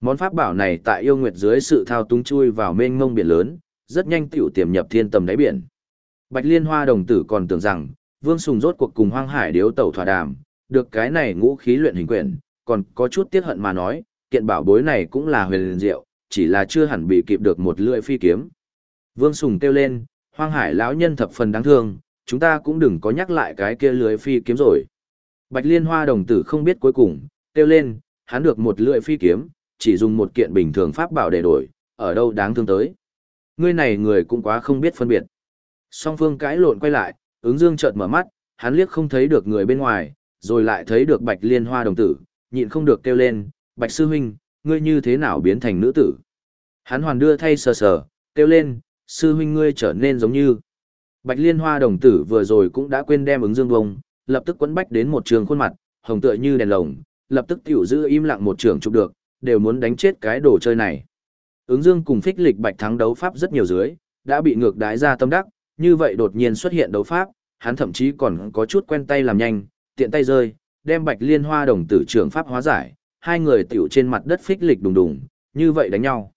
Món pháp bảo này tại yêu nguyệt dưới sự thao túng chui vào mênh mông biển lớn, rất nhanh tiểu tiềm nhập thiên tầm đáy biển. Bạch Liên Hoa đồng tử còn tưởng rằng, Vương Sùng rốt cuộc cùng Hoang Hải điếu tẩu thỏa đàm, được cái này ngũ khí luyện hình quyển, còn có chút tiếc hận mà nói, kiện bảo bối này cũng là huyền liền diệu, chỉ là chưa hẳn bị kịp được một lưỡi phi kiếm. Vương Sùng kêu lên, Hoang Hải lão nhân thập phần đáng thương, chúng ta cũng đừng có nhắc lại cái kia lưỡi phi kiếm rồi. Bạch Liên Hoa đồng tử không biết cuối cùng, kêu lên, hắn được một lưỡi phi kiếm, chỉ dùng một kiện bình thường pháp bảo để đổi, ở đâu đáng thương tới. Ngươi này người cũng quá không biết phân biệt. Song phương cãi lộn quay lại, ứng dương chợt mở mắt, hắn liếc không thấy được người bên ngoài, rồi lại thấy được bạch liên hoa đồng tử, nhịn không được kêu lên, bạch sư huynh, ngươi như thế nào biến thành nữ tử. Hắn hoàn đưa thay sờ sờ, kêu lên, sư huynh ngươi trở nên giống như. Bạch liên hoa đồng tử vừa rồi cũng đã quên đem ứng dương bông, lập tức quấn bách đến một trường khuôn mặt, hồng tựa như đèn lồng, lập tức tiểu giữ im lặng một trường chụp được, đều muốn đánh chết cái đồ chơi này. Ứng dương cùng phích lịch bạch thắng đấu pháp rất nhiều dưới, đã bị ngược đái ra tâm đắc, như vậy đột nhiên xuất hiện đấu pháp, hắn thậm chí còn có chút quen tay làm nhanh, tiện tay rơi, đem bạch liên hoa đồng tử trưởng pháp hóa giải, hai người tiểu trên mặt đất phích lịch đùng đùng, như vậy đánh nhau.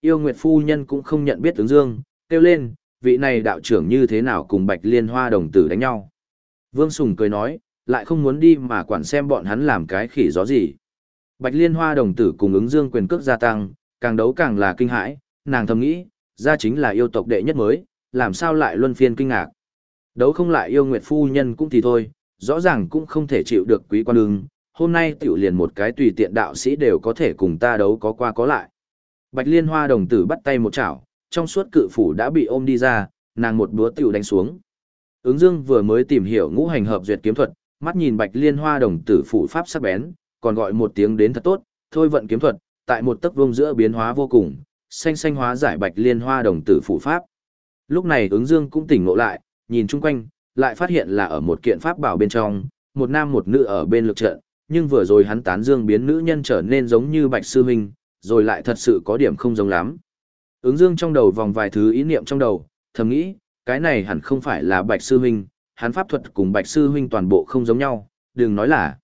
Yêu Nguyệt Phu Nhân cũng không nhận biết ứng dương, kêu lên, vị này đạo trưởng như thế nào cùng bạch liên hoa đồng tử đánh nhau. Vương Sùng cười nói, lại không muốn đi mà quản xem bọn hắn làm cái khỉ gió gì. Bạch liên hoa đồng tử cùng ứng dương quyền cước gia tăng, càng đấu càng là kinh hãi, nàng thầm nghĩ, ra chính là yêu tộc đệ nhất mới, làm sao lại luân phiên kinh ngạc. Đấu không lại yêu nguyệt phu nhân cũng thì thôi, rõ ràng cũng không thể chịu được quý quan ưng, hôm nay tiểu liền một cái tùy tiện đạo sĩ đều có thể cùng ta đấu có qua có lại. Bạch liên hoa đồng tử bắt tay một chảo, trong suốt cự phủ đã bị ôm đi ra, nàng một búa tiểu đánh xuống. Ứng dương vừa mới tìm hiểu ngũ hành hợp duyệt kiếm thuật, mắt nhìn bạch liên hoa đồng tử phủ pháp sắc bén, còn gọi một tiếng đến thật tốt, thôi vận kiếm thuật, tại một tấc vuông giữa biến hóa vô cùng, xanh xanh hóa giải bạch liên hoa đồng tử phủ pháp. Lúc này ứng dương cũng tỉnh ngộ lại, nhìn chung quanh, lại phát hiện là ở một kiện pháp bảo bên trong, một nam một nữ ở bên lực trận, nhưng vừa rồi hắn tán dương biến nữ nhân trở nên giống như bạch sư huynh, rồi lại thật sự có điểm không giống lắm. Ứng dương trong đầu vòng vài thứ ý niệm trong đầu, thầm nghĩ, cái này hẳn không phải là bạch sư huynh, hắn pháp thuật cùng bạch sư huynh toàn bộ không giống nhau, đừng nói là,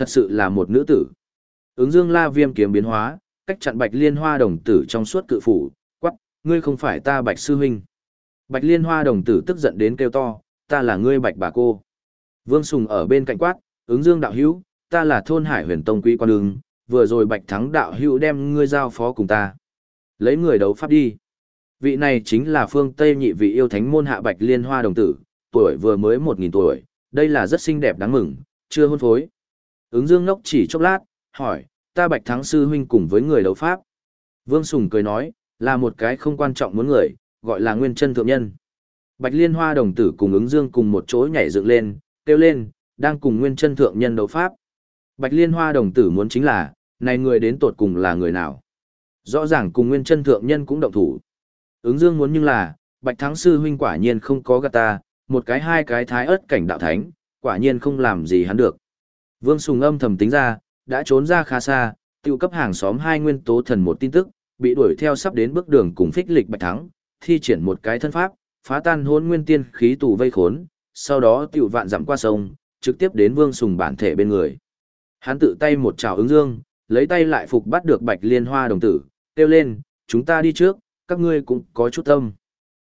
thật sự là một nữ tử. Ứng dương la viêm kiếm biến hóa, cách chặn bạch liên hoa đồng tử trong suốt cự phủ, quắc, ngươi không phải ta bạch sư huynh. Bạch liên hoa đồng tử tức giận đến kêu to, ta là ngươi bạch bà cô. Vương Sùng ở bên cạnh quát, ứng dương đạo hữu, ta là thôn hải huyền tông quý quan ứng, vừa rồi bạch thắng đạo hữu đem ngươi giao phó cùng ta. Lấy người đấu pháp đi. Vị này chính là phương Tây nhị vị yêu thánh môn hạ bạch liên hoa đồng tử, tuổi vừa mới một nghìn tuổi, đây là rất xinh đẹp đáng mừng, chưa hôn phối. Ứng dương ngốc chỉ chốc lát, hỏi, ta bạch thắng sư huynh cùng với người đấu pháp. Vương Sùng cười nói, là một cái không quan trọng muốn người, gọi là nguyên chân thượng nhân. Bạch liên hoa đồng tử cùng ứng dương cùng một chỗ nhảy dựng lên, kêu lên, đang cùng nguyên chân thượng nhân đấu pháp. Bạch liên hoa đồng tử muốn chính là, này người đến tột cùng là người nào. Rõ ràng cùng nguyên chân thượng nhân cũng động thủ. Ứng dương muốn nhưng là, bạch thắng sư huynh quả nhiên không có gạt ta, một cái hai cái thái ớt cảnh đạo thánh, quả nhiên không làm gì hắn được. Vương Sùng âm thầm tính ra, đã trốn ra khá xa, tiêu cấp hàng xóm hai nguyên tố thần một tin tức, bị đuổi theo sắp đến bước đường cùng phích lịch bạch thắng, thi triển một cái thân pháp, phá tan hôn nguyên tiên khí tù vây khốn, sau đó tiểu vạn dặm qua sông, trực tiếp đến vương sùng bản thể bên người. Hắn tự tay một trào ứng dương, lấy tay lại phục bắt được bạch liên hoa đồng tử, kêu lên, chúng ta đi trước, các ngươi cũng có chút tâm.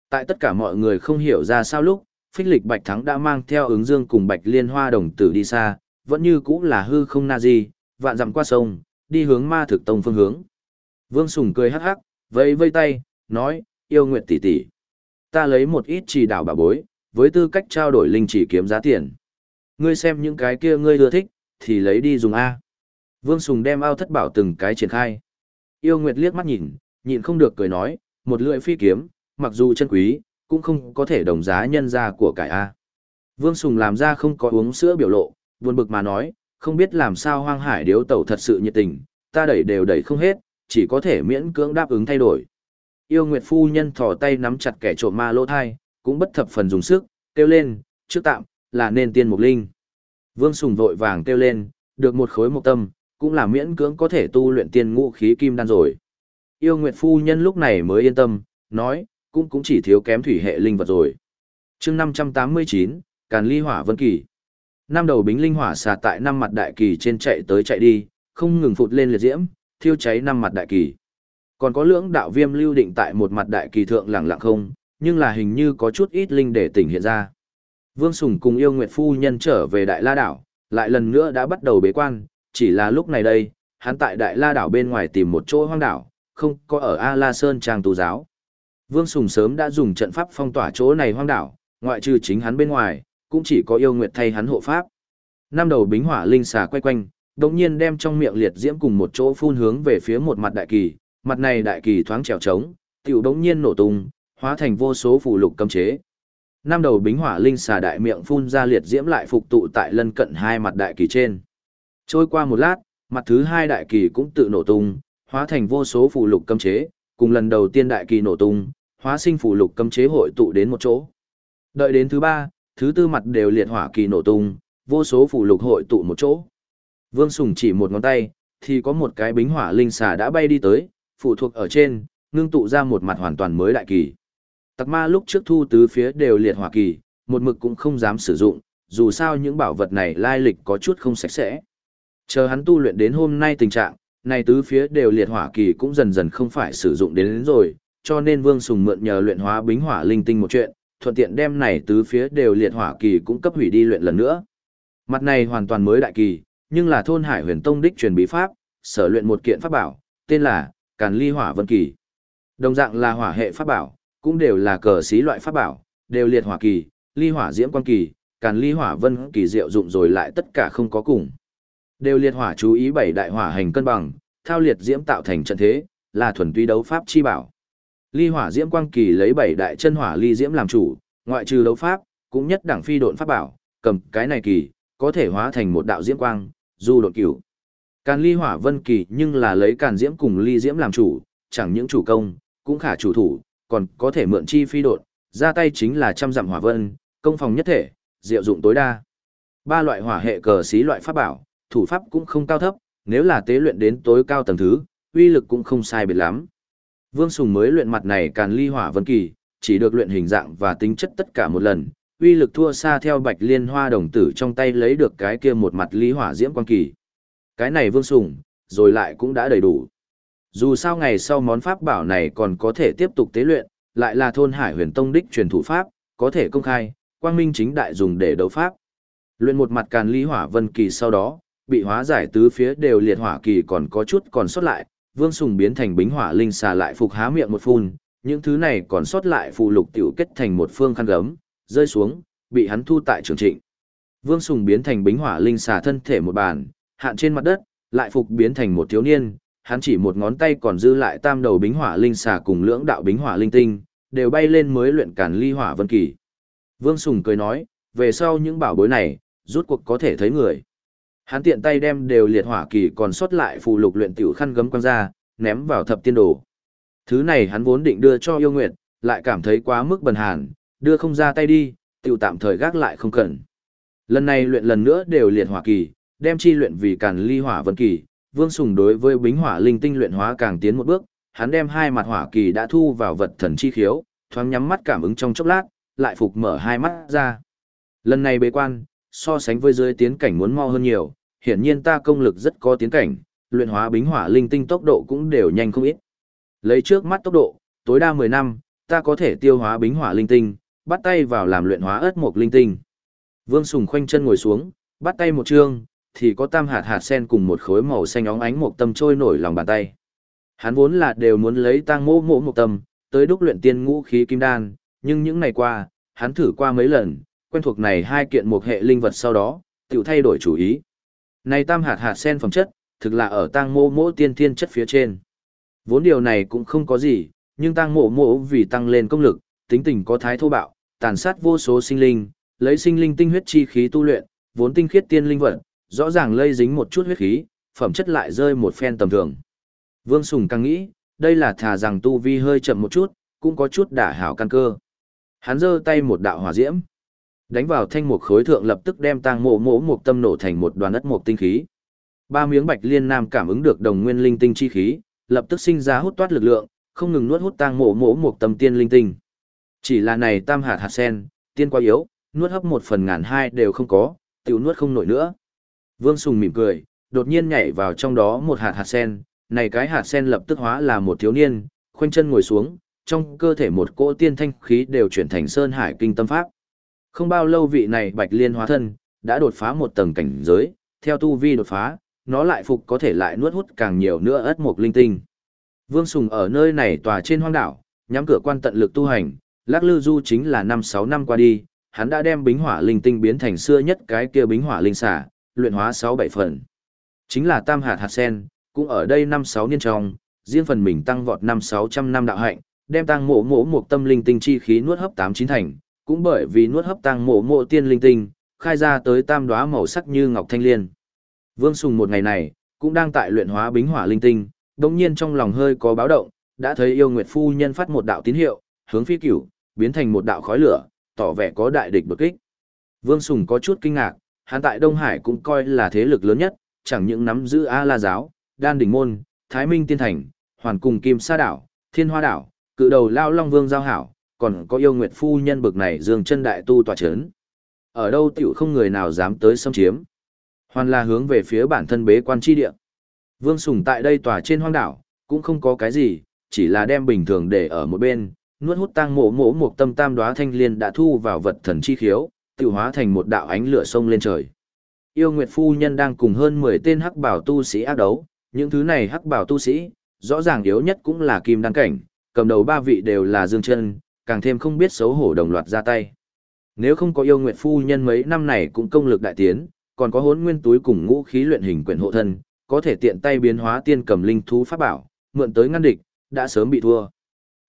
Tại tất cả mọi người không hiểu ra sao lúc, phích lịch bạch thắng đã mang theo ứng dương cùng bạch liên hoa đồng tử đi xa, vẫn như cũ là hư không na gì, vạn dặm qua sông, đi hướng ma thực tông phương hướng. Vương Sùng cười hắc hắc, vẫy vây tay, nói, yêu nguyệt tỷ tỷ. Ta lấy một ít chỉ đảo bà bối, với tư cách trao đổi linh chỉ kiếm giá tiền. Ngươi xem những cái kia ngươi ưa thích, thì lấy đi dùng A. Vương Sùng đem ao thất bảo từng cái triển khai. Yêu nguyệt liếc mắt nhìn, nhịn không được cười nói, một lưỡi phi kiếm, mặc dù chân quý, cũng không có thể đồng giá nhân ra của cải A. Vương Sùng làm ra không có uống sữa biểu lộ, buồn bực mà nói, không biết làm sao hoang hải điếu tẩu thật sự nhiệt tình, ta đẩy đều đẩy không hết, chỉ có thể miễn cưỡng đáp ứng thay đổi. Yêu Nguyệt phu nhân thò tay nắm chặt kẻ trộm ma lỗ thai, cũng bất thập phần dùng sức, kêu lên, trước tạm, là nên tiên mục linh. Vương Sùng vội vàng kêu lên, được một khối mục tâm, cũng là miễn cưỡng có thể tu luyện tiên ngũ khí kim đan rồi. Yêu Nguyệt phu nhân lúc này mới yên tâm, nói, cũng cũng chỉ thiếu kém thủy hệ linh vật rồi. chương 589, Càn Ly Hỏa Vân Kỳ. Năm đầu bính linh hỏa xà tại năm mặt đại kỳ trên chạy tới chạy đi, không ngừng phụt lên liệt diễm, thiêu cháy năm mặt đại kỳ. Còn có lưỡng đạo viêm lưu định tại một mặt đại kỳ thượng lẳng lặng không, nhưng là hình như có chút ít linh để tỉnh hiện ra. Vương Sùng cùng yêu Nguyệt Phu Nhân trở về Đại La Đảo, lại lần nữa đã bắt đầu bế quan, chỉ là lúc này đây, hắn tại Đại La Đảo bên ngoài tìm một chỗ hoang đảo, không có ở A La Sơn Trang tu giáo. Vương Sùng sớm đã dùng trận pháp phong tỏa chỗ này hoang đảo, ngoại trừ chính hắn bên ngoài, cũng chỉ có yêu nguyệt thay hắn hộ pháp. Năm đầu bính hỏa linh xà quay quanh, đồng nhiên đem trong miệng liệt diễm cùng một chỗ phun hướng về phía một mặt đại kỳ, mặt này đại kỳ thoáng trèo trống, tiểu đống nhiên nổ tung, hóa thành vô số phù lục cấm chế. Năm đầu bính hỏa linh xà đại miệng phun ra liệt diễm lại phục tụ tại lân cận hai mặt đại kỳ trên. Trôi qua một lát, mặt thứ hai đại kỳ cũng tự nổ tung, hóa thành vô số phù lục cấm chế, cùng lần đầu tiên đại kỳ nổ tung, hóa sinh phù lục cấm chế hội tụ đến một chỗ. Đợi đến thứ ba, thứ tư mặt đều liệt hỏa kỳ nổ tung, vô số phù lục hội tụ một chỗ. Vương Sùng chỉ một ngón tay, thì có một cái bính hỏa linh xà đã bay đi tới, phụ thuộc ở trên, ngưng tụ ra một mặt hoàn toàn mới đại kỳ. Tặc ma lúc trước thu tứ phía đều liệt hỏa kỳ, một mực cũng không dám sử dụng, dù sao những bảo vật này lai lịch có chút không sạch sẽ. Chờ hắn tu luyện đến hôm nay tình trạng, này tứ phía đều liệt hỏa kỳ cũng dần dần không phải sử dụng đến, đến rồi, cho nên Vương Sùng mượn nhờ luyện hóa bính hỏa linh tinh một chuyện, thuận tiện đem này tứ phía đều liệt hỏa kỳ cũng cấp hủy đi luyện lần nữa. Mặt này hoàn toàn mới đại kỳ, nhưng là thôn Hải Huyền Tông đích truyền bí pháp, sở luyện một kiện pháp bảo, tên là Càn Ly Hỏa Vân Kỳ. Đồng dạng là hỏa hệ pháp bảo, cũng đều là cờ xí loại pháp bảo, đều liệt hỏa kỳ, ly hỏa diễm quan kỳ, Càn Ly Hỏa Vân Kỳ diệu dụng rồi lại tất cả không có cùng. Đều liệt hỏa chú ý bảy đại hỏa hành cân bằng, thao liệt diễm tạo thành trận thế, là thuần túy đấu pháp chi bảo. Ly hỏa diễm quang kỳ lấy bảy đại chân hỏa ly diễm làm chủ, ngoại trừ đấu pháp, cũng nhất đẳng phi độn pháp bảo, cầm cái này kỳ, có thể hóa thành một đạo diễm quang, du độn cửu. Càn ly hỏa vân kỳ nhưng là lấy càn diễm cùng ly diễm làm chủ, chẳng những chủ công, cũng khả chủ thủ, còn có thể mượn chi phi độn, ra tay chính là trăm dặm hỏa vân, công phòng nhất thể, diệu dụng tối đa. Ba loại hỏa hệ cờ xí loại pháp bảo, thủ pháp cũng không cao thấp, nếu là tế luyện đến tối cao tầng thứ, uy lực cũng không sai biệt lắm. Vương Sùng mới luyện mặt này càn ly hỏa vân kỳ, chỉ được luyện hình dạng và tính chất tất cả một lần, uy lực thua xa theo bạch liên hoa đồng tử trong tay lấy được cái kia một mặt ly hỏa diễm quan kỳ. Cái này Vương Sùng, rồi lại cũng đã đầy đủ. Dù sao ngày sau món pháp bảo này còn có thể tiếp tục tế luyện, lại là thôn hải huyền tông đích truyền thủ pháp, có thể công khai, quang minh chính đại dùng để đấu pháp. Luyện một mặt càn ly hỏa vân kỳ sau đó, bị hóa giải tứ phía đều liệt hỏa kỳ còn có chút còn sót lại, Vương Sùng biến thành bính hỏa linh xà lại phục há miệng một phun, những thứ này còn sót lại phụ lục tiểu kết thành một phương khăn gấm, rơi xuống, bị hắn thu tại trường trịnh. Vương Sùng biến thành bính hỏa linh xà thân thể một bàn, hạn trên mặt đất, lại phục biến thành một thiếu niên, hắn chỉ một ngón tay còn dư lại tam đầu bính hỏa linh xà cùng lưỡng đạo bính hỏa linh tinh, đều bay lên mới luyện cản ly hỏa vân kỳ. Vương Sùng cười nói, về sau những bảo bối này, rút cuộc có thể thấy người. Hắn tiện tay đem đều liệt hỏa kỳ còn sót lại phù lục luyện tiểu khăn gấm quăng ra, ném vào thập tiên đồ. Thứ này hắn vốn định đưa cho yêu nguyệt, lại cảm thấy quá mức bần hàn, đưa không ra tay đi, tiểu tạm thời gác lại không cần. Lần này luyện lần nữa đều liệt hỏa kỳ, đem chi luyện vì càn ly hỏa vân kỳ, Vương Sùng đối với bính hỏa linh tinh luyện hóa càng tiến một bước, hắn đem hai mặt hỏa kỳ đã thu vào vật thần chi khiếu, thoáng nhắm mắt cảm ứng trong chốc lát, lại phục mở hai mắt ra. Lần này bế quan, so sánh với dưới tiến cảnh muốn mau hơn nhiều, hiển nhiên ta công lực rất có tiến cảnh, luyện hóa bính hỏa linh tinh tốc độ cũng đều nhanh không ít. Lấy trước mắt tốc độ, tối đa 10 năm, ta có thể tiêu hóa bính hỏa linh tinh, bắt tay vào làm luyện hóa ớt mộc linh tinh. Vương Sùng khoanh chân ngồi xuống, bắt tay một chương, thì có tam hạt hạt sen cùng một khối màu xanh óng ánh một tâm trôi nổi lòng bàn tay. Hắn vốn là đều muốn lấy tang mô mộ một tâm, tới đúc luyện tiên ngũ khí kim đan, nhưng những ngày qua, hắn thử qua mấy lần, quen thuộc này hai kiện một hệ linh vật sau đó, tiểu thay đổi chủ ý. Này tam hạt hạt sen phẩm chất, thực là ở tang mô mỗ tiên thiên chất phía trên. Vốn điều này cũng không có gì, nhưng tang mộ mộ vì tăng lên công lực, tính tình có thái thô bạo, tàn sát vô số sinh linh, lấy sinh linh tinh huyết chi khí tu luyện, vốn tinh khiết tiên linh vật, rõ ràng lây dính một chút huyết khí, phẩm chất lại rơi một phen tầm thường. Vương Sùng càng nghĩ, đây là thà rằng tu vi hơi chậm một chút, cũng có chút đả hảo căn cơ. Hắn giơ tay một đạo hỏa diễm, đánh vào thanh mục khối thượng lập tức đem tang mộ mộ mục tâm nổ thành một đoàn đất mục tinh khí. Ba miếng bạch liên nam cảm ứng được đồng nguyên linh tinh chi khí, lập tức sinh ra hút toát lực lượng, không ngừng nuốt hút tang mộ mộ mục tâm tiên linh tinh. Chỉ là này tam hạt hạt sen, tiên quá yếu, nuốt hấp một phần ngàn hai đều không có, tiểu nuốt không nổi nữa. Vương Sùng mỉm cười, đột nhiên nhảy vào trong đó một hạt hạt sen, này cái hạt sen lập tức hóa là một thiếu niên, khoanh chân ngồi xuống, trong cơ thể một cỗ tiên thanh khí đều chuyển thành sơn hải kinh tâm pháp. Không bao lâu vị này bạch liên hóa thân, đã đột phá một tầng cảnh giới, theo tu vi đột phá, nó lại phục có thể lại nuốt hút càng nhiều nữa ất mục linh tinh. Vương Sùng ở nơi này tòa trên hoang đảo, nhắm cửa quan tận lực tu hành, lắc lư du chính là năm sáu năm qua đi, hắn đã đem bính hỏa linh tinh biến thành xưa nhất cái kia bính hỏa linh xả, luyện hóa sáu bảy phần. Chính là tam hạt hạt sen, cũng ở đây năm sáu niên trong, riêng phần mình tăng vọt năm sáu trăm năm đạo hạnh, đem tăng mộ mộ một tâm linh tinh chi khí nuốt hấp tám chín thành, cũng bởi vì nuốt hấp tăng mộ mộ tiên linh tinh, khai ra tới tam đóa màu sắc như ngọc thanh liên. Vương Sùng một ngày này, cũng đang tại luyện hóa bính hỏa linh tinh, đồng nhiên trong lòng hơi có báo động, đã thấy yêu nguyệt phu nhân phát một đạo tín hiệu, hướng phi cửu, biến thành một đạo khói lửa, tỏ vẻ có đại địch bực kích. Vương Sùng có chút kinh ngạc, hắn tại Đông Hải cũng coi là thế lực lớn nhất, chẳng những nắm giữ A La Giáo, Đan Đỉnh Môn, Thái Minh Tiên Thành, Hoàn Cùng Kim Sa Đảo, Thiên Hoa Đảo, cự đầu Lao Long Vương Giao Hảo, còn có yêu nguyệt phu nhân bực này dương chân đại tu tòa chấn. Ở đâu tiểu không người nào dám tới xâm chiếm. Hoàn là hướng về phía bản thân bế quan chi địa. Vương Sùng tại đây tòa trên hoang đảo, cũng không có cái gì, chỉ là đem bình thường để ở một bên, nuốt hút tăng mộ mộ một tâm tam đóa thanh liên đã thu vào vật thần chi khiếu, tiểu hóa thành một đạo ánh lửa sông lên trời. Yêu Nguyệt Phu Nhân đang cùng hơn 10 tên hắc bảo tu sĩ ác đấu, những thứ này hắc bảo tu sĩ, rõ ràng yếu nhất cũng là kim đăng cảnh, cầm đầu ba vị đều là dương chân, càng thêm không biết xấu hổ đồng loạt ra tay. Nếu không có yêu nguyện Phu Nhân mấy năm này cũng công lực đại tiến, còn có hốn nguyên túi cùng ngũ khí luyện hình quyển hộ thân, có thể tiện tay biến hóa tiên cầm linh thú pháp bảo, mượn tới ngăn địch, đã sớm bị thua.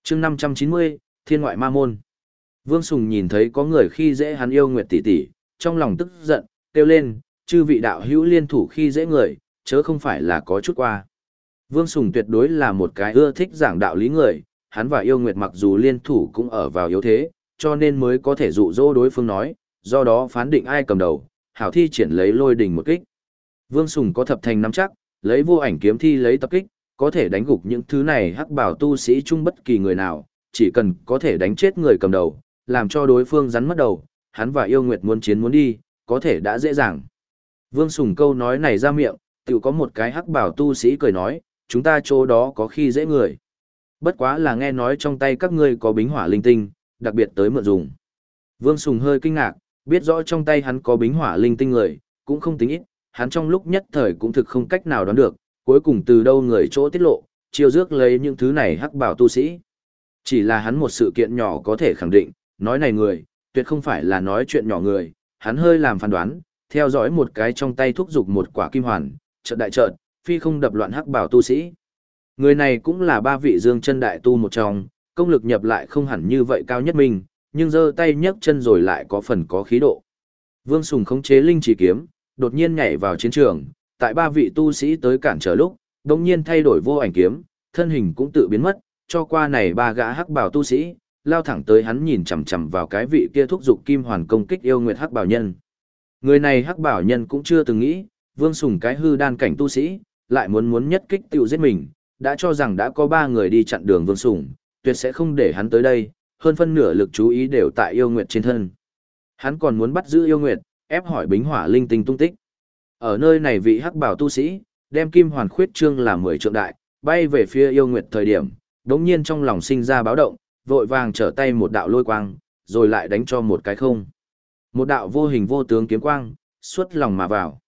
chương 590, Thiên ngoại ma môn. Vương Sùng nhìn thấy có người khi dễ hắn yêu Nguyệt tỷ tỷ, trong lòng tức giận, kêu lên, chư vị đạo hữu liên thủ khi dễ người, chớ không phải là có chút qua. Vương Sùng tuyệt đối là một cái ưa thích giảng đạo lý người, hắn và yêu Nguyệt mặc dù liên thủ cũng ở vào yếu thế, cho nên mới có thể dụ dỗ đối phương nói, do đó phán định ai cầm đầu, hảo thi triển lấy lôi đỉnh một kích. Vương Sùng có thập thành nắm chắc, lấy vô ảnh kiếm thi lấy tập kích, có thể đánh gục những thứ này hắc bảo tu sĩ chung bất kỳ người nào, chỉ cần có thể đánh chết người cầm đầu, làm cho đối phương rắn mất đầu, hắn và yêu nguyệt muốn chiến muốn đi, có thể đã dễ dàng. Vương Sùng câu nói này ra miệng, tự có một cái hắc bảo tu sĩ cười nói, chúng ta chỗ đó có khi dễ người. Bất quá là nghe nói trong tay các ngươi có bính hỏa linh tinh, đặc biệt tới mượn dùng. Vương Sùng hơi kinh ngạc, biết rõ trong tay hắn có bính hỏa linh tinh người, cũng không tính ít, hắn trong lúc nhất thời cũng thực không cách nào đoán được, cuối cùng từ đâu người chỗ tiết lộ, chiêu rước lấy những thứ này hắc bảo tu sĩ. Chỉ là hắn một sự kiện nhỏ có thể khẳng định, nói này người, tuyệt không phải là nói chuyện nhỏ người, hắn hơi làm phán đoán, theo dõi một cái trong tay thúc dục một quả kim hoàn, chợt đại chợt, phi không đập loạn hắc bảo tu sĩ. Người này cũng là ba vị dương chân đại tu một trong, công lực nhập lại không hẳn như vậy cao nhất mình, nhưng giơ tay nhấc chân rồi lại có phần có khí độ. Vương Sùng khống chế linh chỉ kiếm, đột nhiên nhảy vào chiến trường, tại ba vị tu sĩ tới cản trở lúc, đồng nhiên thay đổi vô ảnh kiếm, thân hình cũng tự biến mất, cho qua này ba gã hắc bảo tu sĩ, lao thẳng tới hắn nhìn chằm chằm vào cái vị kia thúc dục kim hoàn công kích yêu nguyệt hắc bảo nhân. Người này hắc bảo nhân cũng chưa từng nghĩ, vương sùng cái hư đan cảnh tu sĩ, lại muốn muốn nhất kích tiêu giết mình, đã cho rằng đã có ba người đi chặn đường vương sùng, tuyệt sẽ không để hắn tới đây, hơn phân nửa lực chú ý đều tại yêu nguyệt trên thân. Hắn còn muốn bắt giữ yêu nguyệt, ép hỏi bính hỏa linh tinh tung tích. Ở nơi này vị hắc bảo tu sĩ, đem kim hoàn khuyết trương làm mười trượng đại, bay về phía yêu nguyệt thời điểm, đống nhiên trong lòng sinh ra báo động, vội vàng trở tay một đạo lôi quang, rồi lại đánh cho một cái không. Một đạo vô hình vô tướng kiếm quang, xuất lòng mà vào.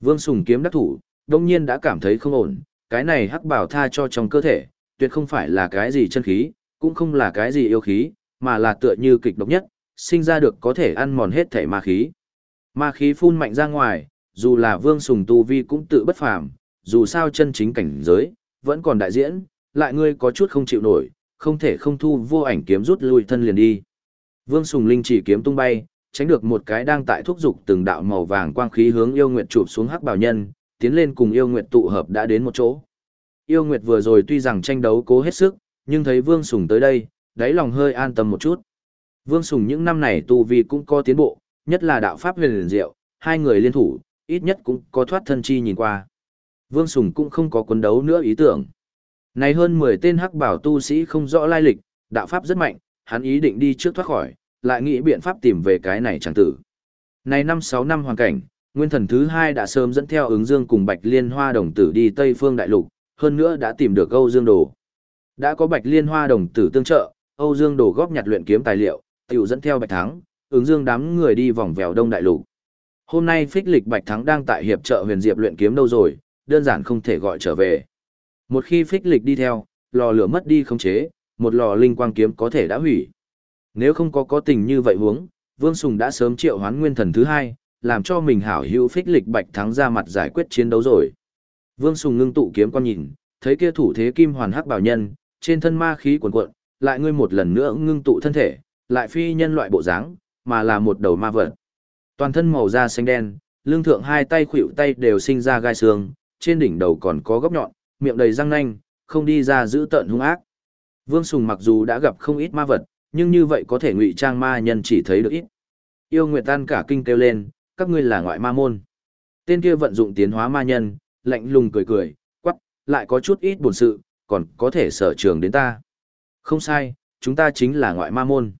Vương Sùng kiếm đắc thủ, đống nhiên đã cảm thấy không ổn, cái này hắc bảo tha cho trong cơ thể, tuyệt không phải là cái gì chân khí, cũng không là cái gì yêu khí, mà là tựa như kịch độc nhất, sinh ra được có thể ăn mòn hết thể ma khí. Ma khí phun mạnh ra ngoài, dù là Vương Sùng tu vi cũng tự bất phàm, dù sao chân chính cảnh giới vẫn còn đại diễn, lại ngươi có chút không chịu nổi, không thể không thu vô ảnh kiếm rút lui thân liền đi. Vương Sùng Linh chỉ kiếm tung bay, tránh được một cái đang tại thúc dục từng đạo màu vàng quang khí hướng yêu nguyệt chụp xuống hắc bảo nhân, tiến lên cùng yêu nguyệt tụ hợp đã đến một chỗ. Yêu nguyệt vừa rồi tuy rằng tranh đấu cố hết sức, nhưng thấy Vương Sùng tới đây, đáy lòng hơi an tâm một chút. Vương Sùng những năm này tu vi cũng có tiến bộ, nhất là đạo pháp huyền diệu, hai người liên thủ, ít nhất cũng có thoát thân chi nhìn qua. Vương Sùng cũng không có cuốn đấu nữa ý tưởng. Này hơn 10 tên hắc bảo tu sĩ không rõ lai lịch, đạo pháp rất mạnh, hắn ý định đi trước thoát khỏi, lại nghĩ biện pháp tìm về cái này chẳng tử. Này năm 6 năm hoàn cảnh, nguyên thần thứ hai đã sớm dẫn theo ứng dương cùng bạch liên hoa đồng tử đi Tây Phương Đại Lục, hơn nữa đã tìm được Âu Dương Đồ. Đã có Bạch Liên Hoa đồng tử tương trợ, Âu Dương Đồ góp nhặt luyện kiếm tài liệu, tiểu dẫn theo Bạch Thắng, ứng dương đám người đi vòng vèo Đông Đại Lục. Hôm nay phích lịch Bạch Thắng đang tại hiệp trợ huyền diệp luyện kiếm đâu rồi, đơn giản không thể gọi trở về. Một khi phích lịch đi theo, lò lửa mất đi khống chế, một lò linh quang kiếm có thể đã hủy. Nếu không có có tình như vậy huống, Vương Sùng đã sớm triệu hoán nguyên thần thứ hai, làm cho mình hảo hữu phích lịch Bạch Thắng ra mặt giải quyết chiến đấu rồi. Vương Sùng ngưng tụ kiếm quan nhìn, thấy kia thủ thế kim hoàn hắc bảo nhân, trên thân ma khí cuồn cuộn, lại ngươi một lần nữa ngưng tụ thân thể, lại phi nhân loại bộ dáng, mà là một đầu ma vật. Toàn thân màu da xanh đen, lưng thượng hai tay khuỷu tay đều sinh ra gai xương, trên đỉnh đầu còn có góc nhọn, miệng đầy răng nanh, không đi ra giữ tợn hung ác. Vương Sùng mặc dù đã gặp không ít ma vật, nhưng như vậy có thể ngụy trang ma nhân chỉ thấy được ít. Yêu Nguyệt Tan cả kinh kêu lên, các ngươi là ngoại ma môn. Tên kia vận dụng tiến hóa ma nhân, lạnh lùng cười cười, quắc, lại có chút ít buồn sự, còn có thể sở trường đến ta. Không sai, chúng ta chính là ngoại ma môn.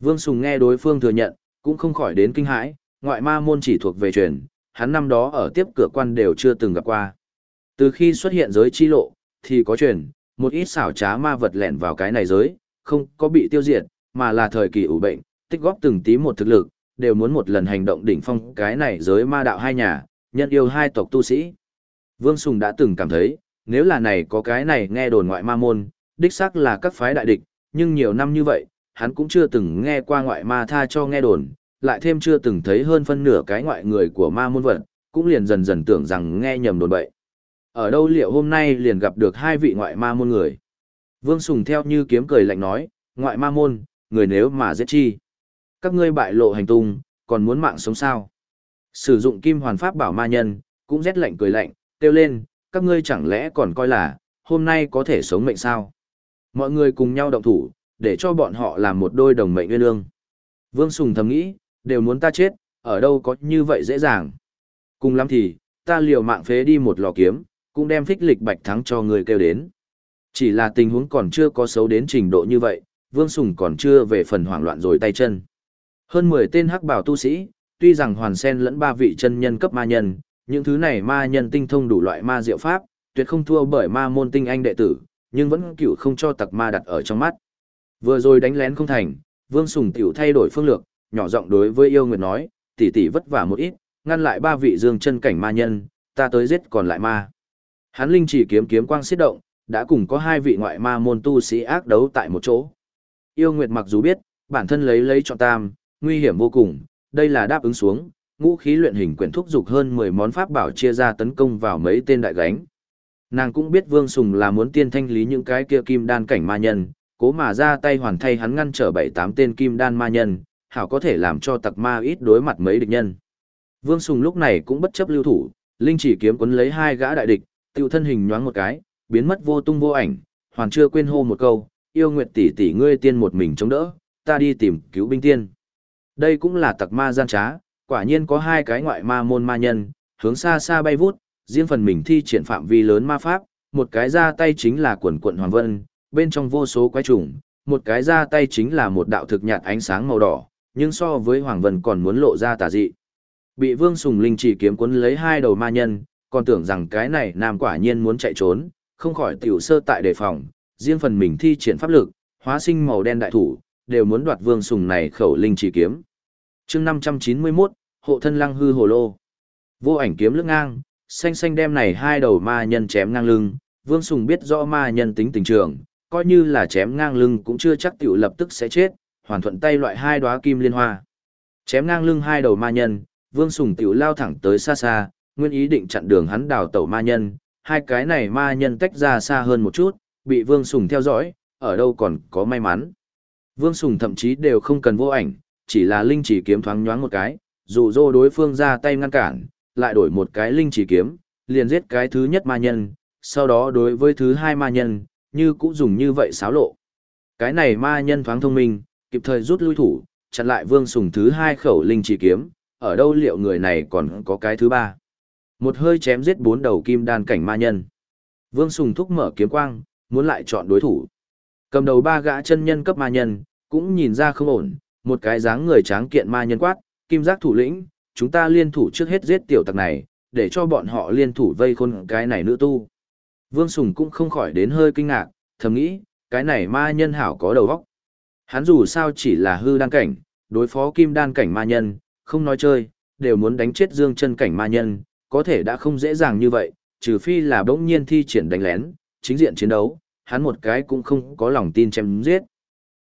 Vương Sùng nghe đối phương thừa nhận, cũng không khỏi đến kinh hãi, ngoại ma môn chỉ thuộc về truyền, hắn năm đó ở tiếp cửa quan đều chưa từng gặp qua. Từ khi xuất hiện giới chi lộ, thì có truyền, một ít xảo trá ma vật lẻn vào cái này giới, không có bị tiêu diệt, mà là thời kỳ ủ bệnh, tích góp từng tí một thực lực, đều muốn một lần hành động đỉnh phong cái này giới ma đạo hai nhà, nhân yêu hai tộc tu sĩ. Vương Sùng đã từng cảm thấy, nếu là này có cái này nghe đồn ngoại ma môn, đích xác là các phái đại địch, nhưng nhiều năm như vậy, hắn cũng chưa từng nghe qua ngoại ma tha cho nghe đồn, lại thêm chưa từng thấy hơn phân nửa cái ngoại người của ma môn vật, cũng liền dần dần tưởng rằng nghe nhầm đồn bậy. Ở đâu liệu hôm nay liền gặp được hai vị ngoại ma môn người? Vương Sùng theo như kiếm cười lạnh nói, ngoại ma môn, người nếu mà giết chi. Các ngươi bại lộ hành tung, còn muốn mạng sống sao? Sử dụng kim hoàn pháp bảo ma nhân, cũng rét lạnh cười lạnh, kêu lên, các ngươi chẳng lẽ còn coi là, hôm nay có thể sống mệnh sao? Mọi người cùng nhau động thủ, để cho bọn họ làm một đôi đồng mệnh nguyên lương. Vương Sùng thầm nghĩ, đều muốn ta chết, ở đâu có như vậy dễ dàng. Cùng lắm thì, ta liều mạng phế đi một lò kiếm, cũng đem phích lịch bạch thắng cho người kêu đến. Chỉ là tình huống còn chưa có xấu đến trình độ như vậy, Vương Sùng còn chưa về phần hoảng loạn rồi tay chân. Hơn 10 tên hắc bảo tu sĩ, tuy rằng hoàn sen lẫn ba vị chân nhân cấp ma nhân, những thứ này ma nhân tinh thông đủ loại ma diệu pháp, tuyệt không thua bởi ma môn tinh anh đệ tử, nhưng vẫn cựu không cho tặc ma đặt ở trong mắt. Vừa rồi đánh lén không thành, Vương Sùng tiểu thay đổi phương lược, nhỏ giọng đối với yêu nguyệt nói, tỷ tỷ vất vả một ít, ngăn lại ba vị dương chân cảnh ma nhân, ta tới giết còn lại ma. Hắn linh chỉ kiếm kiếm quang xiết động, đã cùng có hai vị ngoại ma môn tu sĩ ác đấu tại một chỗ. Yêu Nguyệt mặc dù biết, bản thân lấy lấy chọn tam, nguy hiểm vô cùng, đây là đáp ứng xuống, ngũ khí luyện hình quyển thúc dục hơn 10 món pháp bảo chia ra tấn công vào mấy tên đại gánh. Nàng cũng biết Vương Sùng là muốn tiên thanh lý những cái kia kim đan cảnh ma nhân, cố mà ra tay hoàn thay hắn ngăn trở bảy tám tên kim đan ma nhân, hảo có thể làm cho tặc ma ít đối mặt mấy địch nhân. Vương Sùng lúc này cũng bất chấp lưu thủ, linh chỉ kiếm quấn lấy hai gã đại địch, tiêu thân hình nhoáng một cái, biến mất vô tung vô ảnh, hoàn chưa quên hô một câu, yêu nguyệt tỷ tỷ ngươi tiên một mình chống đỡ, ta đi tìm cứu binh tiên. Đây cũng là tặc ma gian trá, quả nhiên có hai cái ngoại ma môn ma nhân, hướng xa xa bay vút, riêng phần mình thi triển phạm vi lớn ma pháp, một cái ra tay chính là quần quận hoàng vân, bên trong vô số quái trùng, một cái ra tay chính là một đạo thực nhạt ánh sáng màu đỏ, nhưng so với hoàng vân còn muốn lộ ra tà dị. Bị Vương Sùng Linh chỉ kiếm cuốn lấy hai đầu ma nhân, còn tưởng rằng cái này nam quả nhiên muốn chạy trốn, không khỏi tiểu sơ tại đề phòng, riêng phần mình thi triển pháp lực, hóa sinh màu đen đại thủ, đều muốn đoạt Vương Sùng này khẩu linh chỉ kiếm chương 591, hộ thân lăng hư hồ lô. Vô ảnh kiếm lướt ngang, xanh xanh đem này hai đầu ma nhân chém ngang lưng, Vương Sùng biết rõ ma nhân tính tình trường, coi như là chém ngang lưng cũng chưa chắc tiểu lập tức sẽ chết, hoàn thuận tay loại hai đóa kim liên hoa. Chém ngang lưng hai đầu ma nhân, Vương Sùng tiểu lao thẳng tới xa xa, nguyên ý định chặn đường hắn đào tẩu ma nhân, hai cái này ma nhân tách ra xa hơn một chút, bị Vương Sùng theo dõi, ở đâu còn có may mắn. Vương Sùng thậm chí đều không cần vô ảnh, chỉ là linh chỉ kiếm thoáng nhoáng một cái, dù dô đối phương ra tay ngăn cản, lại đổi một cái linh chỉ kiếm, liền giết cái thứ nhất ma nhân, sau đó đối với thứ hai ma nhân, như cũng dùng như vậy xáo lộ. Cái này ma nhân thoáng thông minh, kịp thời rút lui thủ, chặn lại Vương Sùng thứ hai khẩu linh chỉ kiếm, ở đâu liệu người này còn có cái thứ ba. Một hơi chém giết bốn đầu kim đan cảnh ma nhân. Vương Sùng thúc mở kiếm quang, muốn lại chọn đối thủ. Cầm đầu ba gã chân nhân cấp ma nhân, cũng nhìn ra không ổn, một cái dáng người tráng kiện ma nhân quát, kim giác thủ lĩnh, chúng ta liên thủ trước hết giết tiểu tặc này, để cho bọn họ liên thủ vây khôn cái này nữ tu. Vương Sùng cũng không khỏi đến hơi kinh ngạc, thầm nghĩ, cái này ma nhân hảo có đầu óc. Hắn dù sao chỉ là hư đan cảnh, đối phó kim đan cảnh ma nhân, không nói chơi, đều muốn đánh chết dương chân cảnh ma nhân, có thể đã không dễ dàng như vậy, trừ phi là bỗng nhiên thi triển đánh lén, chính diện chiến đấu, hắn một cái cũng không có lòng tin chém giết.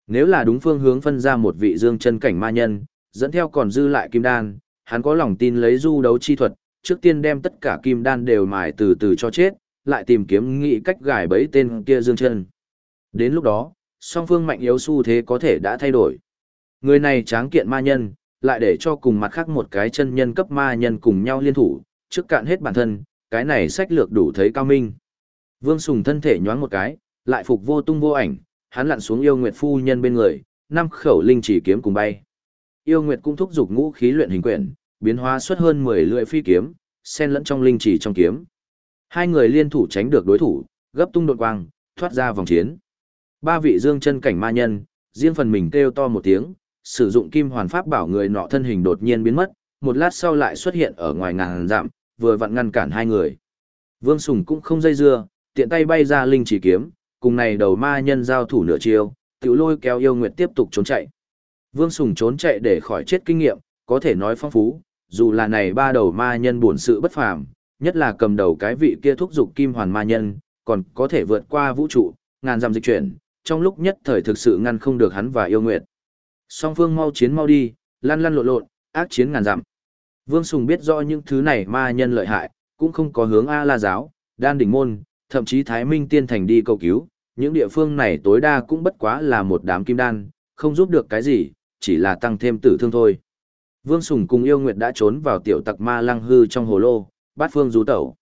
Nếu là đúng phương hướng phân ra một vị dương chân cảnh ma nhân, dẫn theo còn dư lại kim đan, hắn có lòng tin lấy du đấu chi thuật, trước tiên đem tất cả kim đan đều mài từ từ cho chết, lại tìm kiếm nghị cách gài bẫy tên kia dương chân. Đến lúc đó, song phương mạnh yếu xu thế có thể đã thay đổi. Người này tráng kiện ma nhân, lại để cho cùng mặt khác một cái chân nhân cấp ma nhân cùng nhau liên thủ, trước cạn hết bản thân, cái này sách lược đủ thấy cao minh. Vương Sùng thân thể nhoáng một cái, lại phục vô tung vô ảnh, hắn lặn xuống yêu nguyệt phu nhân bên người, năm khẩu linh chỉ kiếm cùng bay. Yêu nguyệt cũng thúc giục ngũ khí luyện hình quyển, biến hóa xuất hơn 10 lưỡi phi kiếm, xen lẫn trong linh chỉ trong kiếm. Hai người liên thủ tránh được đối thủ, gấp tung đột quang, thoát ra vòng chiến. Ba vị dương chân cảnh ma nhân, riêng phần mình kêu to một tiếng, sử dụng kim hoàn pháp bảo người nọ thân hình đột nhiên biến mất, một lát sau lại xuất hiện ở ngoài ngàn dặm, vừa vặn ngăn cản hai người. Vương Sùng cũng không dây dưa, tiện tay bay ra linh chỉ kiếm, cùng này đầu ma nhân giao thủ nửa chiêu, tiểu lôi kéo yêu nguyệt tiếp tục trốn chạy. Vương Sùng trốn chạy để khỏi chết kinh nghiệm, có thể nói phong phú, dù là này ba đầu ma nhân buồn sự bất phàm, nhất là cầm đầu cái vị kia thúc dục kim hoàn ma nhân, còn có thể vượt qua vũ trụ, ngàn dặm dịch chuyển, trong lúc nhất thời thực sự ngăn không được hắn và yêu nguyệt. Song phương mau chiến mau đi, lăn lăn lộn lộn, ác chiến ngàn dặm. Vương Sùng biết rõ những thứ này ma nhân lợi hại, cũng không có hướng A La giáo, đan đỉnh môn, thậm chí Thái Minh Tiên Thành đi cầu cứu, những địa phương này tối đa cũng bất quá là một đám kim đan, không giúp được cái gì, chỉ là tăng thêm tử thương thôi. Vương Sùng cùng yêu nguyệt đã trốn vào tiểu tặc ma lăng hư trong hồ lô, bát phương rú tẩu.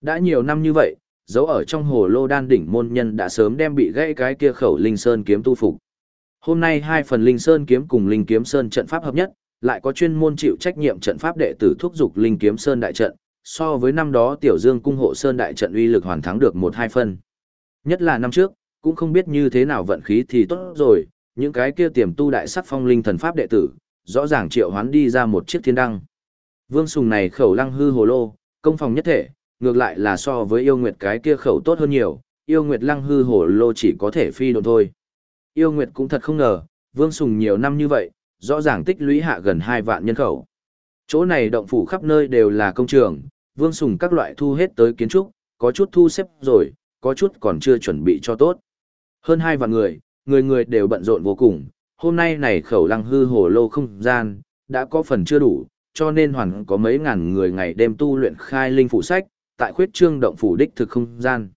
Đã nhiều năm như vậy, dấu ở trong hồ lô đan đỉnh môn nhân đã sớm đem bị gãy cái kia khẩu linh sơn kiếm tu phục. Hôm nay hai phần linh sơn kiếm cùng linh kiếm sơn trận pháp hợp nhất, lại có chuyên môn chịu trách nhiệm trận pháp đệ tử thúc dục linh kiếm sơn đại trận, so với năm đó tiểu dương cung hộ sơn đại trận uy lực hoàn thắng được một hai phân. Nhất là năm trước, cũng không biết như thế nào vận khí thì tốt rồi, những cái kia tiềm tu đại sắc phong linh thần pháp đệ tử, rõ ràng triệu hoán đi ra một chiếc thiên đăng. Vương Sùng này khẩu lăng hư hồ lô, công phòng nhất thể, ngược lại là so với yêu nguyệt cái kia khẩu tốt hơn nhiều, yêu nguyệt lăng hư hồ lô chỉ có thể phi độn thôi. Yêu nguyệt cũng thật không ngờ, Vương Sùng nhiều năm như vậy, rõ ràng tích lũy hạ gần 2 vạn nhân khẩu. Chỗ này động phủ khắp nơi đều là công trường, Vương Sùng các loại thu hết tới kiến trúc, có chút thu xếp rồi, có chút còn chưa chuẩn bị cho tốt. Hơn hai vạn người, người người đều bận rộn vô cùng, hôm nay này khẩu lăng hư hồ lô không gian, đã có phần chưa đủ, cho nên hoàn có mấy ngàn người ngày đêm tu luyện khai linh phụ sách, tại khuyết trương động phủ đích thực không gian.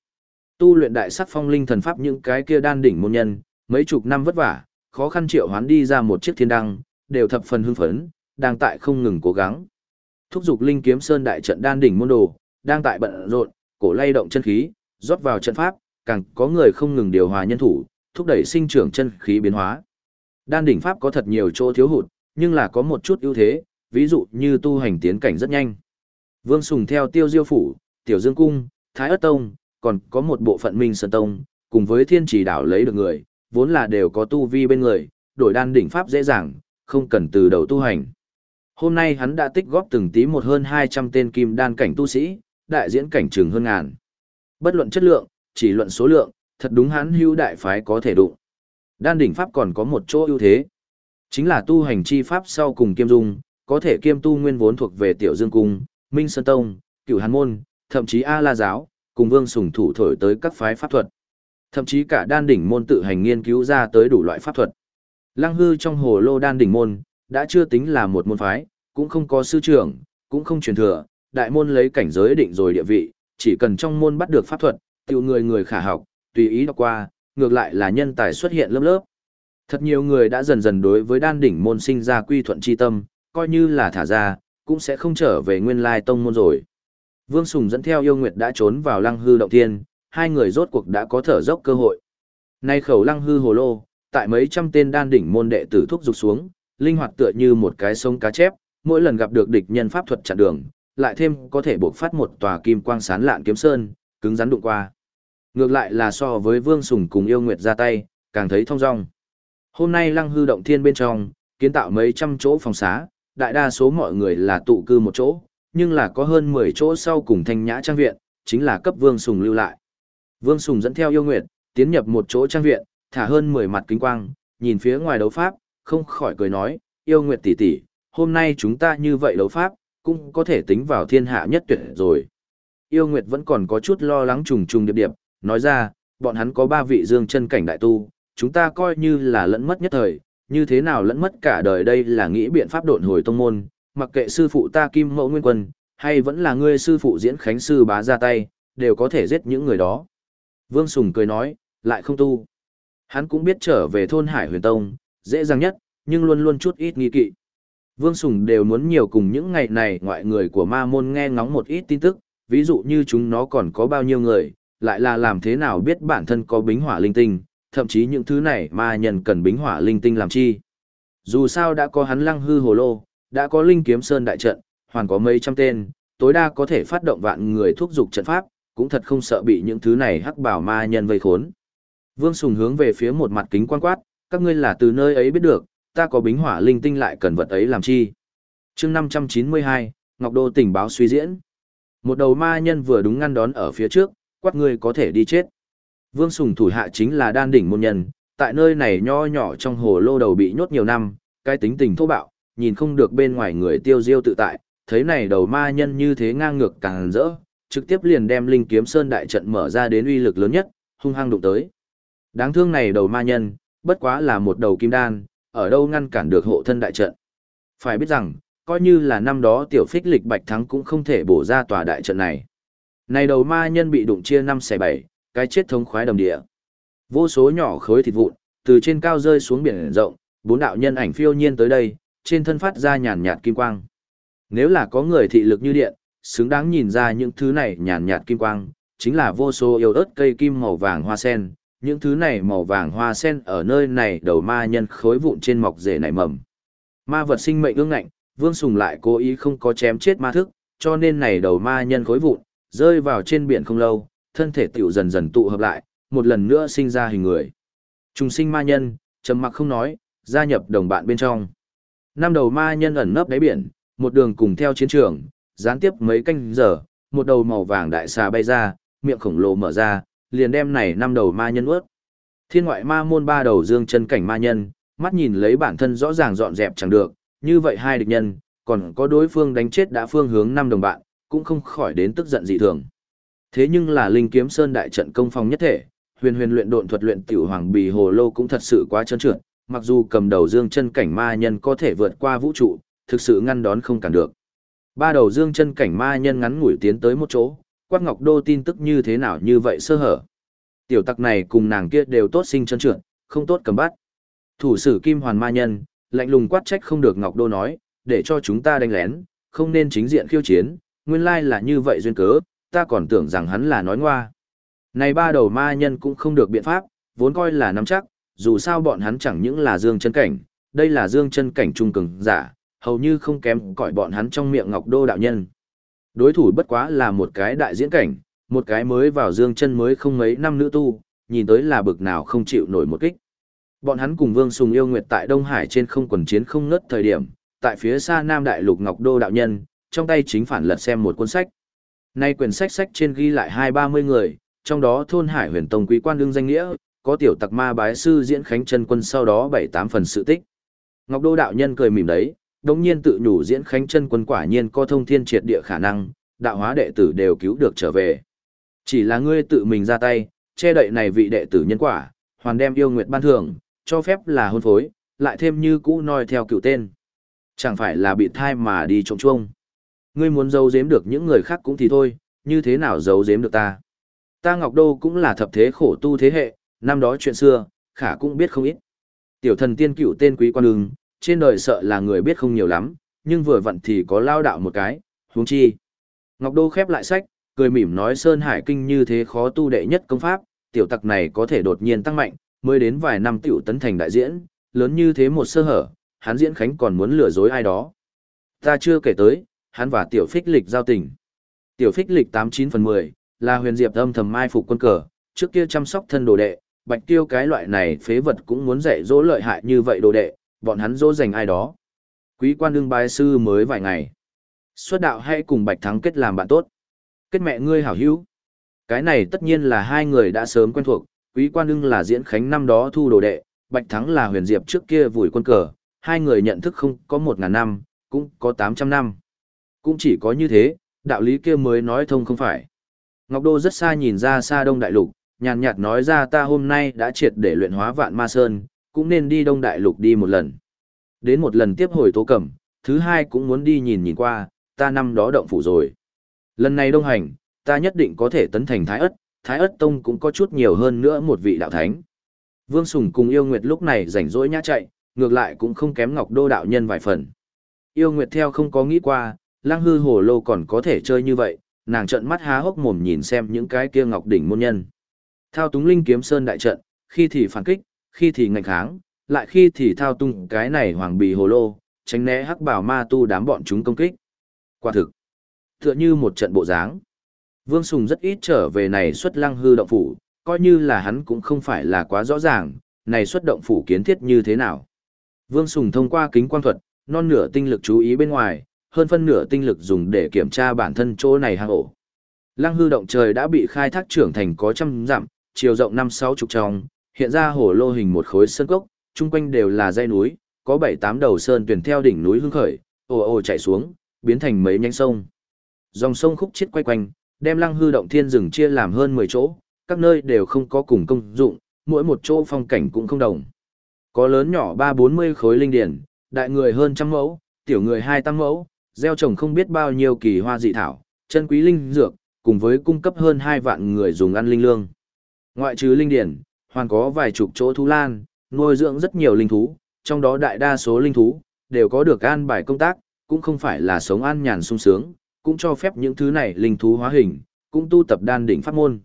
Tu luyện đại sắc phong linh thần pháp những cái kia đan đỉnh môn nhân, mấy chục năm vất vả, khó khăn triệu hoán đi ra một chiếc thiên đăng, đều thập phần hưng phấn, đang tại không ngừng cố gắng. Thúc dục linh kiếm sơn đại trận đan đỉnh môn đồ, đang tại bận rộn, cổ lay động chân khí, rót vào trận pháp, càng có người không ngừng điều hòa nhân thủ, thúc đẩy sinh trưởng chân khí biến hóa. Đan đỉnh pháp có thật nhiều chỗ thiếu hụt, nhưng là có một chút ưu thế, ví dụ như tu hành tiến cảnh rất nhanh. Vương Sùng theo Tiêu Diêu phủ, Tiểu Dương cung, Thái Ất tông, còn có một bộ phận Minh Sơn tông, cùng với Thiên Chỉ đảo lấy được người, vốn là đều có tu vi bên người, đổi đan đỉnh pháp dễ dàng, không cần từ đầu tu hành. Hôm nay hắn đã tích góp từng tí một hơn 200 tên kim đan cảnh tu sĩ, đại diễn cảnh trường hơn ngàn. Bất luận chất lượng, chỉ luận số lượng, thật đúng hắn hưu đại phái có thể đụng. Đan đỉnh pháp còn có một chỗ ưu thế. Chính là tu hành chi pháp sau cùng kiêm dung, có thể kiêm tu nguyên vốn thuộc về tiểu dương cung, minh sơn tông, cửu hàn môn, thậm chí A la giáo, cùng vương sùng thủ thổi tới các phái pháp thuật. Thậm chí cả đan đỉnh môn tự hành nghiên cứu ra tới đủ loại pháp thuật. Lăng hư trong hồ lô đan đỉnh môn, đã chưa tính là một môn phái, cũng không có sư trưởng, cũng không truyền thừa, đại môn lấy cảnh giới định rồi địa vị, chỉ cần trong môn bắt được pháp thuật, tiểu người người khả học, tùy ý đọc qua, ngược lại là nhân tài xuất hiện lớp lớp. Thật nhiều người đã dần dần đối với đan đỉnh môn sinh ra quy thuận chi tâm, coi như là thả ra, cũng sẽ không trở về nguyên lai tông môn rồi. Vương Sùng dẫn theo yêu nguyệt đã trốn vào lăng hư động thiên, hai người rốt cuộc đã có thở dốc cơ hội. Nay khẩu lăng hư hồ lô, tại mấy trăm tên đan đỉnh môn đệ tử thúc dục xuống, linh hoạt tựa như một cái sông cá chép, mỗi lần gặp được địch nhân pháp thuật chặn đường, lại thêm có thể buộc phát một tòa kim quang sán lạn kiếm sơn, cứng rắn đụng qua. Ngược lại là so với Vương Sùng cùng yêu nguyệt ra tay, càng thấy thông dong. Hôm nay lăng hư động thiên bên trong, kiến tạo mấy trăm chỗ phòng xá, đại đa số mọi người là tụ cư một chỗ, nhưng là có hơn 10 chỗ sau cùng thanh nhã trang viện, chính là cấp Vương Sùng lưu lại. Vương Sùng dẫn theo yêu nguyệt, tiến nhập một chỗ trang viện, thả hơn 10 mặt kính quang, nhìn phía ngoài đấu pháp, không khỏi cười nói, yêu nguyệt tỷ tỷ, hôm nay chúng ta như vậy đấu pháp, cũng có thể tính vào thiên hạ nhất tuyệt rồi. Yêu nguyệt vẫn còn có chút lo lắng trùng trùng điệp điệp, nói ra, bọn hắn có ba vị dương chân cảnh đại tu, chúng ta coi như là lẫn mất nhất thời, như thế nào lẫn mất cả đời đây là nghĩ biện pháp độn hồi tông môn, mặc kệ sư phụ ta kim mẫu nguyên quân, hay vẫn là ngươi sư phụ diễn khánh sư bá ra tay, đều có thể giết những người đó. Vương Sùng cười nói, lại không tu. Hắn cũng biết trở về thôn Hải huyền tông, dễ dàng nhất, nhưng luôn luôn chút ít nghi kỵ. Vương Sùng đều muốn nhiều cùng những ngày này ngoại người của ma môn nghe ngóng một ít tin tức, ví dụ như chúng nó còn có bao nhiêu người, lại là làm thế nào biết bản thân có bính hỏa linh tinh, thậm chí những thứ này ma nhân cần bính hỏa linh tinh làm chi. Dù sao đã có hắn lăng hư hồ lô, đã có linh kiếm sơn đại trận, hoàn có mấy trăm tên, tối đa có thể phát động vạn người thúc dục trận pháp, cũng thật không sợ bị những thứ này hắc bảo ma nhân vây khốn. Vương Sùng hướng về phía một mặt kính quan quát, các ngươi là từ nơi ấy biết được, ta có bính hỏa linh tinh lại cần vật ấy làm chi. chương 592, Ngọc Đô tình báo suy diễn. Một đầu ma nhân vừa đúng ngăn đón ở phía trước, quát ngươi có thể đi chết. Vương Sùng thủ hạ chính là đan đỉnh môn nhân, tại nơi này nho nhỏ trong hồ lô đầu bị nhốt nhiều năm, cái tính tình thô bạo, nhìn không được bên ngoài người tiêu diêu tự tại, thấy này đầu ma nhân như thế ngang ngược càng rỡ, trực tiếp liền đem linh kiếm sơn đại trận mở ra đến uy lực lớn nhất, hung hăng đụng tới. Đáng thương này đầu ma nhân, bất quá là một đầu kim đan, ở đâu ngăn cản được hộ thân đại trận. Phải biết rằng, coi như là năm đó tiểu phích lịch bạch thắng cũng không thể bổ ra tòa đại trận này. Này đầu ma nhân bị đụng chia năm xẻ bảy, cái chết thống khoái đầm địa. Vô số nhỏ khối thịt vụn, từ trên cao rơi xuống biển rộng, bốn đạo nhân ảnh phiêu nhiên tới đây, trên thân phát ra nhàn nhạt kim quang. Nếu là có người thị lực như điện, xứng đáng nhìn ra những thứ này nhàn nhạt kim quang, chính là vô số yêu ớt cây kim màu vàng hoa sen, những thứ này màu vàng hoa sen ở nơi này đầu ma nhân khối vụn trên mọc rể nảy mầm. Ma vật sinh mệnh ương ngạnh, Vương Sùng lại cố ý không có chém chết ma thức, cho nên này đầu ma nhân khối vụn, rơi vào trên biển không lâu, thân thể tiểu dần dần tụ hợp lại, một lần nữa sinh ra hình người. Trùng sinh ma nhân, trầm mặc không nói, gia nhập đồng bạn bên trong. Năm đầu ma nhân ẩn nấp đáy biển, một đường cùng theo chiến trường, gián tiếp mấy canh giờ, một đầu màu vàng đại xà bay ra, miệng khổng lồ mở ra, liền đem này năm đầu ma nhân ướt. Thiên ngoại ma môn ba đầu dương chân cảnh ma nhân, mắt nhìn lấy bản thân rõ ràng dọn dẹp chẳng được, như vậy hai địch nhân, còn có đối phương đánh chết đã phương hướng năm đồng bạn, cũng không khỏi đến tức giận dị thường. Thế nhưng là linh kiếm sơn đại trận công phong nhất thể, huyền huyền luyện độn thuật luyện tiểu hoàng bì hồ lô cũng thật sự quá trơn trượt, mặc dù cầm đầu dương chân cảnh ma nhân có thể vượt qua vũ trụ, thực sự ngăn đón không cản được. Ba đầu dương chân cảnh ma nhân ngắn ngủi tiến tới một chỗ, quát ngọc đô tin tức như thế nào như vậy sơ hở. Tiểu tặc này cùng nàng kia đều tốt sinh chân trượt, không tốt cầm bắt. Thủ sử kim hoàn ma nhân, lạnh lùng quát trách không được ngọc đô nói, để cho chúng ta đánh lén, không nên chính diện khiêu chiến, nguyên lai là như vậy duyên cớ, ta còn tưởng rằng hắn là nói ngoa. Này ba đầu ma nhân cũng không được biện pháp, vốn coi là nắm chắc, dù sao bọn hắn chẳng những là dương chân cảnh, đây là dương chân cảnh trung cường giả, hầu như không kém cỏi bọn hắn trong miệng ngọc đô đạo nhân. Đối thủ bất quá là một cái đại diễn cảnh, một cái mới vào dương chân mới không mấy năm nữ tu, nhìn tới là bực nào không chịu nổi một kích. Bọn hắn cùng Vương Sùng yêu nguyệt tại Đông Hải trên không quần chiến không ngất thời điểm, tại phía xa Nam Đại Lục Ngọc Đô đạo nhân, trong tay chính phản lật xem một cuốn sách. Nay quyển sách sách trên ghi lại hai ba mươi người, trong đó thôn Hải Huyền Tông quý quan đương danh nghĩa, có tiểu tặc ma bái sư diễn khánh chân quân sau đó bảy tám phần sự tích. Ngọc Đô đạo nhân cười mỉm đấy, đồng nhiên tự nhủ diễn khánh chân quân quả nhiên có thông thiên triệt địa khả năng, đạo hóa đệ tử đều cứu được trở về. Chỉ là ngươi tự mình ra tay, che đậy này vị đệ tử nhân quả, hoàn đem yêu nguyệt ban thường, cho phép là hôn phối, lại thêm như cũ noi theo cựu tên. Chẳng phải là bị thai mà đi trộm chuông. Ngươi muốn giấu giếm được những người khác cũng thì thôi, như thế nào giấu giếm được ta. Ta Ngọc Đô cũng là thập thế khổ tu thế hệ, năm đó chuyện xưa, khả cũng biết không ít. Tiểu thần tiên cựu tên quý quan ưng, trên đời sợ là người biết không nhiều lắm, nhưng vừa vặn thì có lao đạo một cái, huống chi. Ngọc Đô khép lại sách, cười mỉm nói Sơn Hải Kinh như thế khó tu đệ nhất công pháp, tiểu tặc này có thể đột nhiên tăng mạnh, mới đến vài năm tiểu tấn thành đại diễn, lớn như thế một sơ hở, hắn diễn khánh còn muốn lừa dối ai đó. Ta chưa kể tới, hắn và tiểu phích lịch giao tình. Tiểu phích lịch 89 phần 10, là huyền diệp âm thầm mai phục quân cờ, trước kia chăm sóc thân đồ đệ, bạch tiêu cái loại này phế vật cũng muốn dạy dỗ lợi hại như vậy đồ đệ, bọn hắn dỗ dành ai đó. Quý quan đương bái sư mới vài ngày. Xuất đạo hãy cùng bạch thắng kết làm bạn tốt. Kết mẹ ngươi hảo hữu. Cái này tất nhiên là hai người đã sớm quen thuộc, Quý Quan đương là diễn khánh năm đó thu đồ đệ, Bạch Thắng là huyền diệp trước kia vùi quân cờ, hai người nhận thức không có một ngàn năm, cũng có tám trăm năm. Cũng chỉ có như thế, đạo lý kia mới nói thông không phải. Ngọc Đô rất xa nhìn ra xa đông đại lục, nhàn nhạt nói ra ta hôm nay đã triệt để luyện hóa vạn ma sơn, cũng nên đi đông đại lục đi một lần. Đến một lần tiếp hồi tố cẩm, thứ hai cũng muốn đi nhìn nhìn qua, ta năm đó động phủ rồi. Lần này đông hành, ta nhất định có thể tấn thành Thái Ất, Thái Ất Tông cũng có chút nhiều hơn nữa một vị đạo thánh. Vương Sùng cùng Yêu Nguyệt lúc này rảnh rỗi nhã chạy, ngược lại cũng không kém Ngọc Đô đạo nhân vài phần. Yêu Nguyệt theo không có nghĩ qua, Lăng Hư Hồ Lô còn có thể chơi như vậy, nàng trợn mắt há hốc mồm nhìn xem những cái kia Ngọc đỉnh môn nhân. Thao túng linh kiếm sơn đại trận, khi thì phản kích, khi thì ngạnh kháng, lại khi thì thao tung cái này hoàng bì hồ lô, tránh né hắc bảo ma tu đám bọn chúng công kích. Quả thực, tựa như một trận bộ dáng. Vương Sùng rất ít trở về này xuất lăng hư động phủ, coi như là hắn cũng không phải là quá rõ ràng, này xuất động phủ kiến thiết như thế nào. Vương Sùng thông qua kính quang thuật, non nửa tinh lực chú ý bên ngoài, hơn phân nửa tinh lực dùng để kiểm tra bản thân chỗ này hang ổ. Lăng hư động trời đã bị khai thác trưởng thành có trăm dặm, chiều rộng năm sáu chục trong, hiện ra hồ lô hình một khối sơn cốc, chung quanh đều là dãy núi, có bảy tám đầu sơn tuyển theo đỉnh núi hướng khởi, ồ ồ chạy xuống, biến thành mấy nhánh sông. Dòng sông khúc chết quay quanh, đem lăng hư động thiên rừng chia làm hơn 10 chỗ, các nơi đều không có cùng công dụng, mỗi một chỗ phong cảnh cũng không đồng. Có lớn nhỏ 3-40 khối linh điển, đại người hơn trăm mẫu, tiểu người hai tăng mẫu, gieo trồng không biết bao nhiêu kỳ hoa dị thảo, chân quý linh dược, cùng với cung cấp hơn 2 vạn người dùng ăn linh lương. Ngoại trừ linh điển, hoàn có vài chục chỗ thú lan, nuôi dưỡng rất nhiều linh thú, trong đó đại đa số linh thú đều có được an bài công tác, cũng không phải là sống an nhàn sung sướng, cũng cho phép những thứ này linh thú hóa hình, cũng tu tập đan đỉnh pháp môn.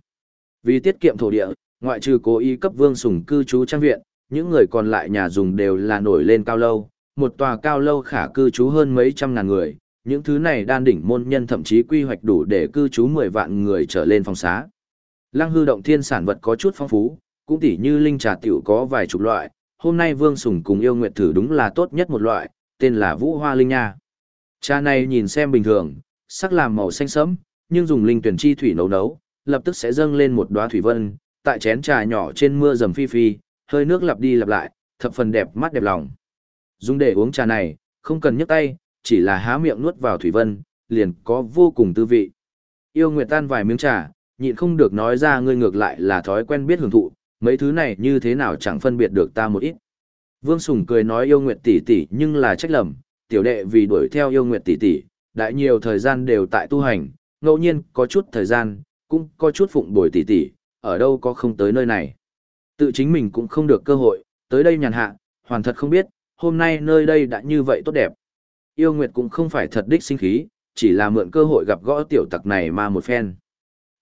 Vì tiết kiệm thổ địa, ngoại trừ cố ý cấp vương sủng cư trú trang viện, những người còn lại nhà dùng đều là nổi lên cao lâu, một tòa cao lâu khả cư trú hơn mấy trăm ngàn người, những thứ này đan đỉnh môn nhân thậm chí quy hoạch đủ để cư trú 10 vạn người trở lên phòng xá. Lăng hư động thiên sản vật có chút phong phú, cũng tỉ như linh trà tiểu có vài chục loại, hôm nay Vương Sùng cùng yêu nguyệt thử đúng là tốt nhất một loại, tên là Vũ Hoa Linh Nha. Trà này nhìn xem bình thường, sắc làm màu xanh sẫm, nhưng dùng linh tuyển chi thủy nấu nấu, lập tức sẽ dâng lên một đóa thủy vân, tại chén trà nhỏ trên mưa rầm phi phi, hơi nước lặp đi lặp lại, thập phần đẹp mắt đẹp lòng. Dùng để uống trà này, không cần nhấc tay, chỉ là há miệng nuốt vào thủy vân, liền có vô cùng tư vị. Yêu Nguyệt tan vài miếng trà, nhịn không được nói ra ngươi ngược lại là thói quen biết hưởng thụ, mấy thứ này như thế nào chẳng phân biệt được ta một ít. Vương Sùng cười nói yêu Nguyệt tỷ tỷ nhưng là trách lầm, tiểu đệ vì đuổi theo yêu Nguyệt tỷ tỷ, đại nhiều thời gian đều tại tu hành, ngẫu nhiên có chút thời gian, cũng có chút phụng bồi tỷ tỷ, ở đâu có không tới nơi này. Tự chính mình cũng không được cơ hội, tới đây nhàn hạ, hoàn thật không biết, hôm nay nơi đây đã như vậy tốt đẹp. Yêu Nguyệt cũng không phải thật đích sinh khí, chỉ là mượn cơ hội gặp gõ tiểu tặc này mà một phen.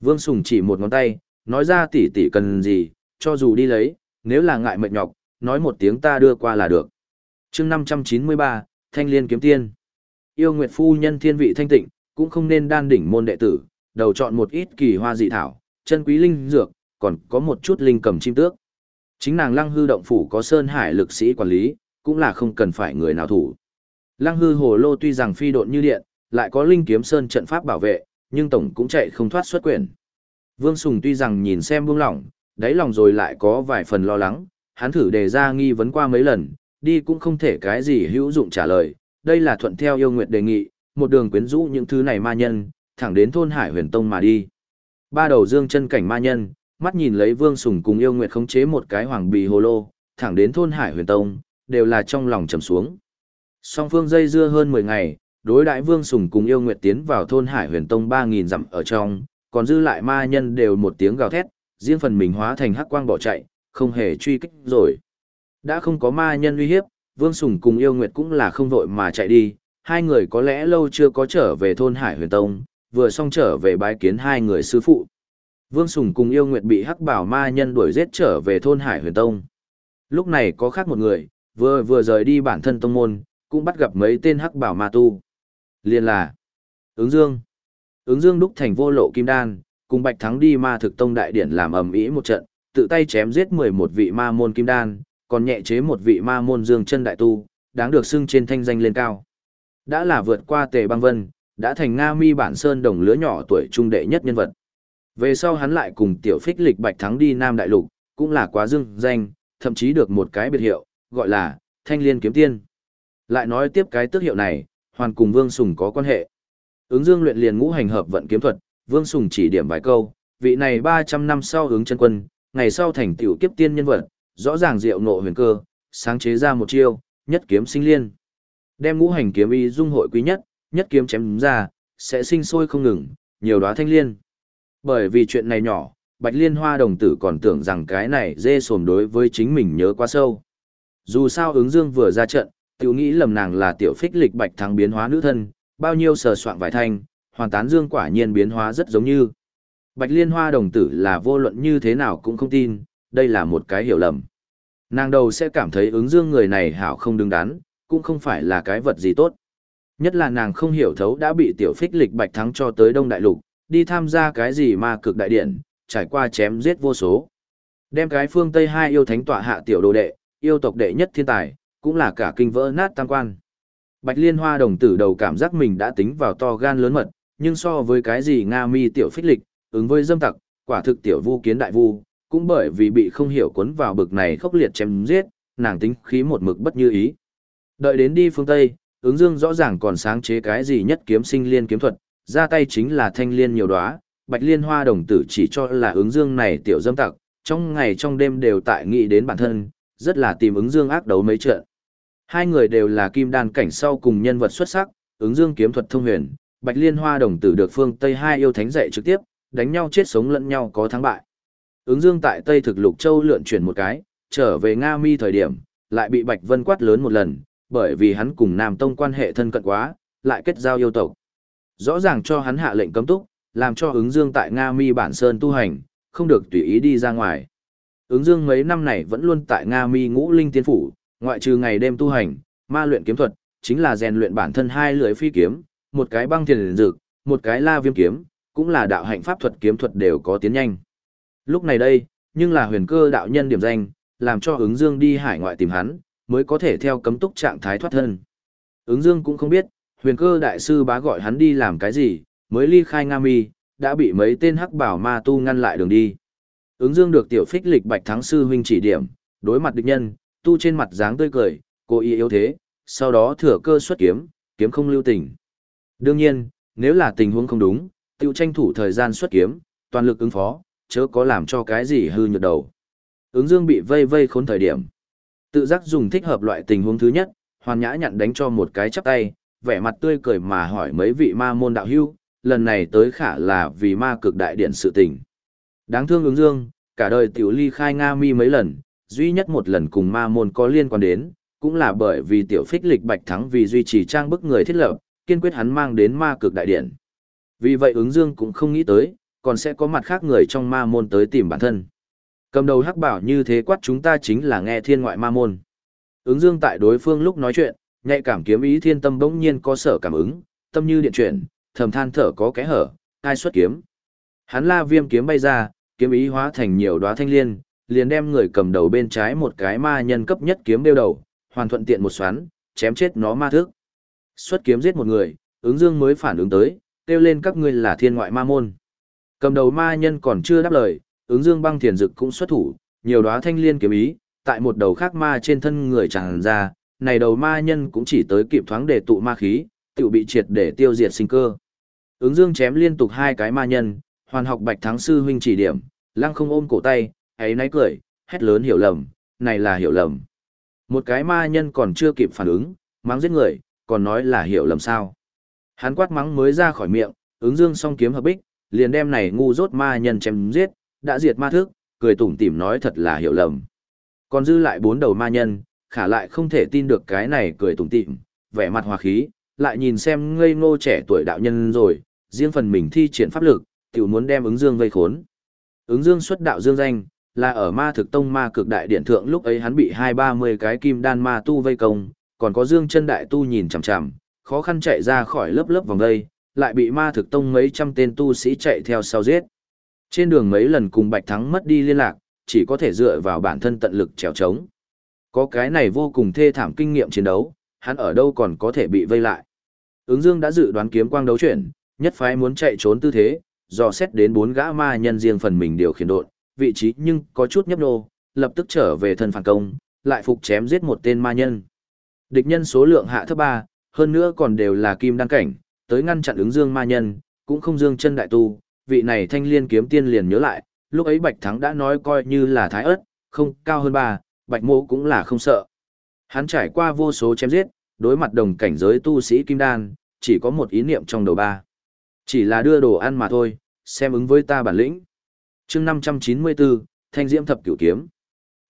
Vương Sùng chỉ một ngón tay, nói ra tỷ tỷ cần gì, cho dù đi lấy, nếu là ngại mệt nhọc, nói một tiếng ta đưa qua là được. chương 593, Thanh Liên Kiếm Tiên. Yêu Nguyệt Phu nhân thiên vị thanh tịnh, cũng không nên đan đỉnh môn đệ tử, đầu chọn một ít kỳ hoa dị thảo, chân quý linh dược, còn có một chút linh cầm chim tước. Chính nàng Lăng Hư động phủ có Sơn Hải lực sĩ quản lý, cũng là không cần phải người nào thủ. Lăng Hư hồ lô tuy rằng phi độn như điện, lại có linh kiếm sơn trận pháp bảo vệ, nhưng tổng cũng chạy không thoát xuất quyền. Vương Sùng tuy rằng nhìn xem buông lỏng, đáy lòng rồi lại có vài phần lo lắng, hắn thử đề ra nghi vấn qua mấy lần, đi cũng không thể cái gì hữu dụng trả lời, đây là thuận theo yêu nguyệt đề nghị, một đường quyến rũ những thứ này ma nhân, thẳng đến thôn Hải Huyền Tông mà đi. Ba đầu dương chân cảnh ma nhân, mắt nhìn lấy Vương Sùng cùng yêu nguyệt khống chế một cái hoàng bì hồ lô, thẳng đến thôn Hải Huyền Tông, đều là trong lòng trầm xuống. Song phương dây dưa hơn 10 ngày, đối đại Vương Sùng cùng yêu nguyệt tiến vào thôn Hải Huyền Tông 3000 dặm ở trong, còn dư lại ma nhân đều một tiếng gào thét, riêng phần mình hóa thành hắc quang bỏ chạy, không hề truy kích rồi. Đã không có ma nhân uy hiếp, Vương Sùng cùng yêu nguyệt cũng là không vội mà chạy đi, hai người có lẽ lâu chưa có trở về thôn Hải Huyền Tông, vừa xong trở về bái kiến hai người sư phụ. Vương Sùng cùng yêu nguyệt bị hắc bảo ma nhân đuổi giết trở về thôn Hải Huyền Tông. Lúc này có khác một người, vừa vừa rời đi bản thân tông môn, cũng bắt gặp mấy tên hắc bảo ma tu. Liên là ứng dương. Ứng dương đúc thành vô lộ kim đan, cùng Bạch Thắng đi ma thực tông đại điển làm ầm ĩ một trận, tự tay chém giết 11 vị ma môn kim đan, còn nhẹ chế một vị ma môn dương chân đại tu, đáng được xưng trên thanh danh lên cao. Đã là vượt qua tề băng vân, đã thành Nga mi bản sơn đồng lứa nhỏ tuổi trung đệ nhất nhân vật. Về sau hắn lại cùng tiểu phích lịch bạch thắng đi Nam Đại Lục, cũng là quá dương danh, thậm chí được một cái biệt hiệu, gọi là Thanh Liên Kiếm Tiên. Lại nói tiếp cái tước hiệu này, hoàn cùng Vương Sùng có quan hệ. Ứng Dương luyện liền ngũ hành hợp vận kiếm thuật, Vương Sùng chỉ điểm vài câu, vị này 300 năm sau hướng chân quân, ngày sau thành tiểu kiếp tiên nhân vật, rõ ràng diệu nộ huyền cơ, sáng chế ra một chiêu, nhất kiếm sinh liên. Đem ngũ hành kiếm y dung hội quý nhất, nhất kiếm chém ra, sẽ sinh sôi không ngừng, nhiều đóa thanh liên. Bởi vì chuyện này nhỏ, Bạch Liên Hoa đồng tử còn tưởng rằng cái này dê sồm đối với chính mình nhớ quá sâu. Dù sao ứng dương vừa ra trận, tiểu nghĩ lầm nàng là tiểu phích lịch bạch thắng biến hóa nữ thân, bao nhiêu sờ soạn vài thanh, hoàn tán dương quả nhiên biến hóa rất giống như. Bạch Liên Hoa đồng tử là vô luận như thế nào cũng không tin, đây là một cái hiểu lầm. Nàng đầu sẽ cảm thấy ứng dương người này hảo không đứng đắn, cũng không phải là cái vật gì tốt. Nhất là nàng không hiểu thấu đã bị tiểu phích lịch bạch thắng cho tới Đông Đại Lục, đi tham gia cái gì ma cực đại điện, trải qua chém giết vô số. Đem cái phương Tây hai yêu thánh tọa hạ tiểu đồ đệ, yêu tộc đệ nhất thiên tài, cũng là cả kinh vỡ nát tam quan. Bạch Liên Hoa đồng tử đầu cảm giác mình đã tính vào to gan lớn mật, nhưng so với cái gì Nga mi tiểu phích lịch, ứng với dâm tặc, quả thực tiểu vu kiến đại vu, cũng bởi vì bị không hiểu cuốn vào bực này khốc liệt chém giết, nàng tính khí một mực bất như ý. Đợi đến đi phương Tây, ứng dương rõ ràng còn sáng chế cái gì nhất kiếm sinh liên kiếm thuật, ra tay chính là thanh liên nhiều đóa, bạch liên hoa đồng tử chỉ cho là ứng dương này tiểu dâm tặc, trong ngày trong đêm đều tại nghĩ đến bản thân, rất là tìm ứng dương ác đấu mấy trận. Hai người đều là kim đan cảnh sau cùng nhân vật xuất sắc, ứng dương kiếm thuật thông huyền, bạch liên hoa đồng tử được phương Tây hai yêu thánh dạy trực tiếp, đánh nhau chết sống lẫn nhau có thắng bại. Ứng dương tại Tây thực lục châu lượn chuyển một cái, trở về Nga mi thời điểm, lại bị Bạch Vân quát lớn một lần, bởi vì hắn cùng Nam Tông quan hệ thân cận quá, lại kết giao yêu tộc. Rõ ràng cho hắn hạ lệnh cấm túc, làm cho ứng dương tại Nga mi bản sơn tu hành, không được tùy ý đi ra ngoài. Ứng dương mấy năm này vẫn luôn tại Nga mi ngũ linh tiên phủ, ngoại trừ ngày đêm tu hành, ma luyện kiếm thuật, chính là rèn luyện bản thân hai lưỡi phi kiếm, một cái băng thiền dược, một cái la viêm kiếm, cũng là đạo hạnh pháp thuật kiếm thuật đều có tiến nhanh. Lúc này đây, nhưng là huyền cơ đạo nhân điểm danh, làm cho ứng dương đi hải ngoại tìm hắn, mới có thể theo cấm túc trạng thái thoát thân. Ứng dương cũng không biết, huyền cơ đại sư bá gọi hắn đi làm cái gì, mới ly khai Nga Mi, đã bị mấy tên hắc bảo ma tu ngăn lại đường đi. Ứng dương được tiểu phích lịch bạch thắng sư huynh chỉ điểm, đối mặt địch nhân, tu trên mặt dáng tươi cười, cố ý yếu thế, sau đó thừa cơ xuất kiếm, kiếm không lưu tình. Đương nhiên, nếu là tình huống không đúng, tiêu tranh thủ thời gian xuất kiếm, toàn lực ứng phó, chớ có làm cho cái gì hư nhược đầu. Ứng dương bị vây vây khốn thời điểm. Tự giác dùng thích hợp loại tình huống thứ nhất, hoàn nhã nhận đánh cho một cái chắp tay, vẻ mặt tươi cười mà hỏi mấy vị ma môn đạo hưu, lần này tới khả là vì ma cực đại điện sự tình. Đáng thương ứng dương, cả đời tiểu ly khai Nga mi mấy lần, duy nhất một lần cùng ma môn có liên quan đến, cũng là bởi vì tiểu phích lịch bạch thắng vì duy trì trang bức người thiết lập, kiên quyết hắn mang đến ma cực đại điện. Vì vậy ứng dương cũng không nghĩ tới, còn sẽ có mặt khác người trong ma môn tới tìm bản thân. Cầm đầu hắc bảo như thế quát chúng ta chính là nghe thiên ngoại ma môn. Ứng dương tại đối phương lúc nói chuyện, nhạy cảm kiếm ý thiên tâm bỗng nhiên có sở cảm ứng, tâm như điện chuyển, thầm than thở có kẽ hở, ai xuất kiếm. Hắn la viêm kiếm bay ra, kiếm ý hóa thành nhiều đóa thanh liên, liền đem người cầm đầu bên trái một cái ma nhân cấp nhất kiếm đeo đầu, hoàn thuận tiện một xoắn, chém chết nó ma thức. Xuất kiếm giết một người, ứng dương mới phản ứng tới, kêu lên các ngươi là thiên ngoại ma môn. Cầm đầu ma nhân còn chưa đáp lời, ứng dương băng thiền dực cũng xuất thủ, nhiều đóa thanh liên kiếm ý, tại một đầu khác ma trên thân người tràn ra, này đầu ma nhân cũng chỉ tới kịp thoáng để tụ ma khí, tự bị triệt để tiêu diệt sinh cơ. Ứng dương chém liên tục hai cái ma nhân, hoàn học bạch thắng sư huynh chỉ điểm, lăng không ôm cổ tay, ấy náy cười, hét lớn hiểu lầm, này là hiểu lầm. Một cái ma nhân còn chưa kịp phản ứng, mang giết người, còn nói là hiểu lầm sao. Hắn quát mắng mới ra khỏi miệng, ứng dương song kiếm hợp bích, liền đem này ngu dốt ma nhân chém giết, đã diệt ma thức, cười tủm tỉm nói thật là hiểu lầm. Còn dư lại bốn đầu ma nhân, khả lại không thể tin được cái này cười tủm tỉm, vẻ mặt hòa khí, lại nhìn xem ngây ngô trẻ tuổi đạo nhân rồi, riêng phần mình thi triển pháp lực, tiểu muốn đem ứng dương vây khốn. Ứng dương xuất đạo dương danh, là ở ma thực tông ma cực đại điện thượng lúc ấy hắn bị hai ba mươi cái kim đan ma tu vây công, còn có dương chân đại tu nhìn chằm chằm, khó khăn chạy ra khỏi lớp lớp vòng đây, lại bị ma thực tông mấy trăm tên tu sĩ chạy theo sau giết. Trên đường mấy lần cùng Bạch Thắng mất đi liên lạc, chỉ có thể dựa vào bản thân tận lực trèo trống. Có cái này vô cùng thê thảm kinh nghiệm chiến đấu, hắn ở đâu còn có thể bị vây lại. Ứng Dương đã dự đoán kiếm quang đấu chuyển, nhất phái muốn chạy trốn tư thế, dò xét đến bốn gã ma nhân riêng phần mình điều khiển độn, vị trí nhưng có chút nhấp nô, lập tức trở về thân phản công, lại phục chém giết một tên ma nhân. Địch nhân số lượng hạ thấp ba, hơn nữa còn đều là kim đăng cảnh, tới ngăn chặn ứng dương ma nhân, cũng không dương chân đại tu, vị này thanh liên kiếm tiên liền nhớ lại, lúc ấy Bạch Thắng đã nói coi như là thái ớt, không cao hơn ba, Bạch Mộ cũng là không sợ. Hắn trải qua vô số chém giết, đối mặt đồng cảnh giới tu sĩ kim đan, chỉ có một ý niệm trong đầu ba. Chỉ là đưa đồ ăn mà thôi, xem ứng với ta bản lĩnh. chương 594, Thanh Diễm Thập Cửu Kiếm.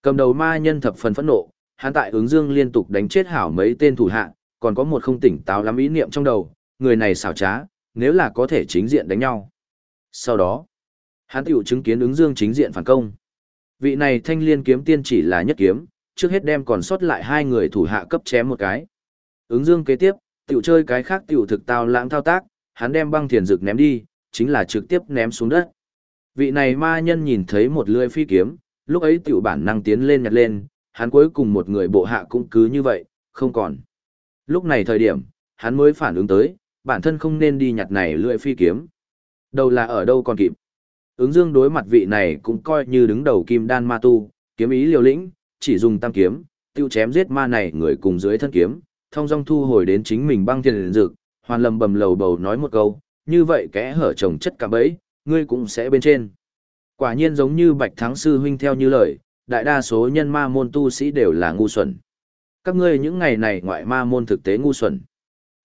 Cầm đầu ma nhân thập phần phẫn nộ, hắn tại ứng dương liên tục đánh chết hảo mấy tên thủ hạ, còn có một không tỉnh táo lắm ý niệm trong đầu, người này xảo trá, nếu là có thể chính diện đánh nhau. Sau đó, hắn tiểu chứng kiến ứng dương chính diện phản công. Vị này thanh liên kiếm tiên chỉ là nhất kiếm, trước hết đem còn sót lại hai người thủ hạ cấp chém một cái. Ứng dương kế tiếp, tiểu chơi cái khác tiểu thực tao lãng thao tác, hắn đem băng thiền dược ném đi, chính là trực tiếp ném xuống đất. Vị này ma nhân nhìn thấy một lưỡi phi kiếm, lúc ấy tiểu bản năng tiến lên nhặt lên, hắn cuối cùng một người bộ hạ cũng cứ như vậy, không còn. Lúc này thời điểm, hắn mới phản ứng tới, bản thân không nên đi nhặt này lưỡi phi kiếm. Đầu là ở đâu còn kịp. Ứng dương đối mặt vị này cũng coi như đứng đầu kim đan ma tu, kiếm ý liều lĩnh, chỉ dùng tam kiếm, tiêu chém giết ma này người cùng dưới thân kiếm, thông dong thu hồi đến chính mình băng thiền dược, hoàn lầm bầm lầu bầu nói một câu, như vậy kẽ hở chồng chất cả bấy, ngươi cũng sẽ bên trên. Quả nhiên giống như Bạch Thắng Sư huynh theo như lời, đại đa số nhân ma môn tu sĩ đều là ngu xuẩn. Các ngươi những ngày này ngoại ma môn thực tế ngu xuẩn.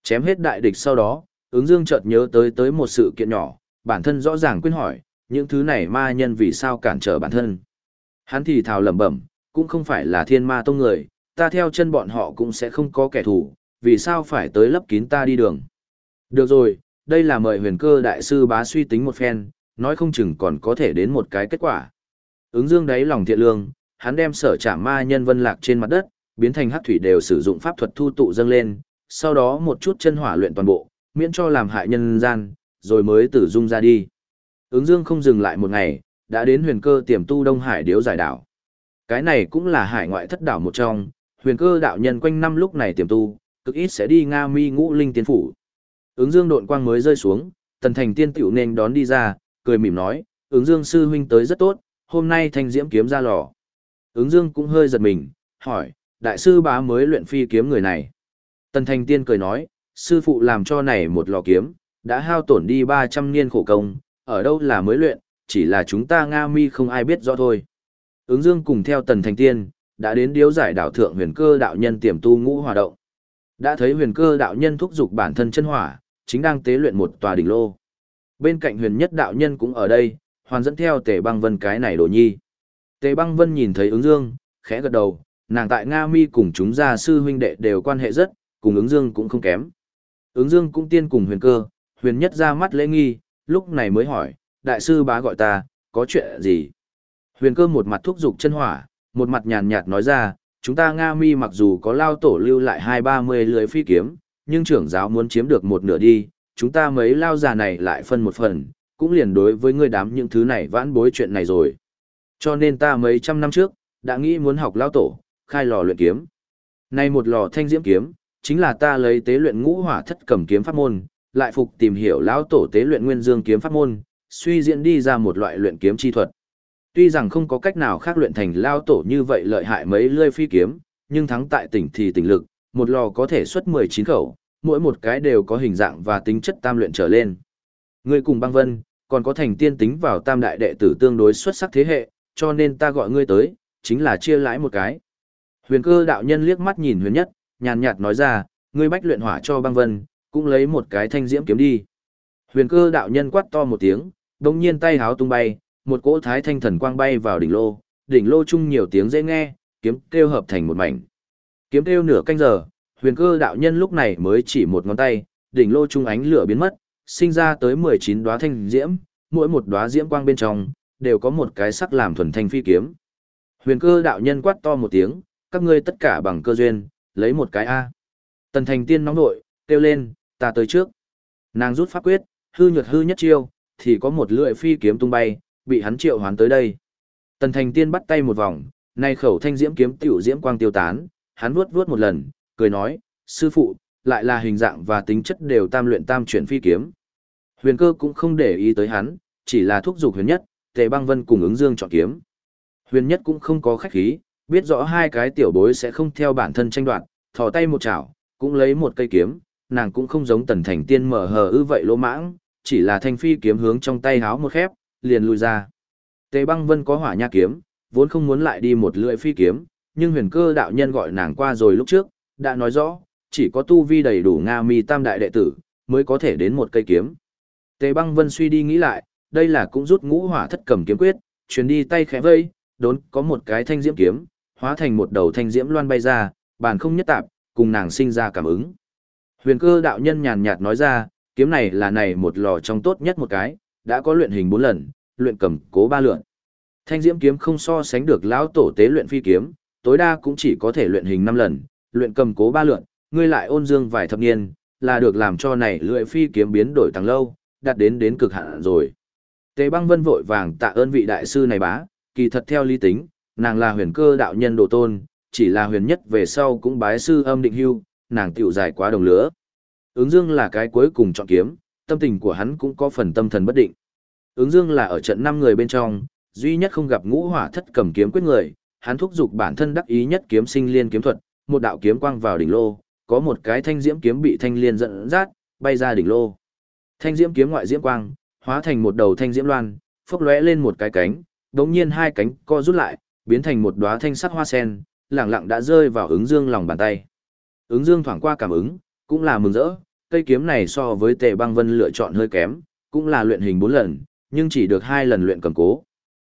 Chém hết đại địch sau đó, ứng dương chợt nhớ tới tới một sự kiện nhỏ, bản thân rõ ràng quên hỏi, những thứ này ma nhân vì sao cản trở bản thân. Hắn thì thào lẩm bẩm, cũng không phải là thiên ma tông người, ta theo chân bọn họ cũng sẽ không có kẻ thù, vì sao phải tới lấp kín ta đi đường. Được rồi, đây là mời huyền cơ đại sư bá suy tính một phen, nói không chừng còn có thể đến một cái kết quả. Ứng dương đáy lòng thiện lương, hắn đem sở trả ma nhân vân lạc trên mặt đất, biến thành hắc thủy đều sử dụng pháp thuật thu tụ dâng lên, sau đó một chút chân hỏa luyện toàn bộ, miễn cho làm hại nhân gian, rồi mới tử dung ra đi. Ứng dương không dừng lại một ngày, đã đến huyền cơ tiềm tu Đông Hải điếu giải đảo. Cái này cũng là hải ngoại thất đảo một trong, huyền cơ đạo nhân quanh năm lúc này tiềm tu, cực ít sẽ đi Nga mi ngũ linh tiên phủ. Ứng dương độn quang mới rơi xuống, tần thành tiên tiểu nên đón đi ra, cười mỉm nói, ứng dương sư huynh tới rất tốt, hôm nay thanh diễm kiếm ra lò. Ứng dương cũng hơi giật mình, hỏi, đại sư bá mới luyện phi kiếm người này. Tần thành tiên cười nói, sư phụ làm cho này một lò kiếm, đã hao tổn đi 300 niên khổ công, ở đâu là mới luyện, chỉ là chúng ta Nga mi không ai biết rõ thôi. Ứng dương cùng theo tần thành tiên, đã đến điếu giải đảo thượng huyền cơ đạo nhân tiềm tu ngũ hòa động. Đã thấy huyền cơ đạo nhân thúc giục bản thân chân hỏa, chính đang tế luyện một tòa đỉnh lô. Bên cạnh huyền nhất đạo nhân cũng ở đây, hoàn dẫn theo tề băng vân cái này đồ nhi. Tề băng vân nhìn thấy ứng dương, khẽ gật đầu, nàng tại Nga mi cùng chúng gia sư huynh đệ đều quan hệ rất, cùng ứng dương cũng không kém. Ứng dương cũng tiên cùng huyền cơ, huyền nhất ra mắt lễ nghi, lúc này mới hỏi, đại sư bá gọi ta, có chuyện gì? Huyền cơ một mặt thúc giục chân hỏa, một mặt nhàn nhạt nói ra, chúng ta Nga mi mặc dù có lao tổ lưu lại hai ba mươi lưới phi kiếm, nhưng trưởng giáo muốn chiếm được một nửa đi, chúng ta mấy lao già này lại phân một phần, cũng liền đối với ngươi đám những thứ này vãn bối chuyện này rồi. Cho nên ta mấy trăm năm trước, đã nghĩ muốn học lao tổ, khai lò luyện kiếm. Nay một lò thanh diễm kiếm, chính là ta lấy tế luyện ngũ hỏa thất cầm kiếm pháp môn, lại phục tìm hiểu lão tổ tế luyện nguyên dương kiếm pháp môn, suy diễn đi ra một loại luyện kiếm chi thuật. Tuy rằng không có cách nào khác luyện thành lao tổ như vậy lợi hại mấy lươi phi kiếm, nhưng thắng tại tỉnh thì tỉnh lực, một lò có thể xuất 19 khẩu, mỗi một cái đều có hình dạng và tính chất tam luyện trở lên. Ngươi cùng băng vân, còn có thành tiên tính vào tam đại đệ tử tương đối xuất sắc thế hệ, cho nên ta gọi ngươi tới, chính là chia lãi một cái. Huyền cơ đạo nhân liếc mắt nhìn huyền nhất, nhàn nhạt nói ra, ngươi bách luyện hỏa cho băng vân, cũng lấy một cái thanh diễm kiếm đi. Huyền cơ đạo nhân quát to một tiếng, đồng nhiên tay háo tung bay, một cỗ thái thanh thần quang bay vào đỉnh lô, đỉnh lô chung nhiều tiếng dễ nghe, kiếm kêu hợp thành một mảnh. Kiếm kêu nửa canh giờ, huyền cơ đạo nhân lúc này mới chỉ một ngón tay, đỉnh lô chung ánh lửa biến mất, sinh ra tới 19 đóa thanh diễm, mỗi một đóa diễm quang bên trong, đều có một cái sắc làm thuần thanh phi kiếm. Huyền cơ đạo nhân quát to một tiếng, các ngươi tất cả bằng cơ duyên, lấy một cái A. Tần thành tiên nóng nội, kêu lên, ta tới trước. Nàng rút pháp quyết, hư nhược hư nhất chiêu, thì có một lưỡi phi kiếm tung bay, bị hắn triệu hoán tới đây. Tần thành tiên bắt tay một vòng, nay khẩu thanh diễm kiếm tiểu diễm quang tiêu tán, hắn vuốt vuốt một lần, cười nói, sư phụ, lại là hình dạng và tính chất đều tam luyện tam chuyển phi kiếm. Huyền cơ cũng không để ý tới hắn, chỉ là thúc giục huyền nhất, tề băng vân cùng ứng dương chọn kiếm. Huyền nhất cũng không có khách khí, biết rõ hai cái tiểu bối sẽ không theo bản thân tranh đoạt, thò tay một chảo, cũng lấy một cây kiếm, nàng cũng không giống tần thành tiên mở hờ ư vậy lỗ mãng, chỉ là thanh phi kiếm hướng trong tay háo một khép, liền lùi ra. Tề băng vân có hỏa nha kiếm, vốn không muốn lại đi một lưỡi phi kiếm, nhưng huyền cơ đạo nhân gọi nàng qua rồi lúc trước, đã nói rõ, chỉ có tu vi đầy đủ Nga mi tam đại đệ tử, mới có thể đến một cây kiếm. Tề băng vân suy đi nghĩ lại, đây là cũng rút ngũ hỏa thất cầm kiếm quyết, truyền đi tay khẽ vây, đốn có một cái thanh diễm kiếm, hóa thành một đầu thanh diễm loan bay ra, bàn không nhất tạp, cùng nàng sinh ra cảm ứng. Huyền cơ đạo nhân nhàn nhạt nói ra, kiếm này là này một lò trong tốt nhất một cái, đã có luyện hình bốn lần, luyện cầm cố ba lượn. Thanh diễm kiếm không so sánh được lão tổ tế luyện phi kiếm, tối đa cũng chỉ có thể luyện hình năm lần, luyện cầm cố ba lượn, ngươi lại ôn dương vài thập niên, là được làm cho này lưỡi phi kiếm biến đổi tăng lâu, đạt đến đến cực hạn rồi. Tề băng vân vội vàng tạ ơn vị đại sư này bá, kỳ thật theo lý tính, nàng là huyền cơ đạo nhân độ tôn, chỉ là huyền nhất về sau cũng bái sư âm định hưu, nàng tiểu dài quá đồng lứa. Ứng dương là cái cuối cùng chọn kiếm, tâm tình của hắn cũng có phần tâm thần bất định. Ứng dương là ở trận năm người bên trong, duy nhất không gặp ngũ hỏa thất cầm kiếm quyết người, hắn thúc giục bản thân đắc ý nhất kiếm sinh liên kiếm thuật, một đạo kiếm quang vào đỉnh lô, có một cái thanh diễm kiếm bị thanh liên dẫn dắt, bay ra đỉnh lô. Thanh diễm kiếm ngoại diễm quang, hóa thành một đầu thanh diễm loan, phốc lóe lên một cái cánh, đột nhiên hai cánh co rút lại, biến thành một đóa thanh sắc hoa sen, lẳng lặng đã rơi vào ứng dương lòng bàn tay. Ứng dương thoảng qua cảm ứng, cũng là mừng rỡ, cây kiếm này so với tề băng vân lựa chọn hơi kém, cũng là luyện hình bốn lần, nhưng chỉ được hai lần luyện cầm cố.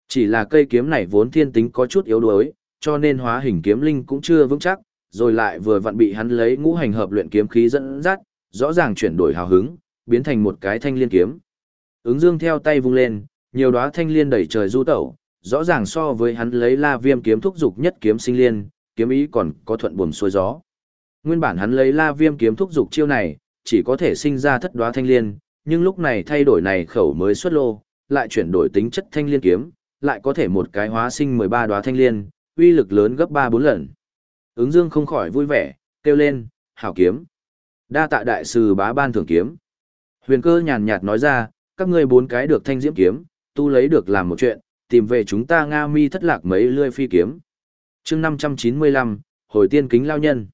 Chỉ là cây kiếm này vốn thiên tính có chút yếu đuối, cho nên hóa hình kiếm linh cũng chưa vững chắc, rồi lại vừa vặn bị hắn lấy ngũ hành hợp luyện kiếm khí dẫn dắt, rõ ràng chuyển đổi hào hứng, biến thành một cái thanh liên kiếm. Ứng Dương theo tay vung lên, nhiều đóa thanh liên đẩy trời du tẩu, rõ ràng so với hắn lấy La Viêm kiếm thúc dục nhất kiếm sinh liên, kiếm ý còn có thuận buồm xuôi gió. Nguyên bản hắn lấy La Viêm kiếm thúc dục chiêu này, chỉ có thể sinh ra thất đóa thanh liên, nhưng lúc này thay đổi này khẩu mới xuất lô, lại chuyển đổi tính chất thanh liên kiếm, lại có thể một cái hóa sinh 13 đóa thanh liên, uy lực lớn gấp 3 4 lần. Ứng Dương không khỏi vui vẻ, kêu lên, "Hảo kiếm." Đa tạ đại sư bá ban thưởng kiếm. Huyền Cơ nhàn nhạt nói ra, các ngươi bốn cái được thanh diễm kiếm, tu lấy được làm một chuyện, tìm về chúng ta Nga Mi thất lạc mấy lươi phi kiếm. Chương 595, hồi tiên kính lao nhân.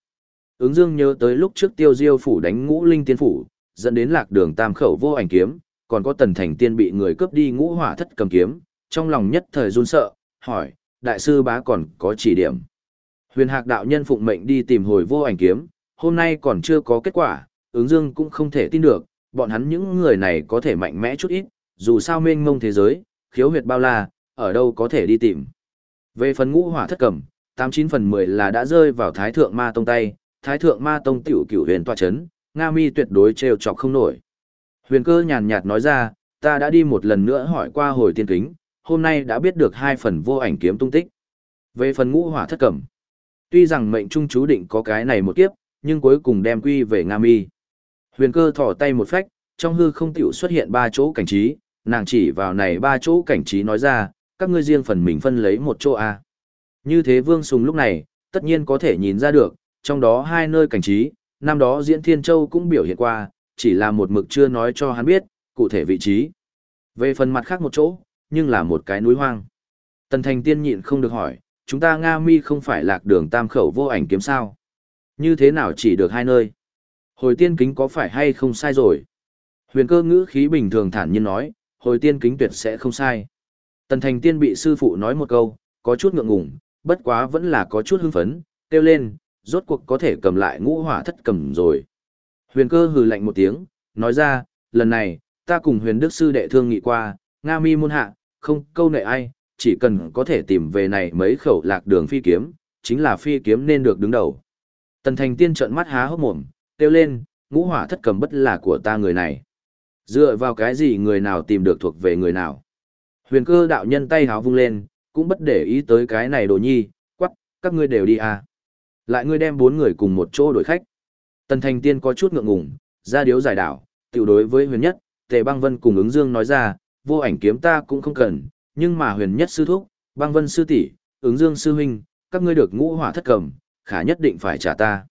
Ứng Dương nhớ tới lúc trước Tiêu Diêu phủ đánh Ngũ Linh tiên phủ, dẫn đến lạc đường tam khẩu vô ảnh kiếm, còn có tần thành tiên bị người cướp đi ngũ hỏa thất cầm kiếm, trong lòng nhất thời run sợ, hỏi, đại sư bá còn có chỉ điểm. Huyền hạc đạo nhân phụng mệnh đi tìm hồi vô ảnh kiếm, hôm nay còn chưa có kết quả, ứng dương cũng không thể tin được, bọn hắn những người này có thể mạnh mẽ chút ít, dù sao mênh mông thế giới, khiếu huyệt bao la, ở đâu có thể đi tìm. Về phần ngũ hỏa thất cầm, 89 phần 10 là đã rơi vào thái thượng ma tông tay, thái thượng ma tông tiểu cửu huyền tòa chấn, Nga mi tuyệt đối trêu chọc không nổi. Huyền cơ nhàn nhạt nói ra, ta đã đi một lần nữa hỏi qua hồi tiên kính, hôm nay đã biết được hai phần vô ảnh kiếm tung tích. Về phần ngũ hỏa thất cẩm, tuy rằng mệnh trung chú định có cái này một kiếp, nhưng cuối cùng đem quy về Nga mi. Huyền cơ thỏ tay một phách, trong hư không tiểu xuất hiện ba chỗ cảnh trí, nàng chỉ vào này ba chỗ cảnh trí nói ra, các ngươi riêng phần mình phân lấy một chỗ A. Như thế Vương Sùng lúc này, tất nhiên có thể nhìn ra được, trong đó hai nơi cảnh trí, năm đó Diễn Thiên Châu cũng biểu hiện qua, chỉ là một mực chưa nói cho hắn biết, cụ thể vị trí. Về phần mặt khác một chỗ, nhưng là một cái núi hoang. Tần Thành Tiên nhịn không được hỏi, chúng ta Nga Mi không phải lạc đường tam khẩu vô ảnh kiếm sao? Như thế nào chỉ được hai nơi? Hồi tiên kính có phải hay không sai rồi? Huyền cơ ngữ khí bình thường thản nhiên nói, hồi tiên kính tuyệt sẽ không sai. Tần Thành Tiên bị sư phụ nói một câu, có chút ngượng ngùng, bất quá vẫn là có chút hưng phấn, kêu lên, rốt cuộc có thể cầm lại ngũ hỏa thất cầm rồi. Huyền cơ hừ lạnh một tiếng, nói ra, lần này, ta cùng huyền đức sư đệ thương nghị qua, Nga mi môn hạ, không câu nệ ai, chỉ cần có thể tìm về này mấy khẩu lạc đường phi kiếm, chính là phi kiếm nên được đứng đầu. Tần thành tiên trợn mắt há hốc mồm, kêu lên, ngũ hỏa thất cầm bất là của ta người này. Dựa vào cái gì người nào tìm được thuộc về người nào. Huyền cơ đạo nhân tay háo vung lên, cũng bất để ý tới cái này đồ nhi, quắc, các ngươi đều đi à. Lại ngươi đem bốn người cùng một chỗ đổi khách. Tần thành tiên có chút ngượng ngùng, ra điếu giải đảo, tiểu đối với huyền nhất, tề băng vân cùng ứng dương nói ra, vô ảnh kiếm ta cũng không cần, nhưng mà huyền nhất sư thúc, băng vân sư tỷ, ứng dương sư huynh, các ngươi được ngũ hỏa thất cầm, khả nhất định phải trả ta.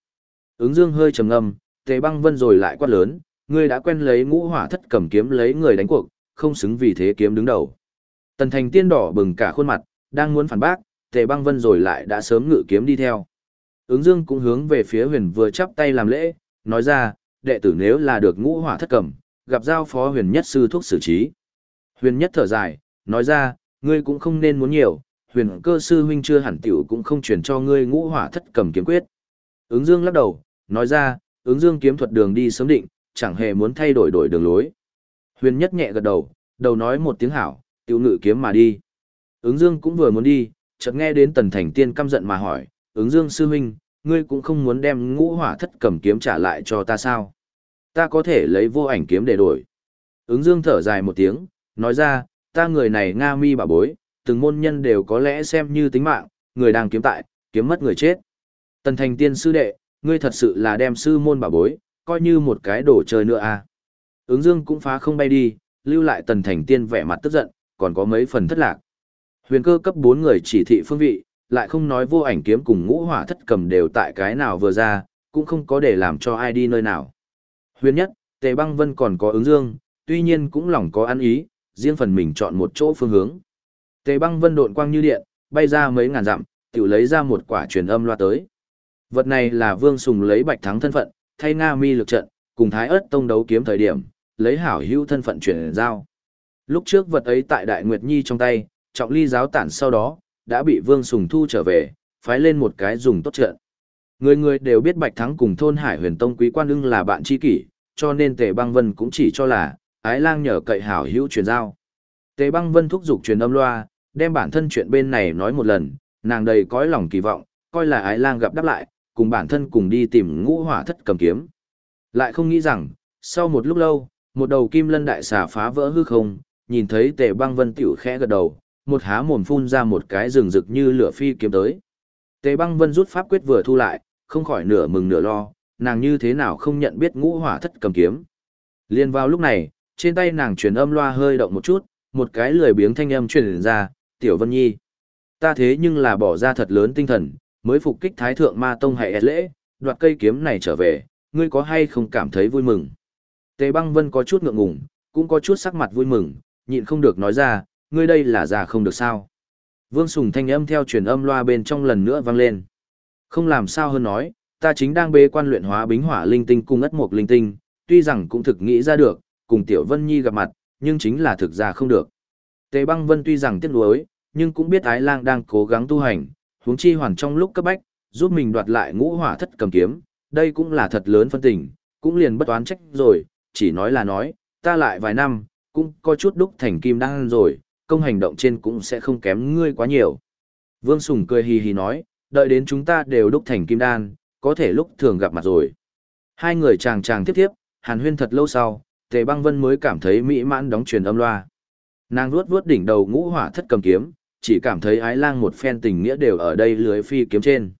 Ứng dương hơi trầm ngâm, tề băng vân rồi lại quát lớn, ngươi đã quen lấy ngũ hỏa thất cầm kiếm lấy người đánh cuộc, không xứng vì thế kiếm đứng đầu. Tần thành tiên đỏ bừng cả khuôn mặt, đang muốn phản bác, tề băng vân rồi lại đã sớm ngự kiếm đi theo. Ứng dương cũng hướng về phía huyền vừa chắp tay làm lễ, nói ra, đệ tử nếu là được ngũ hỏa thất cầm, gặp giao phó huyền nhất sư thuốc xử trí. Huyền nhất thở dài, nói ra, ngươi cũng không nên muốn nhiều, huyền cơ sư huynh chưa hẳn tiểu cũng không truyền cho ngươi ngũ hỏa thất cầm kiếm quyết. Ứng dương lắc đầu, nói ra, ứng dương kiếm thuật đường đi sớm định, chẳng hề muốn thay đổi đổi đường lối. Huyền nhất nhẹ gật đầu, đầu nói một tiếng hảo, tiểu ngự kiếm mà đi. Ứng dương cũng vừa muốn đi, chợt nghe đến tần thành tiên căm giận mà hỏi, ứng dương sư huynh, ngươi cũng không muốn đem ngũ hỏa thất cầm kiếm trả lại cho ta sao? Ta có thể lấy vô ảnh kiếm để đổi. Ứng dương thở dài một tiếng, nói ra, ta người này Nga mi bà bối, từng môn nhân đều có lẽ xem như tính mạng, người đang kiếm tại, kiếm mất người chết. Tần thành tiên sư đệ, ngươi thật sự là đem sư môn bà bối, coi như một cái đồ chơi nữa à. Ứng dương cũng phá không bay đi, lưu lại tần thành tiên vẻ mặt tức giận, còn có mấy phần thất lạc. Huyền cơ cấp 4 người chỉ thị phương vị, lại không nói vô ảnh kiếm cùng ngũ hỏa thất cầm đều tại cái nào vừa ra, cũng không có để làm cho ai đi nơi nào. Huyền nhất, Tề Băng Vân còn có ứng dương, tuy nhiên cũng lòng có ăn ý, riêng phần mình chọn một chỗ phương hướng. Tề Băng Vân độn quang như điện, bay ra mấy ngàn dặm, tiểu lấy ra một quả truyền âm loa tới. Vật này là Vương Sùng lấy Bạch Thắng thân phận, thay Nga Mi lực trận, cùng Thái Ức tông đấu kiếm thời điểm, lấy hảo hữu thân phận chuyển giao. Lúc trước vật ấy tại Đại Nguyệt Nhi trong tay, trọng ly giáo tản sau đó, đã bị Vương Sùng thu trở về, phái lên một cái dùng tốt trận. Người người đều biết Bạch Thắng cùng thôn Hải Huyền Tông Quý Quan ưng là bạn tri kỷ, cho nên Tề Băng Vân cũng chỉ cho là Ái Lang nhờ cậy hảo hữu truyền giao. Tề Băng Vân thúc giục truyền âm loa, đem bản thân chuyện bên này nói một lần, nàng đầy cõi lòng kỳ vọng, coi là Ái Lang gặp đáp lại, cùng bản thân cùng đi tìm Ngũ Hỏa Thất cầm kiếm. Lại không nghĩ rằng, sau một lúc lâu, một đầu kim lân đại xà phá vỡ hư không, nhìn thấy Tề Băng Vân tiểu khẽ gật đầu, một há mồm phun ra một cái rừng rực như lửa phi kiếm tới. Tề băng vân rút pháp quyết vừa thu lại, không khỏi nửa mừng nửa lo, nàng như thế nào không nhận biết ngũ hỏa thất cầm kiếm. Liên vào lúc này, trên tay nàng truyền âm loa hơi động một chút, một cái lười biếng thanh âm truyền ra, tiểu vân nhi. Ta thế nhưng là bỏ ra thật lớn tinh thần, mới phục kích thái thượng ma tông hệ lễ, đoạt cây kiếm này trở về, ngươi có hay không cảm thấy vui mừng. Tề băng vân có chút ngượng ngùng, cũng có chút sắc mặt vui mừng, nhịn không được nói ra, ngươi đây là già không được sao. Vương Sùng thanh âm theo truyền âm loa bên trong lần nữa vang lên. Không làm sao hơn nói, ta chính đang bế quan luyện hóa bính hỏa linh tinh cung ất mục linh tinh, tuy rằng cũng thực nghĩ ra được, cùng Tiểu Vân Nhi gặp mặt, nhưng chính là thực ra không được. Tề băng vân tuy rằng tiếc nuối, nhưng cũng biết ái lang đang cố gắng tu hành, huống chi hoàn trong lúc cấp bách, giúp mình đoạt lại ngũ hỏa thất cầm kiếm, đây cũng là thật lớn phân tình, cũng liền bất toán trách rồi, chỉ nói là nói, ta lại vài năm, cũng có chút đúc thành kim đan rồi, công hành động trên cũng sẽ không kém ngươi quá nhiều. Vương Sùng cười hì hì nói, đợi đến chúng ta đều đúc thành kim đan, có thể lúc thường gặp mặt rồi. Hai người chàng chàng tiếp tiếp, hàn huyên thật lâu sau, Tề Băng Vân mới cảm thấy mỹ mãn đóng truyền âm loa. Nàng vuốt vuốt đỉnh đầu ngũ hỏa thất cầm kiếm, chỉ cảm thấy ái lang một phen tình nghĩa đều ở đây lưới phi kiếm trên.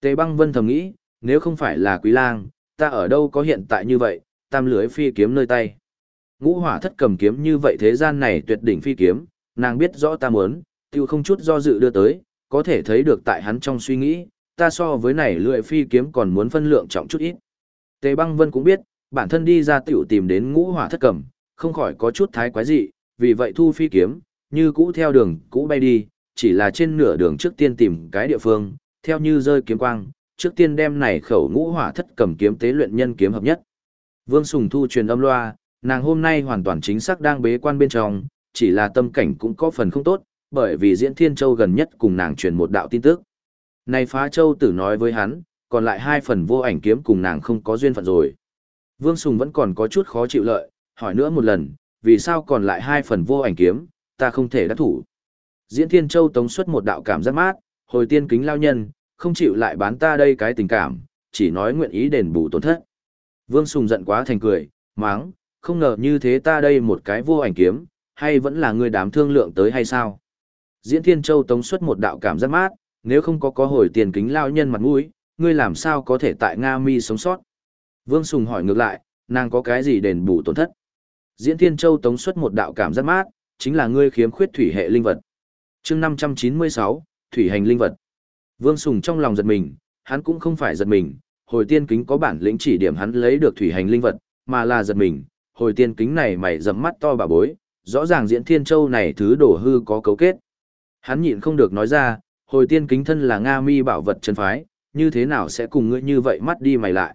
Tề Băng Vân thầm nghĩ, nếu không phải là quý lang, ta ở đâu có hiện tại như vậy, tam lưới phi kiếm nơi tay. Ngũ hỏa thất cầm kiếm như vậy thế gian này tuyệt đỉnh phi kiếm, nàng biết rõ ta muốn, tiêu không chút do dự đưa tới, có thể thấy được tại hắn trong suy nghĩ, ta so với này lưỡi phi kiếm còn muốn phân lượng trọng chút ít. Tề băng vân cũng biết, bản thân đi ra tiểu tìm đến ngũ hỏa thất cầm, không khỏi có chút thái quái dị, vì vậy thu phi kiếm, như cũ theo đường cũ bay đi, chỉ là trên nửa đường trước tiên tìm cái địa phương, theo như rơi kiếm quang, trước tiên đem này khẩu ngũ hỏa thất cầm kiếm tế luyện nhân kiếm hợp nhất. Vương Sùng Thu truyền âm loa, nàng hôm nay hoàn toàn chính xác đang bế quan bên trong, chỉ là tâm cảnh cũng có phần không tốt, bởi vì Diễn Thiên Châu gần nhất cùng nàng truyền một đạo tin tức. Này phá châu tử nói với hắn, còn lại hai phần vô ảnh kiếm cùng nàng không có duyên phận rồi. Vương Sùng vẫn còn có chút khó chịu lợi, hỏi nữa một lần, vì sao còn lại hai phần vô ảnh kiếm, ta không thể đắc thủ. Diễn Thiên Châu tống xuất một đạo cảm giác mát, hồi tiên kính lao nhân, không chịu lại bán ta đây cái tình cảm, chỉ nói nguyện ý đền bù tổn thất. Vương Sùng giận quá thành cười, máng, không ngờ như thế ta đây một cái vô ảnh kiếm, hay vẫn là người đám thương lượng tới hay sao? Diễn Thiên Châu tống xuất một đạo cảm giác mát, nếu không có có hồi tiền kính lao nhân mặt mũi, ngươi làm sao có thể tại Nga Mi sống sót? Vương Sùng hỏi ngược lại, nàng có cái gì đền bù tổn thất? Diễn Thiên Châu tống xuất một đạo cảm giác mát, chính là ngươi khiếm khuyết thủy hệ linh vật. chương 596, thủy hành linh vật. Vương Sùng trong lòng giật mình, hắn cũng không phải giật mình, hồi tiên kính có bản lĩnh chỉ điểm hắn lấy được thủy hành linh vật, mà là giật mình, hồi tiên kính này mày dầm mắt to bà bối, rõ ràng diễn thiên châu này thứ đổ hư có cấu kết. Hắn nhịn không được nói ra, hồi tiên kính thân là Nga mi bảo vật chân phái, như thế nào sẽ cùng ngươi như vậy mắt đi mày lại.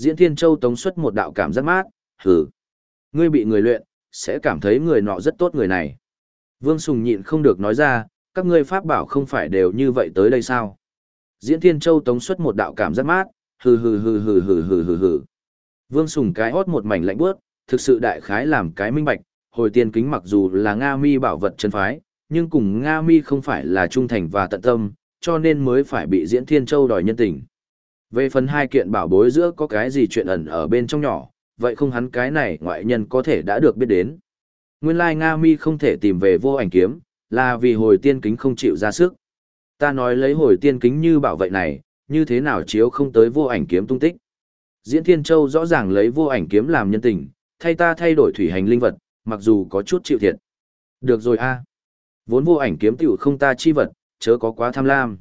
Diễn thiên châu tống xuất một đạo cảm giác mát, hừ. Ngươi bị người luyện, sẽ cảm thấy người nọ rất tốt người này. Vương Sùng nhịn không được nói ra, các ngươi pháp bảo không phải đều như vậy tới đây sao? Diễn Thiên Châu tống xuất một đạo cảm giác mát, hừ hừ hừ hừ hừ hừ hừ hừ. Vương Sùng cái hót một mảnh lạnh bước, thực sự đại khái làm cái minh bạch, hồi tiên kính mặc dù là Nga mi bảo vật chân phái, nhưng cùng Nga mi không phải là trung thành và tận tâm, cho nên mới phải bị Diễn Thiên Châu đòi nhân tình. Về phần hai kiện bảo bối giữa có cái gì chuyện ẩn ở bên trong nhỏ, vậy không hắn cái này ngoại nhân có thể đã được biết đến. Nguyên lai Nga mi không thể tìm về vô ảnh kiếm, là vì hồi tiên kính không chịu ra sức. Ta nói lấy hồi tiên kính như bảo vệ này, như thế nào chiếu không tới vô ảnh kiếm tung tích. Diễn Thiên Châu rõ ràng lấy vô ảnh kiếm làm nhân tình, thay ta thay đổi thủy hành linh vật, mặc dù có chút chịu thiệt. Được rồi a, Vốn vô ảnh kiếm tiểu không ta chi vật, chớ có quá tham lam.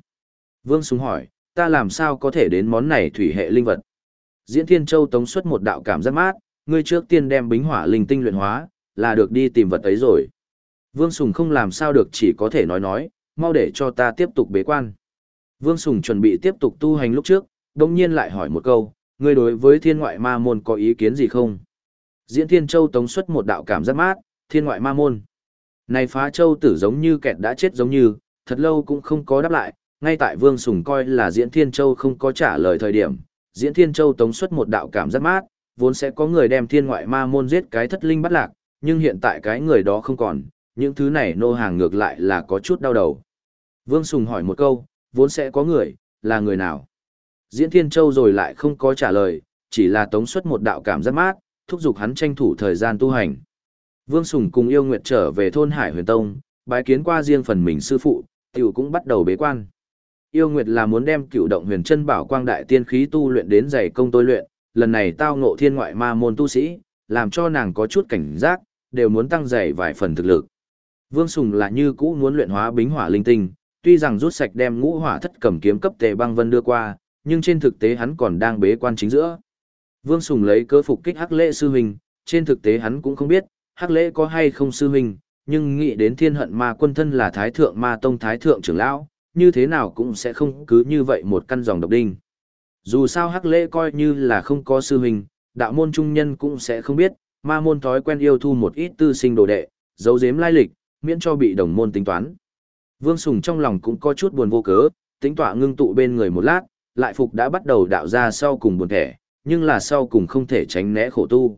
Vương Súng hỏi, ta làm sao có thể đến món này thủy hệ linh vật? Diễn Thiên Châu tống xuất một đạo cảm giác mát, ngươi trước tiên đem bính hỏa linh tinh luyện hóa, là được đi tìm vật ấy rồi. Vương Sùng không làm sao được chỉ có thể nói nói, mau để cho ta tiếp tục bế quan. Vương Sùng chuẩn bị tiếp tục tu hành lúc trước, đồng nhiên lại hỏi một câu, ngươi đối với thiên ngoại ma môn có ý kiến gì không? Diễn Thiên Châu tống xuất một đạo cảm giác mát, thiên ngoại ma môn. Này phá châu tử giống như kẹt đã chết giống như, thật lâu cũng không có đáp lại, ngay tại Vương Sùng coi là Diễn Thiên Châu không có trả lời thời điểm, Diễn Thiên Châu tống xuất một đạo cảm giác mát, vốn sẽ có người đem thiên ngoại ma môn giết cái thất linh bắt lạc, nhưng hiện tại cái người đó không còn, những thứ này nô hàng ngược lại là có chút đau đầu. Vương Sùng hỏi một câu, vốn sẽ có người, là người nào? Diễn Thiên Châu rồi lại không có trả lời, chỉ là tống xuất một đạo cảm giác mát, thúc giục hắn tranh thủ thời gian tu hành. Vương Sùng cùng yêu nguyệt trở về thôn Hải Huyền Tông, bái kiến qua riêng phần mình sư phụ, tiểu cũng bắt đầu bế quan. Yêu nguyệt là muốn đem cựu động huyền chân bảo quang đại tiên khí tu luyện đến dày công tôi luyện, lần này tao ngộ thiên ngoại ma môn tu sĩ, làm cho nàng có chút cảnh giác, đều muốn tăng dày vài phần thực lực. Vương Sùng là như cũ muốn luyện hóa bính hỏa linh tinh, tuy rằng rút sạch đem ngũ hỏa thất cầm kiếm cấp tề băng vân đưa qua, nhưng trên thực tế hắn còn đang bế quan chính giữa. Vương Sùng lấy cơ phục kích hắc lễ sư huynh, trên thực tế hắn cũng không biết, hắc lễ có hay không sư huynh, nhưng nghĩ đến thiên hận ma quân thân là thái thượng ma tông thái thượng trưởng lão, như thế nào cũng sẽ không cứ như vậy một căn dòng độc đinh. Dù sao hắc lễ coi như là không có sư hình đạo môn trung nhân cũng sẽ không biết, ma môn thói quen yêu thu một ít tư sinh đồ đệ, giấu giếm lai lịch, miễn cho bị đồng môn tính toán. Vương Sùng trong lòng cũng có chút buồn vô cớ, tính tọa ngưng tụ bên người một lát, lại phục đã bắt đầu đạo ra sau cùng buồn thẻ, nhưng là sau cùng không thể tránh né khổ tu.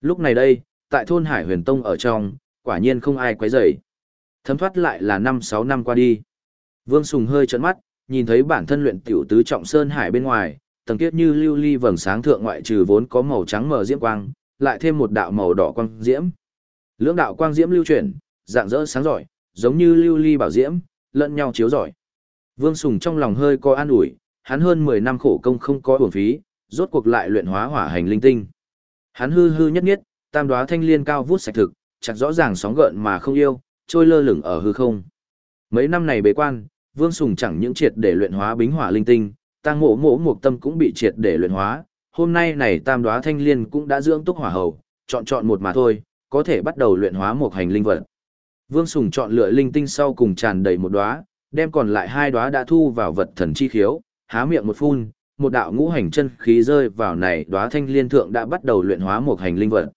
Lúc này đây, tại thôn Hải Huyền Tông ở trong, quả nhiên không ai quấy rầy. Thấm thoát lại là 5-6 năm qua đi. Vương Sùng hơi trấn mắt, nhìn thấy bản thân luyện tiểu tứ trọng sơn hải bên ngoài, tầng kiết như lưu ly vầng sáng thượng ngoại trừ vốn có màu trắng mờ diễm quang, lại thêm một đạo màu đỏ quang diễm. Lưỡng đạo quang diễm lưu chuyển, dạng dỡ sáng giỏi, giống như lưu ly bảo diễm, lẫn nhau chiếu giỏi. Vương Sùng trong lòng hơi có an ủi, hắn hơn 10 năm khổ công không có uổng phí, rốt cuộc lại luyện hóa hỏa hành linh tinh. Hắn hư hư nhất nhất, tam đóa thanh liên cao vút sạch thực, chặt rõ ràng sóng gợn mà không yêu, trôi lơ lửng ở hư không. Mấy năm này bế quan, Vương Sùng chẳng những triệt để luyện hóa bính hỏa linh tinh, tăng mộ mộ một tâm cũng bị triệt để luyện hóa, hôm nay này tam đóa thanh liên cũng đã dưỡng túc hỏa hầu, chọn chọn một mà thôi, có thể bắt đầu luyện hóa một hành linh vật. Vương Sùng chọn lựa linh tinh sau cùng tràn đầy một đóa, đem còn lại hai đóa đã thu vào vật thần chi khiếu, há miệng một phun, một đạo ngũ hành chân khí rơi vào này đóa thanh liên thượng đã bắt đầu luyện hóa một hành linh vật.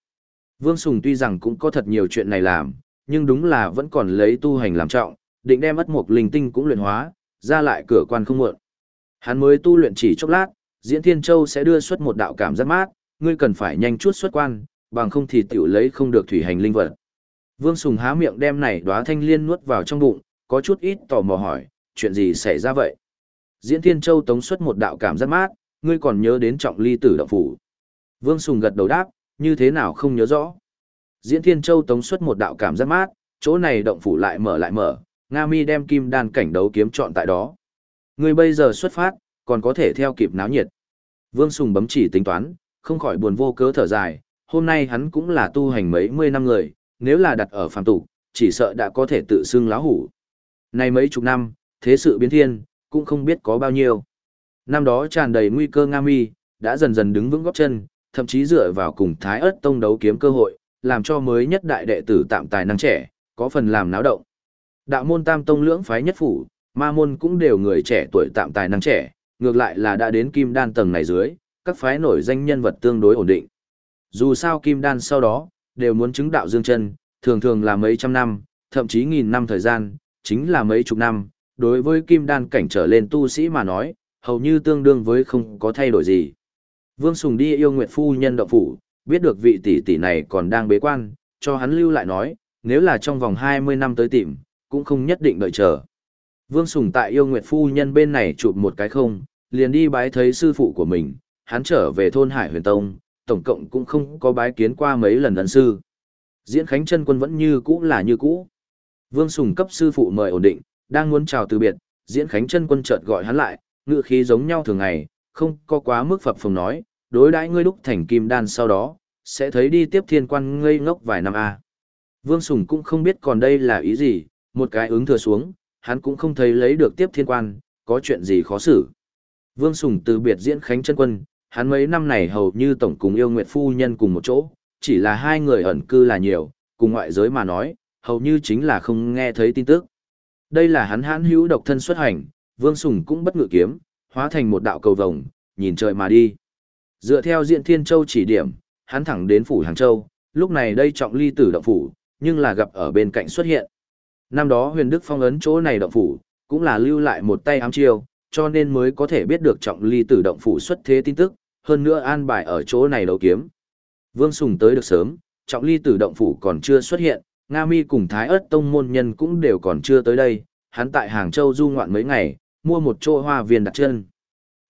Vương Sùng tuy rằng cũng có thật nhiều chuyện này làm, nhưng đúng là vẫn còn lấy tu hành làm trọng, định đem mất một linh tinh cũng luyện hóa, ra lại cửa quan không muộn. Hắn mới tu luyện chỉ chốc lát, Diễn Thiên Châu sẽ đưa xuất một đạo cảm giác mát, ngươi cần phải nhanh chút xuất quan, bằng không thì tiểu lấy không được thủy hành linh vật. Vương Sùng há miệng đem này đóa thanh liên nuốt vào trong bụng, có chút ít tò mò hỏi, chuyện gì xảy ra vậy? Diễn Thiên Châu tống xuất một đạo cảm giác mát, ngươi còn nhớ đến trọng ly tử động phủ. Vương Sùng gật đầu đáp, như thế nào không nhớ rõ. Diễn Thiên Châu tống xuất một đạo cảm giác mát, chỗ này động phủ lại mở lại mở, Nga Mi đem kim đan cảnh đấu kiếm chọn tại đó. Ngươi bây giờ xuất phát, còn có thể theo kịp náo nhiệt. Vương Sùng bấm chỉ tính toán, không khỏi buồn vô cớ thở dài, hôm nay hắn cũng là tu hành mấy mươi năm người, nếu là đặt ở phàm tục, chỉ sợ đã có thể tự xưng láo hủ. Nay mấy chục năm, thế sự biến thiên, cũng không biết có bao nhiêu. Năm đó tràn đầy nguy cơ Nga Mi, đã dần dần đứng vững góp chân, thậm chí dựa vào cùng Thái Ức tông đấu kiếm cơ hội, làm cho mới nhất đại đệ tử tạm tài năng trẻ, có phần làm náo động. Đạo môn tam tông lưỡng phái nhất phủ, ma môn cũng đều người trẻ tuổi tạm tài năng trẻ, ngược lại là đã đến kim đan tầng này dưới, các phái nổi danh nhân vật tương đối ổn định. Dù sao kim đan sau đó, đều muốn chứng đạo dương chân, thường thường là mấy trăm năm, thậm chí nghìn năm thời gian, chính là mấy chục năm, đối với kim đan cảnh trở lên tu sĩ mà nói, hầu như tương đương với không có thay đổi gì. Vương Sùng đi yêu Nguyệt Phu nhân động phủ, biết được vị tỷ tỷ này còn đang bế quan, cho hắn lưu lại nói, nếu là trong vòng 20 năm tới tìm, cũng không nhất định đợi chờ. Vương Sùng tại yêu Nguyệt Phu nhân bên này chụp một cái không, liền đi bái thấy sư phụ của mình, hắn trở về thôn Hải Huyền Tông, tổng cộng cũng không có bái kiến qua mấy lần ấn sư. Diễn Khánh chân quân vẫn như cũ là như cũ. Vương Sùng cấp sư phụ mời ổn định, đang muốn chào từ biệt, Diễn Khánh chân quân chợt gọi hắn lại, ngựa khí giống nhau thường ngày, không có quá mức phập phồng nói, đối đãi ngươi đúc thành kim đan sau đó, sẽ thấy đi tiếp thiên quan ngây ngốc vài năm a. Vương Sùng cũng không biết còn đây là ý gì, một cái ứng thừa xuống, hắn cũng không thấy lấy được tiếp thiên quan, có chuyện gì khó xử. Vương Sùng từ biệt diễn khánh chân quân, hắn mấy năm này hầu như tổng cùng yêu nguyệt phu nhân cùng một chỗ, chỉ là hai người ẩn cư là nhiều, cùng ngoại giới mà nói, hầu như chính là không nghe thấy tin tức. Đây là hắn hãn hữu độc thân xuất hành, Vương Sùng cũng bất ngự kiếm, hóa thành một đạo cầu vồng, nhìn trời mà đi. Dựa theo diện Thiên Châu chỉ điểm, hắn thẳng đến phủ Hàng Châu, lúc này đây trọng ly tử động phủ, nhưng là gặp ở bên cạnh xuất hiện. Năm đó huyền đức phong ấn chỗ này động phủ, cũng là lưu lại một tay ám chiêu, cho nên mới có thể biết được trọng ly tử động phủ xuất thế tin tức, hơn nữa an bài ở chỗ này đấu kiếm. Vương Sùng tới được sớm, trọng ly tử động phủ còn chưa xuất hiện, Nga Mi cùng Thái ớt tông môn nhân cũng đều còn chưa tới đây, hắn tại Hàng Châu du ngoạn mấy ngày, mua một chỗ hoa viên đặt chân.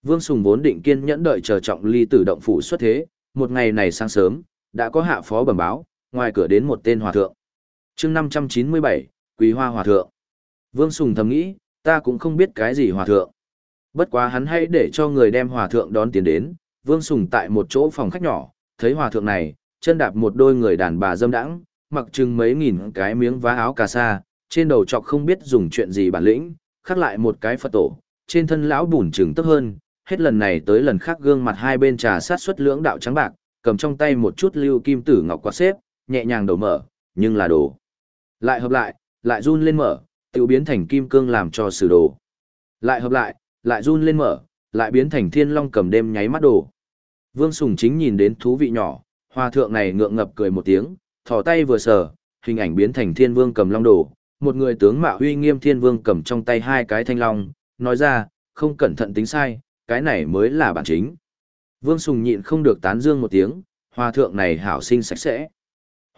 Vương Sùng vốn định kiên nhẫn đợi chờ trọng ly tử động phủ xuất thế, một ngày này sáng sớm, đã có hạ phó bẩm báo, ngoài cửa đến một tên hòa thượng. chương 597, Quý Hoa Hòa Thượng. Vương Sùng thầm nghĩ, ta cũng không biết cái gì hòa thượng. Bất quá hắn hãy để cho người đem hòa thượng đón tiến đến, Vương Sùng tại một chỗ phòng khách nhỏ, thấy hòa thượng này, chân đạp một đôi người đàn bà dâm đãng, mặc chừng mấy nghìn cái miếng vá áo cà sa, trên đầu trọc không biết dùng chuyện gì bản lĩnh, khắc lại một cái Phật tổ, trên thân lão bùn trừng tấp hơn, hết lần này tới lần khác gương mặt hai bên trà sát xuất lưỡng đạo trắng bạc, cầm trong tay một chút lưu kim tử ngọc quạt xếp, nhẹ nhàng đầu mở, nhưng là đồ. Lại hợp lại, lại run lên mở, tự biến thành kim cương làm cho sử đồ. Lại hợp lại, lại run lên mở, lại biến thành thiên long cầm đêm nháy mắt đồ. Vương Sùng chính nhìn đến thú vị nhỏ, hòa thượng này ngượng ngập cười một tiếng, thò tay vừa sờ, hình ảnh biến thành thiên vương cầm long đồ, một người tướng mạo huy nghiêm thiên vương cầm trong tay hai cái thanh long, nói ra, không cẩn thận tính sai, cái này mới là bản chính. Vương Sùng nhịn không được tán dương một tiếng, hòa thượng này hảo sinh sạch sẽ.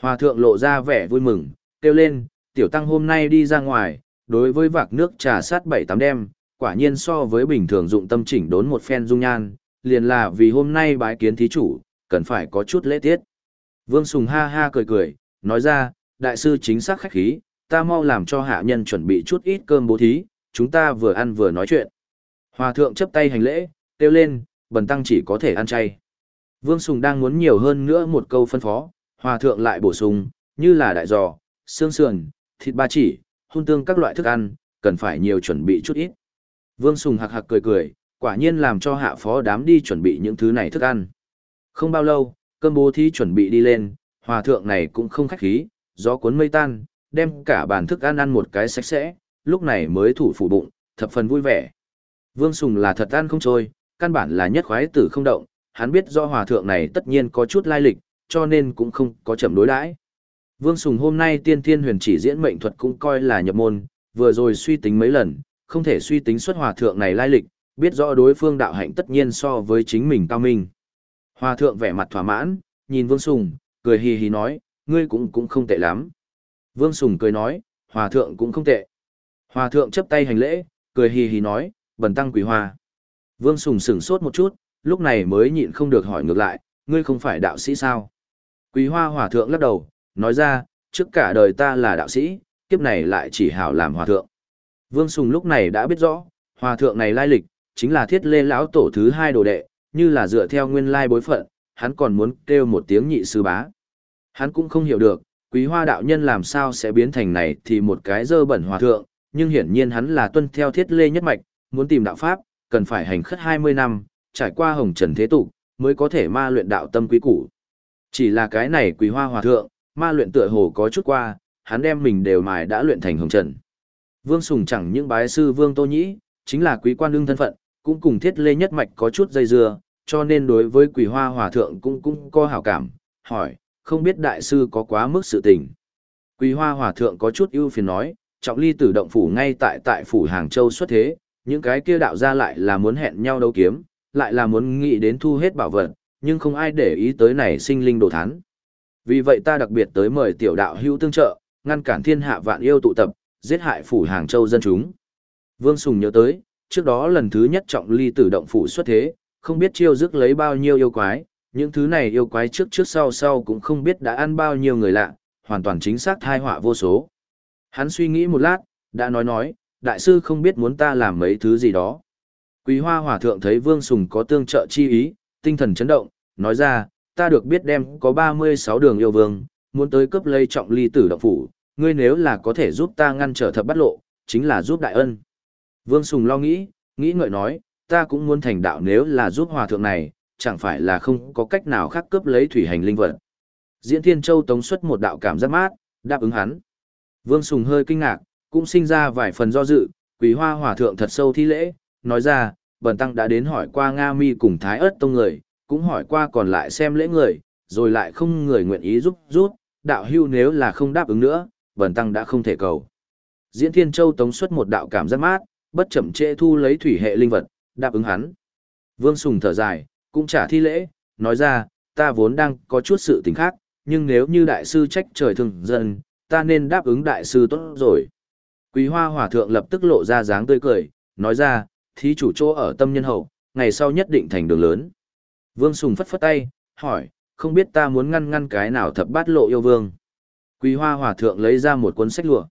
Hòa thượng lộ ra vẻ vui mừng, kêu lên, tiểu tăng hôm nay đi ra ngoài, đối với vạc nước trà sát bảy tám đêm, quả nhiên so với bình thường dụng tâm chỉnh đốn một phen dung nhan, liền là vì hôm nay bái kiến thí chủ, cần phải có chút lễ tiết. Vương Sùng ha ha cười cười, nói ra, đại sư chính xác khách khí, ta mau làm cho hạ nhân chuẩn bị chút ít cơm bố thí, chúng ta vừa ăn vừa nói chuyện. Hòa thượng chấp tay hành lễ, kêu lên, bần tăng chỉ có thể ăn chay. Vương Sùng đang muốn nhiều hơn nữa một câu phân phó, hòa thượng lại bổ sung, như là đại giò, xương sườn, thịt ba chỉ, hun tương các loại thức ăn, cần phải nhiều chuẩn bị chút ít. Vương Sùng hạc hạc cười cười, quả nhiên làm cho hạ phó đám đi chuẩn bị những thứ này thức ăn. Không bao lâu, cơm bố thí chuẩn bị đi lên, hòa thượng này cũng không khách khí, gió cuốn mây tan, đem cả bàn thức ăn ăn một cái sạch sẽ, lúc này mới thủ phủ bụng, thập phần vui vẻ. Vương Sùng là thật ăn không trôi, căn bản là nhất khoái tử không động, hắn biết do hòa thượng này tất nhiên có chút lai lịch, cho nên cũng không có chậm đối đãi. Vương Sùng hôm nay tiên thiên huyền chỉ diễn mệnh thuật cũng coi là nhập môn, vừa rồi suy tính mấy lần, không thể suy tính xuất hòa thượng này lai lịch, biết rõ đối phương đạo hạnh tất nhiên so với chính mình cao minh. Hòa thượng vẻ mặt thỏa mãn, nhìn Vương Sùng, cười hì hì nói, ngươi cũng cũng không tệ lắm. Vương Sùng cười nói, hòa thượng cũng không tệ. Hòa thượng chấp tay hành lễ, cười hì hì nói, bần tăng quỷ hoa. Vương Sùng sửng sốt một chút, lúc này mới nhịn không được hỏi ngược lại, ngươi không phải đạo sĩ sao? Quý hoa hòa thượng lắc đầu, nói ra, trước cả đời ta là đạo sĩ, kiếp này lại chỉ hảo làm hòa thượng. Vương Sùng lúc này đã biết rõ, hòa thượng này lai lịch, chính là thiết lê lão tổ thứ hai đồ đệ, như là dựa theo nguyên lai bối phận, hắn còn muốn kêu một tiếng nhị sư bá. Hắn cũng không hiểu được, quý hoa đạo nhân làm sao sẽ biến thành này thì một cái dơ bẩn hòa thượng, nhưng hiển nhiên hắn là tuân theo thiết lê nhất mạch, muốn tìm đạo pháp, cần phải hành khất 20 năm, trải qua hồng trần thế tục, mới có thể ma luyện đạo tâm quý củ. Chỉ là cái này quý hoa hòa thượng, ma luyện tựa hồ có chút qua, hắn đem mình đều mài đã luyện thành hồng trần. Vương Sùng chẳng những bái sư Vương Tô Nhĩ, chính là quý quan đương thân phận, cũng cùng thiết lê nhất mạch có chút dây dưa, cho nên đối với quỷ hoa hòa thượng cũng cũng có hảo cảm, hỏi, không biết đại sư có quá mức sự tình. Quỷ hoa hòa thượng có chút ưu phiền nói, trọng ly tử động phủ ngay tại tại phủ Hàng Châu xuất thế, những cái kia đạo ra lại là muốn hẹn nhau đấu kiếm, lại là muốn nghĩ đến thu hết bảo vật, nhưng không ai để ý tới này sinh linh đồ thán. Vì vậy ta đặc biệt tới mời tiểu đạo hữu tương trợ, ngăn cản thiên hạ vạn yêu tụ tập, giết hại phủ Hàng Châu dân chúng. Vương Sùng nhớ tới, trước đó lần thứ nhất trọng ly tử động phủ xuất thế, không biết chiêu dứt lấy bao nhiêu yêu quái, những thứ này yêu quái trước trước sau sau cũng không biết đã ăn bao nhiêu người lạ, hoàn toàn chính xác thai họa vô số. Hắn suy nghĩ một lát, đã nói nói, đại sư không biết muốn ta làm mấy thứ gì đó. Quý hoa hòa thượng thấy Vương Sùng có tương trợ chi ý, tinh thần chấn động, nói ra, ta được biết đem có 36 đường yêu vương, muốn tới cướp lây trọng ly tử động phủ, ngươi nếu là có thể giúp ta ngăn trở thập bắt lộ, chính là giúp đại ân. Vương Sùng lo nghĩ, nghĩ ngợi nói, ta cũng muốn thành đạo nếu là giúp hòa thượng này, chẳng phải là không có cách nào khác cướp lấy thủy hành linh vật. Diễn Thiên Châu tống xuất một đạo cảm giác mát, đáp ứng hắn. Vương Sùng hơi kinh ngạc, cũng sinh ra vài phần do dự, Quỷ hoa hòa thượng thật sâu thi lễ, nói ra, bần tăng đã đến hỏi qua Nga mi cùng Thái ớt tông người, cũng hỏi qua còn lại xem lễ người, rồi lại không người nguyện ý giúp rút, đạo hưu nếu là không đáp ứng nữa, bần tăng đã không thể cầu. Diễn Thiên Châu tống xuất một đạo cảm giác mát, bất chậm trễ thu lấy thủy hệ linh vật, đáp ứng hắn. Vương Sùng thở dài, cũng trả thi lễ, nói ra, ta vốn đang có chút sự tình khác, nhưng nếu như đại sư trách trời thường dân, ta nên đáp ứng đại sư tốt rồi. Quý hoa hòa thượng lập tức lộ ra dáng tươi cười, nói ra, thí chủ chỗ ở tâm nhân hậu, ngày sau nhất định thành đường lớn. Vương Sùng phất phất tay, hỏi, không biết ta muốn ngăn ngăn cái nào thập bát lộ yêu vương. Quý hoa hòa thượng lấy ra một cuốn sách lụa.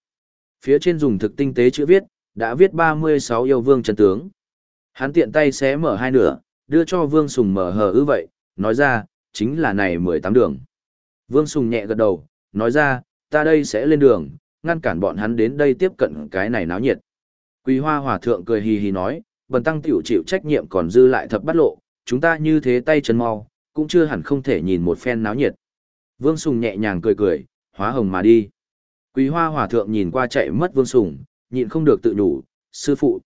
Phía trên dùng thực tinh tế chữ viết, đã viết 36 yêu vương chân tướng. Hắn tiện tay xé mở hai nửa, đưa cho Vương Sùng mở hờ ư vậy, nói ra, chính là này 18 đường. Vương Sùng nhẹ gật đầu, nói ra, ta đây sẽ lên đường, ngăn cản bọn hắn đến đây tiếp cận cái này náo nhiệt. Quý hoa hòa thượng cười hì hì nói, bần tăng tiểu chịu trách nhiệm còn dư lại thập bát lộ, chúng ta như thế tay chân mau, cũng chưa hẳn không thể nhìn một phen náo nhiệt. Vương Sùng nhẹ nhàng cười cười, hóa hồng mà đi. Quý hoa hòa thượng nhìn qua chạy mất Vương Sùng, nhịn không được tự nhủ, sư phụ.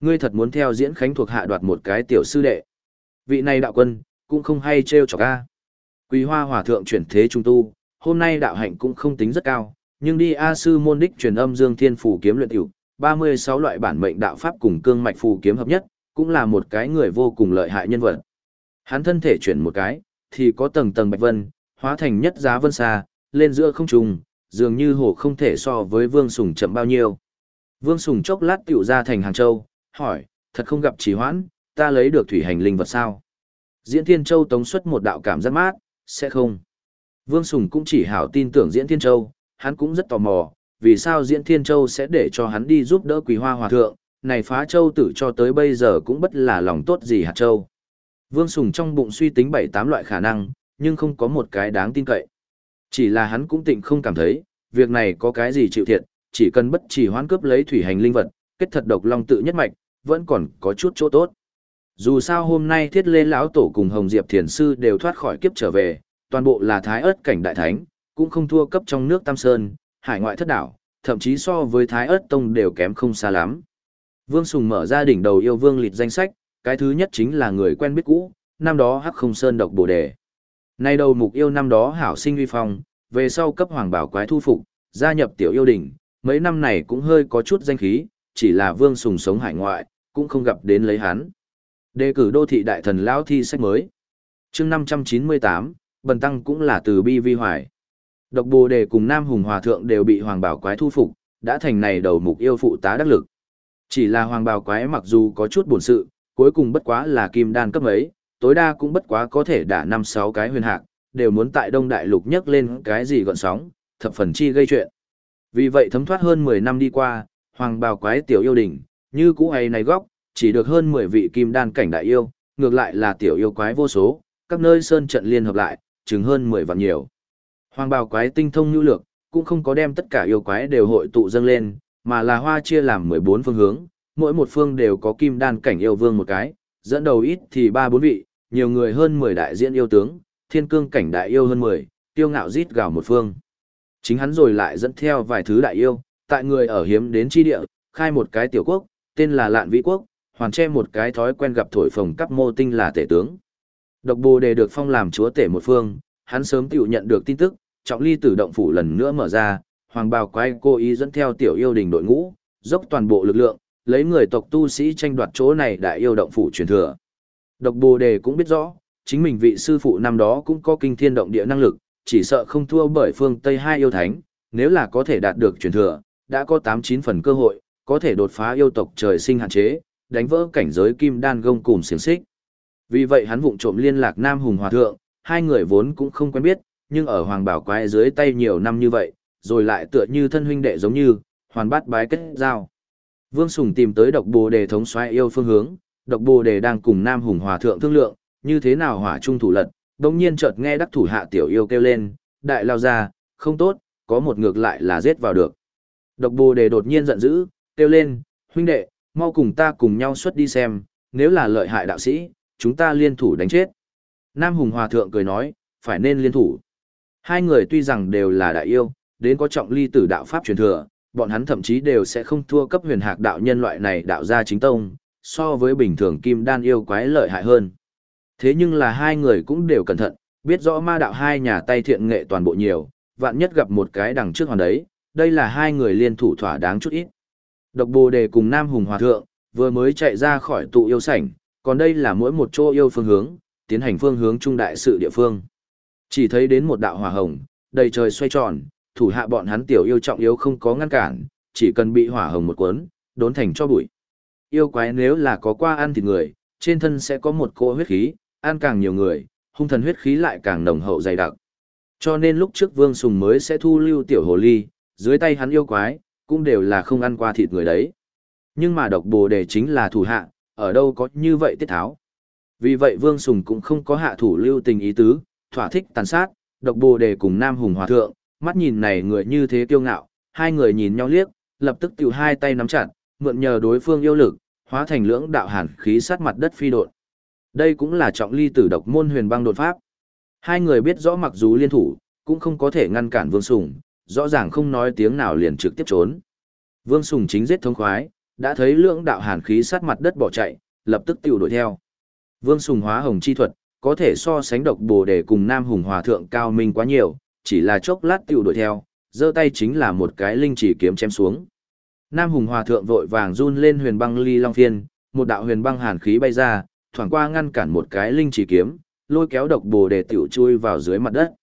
Ngươi thật muốn theo diễn khánh thuộc hạ đoạt một cái tiểu sư đệ. Vị này đạo quân, cũng không hay trêu chọc ca. Quý hoa hòa thượng chuyển thế trung tu, hôm nay đạo hạnh cũng không tính rất cao, nhưng đi A sư môn đích truyền âm dương thiên phủ kiếm luyện tiểu, 36 loại bản mệnh đạo pháp cùng cương mạch phù kiếm hợp nhất, cũng là một cái người vô cùng lợi hại nhân vật. Hắn thân thể chuyển một cái, thì có tầng tầng bạch vân, hóa thành nhất giá vân xa, lên giữa không trùng, dường như hồ không thể so với vương sùng chậm bao nhiêu. Vương Sùng chốc lát tiểu ra thành Hàng Châu, hỏi, thật không gặp trì hoãn, ta lấy được thủy hành linh vật sao? Diễn Thiên Châu tống xuất một đạo cảm giác mát, sẽ không. Vương Sùng cũng chỉ hảo tin tưởng Diễn Thiên Châu, hắn cũng rất tò mò, vì sao Diễn Thiên Châu sẽ để cho hắn đi giúp đỡ Quý Hoa Hòa Thượng, này phá châu tử cho tới bây giờ cũng bất là lòng tốt gì hạt châu. Vương Sùng trong bụng suy tính bảy tám loại khả năng, nhưng không có một cái đáng tin cậy. Chỉ là hắn cũng tịnh không cảm thấy, việc này có cái gì chịu thiệt, chỉ cần bất chỉ hoán cướp lấy thủy hành linh vật, kết thật độc long tự nhất mạch, vẫn còn có chút chỗ tốt. Dù sao hôm nay Thiết Lê lão tổ cùng Hồng Diệp Thiền sư đều thoát khỏi kiếp trở về, toàn bộ là thái ớt cảnh đại thánh, cũng không thua cấp trong nước Tam Sơn, hải ngoại thất đảo, thậm chí so với thái ớt tông đều kém không xa lắm. Vương Sùng mở ra đỉnh đầu yêu vương lịt danh sách, cái thứ nhất chính là người quen biết cũ, năm đó Hắc Không Sơn độc Bồ đề. Nay đầu mục yêu năm đó hảo sinh uy phong, về sau cấp hoàng bảo quái thu phục, gia nhập tiểu yêu đỉnh, mấy năm này cũng hơi có chút danh khí, chỉ là Vương Sùng sống hải ngoại, cũng không gặp đến lấy hắn. Đề cử đô thị đại thần lão thi sách mới. chương 598, Bần Tăng cũng là từ Bi Vi Hoài. Độc Bồ Đề cùng Nam Hùng Hòa Thượng đều bị Hoàng Bảo Quái thu phục, đã thành này đầu mục yêu phụ tá đắc lực. Chỉ là Hoàng bào Quái mặc dù có chút buồn sự, cuối cùng bất quá là kim đan cấp ấy, tối đa cũng bất quá có thể đả năm sáu cái huyền hạc, đều muốn tại Đông Đại Lục nhấc lên cái gì gọn sóng, thập phần chi gây chuyện. Vì vậy thấm thoát hơn 10 năm đi qua, hoàng bào quái tiểu yêu đỉnh, như cũ hay này góc, chỉ được hơn 10 vị kim đan cảnh đại yêu, ngược lại là tiểu yêu quái vô số, các nơi sơn trận liên hợp lại, chứng hơn 10 vạn nhiều. Hoàng bào quái tinh thông nhu lược, cũng không có đem tất cả yêu quái đều hội tụ dâng lên, mà là hoa chia làm 14 phương hướng, mỗi một phương đều có kim đan cảnh yêu vương một cái, dẫn đầu ít thì 3-4 vị, nhiều người hơn 10 đại diễn yêu tướng, thiên cương cảnh đại yêu hơn 10, tiêu ngạo rít gào một phương. Chính hắn rồi lại dẫn theo vài thứ đại yêu, tại người ở hiếm đến chi địa, khai một cái tiểu quốc, tên là Lạn Vĩ Quốc, hoàn che một cái thói quen gặp thổi phồng cấp mô tinh là tể tướng. Độc Bồ Đề được phong làm chúa tể một phương, hắn sớm tiểu nhận được tin tức, trọng ly tử động phủ lần nữa mở ra, hoàng bào quái cô ý dẫn theo tiểu yêu đình đội ngũ, dốc toàn bộ lực lượng, lấy người tộc tu sĩ tranh đoạt chỗ này đại yêu động phủ truyền thừa. Độc Bồ Đề cũng biết rõ, chính mình vị sư phụ năm đó cũng có kinh thiên động địa năng lực, chỉ sợ không thua bởi phương Tây hai yêu thánh, nếu là có thể đạt được truyền thừa, đã có 8-9 phần cơ hội, có thể đột phá yêu tộc trời sinh hạn chế, đánh vỡ cảnh giới kim đan gông cùng xiềng xích. Vì vậy hắn vụng trộm liên lạc Nam Hùng Hòa Thượng, hai người vốn cũng không quen biết, nhưng ở Hoàng Bảo Quái dưới tay nhiều năm như vậy, rồi lại tựa như thân huynh đệ giống như, hoàn bát bái kết giao. Vương Sùng tìm tới độc bồ đề thống xoay yêu phương hướng, độc bồ đề đang cùng Nam Hùng Hòa Thượng thương lượng, như thế nào hỏa trung thủ lật, đồng nhiên chợt nghe đắc thủ hạ tiểu yêu kêu lên, đại lao ra, không tốt, có một ngược lại là giết vào được. Độc bồ đề đột nhiên giận dữ, kêu lên, huynh đệ, mau cùng ta cùng nhau xuất đi xem, nếu là lợi hại đạo sĩ, chúng ta liên thủ đánh chết. Nam Hùng Hòa Thượng cười nói, phải nên liên thủ. Hai người tuy rằng đều là đại yêu, đến có trọng ly tử đạo Pháp truyền thừa, bọn hắn thậm chí đều sẽ không thua cấp huyền hạc đạo nhân loại này đạo gia chính tông, so với bình thường kim đan yêu quái lợi hại hơn. Thế nhưng là hai người cũng đều cẩn thận, biết rõ ma đạo hai nhà tay thiện nghệ toàn bộ nhiều, vạn nhất gặp một cái đằng trước hoàn đấy, đây là hai người liên thủ thỏa đáng chút ít. Độc Bồ Đề cùng Nam Hùng Hòa Thượng, vừa mới chạy ra khỏi tụ yêu sảnh, còn đây là mỗi một chỗ yêu phương hướng, tiến hành phương hướng trung đại sự địa phương. Chỉ thấy đến một đạo hỏa hồng, đầy trời xoay tròn, thủ hạ bọn hắn tiểu yêu trọng yếu không có ngăn cản, chỉ cần bị hỏa hồng một cuốn, đốn thành cho bụi. Yêu quái nếu là có qua ăn thịt người, trên thân sẽ có một cỗ huyết khí, ăn càng nhiều người, hung thần huyết khí lại càng nồng hậu dày đặc. Cho nên lúc trước Vương Sùng mới sẽ thu lưu tiểu hồ ly, dưới tay hắn yêu quái, cũng đều là không ăn qua thịt người đấy. Nhưng mà độc bồ đề chính là thủ hạ, ở đâu có như vậy tiết tháo. Vì vậy Vương Sùng cũng không có hạ thủ lưu tình ý tứ, thỏa thích tàn sát, độc bồ đề cùng Nam Hùng Hòa Thượng, mắt nhìn này người như thế kiêu ngạo, hai người nhìn nhau liếc, lập tức tiểu hai tay nắm chặt, mượn nhờ đối phương yêu lực, hóa thành lưỡng đạo hàn khí sát mặt đất phi độn. Đây cũng là trọng ly tử độc môn huyền băng đột pháp. Hai người biết rõ mặc dù liên thủ, cũng không có thể ngăn cản Vương Sùng, rõ ràng không nói tiếng nào liền trực tiếp trốn. Vương Sùng chính giết thông khoái, đã thấy lưỡng đạo hàn khí sát mặt đất bỏ chạy, lập tức tiểu đuổi theo. Vương Sùng hóa hồng chi thuật, có thể so sánh độc bồ đề cùng Nam Hùng Hòa Thượng cao minh quá nhiều, chỉ là chốc lát tiểu đuổi theo, giơ tay chính là một cái linh chỉ kiếm chém xuống. Nam Hùng Hòa Thượng vội vàng run lên huyền băng ly long phiên, một đạo huyền băng hàn khí bay ra, thoảng qua ngăn cản một cái linh chỉ kiếm, lôi kéo độc bồ để tiểu chui vào dưới mặt đất.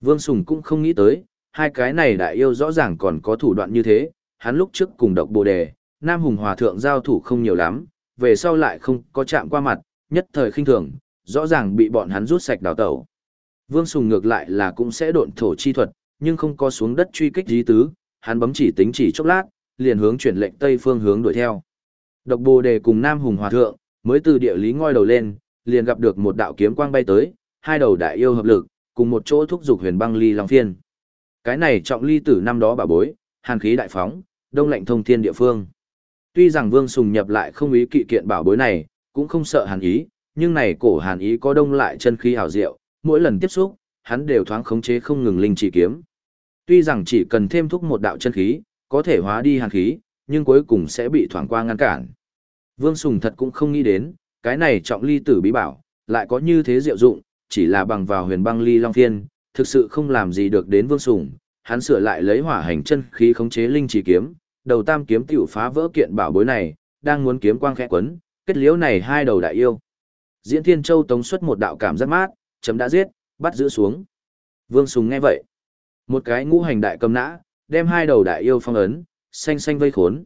Vương Sùng cũng không nghĩ tới, hai cái này đại yêu rõ ràng còn có thủ đoạn như thế, hắn lúc trước cùng độc bồ đề, Nam Hùng Hòa Thượng giao thủ không nhiều lắm, về sau lại không có chạm qua mặt, nhất thời khinh thường, rõ ràng bị bọn hắn rút sạch đào tẩu. Vương Sùng ngược lại là cũng sẽ độn thổ chi thuật, nhưng không có xuống đất truy kích dí tứ, hắn bấm chỉ tính chỉ chốc lát, liền hướng chuyển lệnh tây phương hướng đuổi theo. Độc Bồ Đề cùng Nam Hùng Hòa thượng, mới từ địa lý ngoi đầu lên, liền gặp được một đạo kiếm quang bay tới, hai đầu đại yêu hợp lực, cùng một chỗ thúc dục huyền băng ly long phiên. Cái này trọng ly tử năm đó bà bối, hàn khí đại phóng, đông lạnh thông thiên địa phương. Tuy rằng Vương Sùng nhập lại không ý kỵ kiện bảo bối này, cũng không sợ hàn ý, nhưng này cổ hàn ý có đông lại chân khí hảo diệu, mỗi lần tiếp xúc, hắn đều thoáng khống chế không ngừng linh chỉ kiếm. Tuy rằng chỉ cần thêm thúc một đạo chân khí, có thể hóa đi hàn khí, nhưng cuối cùng sẽ bị thoáng qua ngăn cản. Vương Sùng thật cũng không nghĩ đến, cái này trọng ly tử bí bảo, lại có như thế diệu dụng, chỉ là bằng vào huyền băng ly long thiên, thực sự không làm gì được đến Vương Sùng, hắn sửa lại lấy hỏa hành chân khí khống chế linh chỉ kiếm, đầu tam kiếm tiểu phá vỡ kiện bảo bối này, đang muốn kiếm quang khẽ quấn, kết liễu này hai đầu đại yêu. Diễn Thiên Châu tống xuất một đạo cảm giác mát, chấm đã giết, bắt giữ xuống. Vương Sùng nghe vậy. Một cái ngũ hành đại cầm nã, đem hai đầu đại yêu phong ấn, xanh xanh vây khốn.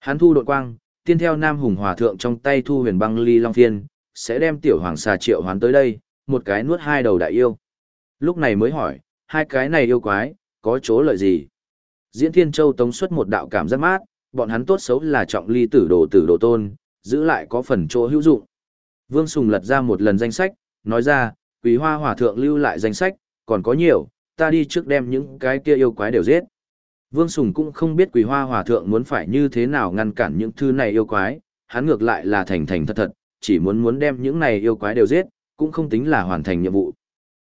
Hắn thu đột quang, tiên theo Nam Hùng Hòa Thượng trong tay thu huyền băng ly long phiên, sẽ đem tiểu hoàng xà triệu hoán tới đây, một cái nuốt hai đầu đại yêu. Lúc này mới hỏi, hai cái này yêu quái, có chỗ lợi gì? Diễn Thiên Châu tống xuất một đạo cảm giác mát, bọn hắn tốt xấu là trọng ly tử đồ tử đồ tôn, giữ lại có phần chỗ hữu dụng. Vương Sùng lật ra một lần danh sách, nói ra, Quý Hoa Hòa Thượng lưu lại danh sách, còn có nhiều, ta đi trước đem những cái kia yêu quái đều giết. Vương Sùng cũng không biết quỷ Hoa Hòa Thượng muốn phải như thế nào ngăn cản những thứ này yêu quái, hắn ngược lại là thành thành thật thật, chỉ muốn muốn đem những này yêu quái đều giết, cũng không tính là hoàn thành nhiệm vụ.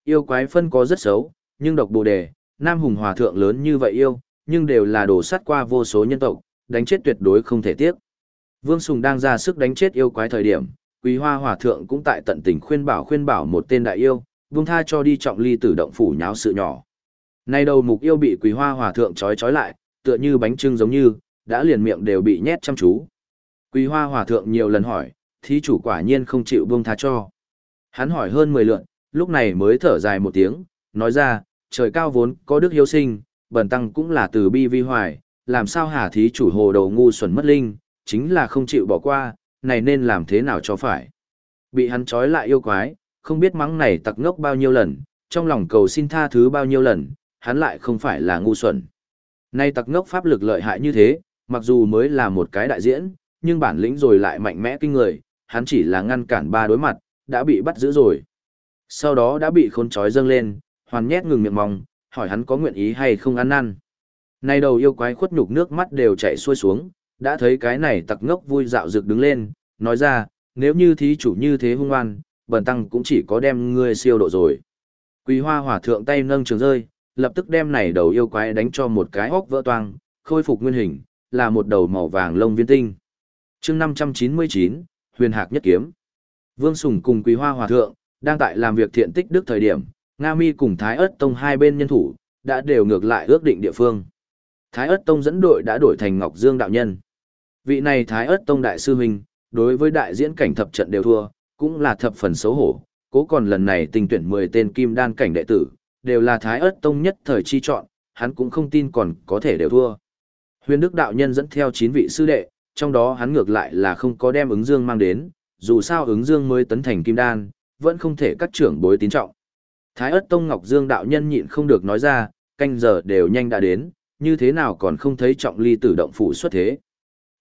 Yêu quái phân có rất xấu, nhưng độc bồ đề, Nam Hùng Hòa Thượng lớn như vậy yêu, nhưng đều là đổ sát qua vô số nhân tộc, đánh chết tuyệt đối không thể tiếc. Vương Sùng đang ra sức đánh chết yêu quái thời điểm, Quý Hoa Hòa Thượng cũng tại tận tình khuyên bảo khuyên bảo một tên đại yêu, buông tha cho đi trọng ly tử động phủ nháo sự nhỏ. Nay đầu mục yêu bị Quý Hoa Hòa Thượng trói trói lại, tựa như bánh trưng giống như, đã liền miệng đều bị nhét chăm chú. Quý Hoa Hòa Thượng nhiều lần hỏi, thí chủ quả nhiên không chịu buông tha cho. Hắn hỏi hơn 10 lượn, lúc này mới thở dài một tiếng, nói ra, trời cao vốn có đức hiếu sinh, bần tăng cũng là từ bi vi hoài, làm sao hà thí chủ hồ đầu ngu xuẩn mất linh, chính là không chịu bỏ qua, này nên làm thế nào cho phải. Bị hắn trói lại yêu quái, không biết mắng này tặc ngốc bao nhiêu lần, trong lòng cầu xin tha thứ bao nhiêu lần, hắn lại không phải là ngu xuẩn. Nay tặc ngốc pháp lực lợi hại như thế, mặc dù mới là một cái đại diễn, nhưng bản lĩnh rồi lại mạnh mẽ kinh người, hắn chỉ là ngăn cản ba đối mặt, đã bị bắt giữ rồi. Sau đó đã bị khốn trói dâng lên, hoàn nhét ngừng miệng mong, hỏi hắn có nguyện ý hay không ăn năn. Nay đầu yêu quái khuất nhục nước mắt đều chảy xuôi xuống, đã thấy cái này tặc ngốc vui dạo rực đứng lên, nói ra, nếu như thí chủ như thế hung oan, bần tăng cũng chỉ có đem ngươi siêu độ rồi. Quỳ hoa hỏa thượng tay nâng trường rơi, lập tức đem này đầu yêu quái đánh cho một cái hốc vỡ toang, khôi phục nguyên hình, là một đầu màu vàng lông viên tinh. chương 599, huyền hạc nhất kiếm. Vương Sùng cùng Quý Hoa Hòa Thượng, đang tại làm việc thiện tích đức thời điểm, Nga Mi cùng Thái Ất Tông hai bên nhân thủ, đã đều ngược lại ước định địa phương. Thái Ất Tông dẫn đội đã đổi thành Ngọc Dương đạo nhân. Vị này Thái Ất Tông đại sư huynh, đối với đại diễn cảnh thập trận đều thua, cũng là thập phần xấu hổ, cố còn lần này tình tuyển 10 tên kim đan cảnh đệ tử, đều là Thái Ất Tông nhất thời chi chọn, hắn cũng không tin còn có thể đều thua. Huyền Đức đạo nhân dẫn theo 9 vị sư đệ, trong đó hắn ngược lại là không có đem ứng dương mang đến, dù sao ứng dương mới tấn thành kim đan, vẫn không thể các trưởng bối tín trọng. Thái ất tông Ngọc Dương đạo nhân nhịn không được nói ra, canh giờ đều nhanh đã đến, như thế nào còn không thấy trọng ly tử động phủ xuất thế.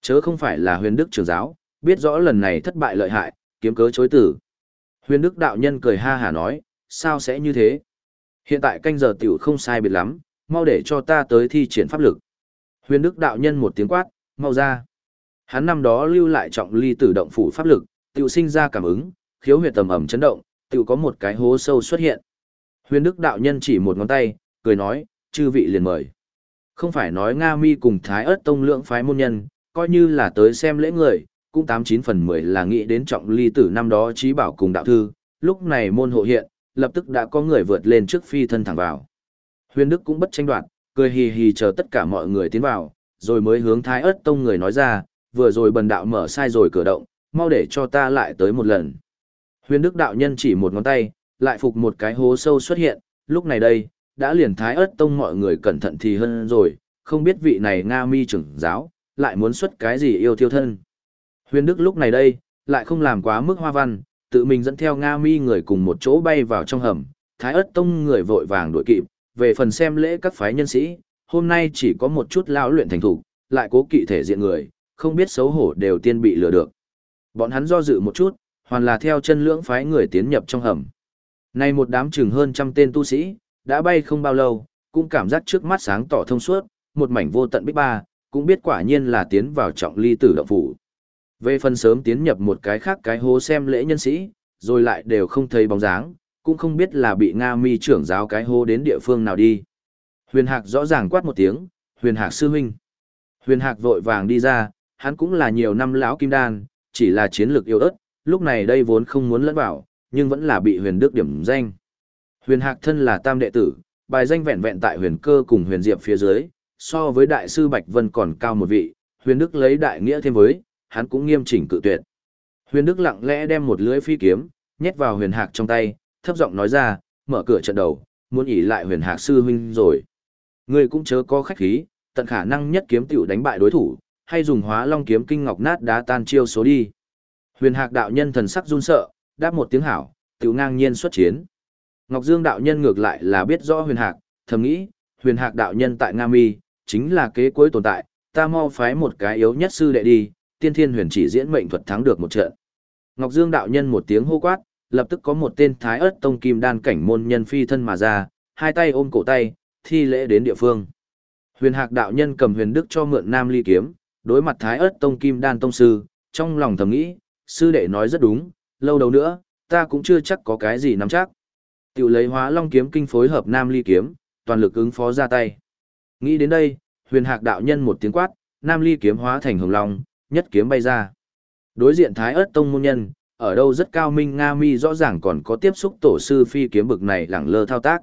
Chớ không phải là huyền đức trưởng giáo, biết rõ lần này thất bại lợi hại, kiếm cớ chối tử. Huyền đức đạo nhân cười ha hả nói, sao sẽ như thế? Hiện tại canh giờ tiểu không sai biệt lắm, mau để cho ta tới thi triển pháp lực. Huyền đức đạo nhân một tiếng quát, mau ra. Hắn năm đó lưu lại trọng ly tử động phủ pháp lực, tiểu sinh ra cảm ứng, khiếu huyệt tầm ẩm chấn động, tiểu có một cái hố sâu xuất hiện. Huyền Đức đạo nhân chỉ một ngón tay, cười nói, chư vị liền mời. Không phải nói Nga Mi cùng Thái ớt tông lượng phái môn nhân, coi như là tới xem lễ người, cũng tám chín phần mười là nghĩ đến trọng ly tử năm đó trí bảo cùng đạo thư, lúc này môn hộ hiện, lập tức đã có người vượt lên trước phi thân thẳng vào. Huyền Đức cũng bất tranh đoạt, cười hì hì chờ tất cả mọi người tiến vào, rồi mới hướng Thái ớt tông người nói ra, vừa rồi bần đạo mở sai rồi cửa động, mau để cho ta lại tới một lần. Huyền Đức đạo nhân chỉ một ngón tay, lại phục một cái hố sâu xuất hiện, lúc này đây, đã liền thái ớt tông mọi người cẩn thận thì hơn rồi, không biết vị này Nga mi trưởng giáo, lại muốn xuất cái gì yêu thiêu thân. Huyền Đức lúc này đây, lại không làm quá mức hoa văn, tự mình dẫn theo Nga mi người cùng một chỗ bay vào trong hầm, thái ất tông người vội vàng đuổi kịp, về phần xem lễ các phái nhân sĩ, hôm nay chỉ có một chút lão luyện thành thủ, lại cố kỵ thể diện người, không biết xấu hổ đều tiên bị lừa được. Bọn hắn do dự một chút, hoàn là theo chân lưỡng phái người tiến nhập trong hầm. nay một đám chừng hơn trăm tên tu sĩ, đã bay không bao lâu, cũng cảm giác trước mắt sáng tỏ thông suốt, một mảnh vô tận bích ba, cũng biết quả nhiên là tiến vào trọng ly tử động phủ. Về phần sớm tiến nhập một cái khác cái hố xem lễ nhân sĩ, rồi lại đều không thấy bóng dáng, cũng không biết là bị Nga mi trưởng giáo cái hố đến địa phương nào đi. Huyền Hạc rõ ràng quát một tiếng, Huyền Hạc sư huynh. Huyền Hạc vội vàng đi ra, hắn cũng là nhiều năm lão kim đan, chỉ là chiến lược yêu ớt, lúc này đây vốn không muốn lẫn vào, nhưng vẫn là bị huyền đức điểm danh. Huyền Hạc thân là tam đệ tử, bài danh vẹn vẹn tại huyền cơ cùng huyền diệp phía dưới, so với đại sư Bạch Vân còn cao một vị, huyền đức lấy đại nghĩa thêm với, hắn cũng nghiêm chỉnh cự tuyệt. Huyền đức lặng lẽ đem một lưỡi phi kiếm, nhét vào huyền hạc trong tay, thấp giọng nói ra, mở cửa trận đầu, muốn ỉ lại huyền hạc sư huynh rồi. Ngươi cũng chớ có khách khí, tận khả năng nhất kiếm tiểu đánh bại đối thủ, hay dùng hóa long kiếm kinh ngọc nát đá tan chiêu số đi. Huyền hạc đạo nhân thần sắc run sợ, đáp một tiếng hảo, tiểu ngang nhiên xuất chiến. Ngọc Dương đạo nhân ngược lại là biết rõ huyền hạc, thầm nghĩ, huyền hạc đạo nhân tại Nga Mi, chính là kế cuối tồn tại, ta mau phái một cái yếu nhất sư đệ đi, tiên thiên huyền chỉ diễn mệnh thuật thắng được một trận. Ngọc Dương đạo nhân một tiếng hô quát, lập tức có một tên thái ớt tông kim đan cảnh môn nhân phi thân mà ra, hai tay ôm cổ tay, thi lễ đến địa phương. Huyền hạc đạo nhân cầm huyền đức cho mượn nam ly kiếm, đối mặt thái ớt tông kim đan tông sư, trong lòng thầm nghĩ, sư đệ nói rất đúng, lâu đầu nữa, ta cũng chưa chắc có cái gì nắm chắc. Tiểu lấy hóa long kiếm kinh phối hợp nam ly kiếm, toàn lực ứng phó ra tay. Nghĩ đến đây, huyền hạc đạo nhân một tiếng quát, nam ly kiếm hóa thành hồng long, nhất kiếm bay ra. Đối diện thái ớt tông môn nhân, ở đâu rất cao minh Nga mi rõ ràng còn có tiếp xúc tổ sư phi kiếm bực này lẳng lơ thao tác.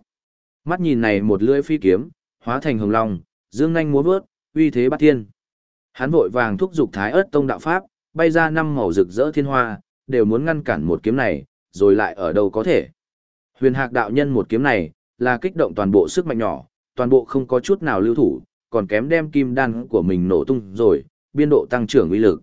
Mắt nhìn này một lưỡi phi kiếm, hóa thành hồng long, dương nhanh múa vớt, uy thế bát thiên. Hắn vội vàng thúc giục thái ớt tông đạo pháp, bay ra năm màu rực rỡ thiên hoa, đều muốn ngăn cản một kiếm này, rồi lại ở đâu có thể. Huyền hạc đạo nhân một kiếm này, là kích động toàn bộ sức mạnh nhỏ, toàn bộ không có chút nào lưu thủ, còn kém đem kim đan của mình nổ tung rồi, biên độ tăng trưởng uy lực.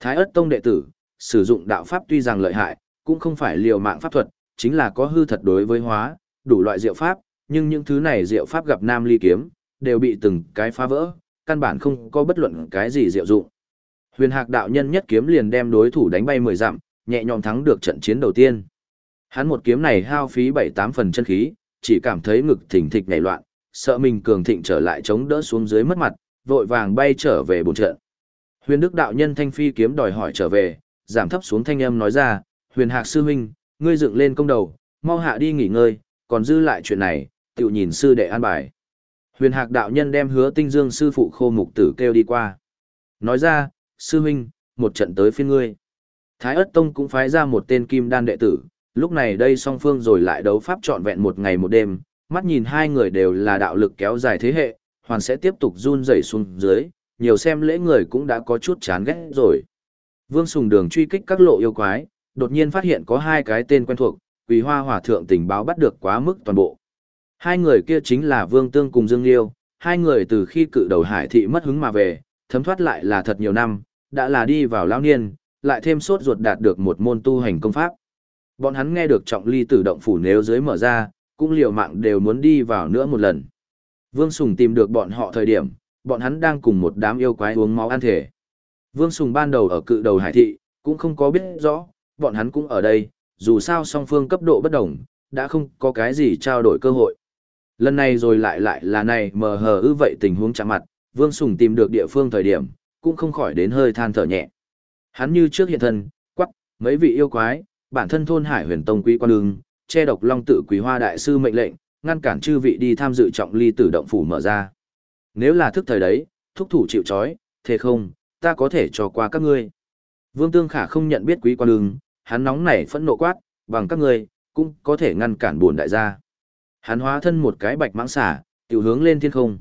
Thái ất tông đệ tử, sử dụng đạo pháp tuy rằng lợi hại, cũng không phải liều mạng pháp thuật, chính là có hư thật đối với hóa, đủ loại diệu pháp, nhưng những thứ này diệu pháp gặp nam ly kiếm, đều bị từng cái phá vỡ, căn bản không có bất luận cái gì diệu dụng. Huyền Hạc đạo nhân nhất kiếm liền đem đối thủ đánh bay 10 dặm, nhẹ nhõm thắng được trận chiến đầu tiên. Hắn một kiếm này hao phí 7-8 phần chân khí, chỉ cảm thấy ngực thỉnh thịch nhảy loạn, sợ mình cường thịnh trở lại chống đỡ xuống dưới mất mặt, vội vàng bay trở về bổn trận. Huyền Đức đạo nhân thanh phi kiếm đòi hỏi trở về, giảm thấp xuống thanh âm nói ra, "Huyền Hạc sư huynh, ngươi dựng lên công đầu, mau hạ đi nghỉ ngơi, còn dư lại chuyện này, tiểu nhìn sư đệ an bài." Huyền Hạc đạo nhân đem Hứa Tinh Dương sư phụ Khô Mục Tử kêu đi qua. Nói ra, "Sư huynh, một trận tới phiên ngươi." Thái Ức Tông cũng phái ra một tên kim đan đệ tử, lúc này đây song phương rồi lại đấu pháp trọn vẹn một ngày một đêm, mắt nhìn hai người đều là đạo lực kéo dài thế hệ, hoàn sẽ tiếp tục run rẩy xuống dưới, nhiều xem lễ người cũng đã có chút chán ghét rồi. Vương Sùng Đường truy kích các lộ yêu quái, đột nhiên phát hiện có hai cái tên quen thuộc, Quỳ Hoa hỏa thượng tình báo bắt được quá mức toàn bộ. Hai người kia chính là Vương Tương cùng Dương Liêu, hai người từ khi cự đầu hải thị mất hứng mà về, thấm thoát lại là thật nhiều năm, đã là đi vào lão niên, lại thêm sốt ruột đạt được một môn tu hành công pháp. Bọn hắn nghe được trọng ly tử động phủ nếu dưới mở ra, cũng liều mạng đều muốn đi vào nữa một lần. Vương Sùng tìm được bọn họ thời điểm, bọn hắn đang cùng một đám yêu quái uống máu ăn thể. Vương Sùng ban đầu ở cự đầu hải thị, cũng không có biết rõ, bọn hắn cũng ở đây, dù sao song phương cấp độ bất đồng, đã không có cái gì trao đổi cơ hội. Lần này rồi lại lại là này mờ hờ ư vậy tình huống chạm mặt, Vương Sùng tìm được địa phương thời điểm, cũng không khỏi đến hơi than thở nhẹ. Hắn như trước hiện thân, quắc, mấy vị yêu quái, bản thân thôn hải huyền tông quý quan đường, che độc long tự quý hoa đại sư mệnh lệnh, ngăn cản chư vị đi tham dự trọng ly tử động phủ mở ra. Nếu là thức thời đấy, thúc thủ chịu trói, thế không, ta có thể cho qua các ngươi. Vương Tương Khả không nhận biết quý quan đường, hắn nóng nảy phẫn nộ quát, bằng các ngươi, cũng có thể ngăn cản buồn đại gia. Hắn hóa thân một cái bạch mãng xả, tiểu hướng lên thiên không.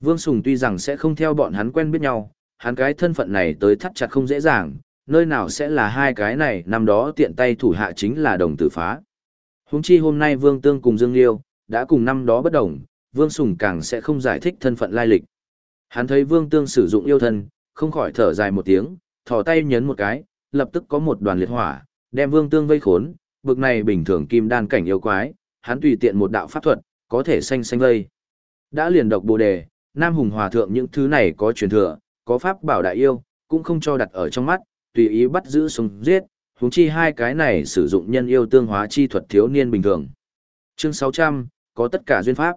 Vương Sùng tuy rằng sẽ không theo bọn hắn quen biết nhau, hắn cái thân phận này tới thắt chặt không dễ dàng, nơi nào sẽ là hai cái này năm đó tiện tay thủ hạ chính là đồng tử phá. Húng chi hôm nay Vương Tương cùng Dương Liêu, đã cùng năm đó bất đồng, Vương Sùng càng sẽ không giải thích thân phận lai lịch. Hắn thấy Vương Tương sử dụng yêu thân, không khỏi thở dài một tiếng, thò tay nhấn một cái, lập tức có một đoàn liệt hỏa, đem Vương Tương vây khốn, bực này bình thường kim đan cảnh yêu quái, hắn tùy tiện một đạo pháp thuật, có thể xanh xanh lây, Đã liền độc bồ đề, Nam Hùng Hòa Thượng những thứ này có truyền thừa, có pháp bảo đại yêu, cũng không cho đặt ở trong mắt, tùy ý bắt giữ sống giết, huống chi hai cái này sử dụng nhân yêu tương hóa chi thuật thiếu niên bình thường. Chương 600, có tất cả duyên pháp.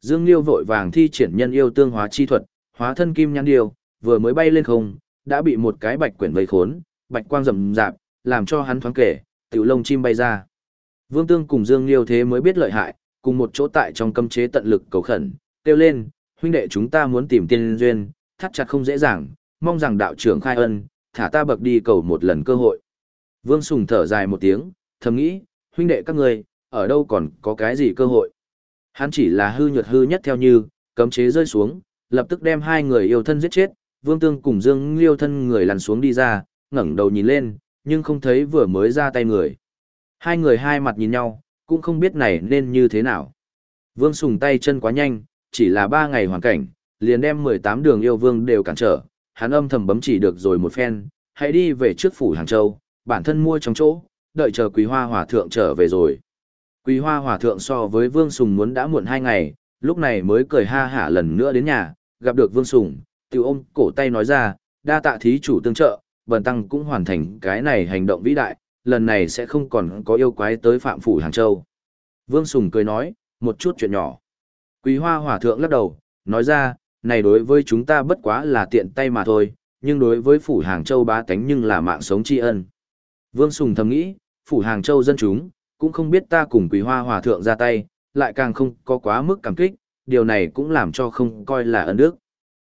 Dương Liêu vội vàng thi triển nhân yêu tương hóa chi thuật, hóa thân kim nhãn điêu, vừa mới bay lên không, đã bị một cái bạch quyển vây khốn, bạch quang rầm rạp, làm cho hắn thoáng kể, tiểu lông chim bay ra. Vương Tương cùng Dương Liêu thế mới biết lợi hại, cùng một chỗ tại trong cấm chế tận lực cầu khẩn, kêu lên, huynh đệ chúng ta muốn tìm tiên duyên, thắt chặt không dễ dàng, mong rằng đạo trưởng khai ân, thả ta bậc đi cầu một lần cơ hội. Vương Sùng thở dài một tiếng, thầm nghĩ, huynh đệ các người, ở đâu còn có cái gì cơ hội. Hắn chỉ là hư nhuật hư nhất theo như, cấm chế rơi xuống, lập tức đem hai người yêu thân giết chết, Vương Tương cùng Dương Liêu thân người lăn xuống đi ra, ngẩng đầu nhìn lên, nhưng không thấy vừa mới ra tay người. Hai người hai mặt nhìn nhau, cũng không biết này nên như thế nào. Vương Sùng tay chân quá nhanh, chỉ là ba ngày hoàn cảnh, liền đem 18 đường yêu vương đều cản trở, hắn âm thầm bấm chỉ được rồi một phen, hãy đi về trước phủ Hàng Châu, bản thân mua trong chỗ, đợi chờ Quý Hoa Hòa Thượng trở về rồi. Quý Hoa Hòa Thượng so với Vương Sùng muốn đã muộn hai ngày, lúc này mới cười ha hả lần nữa đến nhà, gặp được Vương Sùng, tiểu ôm cổ tay nói ra, đa tạ thí chủ tương trợ, bần tăng cũng hoàn thành cái này hành động vĩ đại, lần này sẽ không còn có yêu quái tới phạm phủ Hàng Châu. Vương Sùng cười nói, một chút chuyện nhỏ. Quý Hoa Hòa Thượng lắc đầu, nói ra, này đối với chúng ta bất quá là tiện tay mà thôi, nhưng đối với phủ Hàng Châu bá tánh nhưng là mạng sống tri ân. Vương Sùng thầm nghĩ, phủ Hàng Châu dân chúng, cũng không biết ta cùng Quý Hoa Hòa Thượng ra tay, lại càng không có quá mức cảm kích, điều này cũng làm cho không coi là ân đức.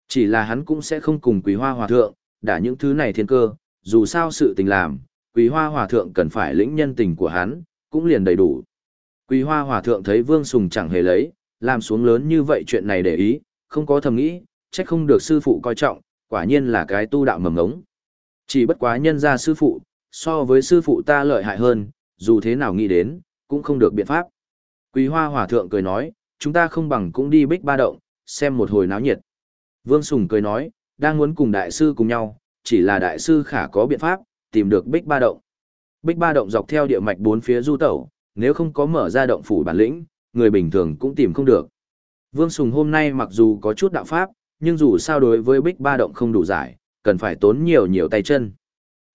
Chỉ là hắn cũng sẽ không cùng Quý Hoa Hòa Thượng, đã những thứ này thiên cơ, dù sao sự tình làm, Quý Hoa Hòa Thượng cần phải lĩnh nhân tình của hắn, cũng liền đầy đủ. Quý Hoa Hòa Thượng thấy Vương Sùng chẳng hề lấy, làm xuống lớn như vậy chuyện này để ý, không có thầm nghĩ, trách không được sư phụ coi trọng, quả nhiên là cái tu đạo mầm ngống. Chỉ bất quá nhân ra sư phụ, so với sư phụ ta lợi hại hơn, dù thế nào nghĩ đến, cũng không được biện pháp. Quý Hoa Hòa Thượng cười nói, chúng ta không bằng cũng đi bích ba động, xem một hồi náo nhiệt. Vương Sùng cười nói, đang muốn cùng đại sư cùng nhau, chỉ là đại sư khả có biện pháp, tìm được bích ba động. Bích ba động dọc theo địa mạch bốn phía du tẩu, nếu không có mở ra động phủ bản lĩnh, người bình thường cũng tìm không được. Vương Sùng hôm nay mặc dù có chút đạo pháp, nhưng dù sao đối với bích ba động không đủ giải, cần phải tốn nhiều nhiều tay chân.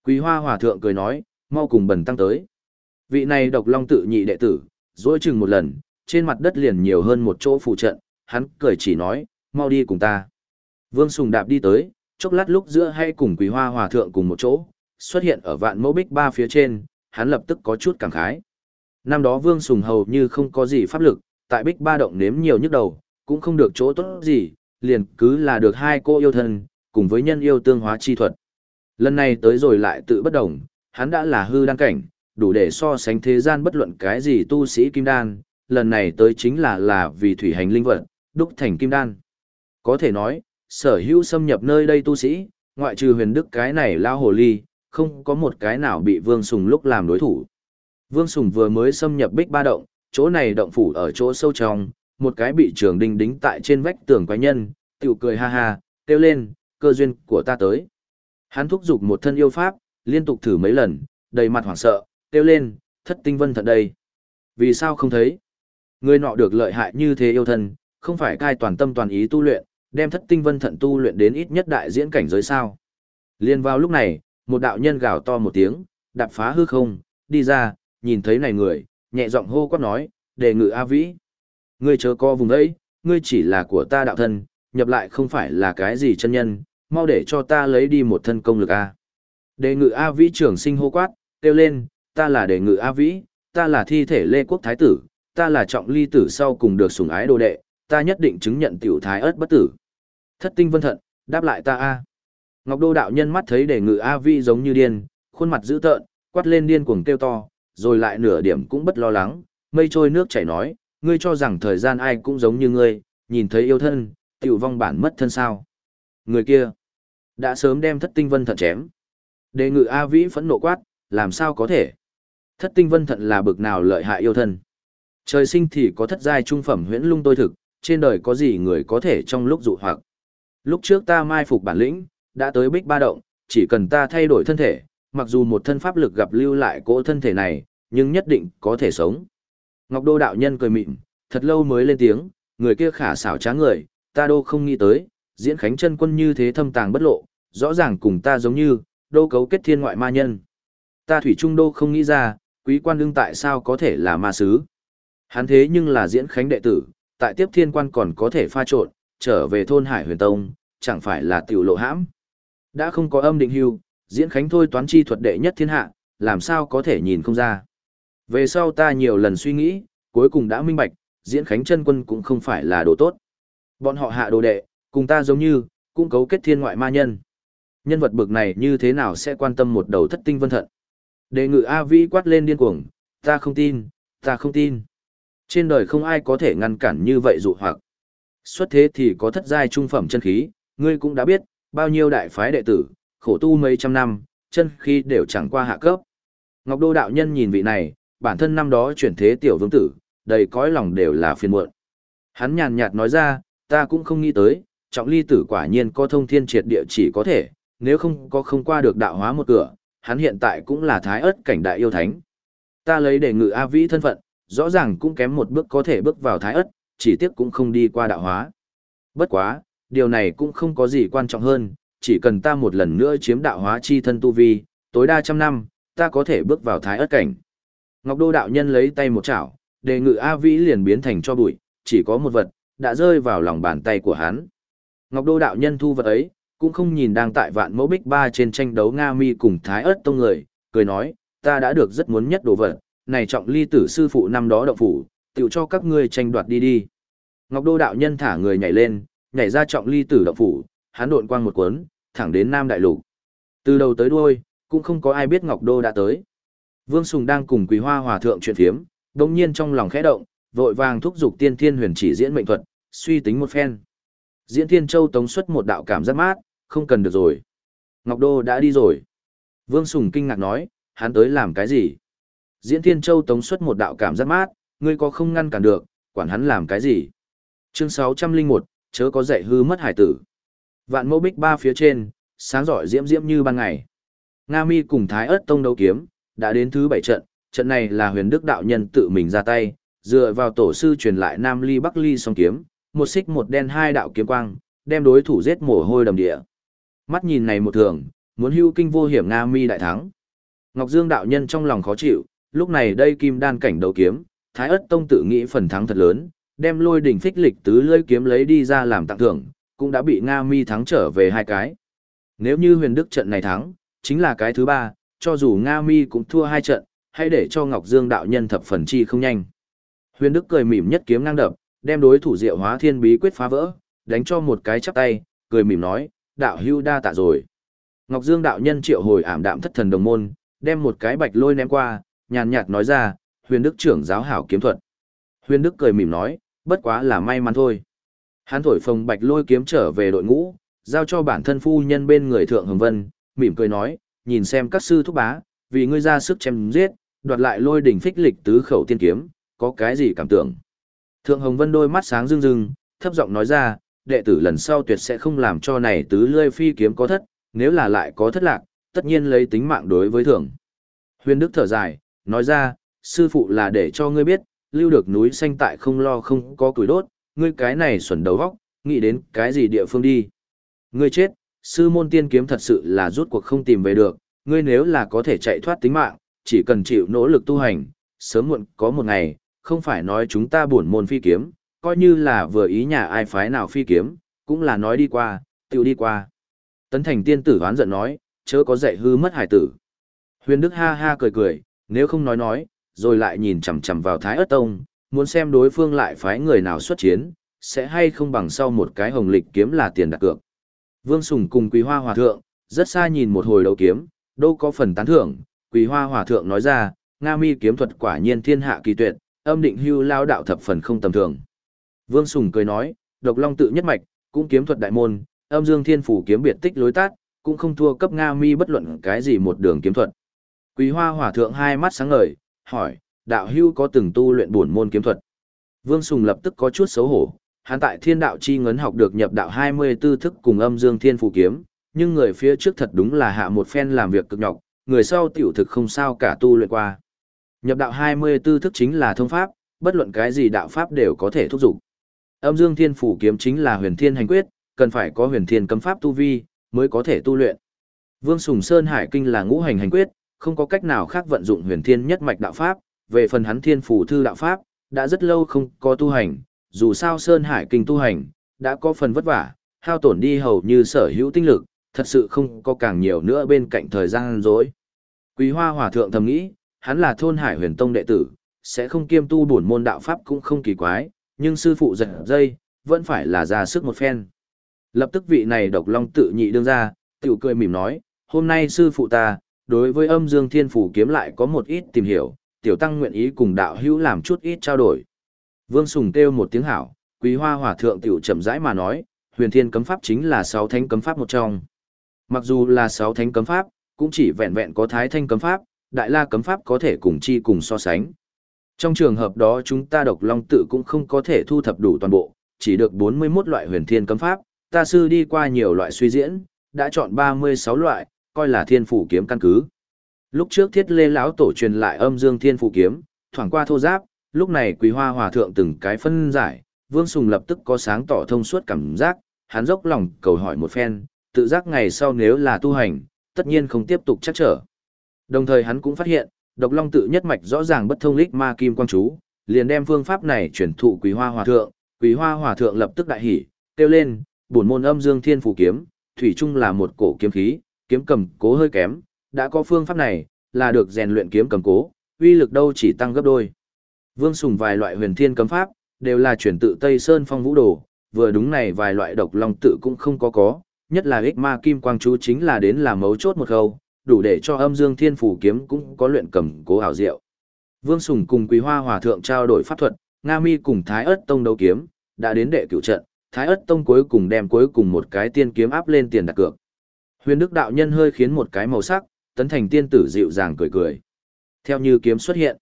Quý hoa hòa thượng cười nói, mau cùng bần tăng tới. Vị này độc long tự nhị đệ tử, dối chừng một lần, trên mặt đất liền nhiều hơn một chỗ phụ trận, hắn cười chỉ nói, mau đi cùng ta. Vương Sùng đạp đi tới, chốc lát lúc giữa hay cùng quý hoa hòa thượng cùng một chỗ, xuất hiện ở vạn mẫu bích ba phía trên, hắn lập tức có chút cảm khái. Năm đó Vương Sùng hầu như không có gì pháp lực, tại bích ba động nếm nhiều nhức đầu, cũng không được chỗ tốt gì, liền cứ là được hai cô yêu thân, cùng với nhân yêu tương hóa chi thuật. Lần này tới rồi lại tự bất đồng, hắn đã là hư đan cảnh, đủ để so sánh thế gian bất luận cái gì tu sĩ kim đan, lần này tới chính là là vì thủy hành linh vật, đúc thành kim đan. Có thể nói, sở hữu xâm nhập nơi đây tu sĩ, ngoại trừ huyền đức cái này lao hồ ly, không có một cái nào bị Vương Sùng lúc làm đối thủ. Vương Sùng vừa mới xâm nhập bích ba động, chỗ này động phủ ở chỗ sâu trong, một cái bị trường đinh đính tại trên vách tường quái nhân, tiểu cười ha ha, kêu lên, cơ duyên của ta tới. Hắn thúc giục một thân yêu pháp, liên tục thử mấy lần, đầy mặt hoảng sợ, kêu lên, thất tinh vân thận đây. Vì sao không thấy? Người nọ được lợi hại như thế yêu thân, không phải cai toàn tâm toàn ý tu luyện, đem thất tinh vân thận tu luyện đến ít nhất đại diễn cảnh giới sao. Liên vào lúc này, một đạo nhân gào to một tiếng, đạp phá hư không, đi ra, nhìn thấy này người, nhẹ giọng hô quát nói, đề ngự A Vĩ. Ngươi chớ co vùng đấy, ngươi chỉ là của ta đạo thân, nhập lại không phải là cái gì chân nhân, mau để cho ta lấy đi một thân công lực A. Đề ngự A Vĩ trưởng sinh hô quát, kêu lên, ta là đề ngự A Vĩ, ta là thi thể Lê Quốc Thái Tử, ta là trọng ly tử sau cùng được sủng ái đồ đệ, ta nhất định chứng nhận tiểu thái ớt bất tử. Thất tinh vân thận, đáp lại ta A. Ngọc Đô đạo nhân mắt thấy đề ngự A Vĩ giống như điên, khuôn mặt dữ tợn, quát lên điên cuồng kêu to, rồi lại nửa điểm cũng bất lo lắng, mây trôi nước chảy nói, ngươi cho rằng thời gian ai cũng giống như ngươi, nhìn thấy yêu thân, tiểu vong bản mất thân sao. Người kia, đã sớm đem thất tinh vân thận chém. Đề ngự A Vĩ phẫn nộ quát, làm sao có thể? Thất tinh vân thận là bực nào lợi hại yêu thân. Trời sinh thì có thất giai trung phẩm huyễn lung tôi thực, trên đời có gì người có thể trong lúc dụ hoặc. Lúc trước ta mai phục bản lĩnh, đã tới bích ba động, chỉ cần ta thay đổi thân thể, mặc dù một thân pháp lực gặp lưu lại cỗ thân thể này, nhưng nhất định có thể sống. Ngọc Đô đạo nhân cười mịn, thật lâu mới lên tiếng, người kia khả xảo trá người, ta đô không nghĩ tới, diễn khánh chân quân như thế thâm tàng bất lộ, rõ ràng cùng ta giống như, đô cấu kết thiên ngoại ma nhân. Ta thủy trung đô không nghĩ ra, quý quan đương tại sao có thể là ma sứ. Hắn thế nhưng là diễn khánh đệ tử, tại tiếp thiên quan còn có thể pha trộn, trở về thôn hải huyền tông, chẳng phải là tiểu lộ hãm. Đã không có âm định hưu, diễn khánh thôi toán chi thuật đệ nhất thiên hạ, làm sao có thể nhìn không ra. Về sau ta nhiều lần suy nghĩ, cuối cùng đã minh bạch, diễn khánh chân quân cũng không phải là đồ tốt. Bọn họ hạ đồ đệ, cùng ta giống như, cũng cấu kết thiên ngoại ma nhân. Nhân vật bực này như thế nào sẽ quan tâm một đầu thất tinh vân thận. Đề ngự A Vĩ quát lên điên cuồng, ta không tin, ta không tin. Trên đời không ai có thể ngăn cản như vậy dụ hoặc. Xuất thế thì có thất giai trung phẩm chân khí, ngươi cũng đã biết, bao nhiêu đại phái đệ tử, khổ tu mấy trăm năm, chân khí đều chẳng qua hạ cấp. Ngọc Đô đạo nhân nhìn vị này, bản thân năm đó chuyển thế tiểu vương tử, đầy cõi lòng đều là phiền muộn. Hắn nhàn nhạt nói ra, ta cũng không nghĩ tới, trọng ly tử quả nhiên có thông thiên triệt địa chỉ có thể, nếu không có không qua được đạo hóa một cửa, hắn hiện tại cũng là thái ớt cảnh đại yêu thánh. Ta lấy để ngự A Vĩ thân phận, rõ ràng cũng kém một bước có thể bước vào thái ớt, chỉ tiếc cũng không đi qua đạo hóa. Bất quá, điều này cũng không có gì quan trọng hơn, chỉ cần ta một lần nữa chiếm đạo hóa chi thân tu vi, tối đa trăm năm, ta có thể bước vào thái ớt cảnh. Ngọc Đô đạo nhân lấy tay một chảo, đề ngự A Vĩ liền biến thành cho bụi, chỉ có một vật, đã rơi vào lòng bàn tay của hắn. Ngọc Đô đạo nhân thu vật ấy, cũng không nhìn đang tại vạn mẫu bích ba trên tranh đấu Nga mi cùng Thái ớt tông người, cười nói, ta đã được rất muốn nhất đồ vật, này trọng ly tử sư phụ năm đó động phủ, tiểu cho các ngươi tranh đoạt đi đi. Ngọc Đô đạo nhân thả người nhảy lên, nhảy ra trọng ly tử động phủ, hắn độn quang một cuốn, thẳng đến Nam Đại Lục. Từ đầu tới đuôi, cũng không có ai biết Ngọc Đô đã tới. Vương Sùng đang cùng Quý Hoa Hòa thượng chuyện phiếm, đồng nhiên trong lòng khẽ động, vội vàng thúc giục tiên thiên huyền chỉ diễn mệnh thuật, suy tính một phen. Diễn Thiên Châu tống xuất một đạo cảm giác mát, không cần được rồi. Ngọc Đô đã đi rồi. Vương Sùng kinh ngạc nói, hắn tới làm cái gì? Diễn Thiên Châu tống xuất một đạo cảm giác mát, ngươi có không ngăn cản được, quản hắn làm cái gì? Chương 601, chớ có dạy hư mất hải tử. Vạn mẫu bích ba phía trên, sáng giỏi diễm diễm như ban ngày. Nga Mi cùng Thái ớt tông đấu kiếm, đã đến thứ bảy trận, trận này là huyền đức đạo nhân tự mình ra tay, dựa vào tổ sư truyền lại Nam Ly Bắc Ly song kiếm, một xích một đen hai đạo kiếm quang, đem đối thủ giết mồ hôi đầm địa. Mắt nhìn này một thường, muốn hưu kinh vô hiểm Nga Mi đại thắng. Ngọc Dương đạo nhân trong lòng khó chịu, lúc này đây kim đan cảnh đấu kiếm, Thái ất tông tự nghĩ phần thắng thật lớn, đem lôi đỉnh phích lịch tứ lưỡi kiếm lấy đi ra làm tặng thưởng, cũng đã bị Nga Mi thắng trở về hai cái. Nếu như huyền đức trận này thắng, chính là cái thứ ba, cho dù Nga Mi cũng thua hai trận, hay để cho Ngọc Dương đạo nhân thập phần chi không nhanh. Huyền Đức cười mỉm nhất kiếm ngang đập, đem đối thủ Diệu Hóa Thiên Bí quyết phá vỡ, đánh cho một cái chắp tay, cười mỉm nói, đạo hưu đa tạ rồi. Ngọc Dương đạo nhân triệu hồi ảm đạm thất thần đồng môn, đem một cái bạch lôi ném qua, nhàn nhạt nói ra, Huyền Đức trưởng giáo hảo kiếm thuật. Huyền Đức cười mỉm nói, bất quá là may mắn thôi. Hắn thổi phồng bạch lôi kiếm trở về đội ngũ, giao cho bản thân phu nhân bên người thượng hồng vân, mỉm cười nói, nhìn xem các sư thúc bá, vì ngươi ra sức chém giết, đoạt lại lôi đỉnh phích lịch tứ khẩu tiên kiếm, có cái gì cảm tưởng. Thượng hồng vân đôi mắt sáng rưng rưng, thấp giọng nói ra, đệ tử lần sau tuyệt sẽ không làm cho này tứ lươi phi kiếm có thất, nếu là lại có thất lạc, tất nhiên lấy tính mạng đối với thưởng. Huyền Đức thở dài, nói ra, sư phụ là để cho ngươi biết, lưu được núi xanh tại không lo không có củi đốt, ngươi cái này xuẩn đầu vóc, nghĩ đến cái gì địa phương đi. Ngươi chết, sư môn tiên kiếm thật sự là rút cuộc không tìm về được, ngươi nếu là có thể chạy thoát tính mạng, chỉ cần chịu nỗ lực tu hành, sớm muộn có một ngày, không phải nói chúng ta buồn môn phi kiếm, coi như là vừa ý nhà ai phái nào phi kiếm, cũng là nói đi qua, tiêu đi qua. Tấn thành tiên tử hoán giận nói, chớ có dạy hư mất hải tử. Huyền Đức ha ha cười cười, nếu không nói nói, rồi lại nhìn chằm chằm vào Thái Ất Tông, muốn xem đối phương lại phái người nào xuất chiến, sẽ hay không bằng sau một cái hồng lịch kiếm là tiền đặt cược. Vương Sùng cùng Quý Hoa Hòa Thượng, rất xa nhìn một hồi đấu kiếm, đâu có phần tán thưởng, Quý Hoa Hòa Thượng nói ra, Nga mi kiếm thuật quả nhiên thiên hạ kỳ tuyệt, âm định hưu lao đạo thập phần không tầm thường. Vương Sùng cười nói, độc long tự nhất mạch, cũng kiếm thuật đại môn, âm dương thiên phủ kiếm biệt tích lối tát, cũng không thua cấp Nga mi bất luận cái gì một đường kiếm thuật. Quý Hoa Hòa Thượng hai mắt sáng ngời, hỏi, đạo hưu có từng tu luyện bổn môn kiếm thuật? Vương Sùng lập tức có chút xấu hổ, hắn tại thiên đạo chi ngấn học được nhập đạo 24 thức cùng âm dương thiên Phủ kiếm, nhưng người phía trước thật đúng là hạ một phen làm việc cực nhọc, người sau tiểu thực không sao cả tu luyện qua. Nhập đạo 24 thức chính là thông pháp, bất luận cái gì đạo pháp đều có thể thúc dục. Âm dương thiên phủ kiếm chính là huyền thiên hành quyết, cần phải có huyền thiên cấm pháp tu vi, mới có thể tu luyện. Vương Sùng Sơn Hải Kinh là ngũ hành hành quyết, không có cách nào khác vận dụng huyền thiên nhất mạch đạo pháp, về phần hắn thiên phủ thư đạo pháp, đã rất lâu không có tu hành, dù sao Sơn Hải Kinh tu hành, đã có phần vất vả, hao tổn đi hầu như sở hữu tinh lực, thật sự không có càng nhiều nữa bên cạnh thời gian dối. Quý Hoa Hòa Thượng thầm nghĩ, hắn là thôn Hải huyền tông đệ tử, sẽ không kiêm tu bổn môn đạo pháp cũng không kỳ quái, nhưng sư phụ giật dây, vẫn phải là ra sức một phen. Lập tức vị này độc long tự nhị đương ra, tiểu cười mỉm nói, hôm nay sư phụ ta, đối với âm dương thiên phủ kiếm lại có một ít tìm hiểu, tiểu tăng nguyện ý cùng đạo hữu làm chút ít trao đổi. Vương Sùng kêu một tiếng hảo, quý hoa hòa thượng tiểu chậm rãi mà nói, huyền thiên cấm pháp chính là sáu thánh cấm pháp một trong. Mặc dù là sáu thánh cấm pháp, cũng chỉ vẹn vẹn có thái thanh cấm pháp, đại la cấm pháp có thể cùng chi cùng so sánh. Trong trường hợp đó chúng ta độc long tự cũng không có thể thu thập đủ toàn bộ, chỉ được 41 loại huyền thiên cấm pháp, ta sư đi qua nhiều loại suy diễn, đã chọn 36 loại, coi là thiên phủ kiếm căn cứ. Lúc trước thiết lê lão tổ truyền lại âm dương thiên phủ kiếm, thoảng qua thô giáp, lúc này quý hoa hòa thượng từng cái phân giải, vương sùng lập tức có sáng tỏ thông suốt cảm giác, hắn dốc lòng cầu hỏi một phen, tự giác ngày sau nếu là tu hành, tất nhiên không tiếp tục chắc trở. Đồng thời hắn cũng phát hiện, độc long tự nhất mạch rõ ràng bất thông lích ma kim quang chú, liền đem phương pháp này chuyển thụ quý hoa hòa thượng, quý hoa hòa thượng lập tức đại hỉ, kêu lên, bổn môn âm dương thiên phù kiếm, thủy chung là một cổ kiếm khí, kiếm cầm cố hơi kém, đã có phương pháp này, là được rèn luyện kiếm cầm cố, uy lực đâu chỉ tăng gấp đôi. Vương Sùng vài loại huyền thiên cấm pháp, đều là chuyển tự Tây Sơn phong vũ đồ, vừa đúng này vài loại độc long tự cũng không có có, nhất là ích ma kim quang chú chính là đến là mấu chốt một khâu, đủ để cho âm dương thiên phủ kiếm cũng có luyện cầm cố hảo diệu. Vương Sùng cùng Quý Hoa Hòa Thượng trao đổi pháp thuật, Nga Mi cùng Thái ất Tông đấu kiếm, đã đến đệ cửu trận, Thái ất Tông cuối cùng đem cuối cùng một cái tiên kiếm áp lên tiền đặt cược. Huyền Đức đạo nhân hơi khiến một cái màu sắc, tấn thành tiên tử dịu dàng cười cười. Theo như kiếm xuất hiện,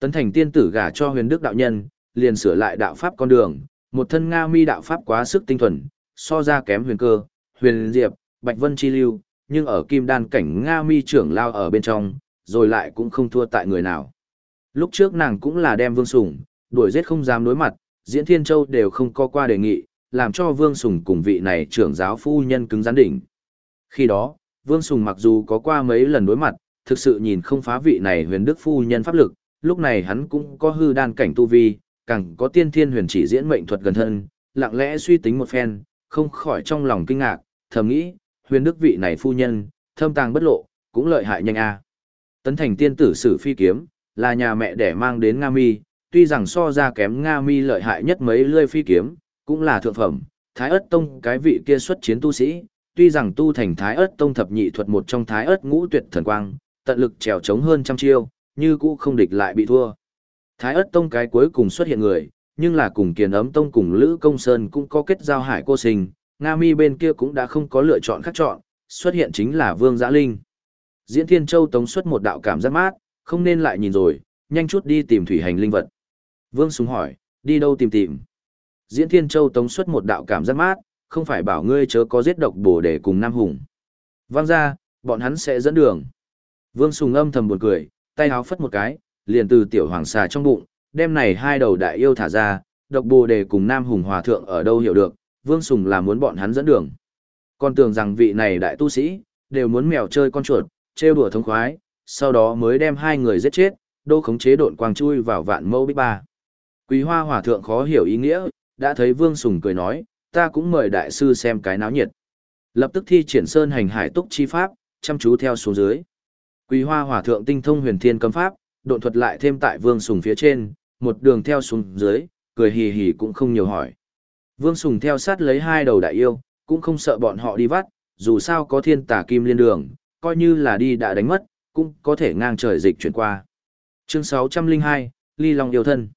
tấn thành tiên tử gả cho Huyền Đức đạo nhân, liền sửa lại đạo pháp con đường, một thân Nga Mi đạo pháp quá sức tinh thuần, so ra kém Huyền Cơ, Huyền Diệp, Bạch Vân chi lưu, nhưng ở Kim Đan cảnh Nga Mi trưởng lao ở bên trong, rồi lại cũng không thua tại người nào. Lúc trước nàng cũng là đem Vương Sùng, đuổi giết không dám đối mặt, Diễn Thiên Châu đều không có qua đề nghị, làm cho Vương Sùng cùng vị này trưởng giáo phu nhân cứng rắn đỉnh. Khi đó, Vương Sùng mặc dù có qua mấy lần đối mặt, thực sự nhìn không phá vị này huyền đức phu nhân pháp lực, lúc này hắn cũng có hư đan cảnh tu vi, càng có tiên thiên huyền chỉ diễn mệnh thuật gần thân, lặng lẽ suy tính một phen, không khỏi trong lòng kinh ngạc, thầm nghĩ, huyền đức vị này phu nhân, thâm tàng bất lộ, cũng lợi hại nhanh a. Tấn thành tiên tử sử phi kiếm, là nhà mẹ đẻ mang đến Nga Mi, tuy rằng so ra kém Nga Mi lợi hại nhất mấy lươi phi kiếm, cũng là thượng phẩm, Thái ất tông cái vị kia xuất chiến tu sĩ, tuy rằng tu thành Thái ất tông thập nhị thuật một trong Thái ất ngũ tuyệt thần quang, tận lực trèo chống hơn trăm chiêu, như cũ không địch lại bị thua. Thái ất tông cái cuối cùng xuất hiện người, nhưng là cùng kiền ấm tông cùng Lữ Công Sơn cũng có kết giao hải cô sinh, Nga Mi bên kia cũng đã không có lựa chọn khác chọn, xuất hiện chính là Vương Giã Linh. Diễn Thiên Châu tống xuất một đạo cảm giác mát, không nên lại nhìn rồi, nhanh chút đi tìm thủy hành linh vật. Vương Súng hỏi, đi đâu tìm tìm? Diễn Thiên Châu tống xuất một đạo cảm giác mát, không phải bảo ngươi chớ có giết độc bổ để cùng Nam Hùng. Vang ra, bọn hắn sẽ dẫn đường. Vương Sùng âm thầm buồn cười, tay háo phất một cái, liền từ tiểu hoàng xà trong bụng, đem này hai đầu đại yêu thả ra, độc bồ đề cùng Nam Hùng Hòa Thượng ở đâu hiểu được, Vương Sùng là muốn bọn hắn dẫn đường. Còn tưởng rằng vị này đại tu sĩ, đều muốn mèo chơi con chuột, trêu đùa thống khoái, sau đó mới đem hai người giết chết, đô khống chế độn quang chui vào vạn mâu bích ba. Quý hoa hòa thượng khó hiểu ý nghĩa, đã thấy Vương Sùng cười nói, ta cũng mời đại sư xem cái náo nhiệt. Lập tức thi triển sơn hành hải túc chi pháp, chăm chú theo xuống dưới. Quý hoa hòa thượng tinh thông huyền thiên cấm pháp, độn thuật lại thêm tại Vương Sùng phía trên, một đường theo xuống dưới, cười hì hì cũng không nhiều hỏi. Vương Sùng theo sát lấy hai đầu đại yêu, cũng không sợ bọn họ đi vắt, dù sao có thiên tà kim liên đường, coi như là đi đã đánh mất, cũng có thể ngang trời dịch chuyển qua. Chương 602, Ly Long yêu thân.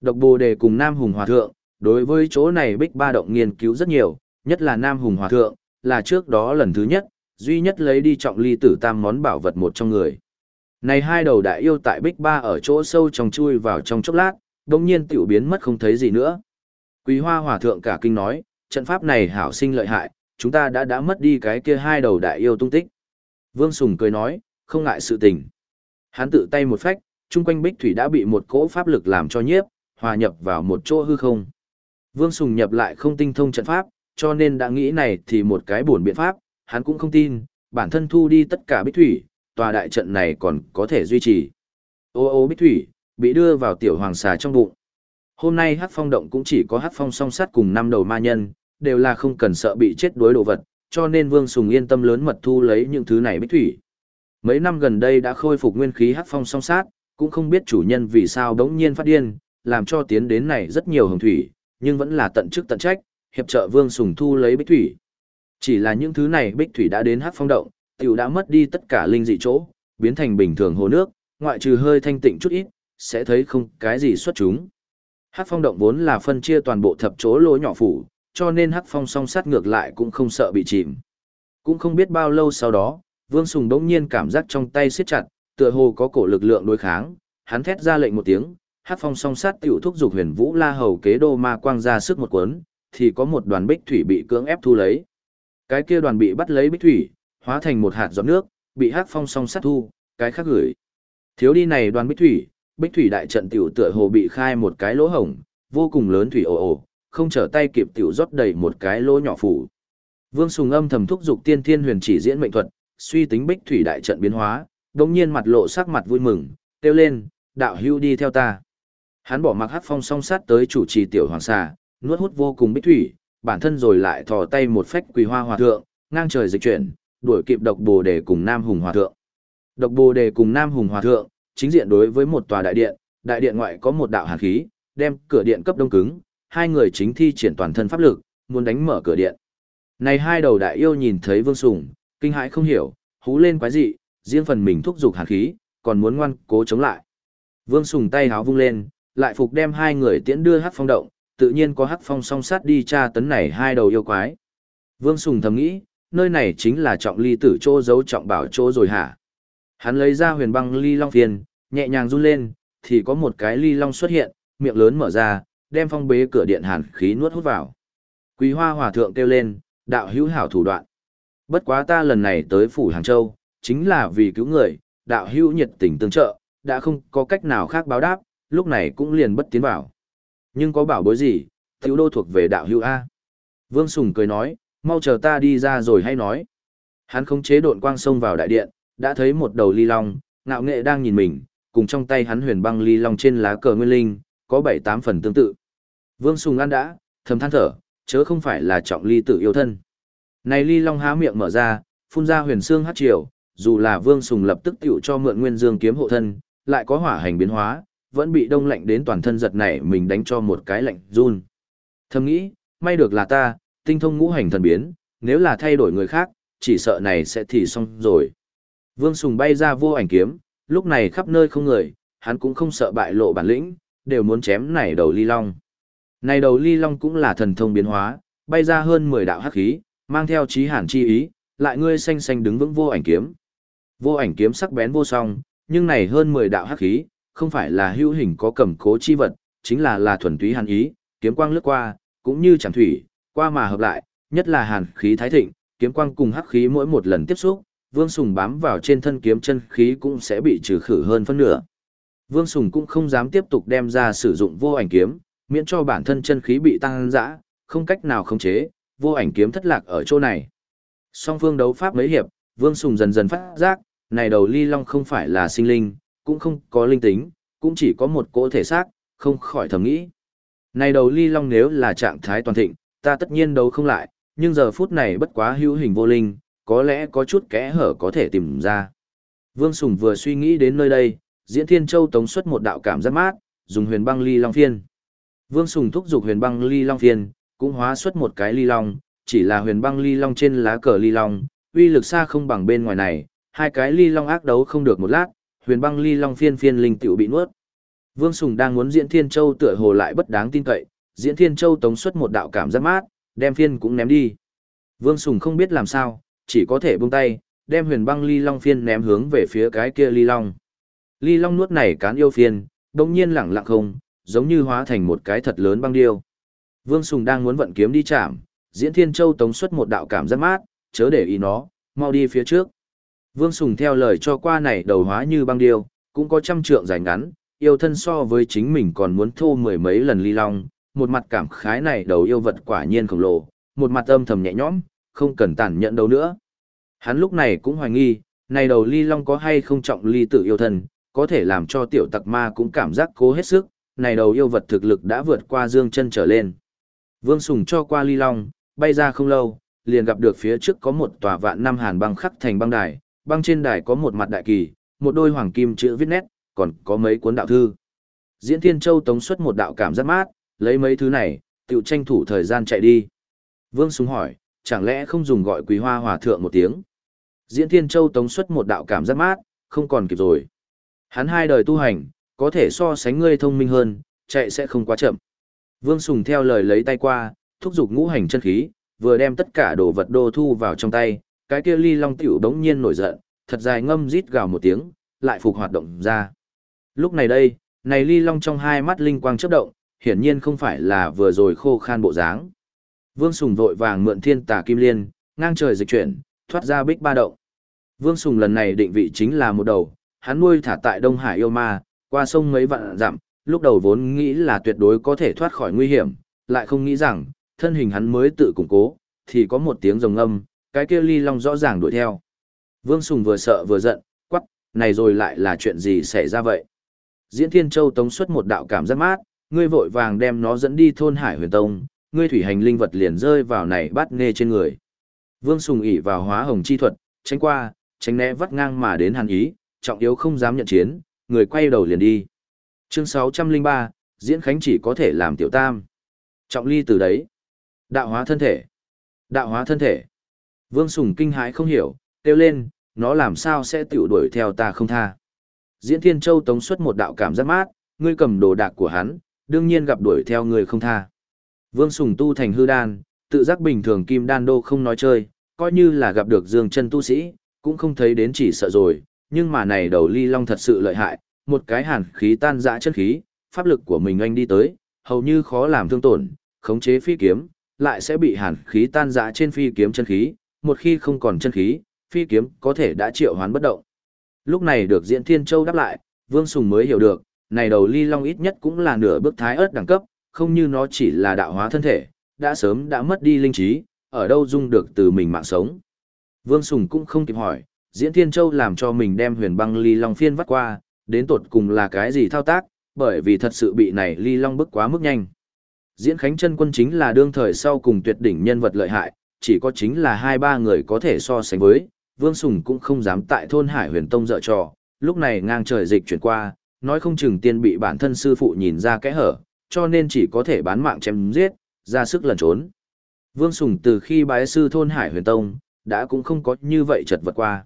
Độc Bồ Đề cùng Nam Hùng Hòa Thượng, đối với chỗ này Bích Ba Động nghiên cứu rất nhiều, nhất là Nam Hùng Hòa Thượng, là trước đó lần thứ nhất, duy nhất lấy đi trọng ly tử tam món bảo vật một trong người. Này hai đầu đại yêu tại Bích Ba ở chỗ sâu trong chui vào trong chốc lát, đồng nhiên tiểu biến mất không thấy gì nữa. Quý Hoa Hòa Thượng cả kinh nói, trận pháp này hảo sinh lợi hại, chúng ta đã đã mất đi cái kia hai đầu đại yêu tung tích. Vương Sùng cười nói, không ngại sự tình. Hắn tự tay một phách, chung quanh bích thủy đã bị một cỗ pháp lực làm cho nhiếp, hòa nhập vào một chỗ hư không. Vương Sùng nhập lại không tinh thông trận pháp, cho nên đã nghĩ này thì một cái buồn biện pháp, hắn cũng không tin, bản thân thu đi tất cả bích thủy, tòa đại trận này còn có thể duy trì. Ô ô bích thủy, bị đưa vào tiểu hoàng xà trong bụng. Hôm nay Hắc Phong động cũng chỉ có Hắc Phong song sát cùng năm đầu ma nhân, đều là không cần sợ bị chết đuối đồ vật, cho nên Vương Sùng yên tâm lớn mật thu lấy những thứ này bích thủy. Mấy năm gần đây đã khôi phục nguyên khí Hắc Phong song sát, cũng không biết chủ nhân vì sao đống nhiên phát điên, làm cho tiến đến này rất nhiều hồng thủy, nhưng vẫn là tận chức tận trách, hiệp trợ Vương Sùng thu lấy bích thủy. Chỉ là những thứ này bích thủy đã đến Hắc Phong động, tiểu đã mất đi tất cả linh dị chỗ, biến thành bình thường hồ nước, ngoại trừ hơi thanh tịnh chút ít, sẽ thấy không cái gì xuất chúng. Hắc phong động vốn là phân chia toàn bộ thập chỗ lỗ nhỏ phủ, cho nên Hắc phong song sát ngược lại cũng không sợ bị chìm. Cũng không biết bao lâu sau đó, Vương Sùng đống nhiên cảm giác trong tay siết chặt, tựa hồ có cổ lực lượng đối kháng, hắn thét ra lệnh một tiếng, Hắc phong song sát tiểu thúc dục huyền vũ la hầu kế đô ma quang ra sức một cuốn, thì có một đoàn bích thủy bị cưỡng ép thu lấy. Cái kia đoàn bị bắt lấy bích thủy, hóa thành một hạt giọt nước, bị Hắc phong song sát thu, cái khác gửi. Thiếu đi này đoàn bích thủy, bích thủy đại trận tiểu tựa hồ bị khai một cái lỗ hổng, vô cùng lớn thủy ồ ồ, không trở tay kịp tiểu rót đầy một cái lỗ nhỏ phủ. Vương Sùng âm thầm thúc dục tiên thiên huyền chỉ diễn mệnh thuật, suy tính bích thủy đại trận biến hóa, đột nhiên mặt lộ sắc mặt vui mừng, kêu lên, đạo hưu đi theo ta. Hắn bỏ mặc hắc phong song sát tới chủ trì tiểu hoàng xà, nuốt hút vô cùng bích thủy, bản thân rồi lại thò tay một phách quỳ hoa hòa thượng, ngang trời dịch chuyển, đuổi kịp độc bồ để cùng nam hùng hòa thượng. Độc Bồ Đề cùng Nam Hùng Hòa Thượng, chính diện đối với một tòa đại điện, đại điện ngoại có một đạo hàn khí, đem cửa điện cấp đông cứng, hai người chính thi triển toàn thân pháp lực, muốn đánh mở cửa điện. Này hai đầu đại yêu nhìn thấy Vương Sùng, kinh hãi không hiểu, hú lên quái dị, riêng phần mình thúc giục hàn khí, còn muốn ngoan cố chống lại. Vương Sùng tay háo vung lên, lại phục đem hai người tiễn đưa hắc phong động, tự nhiên có hắc phong song sát đi tra tấn này hai đầu yêu quái. Vương Sùng thầm nghĩ, nơi này chính là trọng ly tử chỗ giấu trọng bảo chỗ rồi hả? Hắn lấy ra huyền băng ly long phiền, nhẹ nhàng run lên, thì có một cái ly long xuất hiện, miệng lớn mở ra, đem phong bế cửa điện hàn khí nuốt hút vào. Quý hoa hòa thượng kêu lên, đạo hữu hảo thủ đoạn. Bất quá ta lần này tới phủ Hàng Châu, chính là vì cứu người, đạo hữu nhiệt tình tương trợ, đã không có cách nào khác báo đáp, lúc này cũng liền bất tiến vào. Nhưng có bảo bối gì, tiểu đô thuộc về đạo hữu A. Vương Sùng cười nói, mau chờ ta đi ra rồi hay nói. Hắn không chế độn quang sông vào đại điện, đã thấy một đầu ly long, ngạo nghệ đang nhìn mình, cùng trong tay hắn huyền băng ly long trên lá cờ nguyên linh, có bảy tám phần tương tự. Vương Sùng ăn đã, thầm than thở, chớ không phải là trọng ly tự yêu thân. Này ly long há miệng mở ra, phun ra huyền xương hát triều, dù là Vương Sùng lập tức tiểu cho mượn nguyên dương kiếm hộ thân, lại có hỏa hành biến hóa, vẫn bị đông lạnh đến toàn thân giật này mình đánh cho một cái lạnh run. Thầm nghĩ, may được là ta, tinh thông ngũ hành thần biến, nếu là thay đổi người khác, chỉ sợ này sẽ thì xong rồi. Vương Sùng bay ra vô ảnh kiếm, lúc này khắp nơi không người, hắn cũng không sợ bại lộ bản lĩnh, đều muốn chém này đầu ly long. Này đầu ly long cũng là thần thông biến hóa, bay ra hơn 10 đạo hắc khí, mang theo chí hàn chi ý, lại ngươi xanh xanh đứng vững vô ảnh kiếm. Vô ảnh kiếm sắc bén vô song, nhưng này hơn 10 đạo hắc khí, không phải là hữu hình có cầm cố chi vật, chính là là thuần túy hàn ý, kiếm quang lướt qua, cũng như chẳng thủy, qua mà hợp lại, nhất là hàn khí thái thịnh, kiếm quang cùng hắc khí mỗi một lần tiếp xúc, Vương Sùng bám vào trên thân kiếm chân khí cũng sẽ bị trừ khử hơn phân nửa. Vương Sùng cũng không dám tiếp tục đem ra sử dụng vô ảnh kiếm, miễn cho bản thân chân khí bị tăng dã, không cách nào khống chế, vô ảnh kiếm thất lạc ở chỗ này. Song phương đấu pháp mấy hiệp, Vương Sùng dần dần phát giác, này đầu ly long không phải là sinh linh, cũng không có linh tính, cũng chỉ có một cỗ thể xác, không khỏi thầm nghĩ. Này đầu ly long nếu là trạng thái toàn thịnh, ta tất nhiên đấu không lại, nhưng giờ phút này bất quá hữu hình vô linh, có lẽ có chút kẽ hở có thể tìm ra. Vương Sùng vừa suy nghĩ đến nơi đây, Diễn Thiên Châu tống xuất một đạo cảm giác mát, dùng huyền băng ly long phiên. Vương Sùng thúc giục huyền băng ly long phiên, cũng hóa xuất một cái ly long, chỉ là huyền băng ly long trên lá cờ ly long, uy lực xa không bằng bên ngoài này, hai cái ly long ác đấu không được một lát, huyền băng ly long phiên phiên linh tiểu bị nuốt. Vương Sùng đang muốn Diễn Thiên Châu tựa hồ lại bất đáng tin cậy, Diễn Thiên Châu tống xuất một đạo cảm giác mát, đem phiên cũng ném đi. Vương Sùng không biết làm sao, chỉ có thể buông tay, đem huyền băng ly long phiên ném hướng về phía cái kia ly long. Ly long nuốt này cán yêu phiên, đồng nhiên lẳng lặng không, giống như hóa thành một cái thật lớn băng điêu. Vương Sùng đang muốn vận kiếm đi chạm, diễn thiên châu tống xuất một đạo cảm giác mát, chớ để ý nó, mau đi phía trước. Vương Sùng theo lời cho qua này đầu hóa như băng điêu, cũng có trăm trượng dài ngắn, yêu thân so với chính mình còn muốn thô mười mấy lần ly long, một mặt cảm khái này đầu yêu vật quả nhiên khổng lồ, một mặt âm thầm nhẹ nhõm, không cần tàn nhẫn đâu nữa. Hắn lúc này cũng hoài nghi, này đầu ly long có hay không trọng ly tự yêu thần, có thể làm cho tiểu tặc ma cũng cảm giác cố hết sức, này đầu yêu vật thực lực đã vượt qua dương chân trở lên. Vương Sùng cho qua ly long, bay ra không lâu, liền gặp được phía trước có một tòa vạn năm hàn băng khắc thành băng đài, băng trên đài có một mặt đại kỳ, một đôi hoàng kim chữ viết nét, còn có mấy cuốn đạo thư. Diễn Thiên Châu tống xuất một đạo cảm giác mát, lấy mấy thứ này, tiểu tranh thủ thời gian chạy đi. Vương Sùng hỏi, chẳng lẽ không dùng gọi quý hoa hòa thượng một tiếng. Diễn Thiên Châu tống xuất một đạo cảm giác mát, không còn kịp rồi. Hắn hai đời tu hành, có thể so sánh ngươi thông minh hơn, chạy sẽ không quá chậm. Vương Sùng theo lời lấy tay qua, thúc giục ngũ hành chân khí, vừa đem tất cả đồ vật đô thu vào trong tay, cái kia ly long tiểu đống nhiên nổi giận, thật dài ngâm rít gào một tiếng, lại phục hoạt động ra. Lúc này đây, này ly long trong hai mắt linh quang chớp động, hiển nhiên không phải là vừa rồi khô khan bộ dáng. Vương Sùng vội vàng mượn thiên tà kim liên, ngang trời dịch chuyển, thoát ra bích ba động. Vương Sùng lần này định vị chính là một đầu, hắn nuôi thả tại Đông Hải yêu ma, qua sông mấy vạn dặm, lúc đầu vốn nghĩ là tuyệt đối có thể thoát khỏi nguy hiểm, lại không nghĩ rằng, thân hình hắn mới tự củng cố, thì có một tiếng rồng âm, cái kia ly long rõ ràng đuổi theo. Vương Sùng vừa sợ vừa giận, quắc, này rồi lại là chuyện gì xảy ra vậy? Diễn Thiên Châu tống xuất một đạo cảm giác mát, ngươi vội vàng đem nó dẫn đi thôn Hải Huyền Tông, ngươi thủy hành linh vật liền rơi vào này bát nghe trên người. Vương Sùng ỉ vào hóa hồng chi thuật, tránh qua, tránh né vắt ngang mà đến hàn ý, trọng yếu không dám nhận chiến, người quay đầu liền đi. Chương 603, Diễn Khánh chỉ có thể làm tiểu tam. Trọng ly từ đấy. Đạo hóa thân thể. Đạo hóa thân thể. Vương Sùng kinh hãi không hiểu, kêu lên, nó làm sao sẽ tiểu đuổi theo ta không tha. Diễn Thiên Châu tống xuất một đạo cảm giác mát, ngươi cầm đồ đạc của hắn, đương nhiên gặp đuổi theo người không tha. Vương Sùng tu thành hư đan, tự giác bình thường kim đan đô không nói chơi, coi như là gặp được dương chân tu sĩ, cũng không thấy đến chỉ sợ rồi, nhưng mà này đầu ly long thật sự lợi hại, một cái hàn khí tan dã chân khí, pháp lực của mình anh đi tới, hầu như khó làm thương tổn, khống chế phi kiếm, lại sẽ bị hàn khí tan dã trên phi kiếm chân khí, một khi không còn chân khí, phi kiếm có thể đã triệu hoán bất động. Lúc này được Diễn Thiên Châu đáp lại, Vương Sùng mới hiểu được, này đầu ly long ít nhất cũng là nửa bước thái ớt đẳng cấp, không như nó chỉ là đạo hóa thân thể, đã sớm đã mất đi linh trí, ở đâu dung được từ mình mạng sống. Vương Sùng cũng không kịp hỏi, Diễn Thiên Châu làm cho mình đem huyền băng ly long phiên vắt qua, đến tột cùng là cái gì thao tác, bởi vì thật sự bị này ly long bức quá mức nhanh. Diễn Khánh chân quân chính là đương thời sau cùng tuyệt đỉnh nhân vật lợi hại, chỉ có chính là hai ba người có thể so sánh với, Vương Sùng cũng không dám tại thôn Hải huyền tông dợ trò, lúc này ngang trời dịch chuyển qua, nói không chừng tiên bị bản thân sư phụ nhìn ra kẽ hở, cho nên chỉ có thể bán mạng chém giết, ra sức lẩn trốn. Vương Sùng từ khi bái sư thôn Hải huyền tông, đã cũng không có như vậy chật vật qua.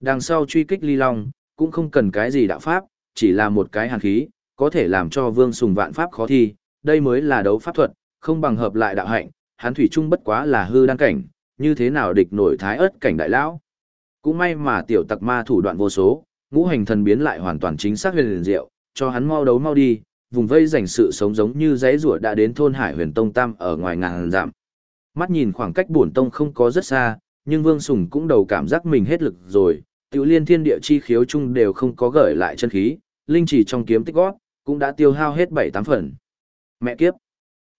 Đằng sau truy kích ly long, cũng không cần cái gì đạo pháp, chỉ là một cái hàn khí, có thể làm cho Vương Sùng vạn pháp khó thi, đây mới là đấu pháp thuật, không bằng hợp lại đạo hạnh, hắn thủy chung bất quá là hư đan cảnh, như thế nào địch nổi thái ớt cảnh đại lão. Cũng may mà tiểu tặc ma thủ đoạn vô số, ngũ hành thần biến lại hoàn toàn chính xác huyền liền diệu, cho hắn mau đấu mau đi, vùng vây dành sự sống giống như dãy rủa đã đến thôn Hải Huyền Tông Tam ở ngoài ngàn dặm. Mắt nhìn khoảng cách bổn tông không có rất xa, nhưng Vương Sùng cũng đầu cảm giác mình hết lực rồi, tiểu liên thiên địa chi khiếu chung đều không có gởi lại chân khí, linh chỉ trong kiếm tích gót, cũng đã tiêu hao hết bảy tám phần. Mẹ kiếp!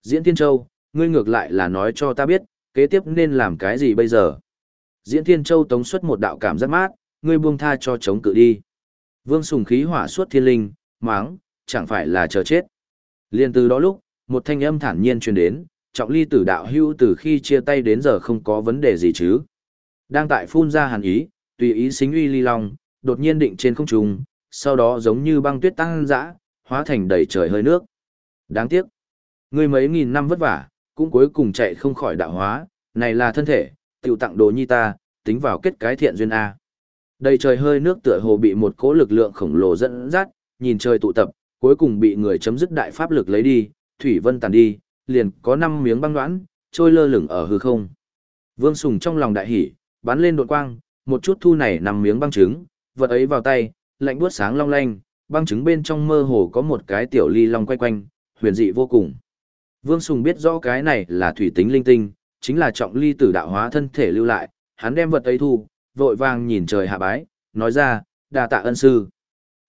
Diễn Thiên Châu, ngươi ngược lại là nói cho ta biết, kế tiếp nên làm cái gì bây giờ? Diễn Thiên Châu tống xuất một đạo cảm giác mát, ngươi buông tha cho chống cự đi. Vương Sùng khí hỏa suốt thiên linh, máng, chẳng phải là chờ chết. Liên từ đó lúc, một thanh âm thản nhiên truyền đến, trọng ly tử đạo hưu từ khi chia tay đến giờ không có vấn đề gì chứ. Đang tại phun ra hàn ý, tùy ý xính uy ly long, đột nhiên định trên không trung, sau đó giống như băng tuyết tăng dã, hóa thành đầy trời hơi nước. Đáng tiếc, người mấy nghìn năm vất vả, cũng cuối cùng chạy không khỏi đạo hóa, này là thân thể, tiểu tặng đồ nhi ta, tính vào kết cái thiện duyên A. Đầy trời hơi nước tựa hồ bị một cỗ lực lượng khổng lồ dẫn dắt, nhìn trời tụ tập, cuối cùng bị người chấm dứt đại pháp lực lấy đi, thủy vân tàn đi, liền có năm miếng băng đoán, trôi lơ lửng ở hư không. Vương Sùng trong lòng đại hỉ, bắn lên đột quang, một chút thu này nằm miếng băng trứng, vật ấy vào tay, lạnh buốt sáng long lanh, băng trứng bên trong mơ hồ có một cái tiểu ly long quay quanh, huyền dị vô cùng. Vương Sùng biết rõ cái này là thủy tính linh tinh, chính là trọng ly tử đạo hóa thân thể lưu lại, hắn đem vật ấy thu, vội vàng nhìn trời hạ bái, nói ra, đà tạ ân sư.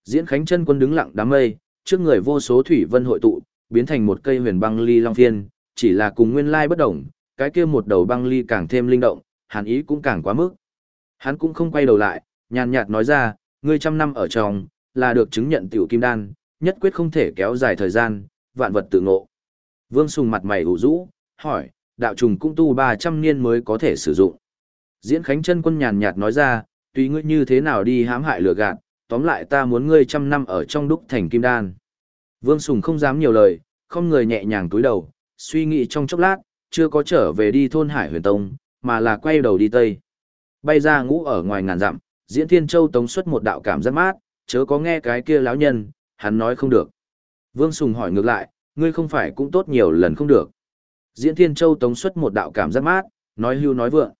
Diễn Khánh chân quân đứng lặng đám mây, trước người vô số thủy vân hội tụ, biến thành một cây huyền băng ly long phiên, chỉ là cùng nguyên lai bất động, cái kia một đầu băng ly càng thêm linh động, hàn ý cũng càng quá mức. Hắn cũng không quay đầu lại, nhàn nhạt nói ra, ngươi trăm năm ở trong, là được chứng nhận tiểu kim đan, nhất quyết không thể kéo dài thời gian, vạn vật tự ngộ. Vương Sùng mặt mày ủ rũ, hỏi, đạo trùng cũng tu 300 niên mới có thể sử dụng. Diễn Khánh chân quân nhàn nhạt nói ra, tùy ngươi như thế nào đi hãm hại lừa gạt, tóm lại ta muốn ngươi trăm năm ở trong đúc thành kim đan. Vương Sùng không dám nhiều lời, không người nhẹ nhàng túi đầu, suy nghĩ trong chốc lát, chưa có trở về đi thôn Hải huyền tông, mà là quay đầu đi Tây. Bay ra ngũ ở ngoài ngàn dặm, diễn thiên châu tống xuất một đạo cảm giác mát, chớ có nghe cái kia lão nhân, hắn nói không được. Vương Sùng hỏi ngược lại, ngươi không phải cũng tốt nhiều lần không được. Diễn thiên châu tống xuất một đạo cảm giác mát, nói hưu nói vượng.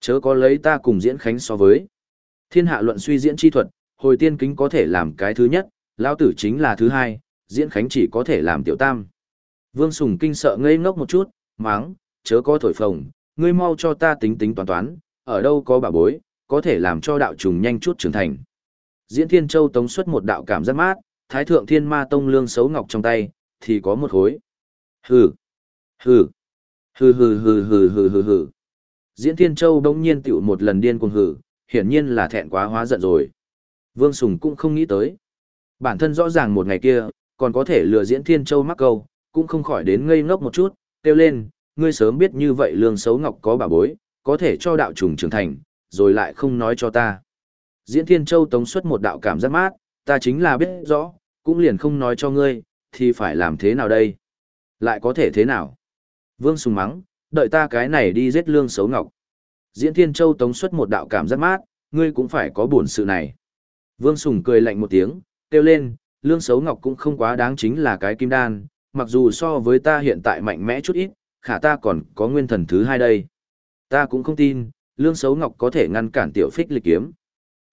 Chớ có lấy ta cùng diễn khánh so với. Thiên hạ luận suy diễn chi thuật, hồi tiên kính có thể làm cái thứ nhất, lão tử chính là thứ hai, diễn khánh chỉ có thể làm tiểu tam. Vương Sùng kinh sợ ngây ngốc một chút, máng, chớ có thổi phồng, ngươi mau cho ta tính tính toán toán, ở đâu có bà bối, có thể làm cho đạo trùng nhanh chút trưởng thành. Diễn Thiên Châu tống xuất một đạo cảm giác mát, Thái Thượng Thiên Ma Tông lương xấu ngọc trong tay, thì có một khối. Hừ, hừ, hừ hừ hừ hừ hừ hừ hừ. Diễn Thiên Châu đông nhiên tiểu một lần điên cuồng hừ, hiển nhiên là thẹn quá hóa giận rồi. Vương Sùng cũng không nghĩ tới. Bản thân rõ ràng một ngày kia, còn có thể lừa Diễn Thiên Châu mắc câu, cũng không khỏi đến ngây ngốc một chút, kêu lên, ngươi sớm biết như vậy lương xấu ngọc có bà bối, có thể cho đạo trùng trưởng thành, rồi lại không nói cho ta. Diễn Thiên Châu tống xuất một đạo cảm giác mát, ta chính là biết rõ, cũng liền không nói cho ngươi, thì phải làm thế nào đây? Lại có thể thế nào? Vương Sùng mắng, đợi ta cái này đi giết lương xấu ngọc. Diễn Thiên Châu tống xuất một đạo cảm giác mát, ngươi cũng phải có buồn sự này. Vương Sùng cười lạnh một tiếng, kêu lên, lương xấu ngọc cũng không quá đáng chính là cái kim đan, mặc dù so với ta hiện tại mạnh mẽ chút ít, khả ta còn có nguyên thần thứ hai đây. Ta cũng không tin, lương xấu ngọc có thể ngăn cản tiểu phích lịch kiếm.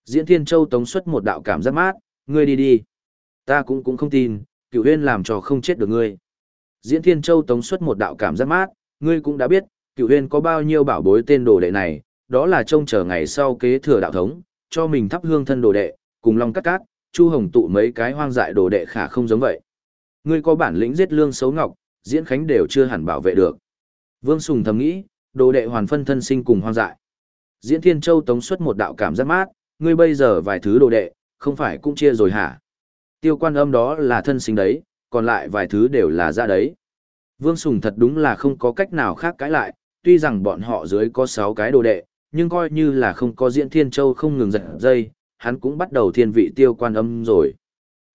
Diễn Thiên Châu tống xuất một đạo cảm giác mát, ngươi đi đi. Ta cũng cũng không tin, Cửu huyên làm cho không chết được ngươi. Diễn Thiên Châu tống xuất một đạo cảm giác mát, ngươi cũng đã biết, Cửu huyên có bao nhiêu bảo bối tên đồ đệ này, đó là trông chờ ngày sau kế thừa đạo thống, cho mình thắp hương thân đồ đệ, cùng long cắt cát, chu hồng tụ mấy cái hoang dại đồ đệ khả không giống vậy. Ngươi có bản lĩnh giết lương xấu ngọc, diễn khánh đều chưa hẳn bảo vệ được. Vương Sùng thầm nghĩ, đồ đệ hoàn phân thân sinh cùng hoang dại. Diễn Thiên Châu tống xuất một đạo cảm giác mát, ngươi bây giờ vài thứ đồ đệ, không phải cũng chia rồi hả? Tiêu quan âm đó là thân sinh đấy, còn lại vài thứ đều là ra đấy. Vương Sùng thật đúng là không có cách nào khác cãi lại, tuy rằng bọn họ dưới có 6 cái đồ đệ, nhưng coi như là không có diễn thiên châu không ngừng giật dây, hắn cũng bắt đầu thiên vị tiêu quan âm rồi.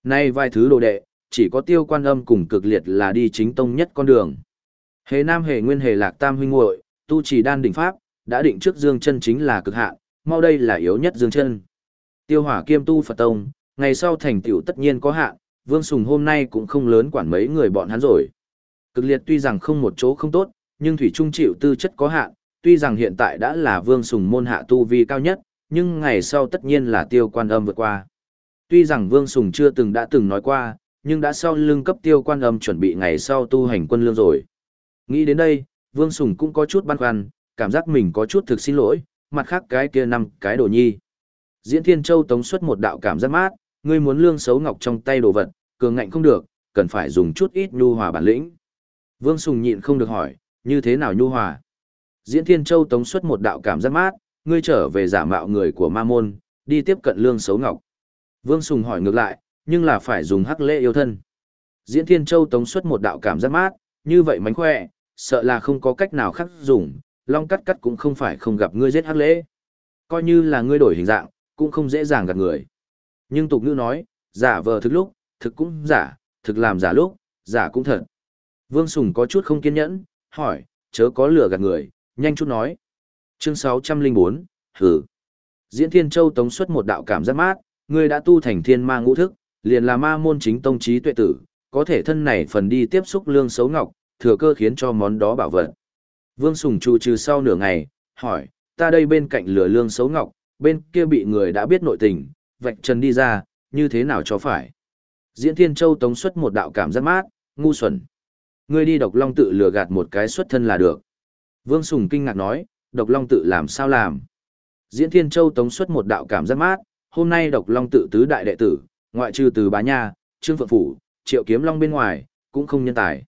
Nay vài thứ đồ đệ, chỉ có tiêu quan âm cùng cực liệt là đi chính tông nhất con đường. Hề Nam Hề Nguyên Hề Lạc Tam huynh muội, tu chỉ đan đỉnh pháp, đã định trước dương chân chính là cực hạn, mau đây là yếu nhất dương chân. Tiêu hỏa kiêm tu Phật Tông, ngày sau thành tựu tất nhiên có hạn, Vương Sùng hôm nay cũng không lớn quản mấy người bọn hắn rồi. Cực liệt tuy rằng không một chỗ không tốt, nhưng Thủy Trung chịu tư chất có hạn, tuy rằng hiện tại đã là Vương Sùng môn hạ tu vi cao nhất, nhưng ngày sau tất nhiên là tiêu quan âm vượt qua. Tuy rằng Vương Sùng chưa từng đã từng nói qua, nhưng đã sau lưng cấp tiêu quan âm chuẩn bị ngày sau tu hành quân lương rồi. Nghĩ đến đây, Vương Sùng cũng có chút băn khoăn, cảm giác mình có chút thực xin lỗi, mặt khác cái kia năm cái đồ nhi. Diễn Thiên Châu tống xuất một đạo cảm giác mát, ngươi muốn lương xấu ngọc trong tay đồ vật, cường ngạnh không được, cần phải dùng chút ít nhu hòa bản lĩnh. Vương Sùng nhịn không được hỏi, như thế nào nhu hòa? Diễn Thiên Châu tống xuất một đạo cảm giác mát, ngươi trở về giả mạo người của ma môn, đi tiếp cận lương xấu ngọc. Vương Sùng hỏi ngược lại, nhưng là phải dùng hắc lễ yêu thân. Diễn Thiên Châu tống xuất một đạo cảm giác mát, như vậy mánh khỏe, sợ là không có cách nào khác dùng, long cắt cắt cũng không phải không gặp ngươi giết hắc lễ. Coi như là ngươi đổi hình dạng, cũng không dễ dàng gặp người. Nhưng tục ngữ nói, giả vờ thực lúc, thực cũng giả, thực làm giả lúc, giả cũng thật. Vương Sùng có chút không kiên nhẫn, hỏi, chớ có lừa gạt người, nhanh chút nói. Chương 604, hử. Diễn Thiên Châu tống xuất một đạo cảm giác mát, ngươi đã tu thành thiên ma ngũ thức, liền là ma môn chính tông trí tuệ tử, có thể thân này phần đi tiếp xúc lương xấu ngọc, thừa cơ khiến cho món đó bảo vật. Vương Sùng trù trừ sau nửa ngày, hỏi, ta đây bên cạnh lửa lương xấu ngọc, bên kia bị người đã biết nội tình, vạch trần đi ra, như thế nào cho phải. Diễn Thiên Châu tống xuất một đạo cảm giác mát, ngu xuẩn. Ngươi đi độc long tự lừa gạt một cái xuất thân là được. Vương Sùng kinh ngạc nói, độc long tự làm sao làm. Diễn Thiên Châu tống xuất một đạo cảm giác mát, hôm nay độc long tự tứ đại đệ tử, ngoại trừ từ bá nha, trương phượng phủ, triệu kiếm long bên ngoài, cũng không nhân tài.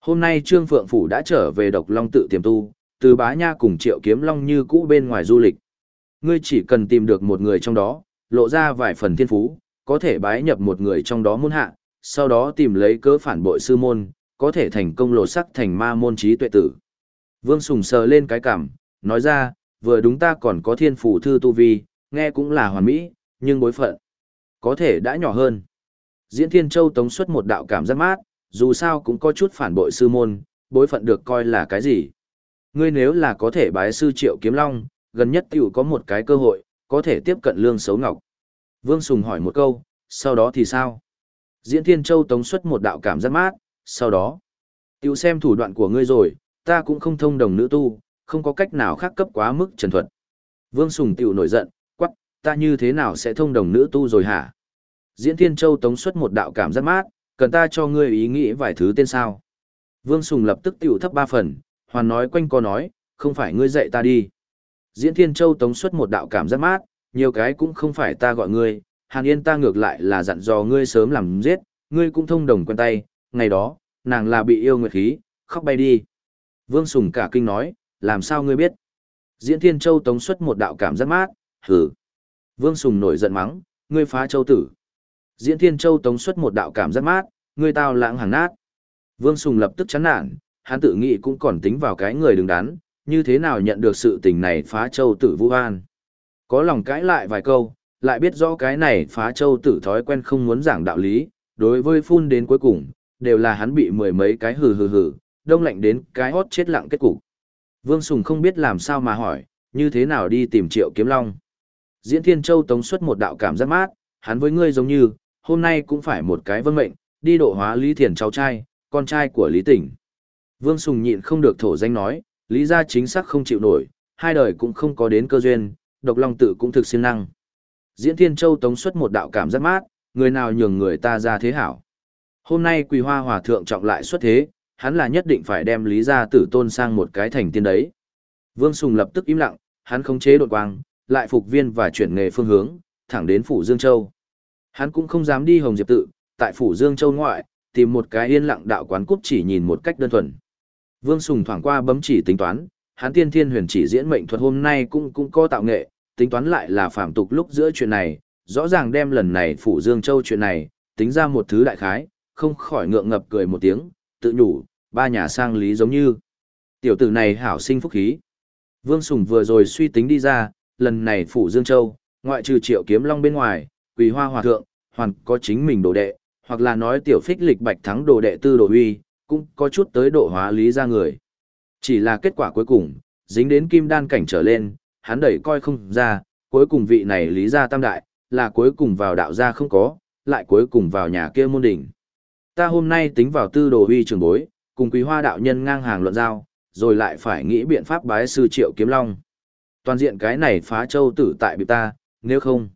Hôm nay trương phượng phủ đã trở về độc long tự tiềm tu, từ bá nha cùng triệu kiếm long như cũ bên ngoài du lịch. Ngươi chỉ cần tìm được một người trong đó, lộ ra vài phần thiên phú, có thể bái nhập một người trong đó môn hạ, sau đó tìm lấy cớ phản bội sư môn, có thể thành công lộ sắc thành ma môn trí tuệ tử. Vương Sùng sờ lên cái cảm, nói ra, vừa đúng ta còn có thiên phủ thư tu vi, nghe cũng là hoàn mỹ, nhưng bối phận có thể đã nhỏ hơn. Diễn Thiên Châu tống xuất một đạo cảm giác mát, dù sao cũng có chút phản bội sư môn, bối phận được coi là cái gì. Ngươi nếu là có thể bái sư triệu kiếm long, gần nhất tiểu có một cái cơ hội, có thể tiếp cận lương xấu ngọc. Vương Sùng hỏi một câu, sau đó thì sao? Diễn Thiên Châu tống xuất một đạo cảm giác mát, sau đó. Tiểu xem thủ đoạn của ngươi rồi, ta cũng không thông đồng nữ tu, không có cách nào khác cấp quá mức trần thuật. Vương Sùng tiểu nổi giận, quắc, ta như thế nào sẽ thông đồng nữ tu rồi hả? Diễn Thiên Châu tống xuất một đạo cảm giác mát, cần ta cho ngươi ý nghĩ vài thứ tên sao. Vương Sùng lập tức tiểu thấp ba phần, hoàn nói quanh co nói, không phải ngươi dạy ta đi. Diễn Thiên Châu tống xuất một đạo cảm giác mát, nhiều cái cũng không phải ta gọi ngươi, Hàn Yên ta ngược lại là dặn dò ngươi sớm làm giết, ngươi cũng thông đồng quen tay, ngày đó, nàng là bị yêu nguyệt khí, khóc bay đi. Vương Sùng cả kinh nói, làm sao ngươi biết? Diễn Thiên Châu tống xuất một đạo cảm giác mát, hừ Vương Sùng nổi giận mắng, ngươi phá châu tử. Diễn Thiên Châu tống xuất một đạo cảm giác mát, ngươi tao lãng hàng nát. Vương Sùng lập tức chán nản, hắn tự nghĩ cũng còn tính vào cái người đứng đắn, như thế nào nhận được sự tình này phá châu tử vũ an. Có lòng cãi lại vài câu, lại biết rõ cái này phá châu tử thói quen không muốn giảng đạo lý, đối với phun đến cuối cùng, đều là hắn bị mười mấy cái hừ hừ hừ, đông lạnh đến cái hót chết lặng kết cục. Vương Sùng không biết làm sao mà hỏi, như thế nào đi tìm Triệu Kiếm Long. Diễn Thiên Châu tống xuất một đạo cảm giác mát, hắn với ngươi giống như, hôm nay cũng phải một cái vân mệnh, đi độ hóa Lý Thiền cháu trai, con trai của Lý Tỉnh. Vương Sùng nhịn không được thổ danh nói, Lý gia chính xác không chịu nổi, hai đời cũng không có đến cơ duyên, độc long tự cũng thực siêng năng. Diễn Thiên Châu tống xuất một đạo cảm giác mát, người nào nhường người ta ra thế hảo. Hôm nay Quỳ Hoa Hòa Thượng trọng lại xuất thế, hắn là nhất định phải đem Lý gia tử tôn sang một cái thành tiên đấy. Vương Sùng lập tức im lặng, hắn khống chế đột quang, lại phục viên và chuyển nghề phương hướng, thẳng đến Phủ Dương Châu. Hắn cũng không dám đi Hồng Diệp tự, tại Phủ Dương Châu ngoại, tìm một cái yên lặng đạo quán cúp chỉ nhìn một cách đơn thuần. Vương Sùng thoảng qua bấm chỉ tính toán, hắn tiên thiên huyền chỉ diễn mệnh thuật hôm nay cũng cũng có tạo nghệ, tính toán lại là phạm tục lúc giữa chuyện này, rõ ràng đem lần này Phủ Dương Châu chuyện này, tính ra một thứ đại khái, không khỏi ngượng ngập cười một tiếng, tự nhủ, ba nhà sang lý giống như. Tiểu tử này hảo sinh phúc khí. Vương Sùng vừa rồi suy tính đi ra, lần này Phủ Dương Châu, ngoại trừ triệu kiếm long bên ngoài, quỳ hoa hòa thượng, hoàn có chính mình đồ đệ, hoặc là nói tiểu phích lịch bạch thắng đồ đệ tư đồ huy, cũng có chút tới độ hóa lý ra người. Chỉ là kết quả cuối cùng, dính đến kim đan cảnh trở lên, hắn đẩy coi không ra, cuối cùng vị này lý ra tam đại, là cuối cùng vào đạo gia không có, lại cuối cùng vào nhà kia môn đỉnh. Ta hôm nay tính vào tư đồ huy trường bối, cùng quý hoa đạo nhân ngang hàng luận giao, rồi lại phải nghĩ biện pháp bái sư triệu kiếm long. Toàn diện cái này phá châu tử tại bị ta, nếu không.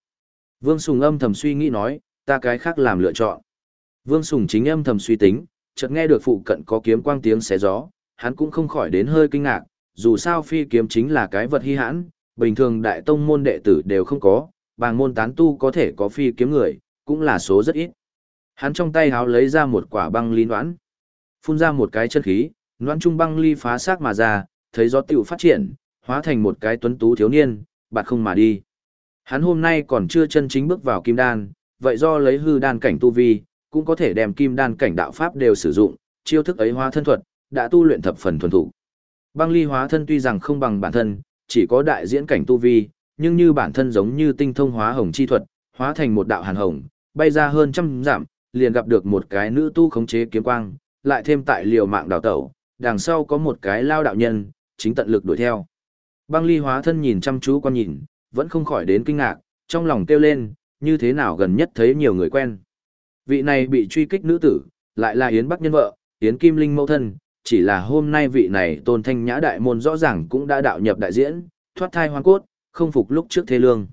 Vương Sùng âm thầm suy nghĩ nói, ta cái khác làm lựa chọn. Vương Sùng chính âm thầm suy tính, chợt nghe được phụ cận có kiếm quang tiếng xé gió, hắn cũng không khỏi đến hơi kinh ngạc, dù sao phi kiếm chính là cái vật hy hãn, bình thường đại tông môn đệ tử đều không có, bàng môn tán tu có thể có phi kiếm người, cũng là số rất ít. Hắn trong tay háo lấy ra một quả băng ly đoán phun ra một cái chân khí, Loan trung băng ly phá xác mà ra, thấy gió tiểu phát triển, hóa thành một cái tuấn tú thiếu niên, bạt không mà đi. Hắn hôm nay còn chưa chân chính bước vào kim đan, vậy do lấy hư đan cảnh tu vi, cũng có thể đem kim đan cảnh đạo pháp đều sử dụng, chiêu thức ấy hóa thân thuật, đã tu luyện thập phần thuần thủ. Băng ly hóa thân tuy rằng không bằng bản thân, chỉ có đại diễn cảnh tu vi, nhưng như bản thân giống như tinh thông hóa hồng chi thuật, hóa thành một đạo hàn hồng, bay ra hơn trăm dặm, liền gặp được một cái nữ tu khống chế kiếm quang, lại thêm tại liều mạng đào tẩu, đằng sau có một cái lao đạo nhân, chính tận lực đuổi theo. Băng ly hóa thân nhìn chăm chú con nhìn, vẫn không khỏi đến kinh ngạc, trong lòng kêu lên, như thế nào gần nhất thấy nhiều người quen. Vị này bị truy kích nữ tử, lại là Yến Bắc nhân vợ, Yến Kim Linh mẫu thân, chỉ là hôm nay vị này tôn thanh nhã đại môn rõ ràng cũng đã đạo nhập đại diễn, thoát thai hoang cốt, không phục lúc trước thế lương.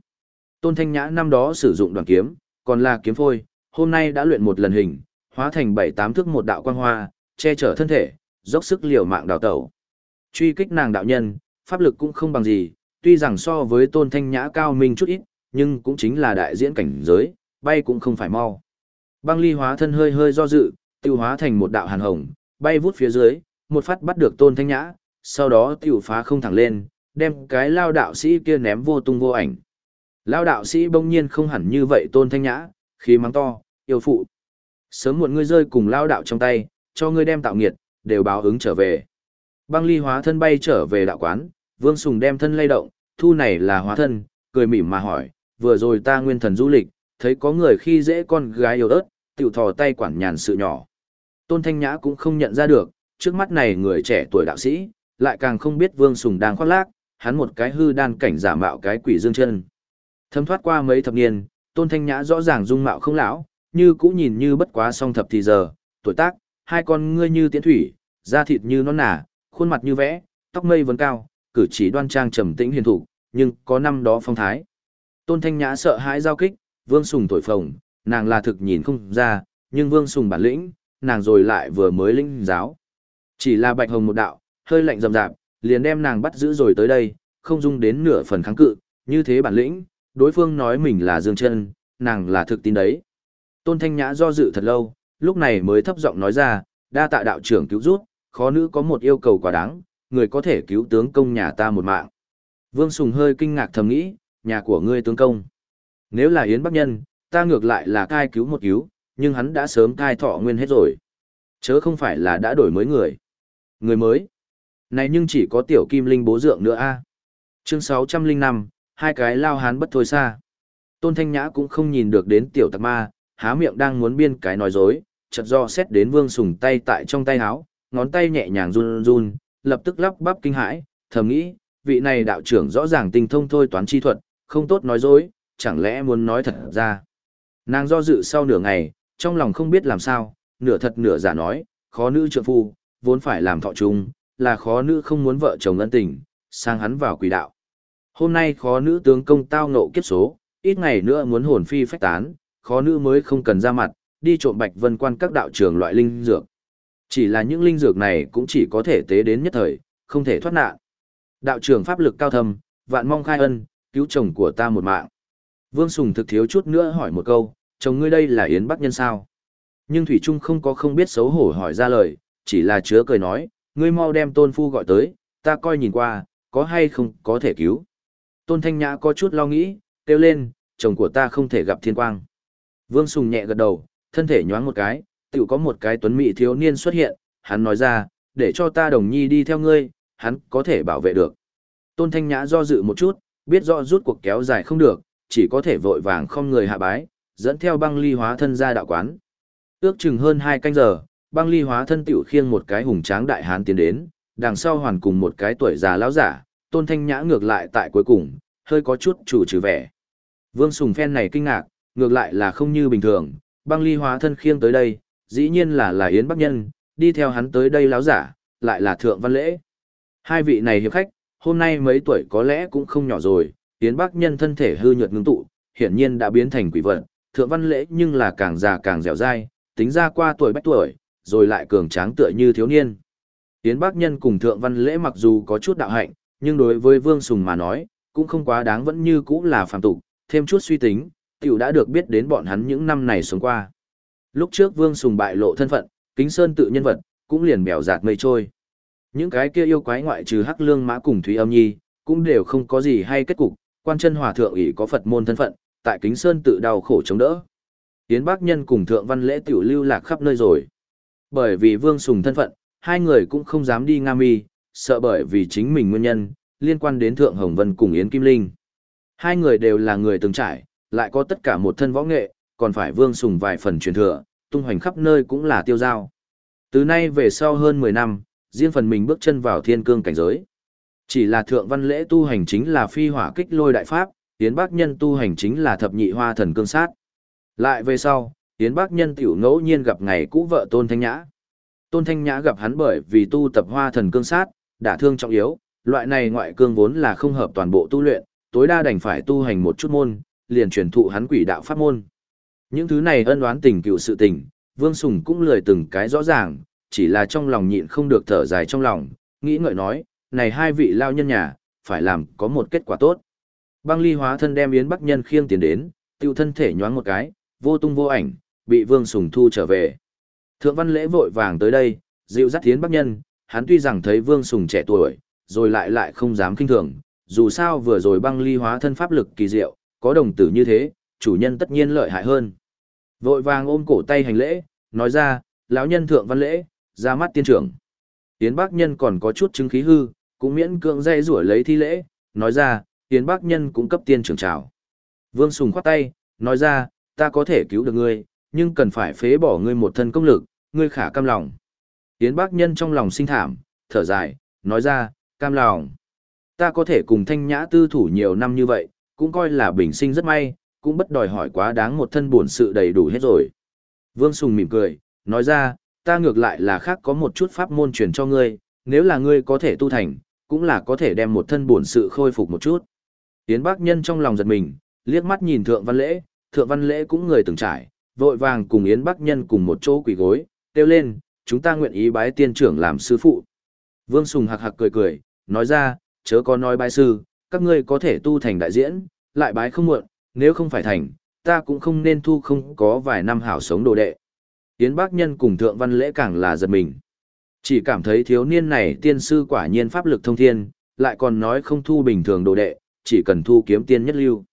Tôn thanh nhã năm đó sử dụng đoàn kiếm, còn là kiếm phôi, hôm nay đã luyện một lần hình, hóa thành bảy tám thước một đạo quang hoa, che chở thân thể, dốc sức liều mạng đào tẩu. Truy kích nàng đạo nhân, pháp lực cũng không bằng gì, tuy rằng so với tôn thanh nhã cao minh chút ít, nhưng cũng chính là đại diễn cảnh giới, bay cũng không phải mau. Băng ly hóa thân hơi hơi do dự, tiêu hóa thành một đạo hàn hồng, bay vút phía dưới, một phát bắt được tôn thanh nhã, sau đó tiêu phá không thẳng lên, đem cái lao đạo sĩ kia ném vô tung vô ảnh. Lao đạo sĩ bỗng nhiên không hẳn như vậy tôn thanh nhã, khí mắng to, yêu phụ. Sớm muộn ngươi rơi cùng lao đạo trong tay, cho ngươi đem tạo nghiệt, đều báo ứng trở về. Băng ly hóa thân bay trở về đạo quán, Vương Sùng đem thân lay động, thu này là hóa thân, cười mỉm mà hỏi, vừa rồi ta nguyên thần du lịch, thấy có người khi dễ con gái yêu ớt, tiểu thò tay quản nhàn sự nhỏ. Tôn Thanh Nhã cũng không nhận ra được, trước mắt này người trẻ tuổi đạo sĩ, lại càng không biết Vương Sùng đang khoác lác, hắn một cái hư đan cảnh giả mạo cái quỷ dương chân. Thâm thoát qua mấy thập niên, Tôn Thanh Nhã rõ ràng dung mạo không lão, như cũ nhìn như bất quá song thập thì giờ, tuổi tác, hai con ngươi như tiễn thủy, da thịt như non nả, khuôn mặt như vẽ, tóc mây vấn cao, cử chỉ đoan trang trầm tĩnh hiền thụ, nhưng có năm đó phong thái. Tôn Thanh Nhã sợ hãi giao kích, Vương Sùng thổi phồng, nàng là thực nhìn không ra, nhưng Vương Sùng bản lĩnh, nàng rồi lại vừa mới lĩnh giáo. Chỉ là Bạch Hồng một đạo, hơi lạnh rầm rạp, liền đem nàng bắt giữ rồi tới đây, không dung đến nửa phần kháng cự, như thế bản lĩnh, đối phương nói mình là Dương Chân, nàng là thực tin đấy. Tôn Thanh Nhã do dự thật lâu, lúc này mới thấp giọng nói ra, đa tạ đạo trưởng cứu rút, khó nữ có một yêu cầu quá đáng, người có thể cứu tướng công nhà ta một mạng. Vương Sùng hơi kinh ngạc thầm nghĩ, nhà của ngươi tướng công. Nếu là Yến Bắc Nhân, ta ngược lại là cai cứu một cứu, nhưng hắn đã sớm cai thọ nguyên hết rồi. Chớ không phải là đã đổi mới người. Người mới. Này nhưng chỉ có tiểu kim linh bố dượng nữa a. Chương 605, hai cái lao hán bất thôi xa. Tôn Thanh Nhã cũng không nhìn được đến tiểu tặc ma, há miệng đang muốn biên cái nói dối, chợt do xét đến Vương Sùng tay tại trong tay háo, ngón tay nhẹ nhàng run run, lập tức lắp bắp kinh hãi, thầm nghĩ, vị này đạo trưởng rõ ràng tinh thông thôi toán chi thuật, không tốt nói dối, chẳng lẽ muốn nói thật ra. Nàng do dự sau nửa ngày, trong lòng không biết làm sao, nửa thật nửa giả nói, khó nữ trượng phu, vốn phải làm thọ chung, là khó nữ không muốn vợ chồng ân tình, sang hắn vào quỷ đạo. Hôm nay khó nữ tướng công tao ngộ kiếp số, ít ngày nữa muốn hồn phi phách tán, khó nữ mới không cần ra mặt, đi trộm bạch vân quan các đạo trường loại linh dược. Chỉ là những linh dược này cũng chỉ có thể tế đến nhất thời, không thể thoát nạn. Đạo trưởng pháp lực cao thâm, vạn mong khai ân, cứu chồng của ta một mạng. Vương Sùng thực thiếu chút nữa hỏi một câu, chồng ngươi đây là Yến Bắc Nhân sao? Nhưng Thủy Trung không có không biết xấu hổ hỏi ra lời, chỉ là chứa cười nói, ngươi mau đem tôn phu gọi tới, ta coi nhìn qua, có hay không có thể cứu. Tôn Thanh Nhã có chút lo nghĩ, kêu lên, chồng của ta không thể gặp thiên quang. Vương Sùng nhẹ gật đầu, thân thể nhoáng một cái, tự có một cái tuấn mỹ thiếu niên xuất hiện, hắn nói ra, để cho ta đồng nhi đi theo ngươi, hắn có thể bảo vệ được. Tôn Thanh Nhã do dự một chút, biết rõ rút cuộc kéo dài không được, chỉ có thể vội vàng không người hạ bái, dẫn theo băng ly hóa thân ra đạo quán. Ước chừng hơn hai canh giờ, băng ly hóa thân tiểu khiêng một cái hùng tráng đại hán tiến đến, đằng sau hoàn cùng một cái tuổi già lão giả, Tôn Thanh Nhã ngược lại tại cuối cùng, hơi có chút chủ trừ vẻ. Vương Sùng phen này kinh ngạc, ngược lại là không như bình thường, băng ly hóa thân khiêng tới đây, dĩ nhiên là là Yến Bắc Nhân, đi theo hắn tới đây lão giả, lại là Thượng Văn Lễ. Hai vị này hiệp khách, hôm nay mấy tuổi có lẽ cũng không nhỏ rồi, Yến Bắc Nhân thân thể hư nhược ngưng tụ, hiển nhiên đã biến thành quỷ vật, Thượng Văn Lễ nhưng là càng già càng dẻo dai, tính ra qua tuổi bách tuổi, rồi lại cường tráng tựa như thiếu niên. Yến Bắc Nhân cùng Thượng Văn Lễ mặc dù có chút đạo hạnh, nhưng đối với Vương Sùng mà nói, cũng không quá đáng vẫn như cũ là phàm tục, thêm chút suy tính, tiểu đã được biết đến bọn hắn những năm này sống qua. Lúc trước Vương Sùng bại lộ thân phận, Kính Sơn tự nhân vật, cũng liền bèo giạt mây trôi. Những cái kia yêu quái ngoại trừ Hắc Lương Mã cùng Thúy Âm Nhi, cũng đều không có gì hay kết cục, quan chân hòa thượng ỷ có Phật môn thân phận, tại Kính Sơn tự đau khổ chống đỡ. Tiến Bác Nhân cùng Thượng Văn Lễ tiểu lưu lạc khắp nơi rồi. Bởi vì Vương Sùng thân phận, hai người cũng không dám đi Nga Mi, sợ bởi vì chính mình nguyên nhân, liên quan đến Thượng Hồng Vân cùng Yến Kim Linh. Hai người đều là người từng trải, lại có tất cả một thân võ nghệ, còn phải Vương Sùng vài phần truyền thừa, tung hoành khắp nơi cũng là tiêu giao. Từ nay về sau hơn 10 năm, riêng phần mình bước chân vào thiên cương cảnh giới. Chỉ là thượng văn lễ tu hành chính là phi hỏa kích lôi đại pháp, tiến Bác Nhân tu hành chính là thập nhị hoa thần cương sát. Lại về sau, tiến Bác Nhân tiểu ngẫu nhiên gặp ngày cũ vợ Tôn Thanh Nhã. Tôn Thanh Nhã gặp hắn bởi vì tu tập hoa thần cương sát, đả thương trọng yếu, loại này ngoại cương vốn là không hợp toàn bộ tu luyện, tối đa đành phải tu hành một chút môn, liền truyền thụ hắn quỷ đạo pháp môn. Những thứ này ân oán tình cựu sự tình, Vương Sùng cũng lười từng cái rõ ràng, chỉ là trong lòng nhịn không được thở dài trong lòng, nghĩ ngợi nói, này hai vị lao nhân nhà, phải làm có một kết quả tốt. Băng ly hóa thân đem Yến Bắc Nhân khiêng tiền đến, tiêu thân thể nhoáng một cái, vô tung vô ảnh, bị Vương Sùng thu trở về. Thượng văn lễ vội vàng tới đây, dịu dắt Yến Bắc Nhân, hắn tuy rằng thấy Vương Sùng trẻ tuổi, rồi lại lại không dám kinh thường, dù sao vừa rồi băng ly hóa thân pháp lực kỳ diệu, có đồng tử như thế, chủ nhân tất nhiên lợi hại hơn. Vội vàng ôm cổ tay hành lễ, nói ra, lão nhân thượng văn lễ, ra mắt tiên trưởng. Yến Bác Nhân còn có chút chứng khí hư, cũng miễn cưỡng dây rủa lấy thi lễ, nói ra, Yến Bác Nhân cũng cấp tiên trưởng chào. Vương Sùng khoát tay, nói ra, ta có thể cứu được ngươi, nhưng cần phải phế bỏ ngươi một thân công lực, ngươi khả cam lòng. Yến Bác Nhân trong lòng sinh thảm, thở dài, nói ra, cam lòng. Ta có thể cùng thanh nhã tư thủ nhiều năm như vậy, cũng coi là bình sinh rất may, cũng bất đòi hỏi quá đáng một thân buồn sự đầy đủ hết rồi. Vương Sùng mỉm cười, nói ra, ta ngược lại là khác có một chút pháp môn truyền cho ngươi, nếu là ngươi có thể tu thành, cũng là có thể đem một thân buồn sự khôi phục một chút. Yến Bác Nhân trong lòng giật mình, liếc mắt nhìn Thượng Văn Lễ, Thượng Văn Lễ cũng người từng trải, vội vàng cùng Yến Bác Nhân cùng một chỗ quỳ gối, kêu lên, chúng ta nguyện ý bái tiên trưởng làm sư phụ. Vương Sùng hạc hạc cười cười, nói ra, chớ có nói bái sư, các ngươi có thể tu thành đại diễn, lại bái không muộn, nếu không phải thành, ta cũng không nên thu không có vài năm hảo sống đồ đệ. Yến Bác Nhân cùng Thượng Văn Lễ càng là giật mình. Chỉ cảm thấy thiếu niên này tiên sư quả nhiên pháp lực thông thiên, lại còn nói không thu bình thường đồ đệ, chỉ cần thu kiếm tiên nhất lưu.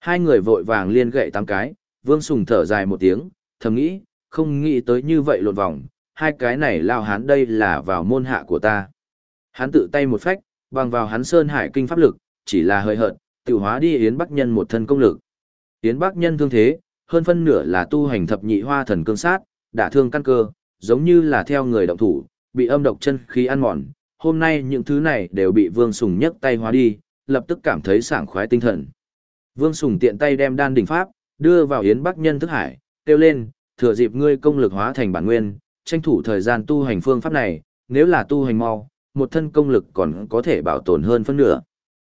Hai người vội vàng liên gậy tám cái, Vương Sùng thở dài một tiếng, thầm nghĩ, không nghĩ tới như vậy lộn vòng, hai cái này lao hán đây là vào môn hạ của ta. Hắn tự tay một phách, bằng vào hắn sơn hải kinh pháp lực, chỉ là hơi hợt, tự hóa đi Yến Bắc Nhân một thân công lực. Yến Bắc Nhân thương thế, hơn phân nửa là tu hành thập nhị hoa thần cương sát, đả thương căn cơ, giống như là theo người động thủ, bị âm độc chân khí ăn mòn. Hôm nay những thứ này đều bị Vương Sùng nhấc tay hóa đi, lập tức cảm thấy sảng khoái tinh thần. Vương Sùng tiện tay đem đan đỉnh pháp, đưa vào Yến Bắc Nhân thức hải, kêu lên, thừa dịp ngươi công lực hóa thành bản nguyên, tranh thủ thời gian tu hành phương pháp này, nếu là tu hành mau, một thân công lực còn có thể bảo tồn hơn phân nửa.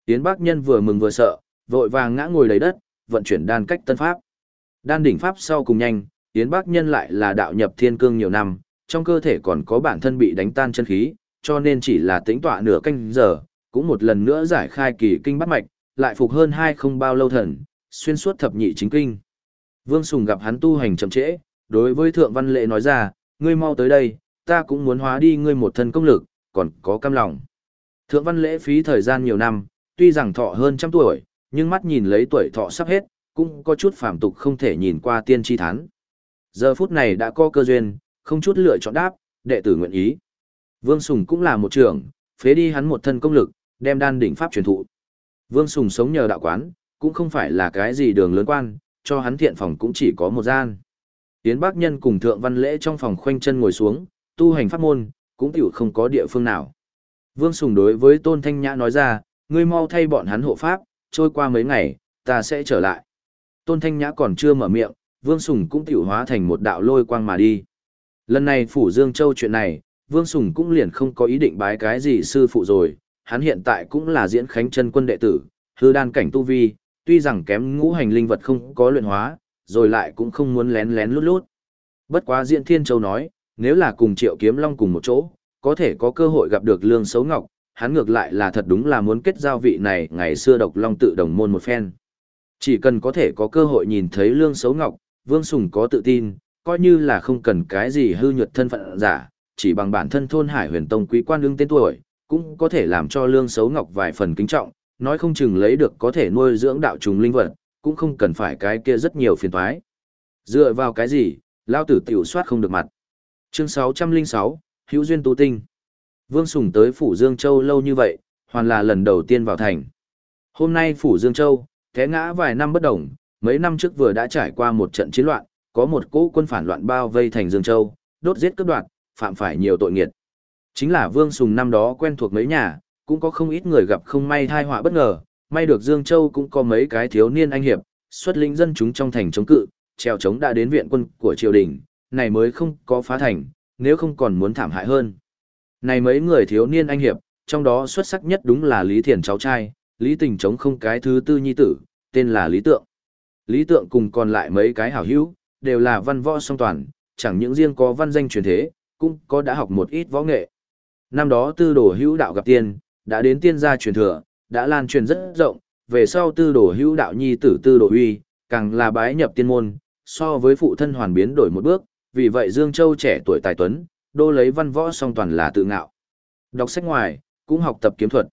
Yến Bác Nhân vừa mừng vừa sợ, vội vàng ngã ngồi lấy đất, vận chuyển đan cách tân pháp. Đan đỉnh pháp sau cùng nhanh, Yến Bác Nhân lại là đạo nhập thiên cương nhiều năm, trong cơ thể còn có bản thân bị đánh tan chân khí, cho nên chỉ là tĩnh tọa nửa canh giờ, cũng một lần nữa giải khai kỳ kinh bắt mạch, lại phục hơn hai không bao lâu thần, xuyên suốt thập nhị chính kinh. Vương Sùng gặp hắn tu hành chậm trễ, đối với Thượng Văn Lệ nói ra, ngươi mau tới đây, ta cũng muốn hóa đi ngươi một thân công lực, còn có cam lòng. Thượng Văn Lễ phí thời gian nhiều năm, tuy rằng thọ hơn trăm tuổi, nhưng mắt nhìn lấy tuổi thọ sắp hết, cũng có chút phàm tục không thể nhìn qua tiên tri thán. Giờ phút này đã có cơ duyên, không chút lựa chọn đáp, đệ tử nguyện ý. Vương Sùng cũng là một trưởng, phế đi hắn một thân công lực, đem đan đỉnh pháp truyền thụ. Vương Sùng sống nhờ đạo quán, cũng không phải là cái gì đường lớn quan, cho hắn thiện phòng cũng chỉ có một gian. Tiến Bác Nhân cùng Thượng Văn Lễ trong phòng khoanh chân ngồi xuống, tu hành pháp môn, cũng tiểu không có địa phương nào. Vương Sùng đối với Tôn Thanh Nhã nói ra, ngươi mau thay bọn hắn hộ pháp, trôi qua mấy ngày, ta sẽ trở lại. Tôn Thanh Nhã còn chưa mở miệng, Vương Sùng cũng tiểu hóa thành một đạo lôi quang mà đi. Lần này Phủ Dương Châu chuyện này, Vương Sùng cũng liền không có ý định bái cái gì sư phụ rồi, hắn hiện tại cũng là diễn khánh chân quân đệ tử, hư đan cảnh tu vi, tuy rằng kém ngũ hành linh vật không có luyện hóa, rồi lại cũng không muốn lén lén lút lút. Bất quá Diễn Thiên Châu nói, nếu là cùng Triệu Kiếm Long cùng một chỗ, có thể có cơ hội gặp được Lương Xấu Ngọc, hắn ngược lại là thật đúng là muốn kết giao vị này ngày xưa độc long tự đồng môn một phen. Chỉ cần có thể có cơ hội nhìn thấy Lương Xấu Ngọc, Vương Sùng có tự tin, coi như là không cần cái gì hư nhuật thân phận giả, chỉ bằng bản thân thôn Hải Huyền Tông quý quan đương tên tuổi, cũng có thể làm cho Lương Xấu Ngọc vài phần kính trọng, nói không chừng lấy được có thể nuôi dưỡng đạo trùng linh vật, cũng không cần phải cái kia rất nhiều phiền toái. Dựa vào cái gì, lao tử tiểu soát không được mặt. Chương 606, Hữu duyên tu tinh. Vương Sùng tới phủ Dương Châu lâu như vậy, hoàn là lần đầu tiên vào thành. Hôm nay phủ Dương Châu, té ngã vài năm bất đồng, mấy năm trước vừa đã trải qua một trận chiến loạn, có một cỗ quân phản loạn bao vây thành Dương Châu, đốt giết cướp đoạt, phạm phải nhiều tội nghiệt. Chính là Vương Sùng năm đó quen thuộc mấy nhà, cũng có không ít người gặp không may thai họa bất ngờ, may được Dương Châu cũng có mấy cái thiếu niên anh hiệp, xuất lĩnh dân chúng trong thành chống cự, treo chống đã đến viện quân của triều đình, này mới không có phá thành, nếu không còn muốn thảm hại hơn. Này mấy người thiếu niên anh hiệp, trong đó xuất sắc nhất đúng là Lý Thiền cháu trai, Lý Tình chống không cái thứ tư nhi tử, tên là Lý Tượng. Lý Tượng cùng còn lại mấy cái hảo hữu, đều là văn võ song toàn, chẳng những riêng có văn danh truyền thế, cũng có đã học một ít võ nghệ. Năm đó tư đồ hữu đạo gặp tiên, đã đến tiên gia truyền thừa, đã lan truyền rất rộng, về sau tư đồ hữu đạo nhi tử tư đồ uy, càng là bái nhập tiên môn, so với phụ thân hoàn biến đổi một bước, vì vậy Dương Châu trẻ tuổi tài tuấn, đô lấy văn võ song toàn là tự ngạo. Đọc sách ngoài, cũng học tập kiếm thuật.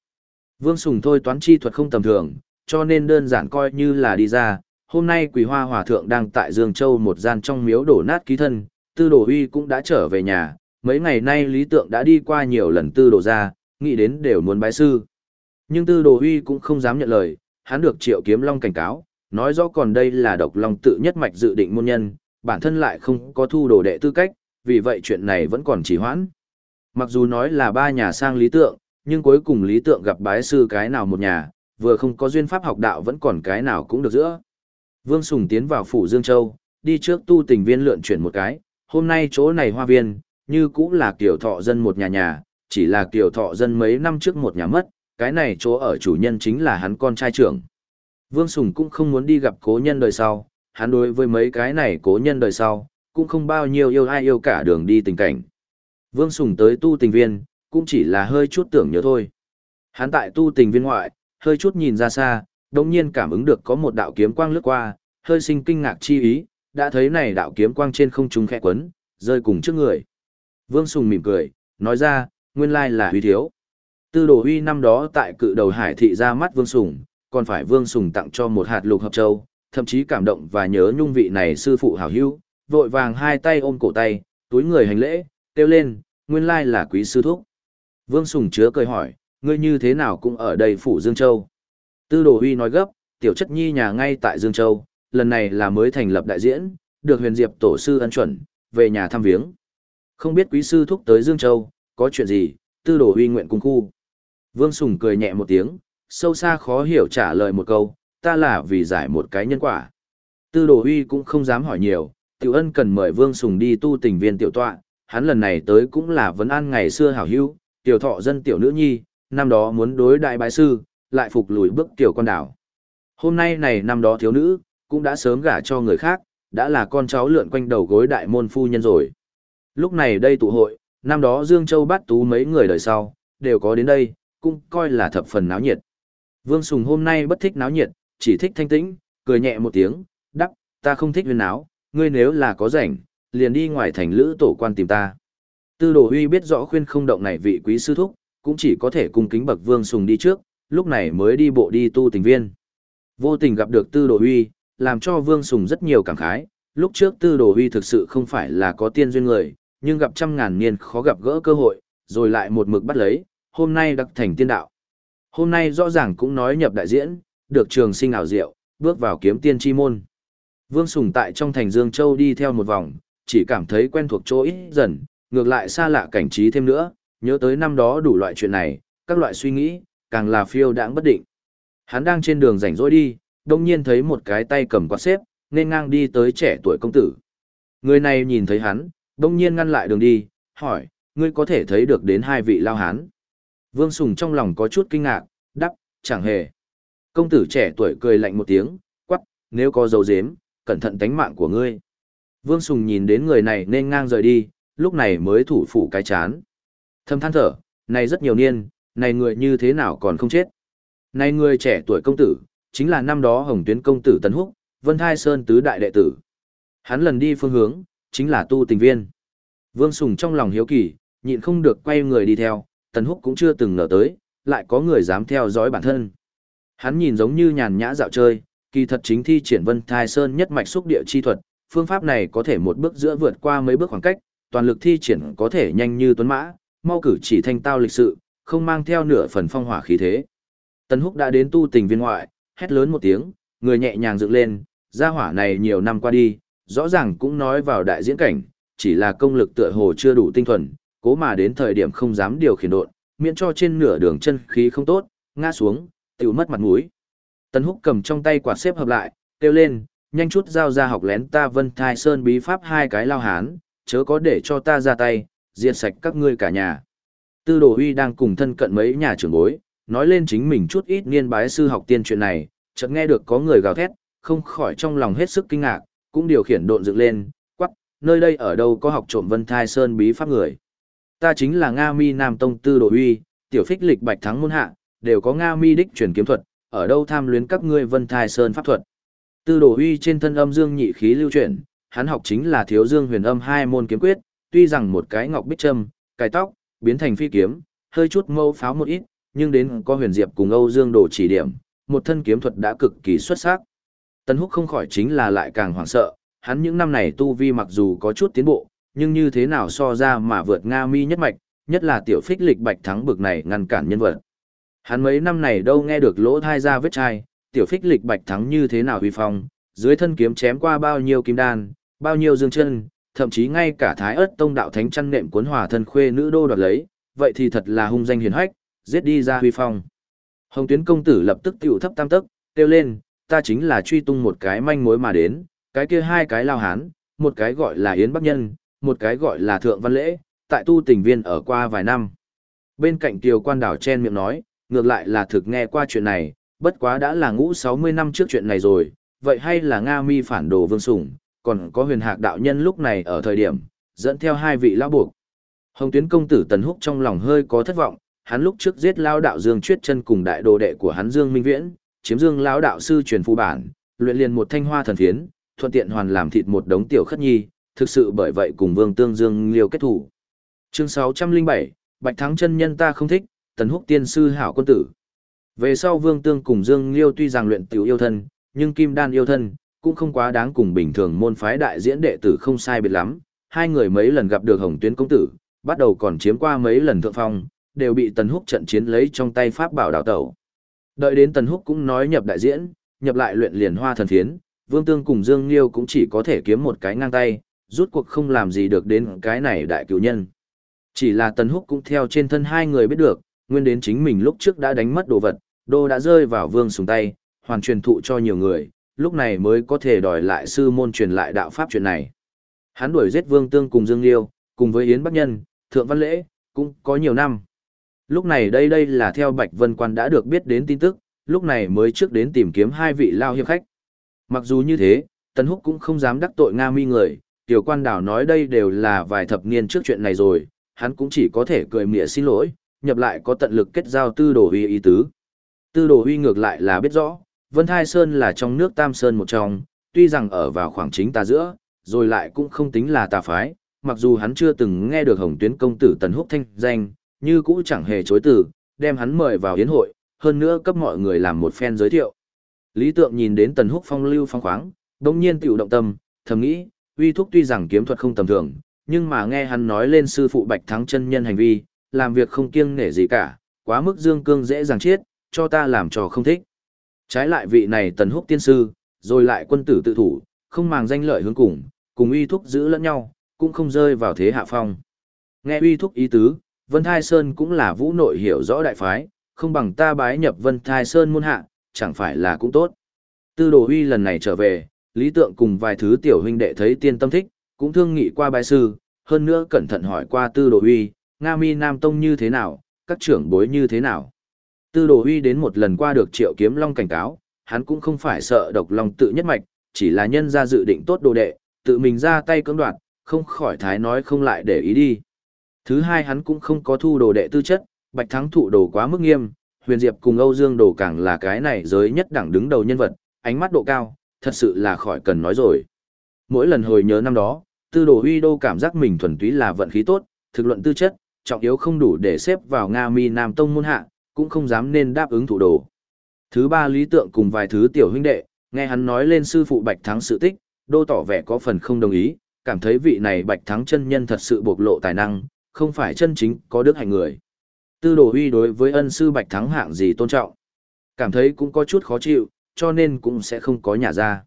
Vương Sùng thôi toán chi thuật không tầm thường, cho nên đơn giản coi như là đi ra. Hôm nay Quỳ Hoa Hòa Thượng đang tại Dương Châu một gian trong miếu đổ nát ký thân, Tư Đồ Huy cũng đã trở về nhà. Mấy ngày nay Lý Tượng đã đi qua nhiều lần Tư Đồ ra, nghĩ đến đều muốn bái sư. Nhưng Tư Đồ Huy cũng không dám nhận lời, hắn được Triệu Kiếm Long cảnh cáo, nói rõ còn đây là độc long tự nhất mạch dự định môn nhân, bản thân lại không có thu đồ đệ tư cách, vì vậy chuyện này vẫn còn chỉ hoãn. Mặc dù nói là ba nhà sang lý tượng, nhưng cuối cùng lý tượng gặp bái sư cái nào một nhà, vừa không có duyên pháp học đạo vẫn còn cái nào cũng được giữa. Vương Sùng tiến vào phủ Dương Châu, đi trước tu tình viên lượn chuyển một cái, hôm nay chỗ này hoa viên, như cũng là kiểu thọ dân một nhà nhà, chỉ là kiểu thọ dân mấy năm trước một nhà mất, cái này chỗ ở chủ nhân chính là hắn con trai trưởng. Vương Sùng cũng không muốn đi gặp cố nhân đời sau, hắn đối với mấy cái này cố nhân đời sau, cũng không bao nhiêu yêu ai yêu cả đường đi tình cảnh. Vương Sùng tới tu tình viên, cũng chỉ là hơi chút tưởng nhớ thôi. Hắn tại tu tình viên ngoại, hơi chút nhìn ra xa, đồng nhiên cảm ứng được có một đạo kiếm quang lướt qua, hơi sinh kinh ngạc chi ý, đã thấy này đạo kiếm quang trên không trung khẽ quấn, rơi cùng trước người. Vương Sùng mỉm cười, nói ra, nguyên lai là huy thiếu. Tư đồ huy năm đó tại cự đầu hải thị ra mắt Vương Sùng, còn phải Vương Sùng tặng cho một hạt lục hợp châu, thậm chí cảm động và nhớ nhung vị này sư phụ hảo hữu, vội vàng hai tay ôm cổ tay, túi người hành lễ, kêu lên, nguyên lai là quý sư thúc. Vương Sùng chứa cười hỏi, ngươi như thế nào cũng ở đây phủ Dương Châu. Tư đồ huy nói gấp, tiểu chất nhi nhà ngay tại Dương Châu, lần này là mới thành lập đại diễn, được huyền diệp tổ sư ân chuẩn, về nhà thăm viếng. Không biết quý sư thúc tới Dương Châu, có chuyện gì, tư đồ huy nguyện cung khu. Vương Sùng cười nhẹ một tiếng, sâu xa khó hiểu trả lời một câu, ta là vì giải một cái nhân quả. Tư đồ huy cũng không dám hỏi nhiều, tiểu ân cần mời Vương Sùng đi tu tình viên tiểu tọa, hắn lần này tới cũng là vấn an ngày xưa hảo hữu, tiểu thọ dân tiểu nữ nhi, năm đó muốn đối đại bái sư, lại phục lùi bước tiểu con đảo. Hôm nay này năm đó thiếu nữ, cũng đã sớm gả cho người khác, đã là con cháu lượn quanh đầu gối đại môn phu nhân rồi. Lúc này đây tụ hội, năm đó Dương Châu bắt tú mấy người đời sau, đều có đến đây, cũng coi là thập phần náo nhiệt. Vương Sùng hôm nay bất thích náo nhiệt, chỉ thích thanh tĩnh, cười nhẹ một tiếng, đắc, ta không thích huyên náo, ngươi nếu là có rảnh, liền đi ngoài thành lữ tổ quan tìm ta. Tư đồ huy biết rõ khuyên không động này vị quý sư thúc, cũng chỉ có thể cung kính bậc Vương Sùng đi trước, lúc này mới đi bộ đi tu tình viên. Vô tình gặp được tư đồ huy, làm cho Vương Sùng rất nhiều cảm khái, lúc trước tư đồ huy thực sự không phải là có tiên duyên người, nhưng gặp trăm ngàn niên khó gặp gỡ cơ hội, rồi lại một mực bắt lấy, hôm nay đặc thành tiên đạo. Hôm nay rõ ràng cũng nói nhập đại diễn, được trường sinh ảo diệu, bước vào kiếm tiên chi môn. Vương Sùng tại trong thành Dương Châu đi theo một vòng, chỉ cảm thấy quen thuộc chỗ ít dần, ngược lại xa lạ cảnh trí thêm nữa, nhớ tới năm đó đủ loại chuyện này, các loại suy nghĩ, càng là phiêu đãng bất định. Hắn đang trên đường rảnh rỗi đi, đông nhiên thấy một cái tay cầm quạt xếp, nên ngang đi tới trẻ tuổi công tử. Người này nhìn thấy hắn, đông nhiên ngăn lại đường đi, hỏi, ngươi có thể thấy được đến hai vị lao hán. Vương Sùng trong lòng có chút kinh ngạc, đắp, chẳng hề. Công tử trẻ tuổi cười lạnh một tiếng, quắc, nếu có dấu dếm, cẩn thận tánh mạng của ngươi. Vương Sùng nhìn đến người này nên ngang rời đi, lúc này mới thủ phủ cái chán. Thâm than thở, này rất nhiều niên, này người như thế nào còn không chết. Này người trẻ tuổi công tử, chính là năm đó Hồng Tuyến công tử Tấn Húc, Vân Thai Sơn tứ đại đệ tử. Hắn lần đi phương hướng, chính là tu tình viên. Vương Sùng trong lòng hiếu kỳ, nhịn không được quay người đi theo, Tấn Húc cũng chưa từng ngờ tới, lại có người dám theo dõi bản thân. Hắn nhìn giống như nhàn nhã dạo chơi, kỳ thật chính thi triển Vân Thai Sơn nhất mạch xúc địa chi thuật, phương pháp này có thể một bước giữa vượt qua mấy bước khoảng cách, toàn lực thi triển có thể nhanh như tuấn mã, mau cử chỉ thanh tao lịch sự, không mang theo nửa phần phong hỏa khí thế. Tần Húc đã đến tu tình viên ngoại, hét lớn một tiếng, người nhẹ nhàng dựng lên, gia hỏa này nhiều năm qua đi, rõ ràng cũng nói vào đại diễn cảnh, chỉ là công lực tựa hồ chưa đủ tinh thuần, cố mà đến thời điểm không dám điều khiển độn, miễn cho trên nửa đường chân khí không tốt, ngã xuống, tiểu mất mặt mũi. Tần Húc cầm trong tay quạt xếp hợp lại, kêu lên, nhanh chút giao ra học lén ta Vân Thai Sơn bí pháp hai cái lao hán, chớ có để cho ta ra tay, diệt sạch các ngươi cả nhà. Tư Đồ Huy đang cùng thân cận mấy nhà trưởng bối, nói lên chính mình chút ít niên bái sư học tiên chuyện này, chợt nghe được có người gào thét, không khỏi trong lòng hết sức kinh ngạc, cũng điều khiển độn dựng lên, quắc, nơi đây ở đâu có học trộm Vân Thai Sơn bí pháp người. Ta chính là Nga Mi Nam Tông Tư Đồ Huy, tiểu phích lịch bạch thắng môn hạ, đều có Nga Mi đích truyền kiếm thuật, ở đâu tham luyến các ngươi Vân Thai Sơn pháp thuật. Tư Đồ Huy trên thân âm dương nhị khí lưu chuyển, hắn học chính là Thiếu Dương Huyền Âm hai môn kiếm quyết, tuy rằng một cái ngọc bích châm, cài tóc, biến thành phi kiếm, hơi chút mâu pháo một ít, nhưng đến có huyền diệp cùng Âu Dương Đồ chỉ điểm, một thân kiếm thuật đã cực kỳ xuất sắc. Tân Húc không khỏi chính là lại càng hoảng sợ, hắn những năm này tu vi mặc dù có chút tiến bộ, nhưng như thế nào so ra mà vượt Nga mi nhất mạch, nhất là tiểu phích lịch bạch thắng bực này ngăn cản nhân vật. Hắn mấy năm này đâu nghe được lỗ thai ra vết chai, tiểu phích lịch bạch thắng như thế nào huy phong, dưới thân kiếm chém qua bao nhiêu kim đan, bao nhiêu dương chân, thậm chí ngay cả thái ớt tông đạo thánh chăn nệm cuốn hòa thân khuê nữ đô đoạt lấy, vậy thì thật là hung danh hiền hách, giết đi ra huy phong. Hồng tuyến công tử lập tức tiểu thấp tam tức, kêu lên, ta chính là truy tung một cái manh mối mà đến, cái kia hai cái lao hán, một cái gọi là Yến Bắc Nhân, một cái gọi là Thượng Văn Lễ, tại tu tình viên ở qua vài năm. Bên cạnh Kiều Quan Đảo chen miệng nói, ngược lại là thực nghe qua chuyện này, bất quá đã là ngũ 60 năm trước chuyện này rồi, vậy hay là Nga mi phản đồ vương sủng, còn có huyền hạc đạo nhân lúc này ở thời điểm, dẫn theo hai vị lão buộc. Hồng tuyến công tử Tần Húc trong lòng hơi có thất vọng, hắn lúc trước giết lao đạo Dương Chuyết chân cùng đại đồ đệ của hắn Dương Minh Viễn, chiếm Dương lão đạo sư truyền phu bản, luyện liền một thanh hoa thần phiến, thuận tiện hoàn làm thịt một đống tiểu khất nhi, thực sự bởi vậy cùng Vương Tương Dương liều kết thủ. Chương 607, Bạch Thắng chân nhân ta không thích, Tần Húc tiên sư hảo quân tử. Về sau Vương Tương cùng Dương Liêu tuy rằng luyện tiểu yêu thân, nhưng Kim Đan yêu thân cũng không quá đáng cùng bình thường môn phái đại diễn đệ tử không sai biệt lắm. Hai người mấy lần gặp được Hồng Tuyến công tử, bắt đầu còn chiếm qua mấy lần thượng phong, đều bị Tần Húc trận chiến lấy trong tay pháp bảo đào tẩu. Đợi đến Tần Húc cũng nói nhập đại diễn, nhập lại luyện liền hoa thần thiến Vương Tương cùng Dương Liêu cũng chỉ có thể kiếm một cái ngang tay, rút cuộc không làm gì được đến cái này đại cựu nhân. Chỉ là Tần Húc cũng theo trên thân hai người biết được, nguyên đến chính mình lúc trước đã đánh mất đồ vật, đồ đã rơi vào Vương Sùng tay, hoàn truyền thụ cho nhiều người, lúc này mới có thể đòi lại sư môn truyền lại đạo pháp chuyện này. Hắn đuổi giết Vương Tương cùng Dương Liêu, cùng với Yến Bắc Nhân, Thượng Văn Lễ, cũng có nhiều năm. Lúc này đây đây là theo Bạch Vân Quan đã được biết đến tin tức, lúc này mới trước đến tìm kiếm hai vị lao hiệp khách. Mặc dù như thế, tân Húc cũng không dám đắc tội Nga mi người, tiểu quan đảo nói đây đều là vài thập niên trước chuyện này rồi, hắn cũng chỉ có thể cười mỉa xin lỗi, nhập lại có tận lực kết giao tư đồ huy ý tứ. Tư đồ huy ngược lại là biết rõ, Vân Thai Sơn là trong nước Tam Sơn một trong, tuy rằng ở vào khoảng chính tà giữa, rồi lại cũng không tính là tà phái, mặc dù hắn chưa từng nghe được Hồng Tuyến công tử Tần Húc thanh danh, như cũ chẳng hề chối từ, đem hắn mời vào yến hội, hơn nữa cấp mọi người làm một phen giới thiệu. Lý Tượng nhìn đến Tần Húc phong lưu phong khoáng, đồng nhiên tiểu động tâm, thầm nghĩ, uy thúc tuy rằng kiếm thuật không tầm thường, nhưng mà nghe hắn nói lên sư phụ Bạch Thắng chân nhân hành vi, làm việc không kiêng nể gì cả, quá mức dương cương dễ dàng chết, cho ta làm trò không thích. Trái lại vị này Tần Húc tiên sư, rồi lại quân tử tự thủ, không màng danh lợi hướng cùng, cùng uy thúc giữ lẫn nhau, cũng không rơi vào thế hạ phong. Nghe uy thúc ý tứ, Vân Thai Sơn cũng là vũ nội hiểu rõ đại phái, không bằng ta bái nhập Vân Thai Sơn môn hạ, chẳng phải là cũng tốt. Tư đồ huy lần này trở về, lý tượng cùng vài thứ tiểu huynh đệ thấy tiên tâm thích, cũng thương nghị qua bái sư, hơn nữa cẩn thận hỏi qua tư đồ huy, Nga mi Nam Tông như thế nào, các trưởng bối như thế nào. Tư đồ huy đến một lần qua được triệu kiếm long cảnh cáo, hắn cũng không phải sợ độc long tự nhất mạch, chỉ là nhân ra dự định tốt đồ đệ, tự mình ra tay cưỡng đoạt, không khỏi thái nói không lại để ý đi. Thứ hai hắn cũng không có thu đồ đệ tư chất, bạch thắng thụ đồ quá mức nghiêm, huyền diệp cùng Âu Dương đồ càng là cái này giới nhất đẳng đứng đầu nhân vật, ánh mắt độ cao, thật sự là khỏi cần nói rồi. Mỗi lần hồi nhớ năm đó, tư đồ huy đô cảm giác mình thuần túy là vận khí tốt, thực luận tư chất, trọng yếu không đủ để xếp vào Nga mi Nam Tông môn hạ, cũng không dám nên đáp ứng thủ đồ. Thứ ba lý tượng cùng vài thứ tiểu huynh đệ, nghe hắn nói lên sư phụ Bạch Thắng sự tích, đô tỏ vẻ có phần không đồng ý, cảm thấy vị này Bạch Thắng chân nhân thật sự bộc lộ tài năng, không phải chân chính có đức hạnh người. Tư đồ huy đối với ân sư Bạch Thắng hạng gì tôn trọng. Cảm thấy cũng có chút khó chịu, cho nên cũng sẽ không có nhà ra.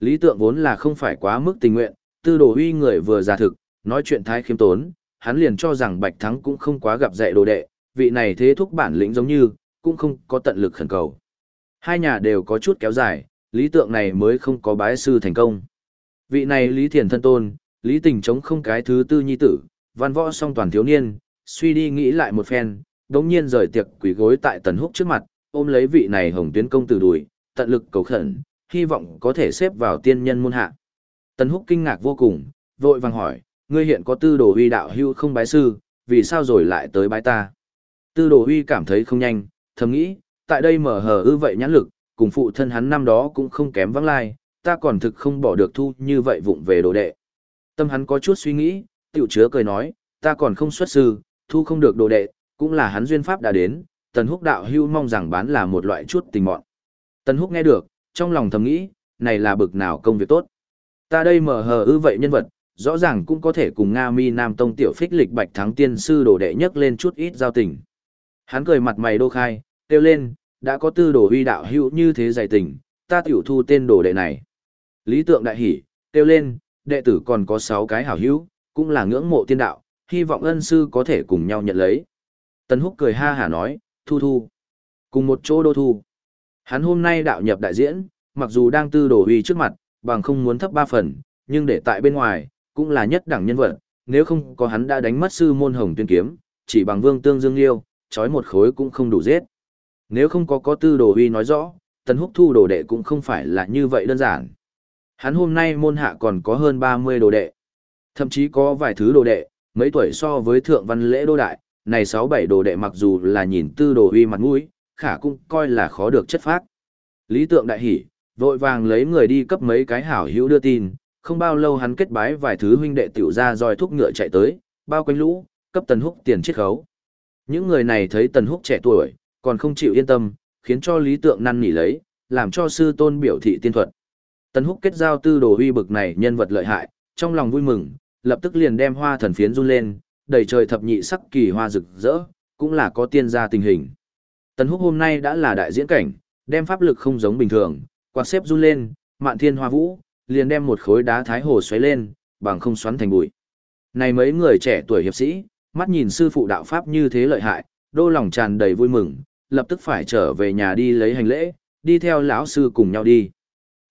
Lý tượng vốn là không phải quá mức tình nguyện, tư đồ huy người vừa ra thực, nói chuyện thái khiêm tốn, hắn liền cho rằng Bạch Thắng cũng không quá gặp dạy đồ đệ, vị này thế thúc bản lĩnh giống như, cũng không có tận lực khẩn cầu. Hai nhà đều có chút kéo dài, lý tượng này mới không có bái sư thành công. Vị này lý thiền thân tôn, lý tình chống không cái thứ tư nhi tử, văn võ song toàn thiếu niên, suy đi nghĩ lại một phen, đống nhiên rời tiệc quỷ gối tại tần húc trước mặt, ôm lấy vị này hồng tuyến công tử đùi, tận lực cầu khẩn, hy vọng có thể xếp vào tiên nhân môn hạ. Tần húc kinh ngạc vô cùng, vội vàng hỏi, ngươi hiện có tư đồ huy đạo hưu không bái sư, vì sao rồi lại tới bái ta? Tư đồ huy cảm thấy không nhanh, thầm nghĩ, tại đây mở hờ ư vậy nhãn lực, cùng phụ thân hắn năm đó cũng không kém vắng lai, ta còn thực không bỏ được thu như vậy vụng về đồ đệ. Tâm hắn có chút suy nghĩ, tiểu chứa cười nói, ta còn không xuất sư, thu không được đồ đệ, cũng là hắn duyên pháp đã đến, tần húc đạo hưu mong rằng bán là một loại chút tình mọn. Tần húc nghe được, trong lòng thầm nghĩ, này là bực nào công việc tốt. Ta đây mở hờ ư vậy nhân vật, rõ ràng cũng có thể cùng Nga mi Nam Tông tiểu phích lịch bạch thắng tiên sư đồ đệ nhất lên chút ít giao tình. Hắn cười mặt mày đô khai, kêu lên, đã có tư đồ huy đạo hữu như thế dày tình, ta tiểu thu tên đồ đệ này. Lý tượng đại hỉ, kêu lên, đệ tử còn có 6 cái hảo hữu, cũng là ngưỡng mộ tiên đạo, hy vọng ân sư có thể cùng nhau nhận lấy. Tần Húc cười ha hả nói, thu thu. Cùng một chỗ đô thu. Hắn hôm nay đạo nhập đại diễn, mặc dù đang tư đồ huy trước mặt, bằng không muốn thấp ba phần, nhưng để tại bên ngoài, cũng là nhất đẳng nhân vật, nếu không có hắn đã đánh mất sư môn hồng tuyên kiếm, chỉ bằng vương tương dương liêu, trói một khối cũng không đủ giết. Nếu không có có tư đồ huy nói rõ, tần húc thu đồ đệ cũng không phải là như vậy đơn giản. Hắn hôm nay môn hạ còn có hơn 30 đồ đệ. Thậm chí có vài thứ đồ đệ, mấy tuổi so với thượng văn lễ đô đại, này 6-7 đồ đệ mặc dù là nhìn tư đồ huy mặt mũi, khả cũng coi là khó được chất phác. Lý tượng đại hỉ, vội vàng lấy người đi cấp mấy cái hảo hữu đưa tin, không bao lâu hắn kết bái vài thứ huynh đệ tiểu ra roi thúc ngựa chạy tới, bao quanh lũ, cấp tần húc tiền chiết khấu. Những người này thấy tần húc trẻ tuổi, còn không chịu yên tâm, khiến cho lý tượng năn nỉ lấy, làm cho sư tôn biểu thị tiên thuật. Tần húc kết giao tư đồ huy bực này nhân vật lợi hại, trong lòng vui mừng, lập tức liền đem hoa thần phiến run lên, đầy trời thập nhị sắc kỳ hoa rực rỡ, cũng là có tiên gia tình hình. Tần húc hôm nay đã là đại diễn cảnh, đem pháp lực không giống bình thường, quạt xếp run lên, mạn thiên hoa vũ, liền đem một khối đá thái hồ xoáy lên, bằng không xoắn thành bụi. Này mấy người trẻ tuổi hiệp sĩ, mắt nhìn sư phụ đạo pháp như thế lợi hại, đô lòng tràn đầy vui mừng, lập tức phải trở về nhà đi lấy hành lễ, đi theo lão sư cùng nhau đi.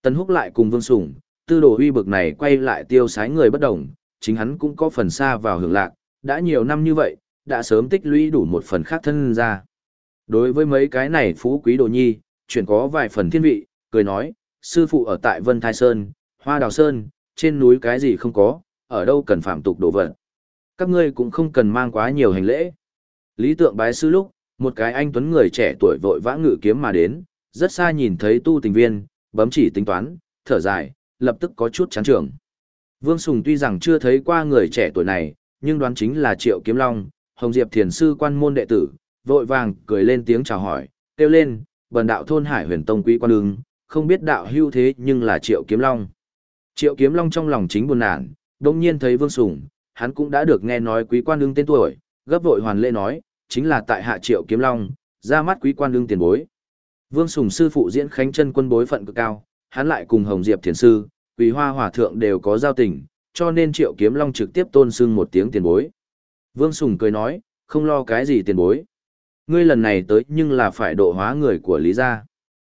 Tần Húc lại cùng Vương Sủng, tư đồ uy bực này quay lại tiêu sái người bất đồng, chính hắn cũng có phần xa vào hưởng lạc, đã nhiều năm như vậy, đã sớm tích lũy đủ một phần khác thân ra. Đối với mấy cái này phú quý đồ nhi, chuyển có vài phần thiên vị, cười nói, sư phụ ở tại Vân thái Sơn, Hoa Đào Sơn, trên núi cái gì không có, ở đâu cần phạm tục đồ vật. Các ngươi cũng không cần mang quá nhiều hành lễ. Lý tượng bái sư lúc, một cái anh tuấn người trẻ tuổi vội vã ngự kiếm mà đến, rất xa nhìn thấy tu tình viên, bấm chỉ tính toán, thở dài, lập tức có chút chán trường. Vương Sùng tuy rằng chưa thấy qua người trẻ tuổi này, nhưng đoán chính là Triệu Kiếm Long, Hồng Diệp Thiền Sư quan môn đệ tử, vội vàng cười lên tiếng chào hỏi, kêu lên, bần đạo thôn Hải huyền tông quý quan ưng, không biết đạo hưu thế nhưng là Triệu Kiếm Long. Triệu Kiếm Long trong lòng chính buồn nản, đột nhiên thấy Vương Sùng, hắn cũng đã được nghe nói quý quan đương tên tuổi, gấp vội hoàn lễ nói, chính là tại hạ Triệu Kiếm Long, ra mắt quý quan đương tiền bối. Vương Sùng sư phụ diễn khánh chân quân bối phận cực cao, hắn lại cùng Hồng Diệp Thiền Sư, Quỳ Hoa Hòa Thượng đều có giao tình, cho nên Triệu Kiếm Long trực tiếp tôn xưng một tiếng tiền bối. Vương Sùng cười nói, không lo cái gì tiền bối. Ngươi lần này tới nhưng là phải độ hóa người của Lý gia.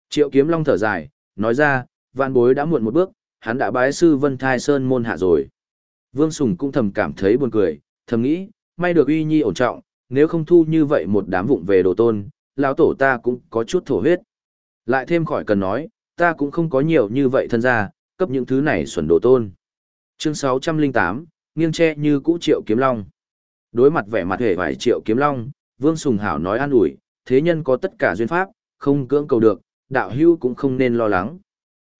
Triệu Kiếm Long thở dài, nói ra, vạn bối đã muộn một bước, hắn đã bái sư Vân Thai Sơn môn hạ rồi. Vương Sùng cũng thầm cảm thấy buồn cười, thầm nghĩ, may được uy nhi ổn trọng, nếu không thu như vậy một đám vụng về đồ tôn, lão tổ ta cũng có chút thổ huyết. Lại thêm khỏi cần nói, ta cũng không có nhiều như vậy thân ra, cấp những thứ này xuẩn đồ tôn. Chương 608, nghiêng che như cũ triệu kiếm long. Đối mặt vẻ mặt hề vải triệu kiếm long, Vương Sùng Hảo nói an ủi, thế nhân có tất cả duyên pháp, không cưỡng cầu được, đạo hưu cũng không nên lo lắng.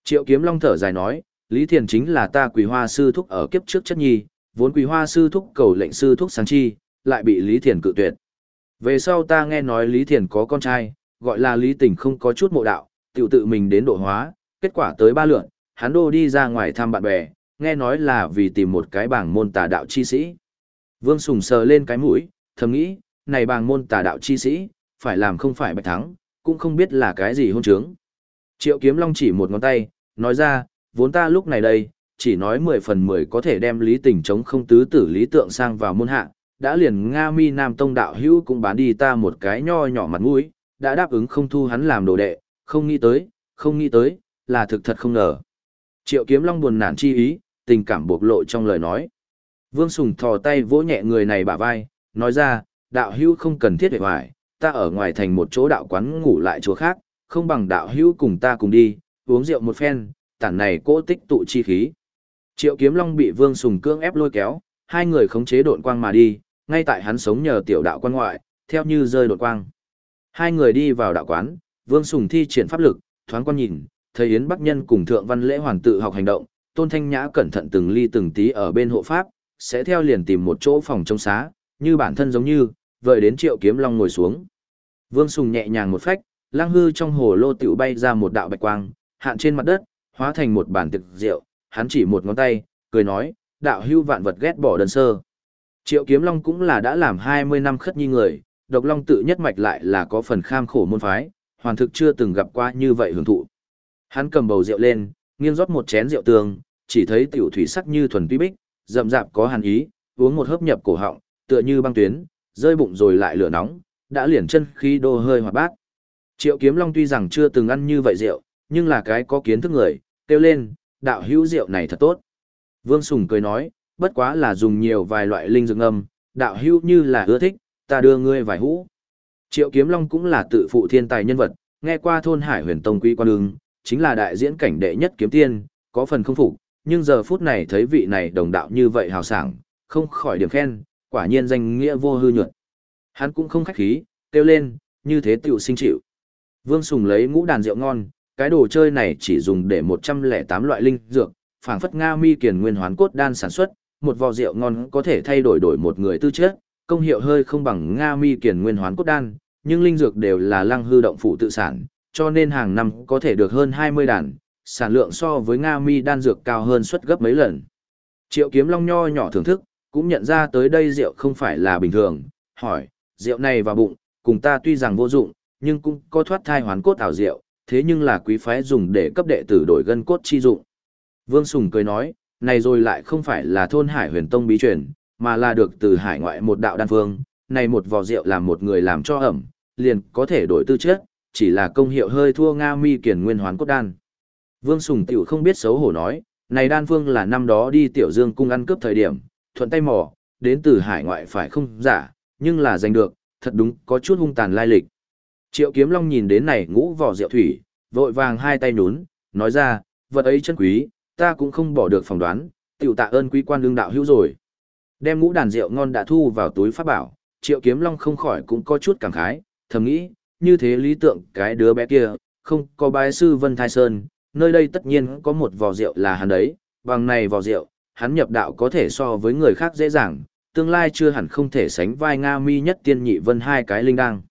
Triệu kiếm long thở dài nói, Lý Thiền chính là ta quỳ hoa sư thúc ở kiếp trước chất nhi, vốn quỳ hoa sư thúc cầu lệnh sư thúc sáng chi, lại bị Lý Thiền cự tuyệt. Về sau ta nghe nói Lý Thiền có con trai, gọi là Lý Tình không có chút mộ đạo, tiểu tự mình đến độ hóa, kết quả tới ba lượn, hắn đô đi ra ngoài thăm bạn bè, nghe nói là vì tìm một cái bảng môn tà đạo chi sĩ. Vương Sùng sờ lên cái mũi, thầm nghĩ, này bảng môn tà đạo chi sĩ, phải làm không phải bạch thắng, cũng không biết là cái gì hôn trướng. Triệu Kiếm Long chỉ một ngón tay, nói ra, vốn ta lúc này đây, chỉ nói 10 phần 10 có thể đem lý tình chống không tứ tử lý tượng sang vào môn hạ, đã liền Nga mi Nam Tông đạo hữu cũng bán đi ta một cái nho nhỏ mặt mũi, đã đáp ứng không thu hắn làm đồ đệ, không nghĩ tới, không nghĩ tới, là thực thật không ngờ. Triệu Kiếm Long buồn nản chi ý, tình cảm bộc lộ trong lời nói. Vương Sùng thò tay vỗ nhẹ người này bả vai, nói ra, đạo hữu không cần thiết về hoài, ta ở ngoài thành một chỗ đạo quán ngủ lại chỗ khác, không bằng đạo hữu cùng ta cùng đi, uống rượu một phen, tản này cỗ tích tụ chi khí. Triệu Kiếm Long bị Vương Sùng cưỡng ép lôi kéo, hai người khống chế độn quang mà đi, ngay tại hắn sống nhờ tiểu đạo quan ngoại, theo như rơi đột quang. Hai người đi vào đạo quán, Vương Sùng thi triển pháp lực, thoáng quan nhìn, thấy Yến Bắc Nhân cùng Thượng Văn Lễ Hoàn tự học hành động, Tôn Thanh Nhã cẩn thận từng ly từng tí ở bên hộ pháp, sẽ theo liền tìm một chỗ phòng trông xá, như bản thân giống như, vợi đến Triệu Kiếm Long ngồi xuống. Vương Sùng nhẹ nhàng một phách, lang hư trong hồ lô tiểu bay ra một đạo bạch quang, hạn trên mặt đất, hóa thành một bản thực rượu, hắn chỉ một ngón tay, cười nói, đạo hưu vạn vật ghét bỏ đơn sơ. Triệu Kiếm Long cũng là đã làm 20 năm khất nhi người, độc long tự nhất mạch lại là có phần kham khổ môn phái, hoàn thực chưa từng gặp qua như vậy hưởng thụ. Hắn cầm bầu rượu lên, nghiêng rót một chén rượu tường, chỉ thấy tiểu thủy sắc như thuần tuy bích, rậm rạp có hàn ý, uống một hớp nhập cổ họng, tựa như băng tuyến, rơi bụng rồi lại lửa nóng, đã liền chân khí đô hơi hoạt bát. Triệu Kiếm Long tuy rằng chưa từng ăn như vậy rượu, nhưng là cái có kiến thức người, kêu lên, đạo hữu rượu này thật tốt. Vương Sùng cười nói, bất quá là dùng nhiều vài loại linh dược âm, đạo hữu như là ưa thích, ta đưa ngươi vài hũ. Triệu Kiếm Long cũng là tự phụ thiên tài nhân vật, nghe qua thôn Hải Huyền Tông quý quan ưng, chính là đại diễn cảnh đệ nhất kiếm tiên, có phần không phục, nhưng giờ phút này thấy vị này đồng đạo như vậy hào sảng, không khỏi điểm khen, quả nhiên danh nghĩa vô hư nhuận. Hắn cũng không khách khí, kêu lên, như thế tiểu sinh chịu. Vương Sùng lấy ngũ đàn rượu ngon, cái đồ chơi này chỉ dùng để 108 loại linh dược, phảng phất Nga mi kiền nguyên hoán cốt đan sản xuất, một vò rượu ngon có thể thay đổi đổi một người tư chất, công hiệu hơi không bằng Nga mi kiền nguyên hoán cốt đan, nhưng linh dược đều là lăng hư động phụ tự sản, cho nên hàng năm có thể được hơn 20 đàn, sản lượng so với Nga mi đan dược cao hơn suất gấp mấy lần. Triệu kiếm long nho nhỏ thưởng thức, cũng nhận ra tới đây rượu không phải là bình thường, hỏi, rượu này vào bụng, cùng ta tuy rằng vô dụng, nhưng cũng có thoát thai hoán cốt ảo rượu, thế nhưng là quý phái dùng để cấp đệ tử đổi gân cốt chi dụng. Vương Sùng cười nói, này rồi lại không phải là thôn hải huyền tông bí truyền, mà là được từ hải ngoại một đạo đan phương, này một vò rượu làm một người làm cho ẩm, liền có thể đổi tư chất, chỉ là công hiệu hơi thua Nga mi kiển nguyên hoán cốt đan. Vương Sùng tiểu không biết xấu hổ nói, này đan phương là năm đó đi tiểu dương cung ăn cướp thời điểm, thuận tay mò, đến từ hải ngoại phải không giả, nhưng là giành được, thật đúng có chút hung tàn lai lịch. Triệu Kiếm Long nhìn đến này ngũ vỏ rượu thủy, vội vàng hai tay nhún, nói ra, vật ấy chân quý, ta cũng không bỏ được phỏng đoán, tiểu tạ ơn quý quan lương đạo hữu rồi. Đem ngũ đàn rượu ngon đã thu vào túi pháp bảo, Triệu Kiếm Long không khỏi cũng có chút cảm khái, thầm nghĩ, như thế lý tượng cái đứa bé kia, không có bái sư Vân Thái Sơn, nơi đây tất nhiên có một vò rượu là hắn đấy, bằng này vò rượu, hắn nhập đạo có thể so với người khác dễ dàng, tương lai chưa hẳn không thể sánh vai Nga mi nhất tiên nhị vân hai cái linh đăng.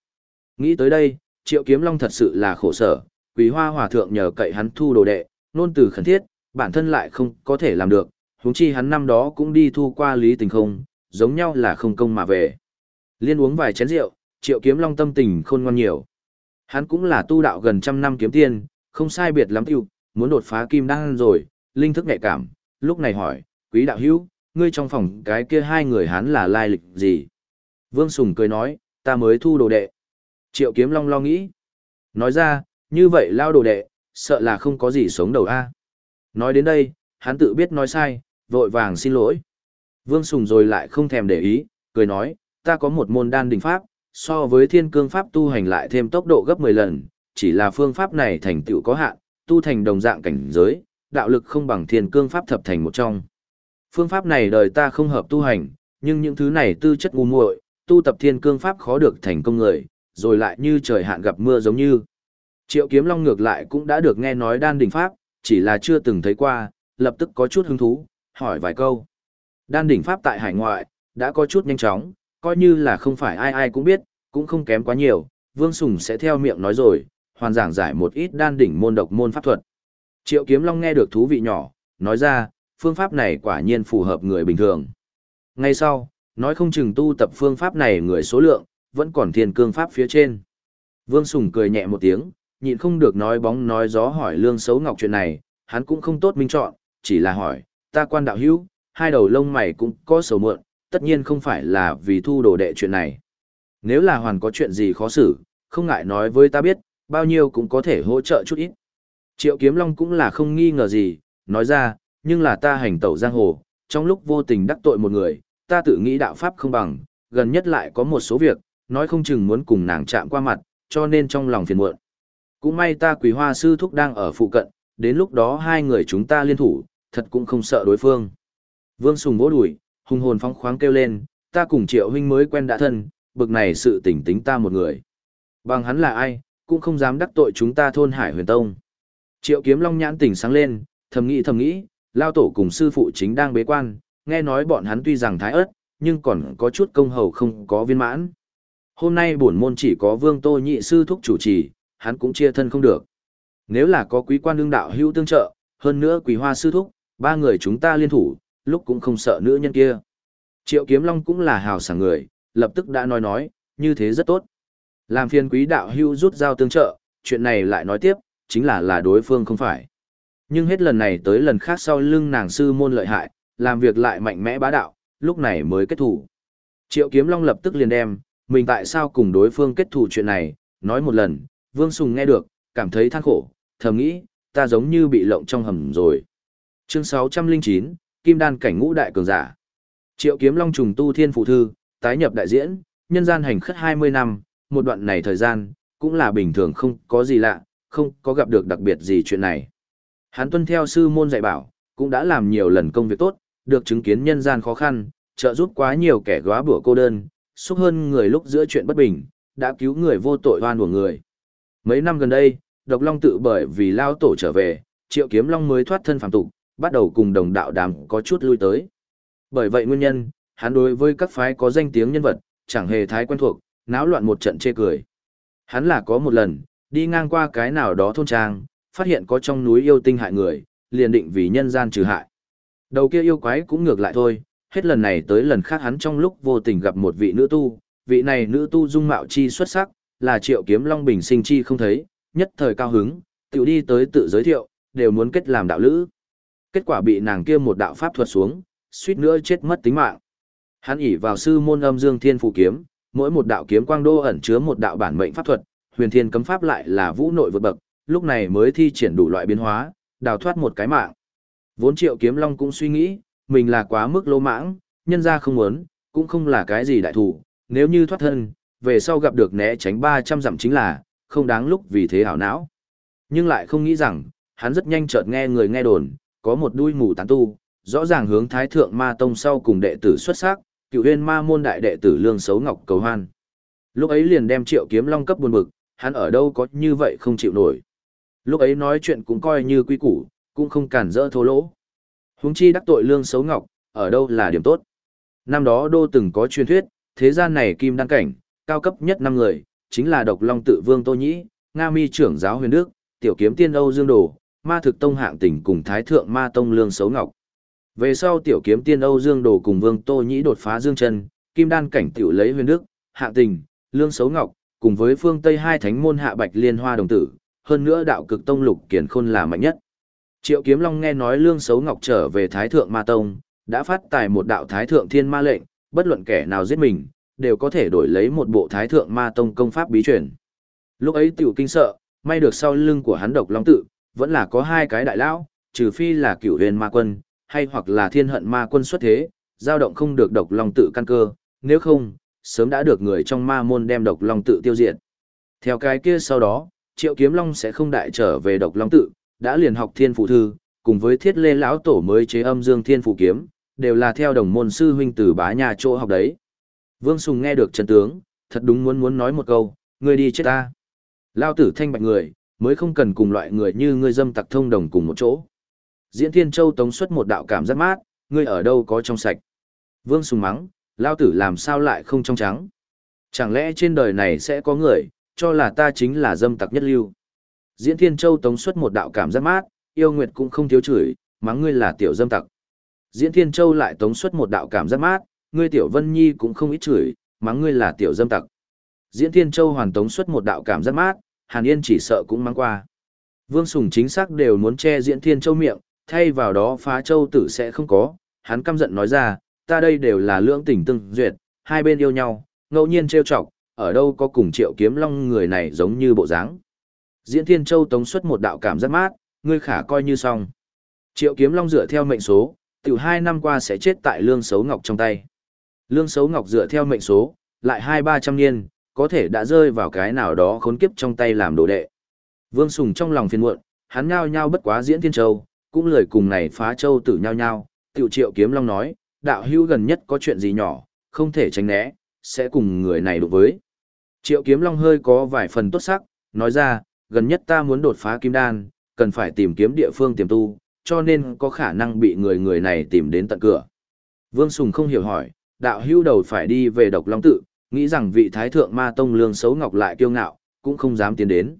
Nghĩ tới đây, Triệu Kiếm Long thật sự là khổ sở, Quý Hoa Hòa Thượng nhờ cậy hắn thu đồ đệ, nôn từ khẩn thiết, bản thân lại không có thể làm được, huống chi hắn năm đó cũng đi thu qua lý tình không, giống nhau là không công mà về. Liên uống vài chén rượu, Triệu Kiếm Long tâm tình khôn ngoan nhiều. Hắn cũng là tu đạo gần trăm năm kiếm tiên, không sai biệt lắm tiêu, muốn đột phá kim đan rồi, linh thức nhạy cảm, lúc này hỏi, quý đạo hữu, ngươi trong phòng cái kia hai người hắn là lai lịch gì? Vương Sùng cười nói, ta mới thu đồ đệ. Triệu kiếm long lo nghĩ. Nói ra, như vậy lao đồ đệ, sợ là không có gì sống đầu a. Nói đến đây, hắn tự biết nói sai, vội vàng xin lỗi. Vương Sùng rồi lại không thèm để ý, cười nói, ta có một môn đan đình pháp, so với thiên cương pháp tu hành lại thêm tốc độ gấp 10 lần, chỉ là phương pháp này thành tựu có hạn, tu thành đồng dạng cảnh giới, đạo lực không bằng thiên cương pháp thập thành một trong. Phương pháp này đời ta không hợp tu hành, nhưng những thứ này tư chất ngu muội, tu tập thiên cương pháp khó được thành công người, rồi lại như trời hạn gặp mưa giống như. Triệu Kiếm Long ngược lại cũng đã được nghe nói đan đỉnh pháp, chỉ là chưa từng thấy qua, lập tức có chút hứng thú, hỏi vài câu. Đan đỉnh pháp tại hải ngoại, đã có chút nhanh chóng, coi như là không phải ai ai cũng biết, cũng không kém quá nhiều, Vương Sùng sẽ theo miệng nói rồi, hoàn giảng giải một ít đan đỉnh môn độc môn pháp thuật. Triệu Kiếm Long nghe được thú vị nhỏ, nói ra, phương pháp này quả nhiên phù hợp người bình thường. Ngay sau, nói không chừng tu tập phương pháp này người số lượng, vẫn còn thiên cương pháp phía trên. Vương Sùng cười nhẹ một tiếng, nhịn không được nói bóng nói gió hỏi lương xấu ngọc chuyện này, hắn cũng không tốt minh chọn, chỉ là hỏi, ta quan đạo hữu, hai đầu lông mày cũng có sầu mượn, tất nhiên không phải là vì thu đồ đệ chuyện này. Nếu là hoàn có chuyện gì khó xử, không ngại nói với ta biết, bao nhiêu cũng có thể hỗ trợ chút ít. Triệu Kiếm Long cũng là không nghi ngờ gì, nói ra, nhưng là ta hành tẩu giang hồ, trong lúc vô tình đắc tội một người, ta tự nghĩ đạo pháp không bằng, gần nhất lại có một số việc, nói không chừng muốn cùng nàng chạm qua mặt, cho nên trong lòng phiền muộn. Cũng may ta quỷ hoa sư thúc đang ở phụ cận, đến lúc đó hai người chúng ta liên thủ, thật cũng không sợ đối phương. Vương Sùng vỗ đùi, hùng hồn phóng khoáng kêu lên, ta cùng triệu huynh mới quen đã thân, bực này sự tỉnh tính ta một người. Bằng hắn là ai, cũng không dám đắc tội chúng ta thôn hải huyền tông. Triệu kiếm long nhãn tỉnh sáng lên, thầm nghĩ thầm nghĩ, lao tổ cùng sư phụ chính đang bế quan, nghe nói bọn hắn tuy rằng thái ớt, nhưng còn có chút công hầu không có viên mãn. Hôm nay bổn môn chỉ có vương tô nhị sư thúc chủ trì, hắn cũng chia thân không được. Nếu là có quý quan đương đạo hữu tương trợ, hơn nữa quý hoa sư thúc, ba người chúng ta liên thủ, lúc cũng không sợ nữ nhân kia. Triệu kiếm long cũng là hào sảng người, lập tức đã nói nói, như thế rất tốt. Làm phiền quý đạo hữu rút dao tương trợ, chuyện này lại nói tiếp, chính là là đối phương không phải. Nhưng hết lần này tới lần khác sau lưng nàng sư môn lợi hại, làm việc lại mạnh mẽ bá đạo, lúc này mới kết thủ. Triệu Kiếm Long lập tức liền đem, mình tại sao cùng đối phương kết thù chuyện này, nói một lần, Vương Sùng nghe được, cảm thấy than khổ, thầm nghĩ, ta giống như bị lộng trong hầm rồi. Chương 609, Kim Đan cảnh ngũ đại cường giả. Triệu Kiếm Long trùng tu thiên phụ thư, tái nhập đại diễn, nhân gian hành khất 20 năm, một đoạn này thời gian, cũng là bình thường không có gì lạ, không có gặp được đặc biệt gì chuyện này. Hắn tuân theo sư môn dạy bảo, cũng đã làm nhiều lần công việc tốt, được chứng kiến nhân gian khó khăn, trợ giúp quá nhiều kẻ góa bữa cô đơn, xúc hơn người lúc giữa chuyện bất bình, đã cứu người vô tội oan của người. Mấy năm gần đây, Độc Long tự bởi vì lao tổ trở về, Triệu Kiếm Long mới thoát thân phàm tục, bắt đầu cùng đồng đạo đàm có chút lui tới. Bởi vậy nguyên nhân, hắn đối với các phái có danh tiếng nhân vật, chẳng hề thái quen thuộc, náo loạn một trận chê cười. Hắn là có một lần, đi ngang qua cái nào đó thôn trang, phát hiện có trong núi yêu tinh hại người, liền định vì nhân gian trừ hại. Đầu kia yêu quái cũng ngược lại thôi, hết lần này tới lần khác hắn trong lúc vô tình gặp một vị nữ tu, vị này nữ tu dung mạo chi xuất sắc, là triệu kiếm long bình sinh chi không thấy, nhất thời cao hứng, tiểu đi tới tự giới thiệu, đều muốn kết làm đạo lữ. Kết quả bị nàng kia một đạo pháp thuật xuống, suýt nữa chết mất tính mạng. Hắn ỉ vào sư môn âm dương thiên phù kiếm, mỗi một đạo kiếm quang đô ẩn chứa một đạo bản mệnh pháp thuật, huyền thiên cấm pháp lại là vũ nội vượt bậc, lúc này mới thi triển đủ loại biến hóa, đào thoát một cái mạng. Vốn triệu kiếm long cũng suy nghĩ, mình là quá mức lỗ mãng, nhân ra không muốn, cũng không là cái gì đại thủ, nếu như thoát thân, về sau gặp được né tránh 300 dặm chính là, không đáng lúc vì thế hảo não. Nhưng lại không nghĩ rằng, hắn rất nhanh chợt nghe người nghe đồn, có một đuôi mù tán tu, rõ ràng hướng thái thượng ma tông sau cùng đệ tử xuất sắc, cựu huyên ma môn đại đệ tử lương xấu ngọc cầu hoan. Lúc ấy liền đem triệu kiếm long cấp buồn bực, hắn ở đâu có như vậy không chịu nổi. Lúc ấy nói chuyện cũng coi như quy củ, cũng không cản rỡ thô lỗ. Huống chi đắc tội lương xấu ngọc, ở đâu là điểm tốt. Năm đó đô từng có truyền thuyết, thế gian này kim đăng cảnh, cao cấp nhất năm người, chính là độc long tự vương Tô Nhĩ, Nga mi trưởng giáo huyền đức, tiểu kiếm tiên Âu Dương Đồ, ma thực tông hạng tỉnh cùng thái thượng ma tông lương xấu ngọc. Về sau tiểu kiếm tiên Âu Dương Đồ cùng vương Tô Nhĩ đột phá dương chân, kim đan cảnh tiểu lấy huyền đức, hạng tình, lương xấu ngọc, cùng với phương Tây hai thánh môn hạ bạch liên hoa đồng tử, hơn nữa đạo cực tông lục kiển khôn là mạnh nhất. Triệu Kiếm Long nghe nói Lương Xấu Ngọc trở về Thái Thượng Ma Tông, đã phát tài một đạo Thái Thượng Thiên Ma lệnh, bất luận kẻ nào giết mình, đều có thể đổi lấy một bộ Thái Thượng Ma Tông công pháp bí truyền. Lúc ấy tiểu kinh sợ, may được sau lưng của hắn độc long tự, vẫn là có hai cái đại lão, trừ phi là cửu huyền ma quân, hay hoặc là thiên hận ma quân xuất thế, dao động không được độc long tự căn cơ, nếu không, sớm đã được người trong ma môn đem độc long tự tiêu diệt. Theo cái kia sau đó, triệu kiếm long sẽ không đại trở về độc long tự, đã liền học thiên phụ thư, cùng với thiết lê lão tổ mới chế âm dương thiên phụ kiếm, đều là theo đồng môn sư huynh từ bá nhà chỗ học đấy. Vương Sùng nghe được chân tướng, thật đúng muốn muốn nói một câu, ngươi đi chết ta. Lao tử thanh bạch người, mới không cần cùng loại người như ngươi dâm tặc thông đồng cùng một chỗ. Diễn Thiên Châu tống xuất một đạo cảm giác mát, ngươi ở đâu có trong sạch. Vương Sùng mắng, Lao tử làm sao lại không trong trắng. Chẳng lẽ trên đời này sẽ có người, cho là ta chính là dâm tặc nhất lưu. Diễn Thiên Châu tống xuất một đạo cảm giác mát, yêu nguyệt cũng không thiếu chửi, mắng ngươi là tiểu dâm tặc. Diễn Thiên Châu lại tống xuất một đạo cảm giác mát, ngươi tiểu Vân Nhi cũng không ít chửi, mắng ngươi là tiểu dâm tặc. Diễn Thiên Châu hoàn tống xuất một đạo cảm giác mát, Hàn Yên chỉ sợ cũng mắng qua. Vương Sùng chính xác đều muốn che Diễn Thiên Châu miệng, thay vào đó phá châu tử sẽ không có, hắn căm giận nói ra, ta đây đều là lưỡng tình tương duyệt, hai bên yêu nhau, ngẫu nhiên trêu chọc, ở đâu có cùng triệu kiếm long người này giống như bộ dáng. Diễn Thiên Châu tống xuất một đạo cảm giác mát, ngươi khả coi như xong. Triệu Kiếm Long dựa theo mệnh số, tiểu hai năm qua sẽ chết tại Lương Sấu Ngọc trong tay. Lương Sấu Ngọc dựa theo mệnh số, lại hai ba trăm niên, có thể đã rơi vào cái nào đó khốn kiếp trong tay làm đồ đệ. Vương Sùng trong lòng phiền muộn, hắn nhao nhao bất quá Diễn Thiên Châu, cũng lời cùng này phá châu tử nhao nhao, tiểu Triệu Kiếm Long nói, đạo hữu gần nhất có chuyện gì nhỏ, không thể tránh né, sẽ cùng người này đụng với. Triệu Kiếm Long hơi có vài phần tốt sắc, nói ra, gần nhất ta muốn đột phá kim đan, cần phải tìm kiếm địa phương tiềm tu, cho nên có khả năng bị người người này tìm đến tận cửa. Vương Sùng không hiểu hỏi, đạo hưu đầu phải đi về độc long tự, nghĩ rằng vị thái thượng ma tông lương xấu ngọc lại kiêu ngạo, cũng không dám tiến đến.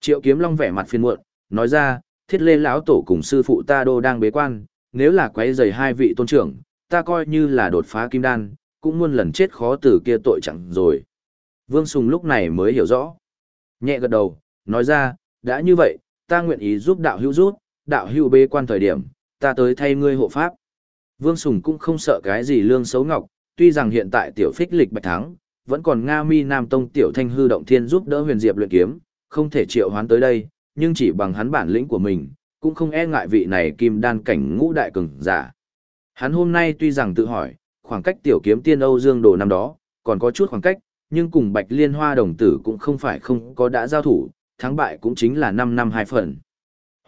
Triệu kiếm long vẻ mặt phiền muộn, nói ra, thiết lê lão tổ cùng sư phụ ta đô đang bế quan, nếu là quấy rầy hai vị tôn trưởng, ta coi như là đột phá kim đan, cũng muôn lần chết khó từ kia tội chẳng rồi. Vương Sùng lúc này mới hiểu rõ. Nhẹ gật đầu, nói ra, đã như vậy, ta nguyện ý giúp đạo hữu rút, đạo hữu bê quan thời điểm, ta tới thay ngươi hộ pháp. Vương Sùng cũng không sợ cái gì lương xấu ngọc, tuy rằng hiện tại tiểu phích lịch bạch thắng, vẫn còn Nga mi Nam Tông tiểu thanh hư động thiên giúp đỡ huyền diệp luyện kiếm, không thể triệu hoán tới đây, nhưng chỉ bằng hắn bản lĩnh của mình, cũng không e ngại vị này kim đan cảnh ngũ đại cường giả. Hắn hôm nay tuy rằng tự hỏi, khoảng cách tiểu kiếm tiên Âu Dương Đồ năm đó, còn có chút khoảng cách, nhưng cùng Bạch Liên Hoa đồng tử cũng không phải không có đã giao thủ, thắng bại cũng chính là 5 năm hai phần.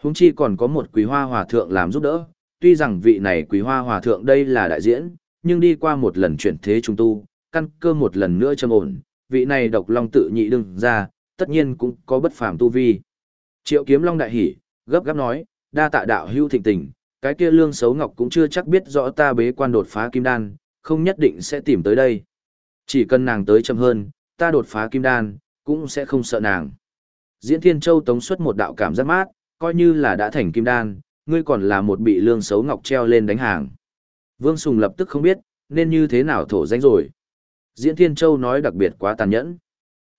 Húng chi còn có một quý hoa hòa thượng làm giúp đỡ, tuy rằng vị này quý hoa hòa thượng đây là đại diễn, nhưng đi qua một lần chuyển thế trung tu, căn cơ một lần nữa châm ổn, vị này độc long tự nhị đừng ra, tất nhiên cũng có bất phàm tu vi. Triệu kiếm long đại hỉ, gấp gáp nói, đa tạ đạo hưu thịnh tình, cái kia lương xấu ngọc cũng chưa chắc biết rõ ta bế quan đột phá kim đan, không nhất định sẽ tìm tới đây. Chỉ cần nàng tới chậm hơn, ta đột phá kim đan, cũng sẽ không sợ nàng. Diễn Thiên Châu tống xuất một đạo cảm giác mát, coi như là đã thành kim đan, ngươi còn là một bị lương xấu ngọc treo lên đánh hàng. Vương Sùng lập tức không biết, nên như thế nào thổ danh rồi. Diễn Thiên Châu nói đặc biệt quá tàn nhẫn.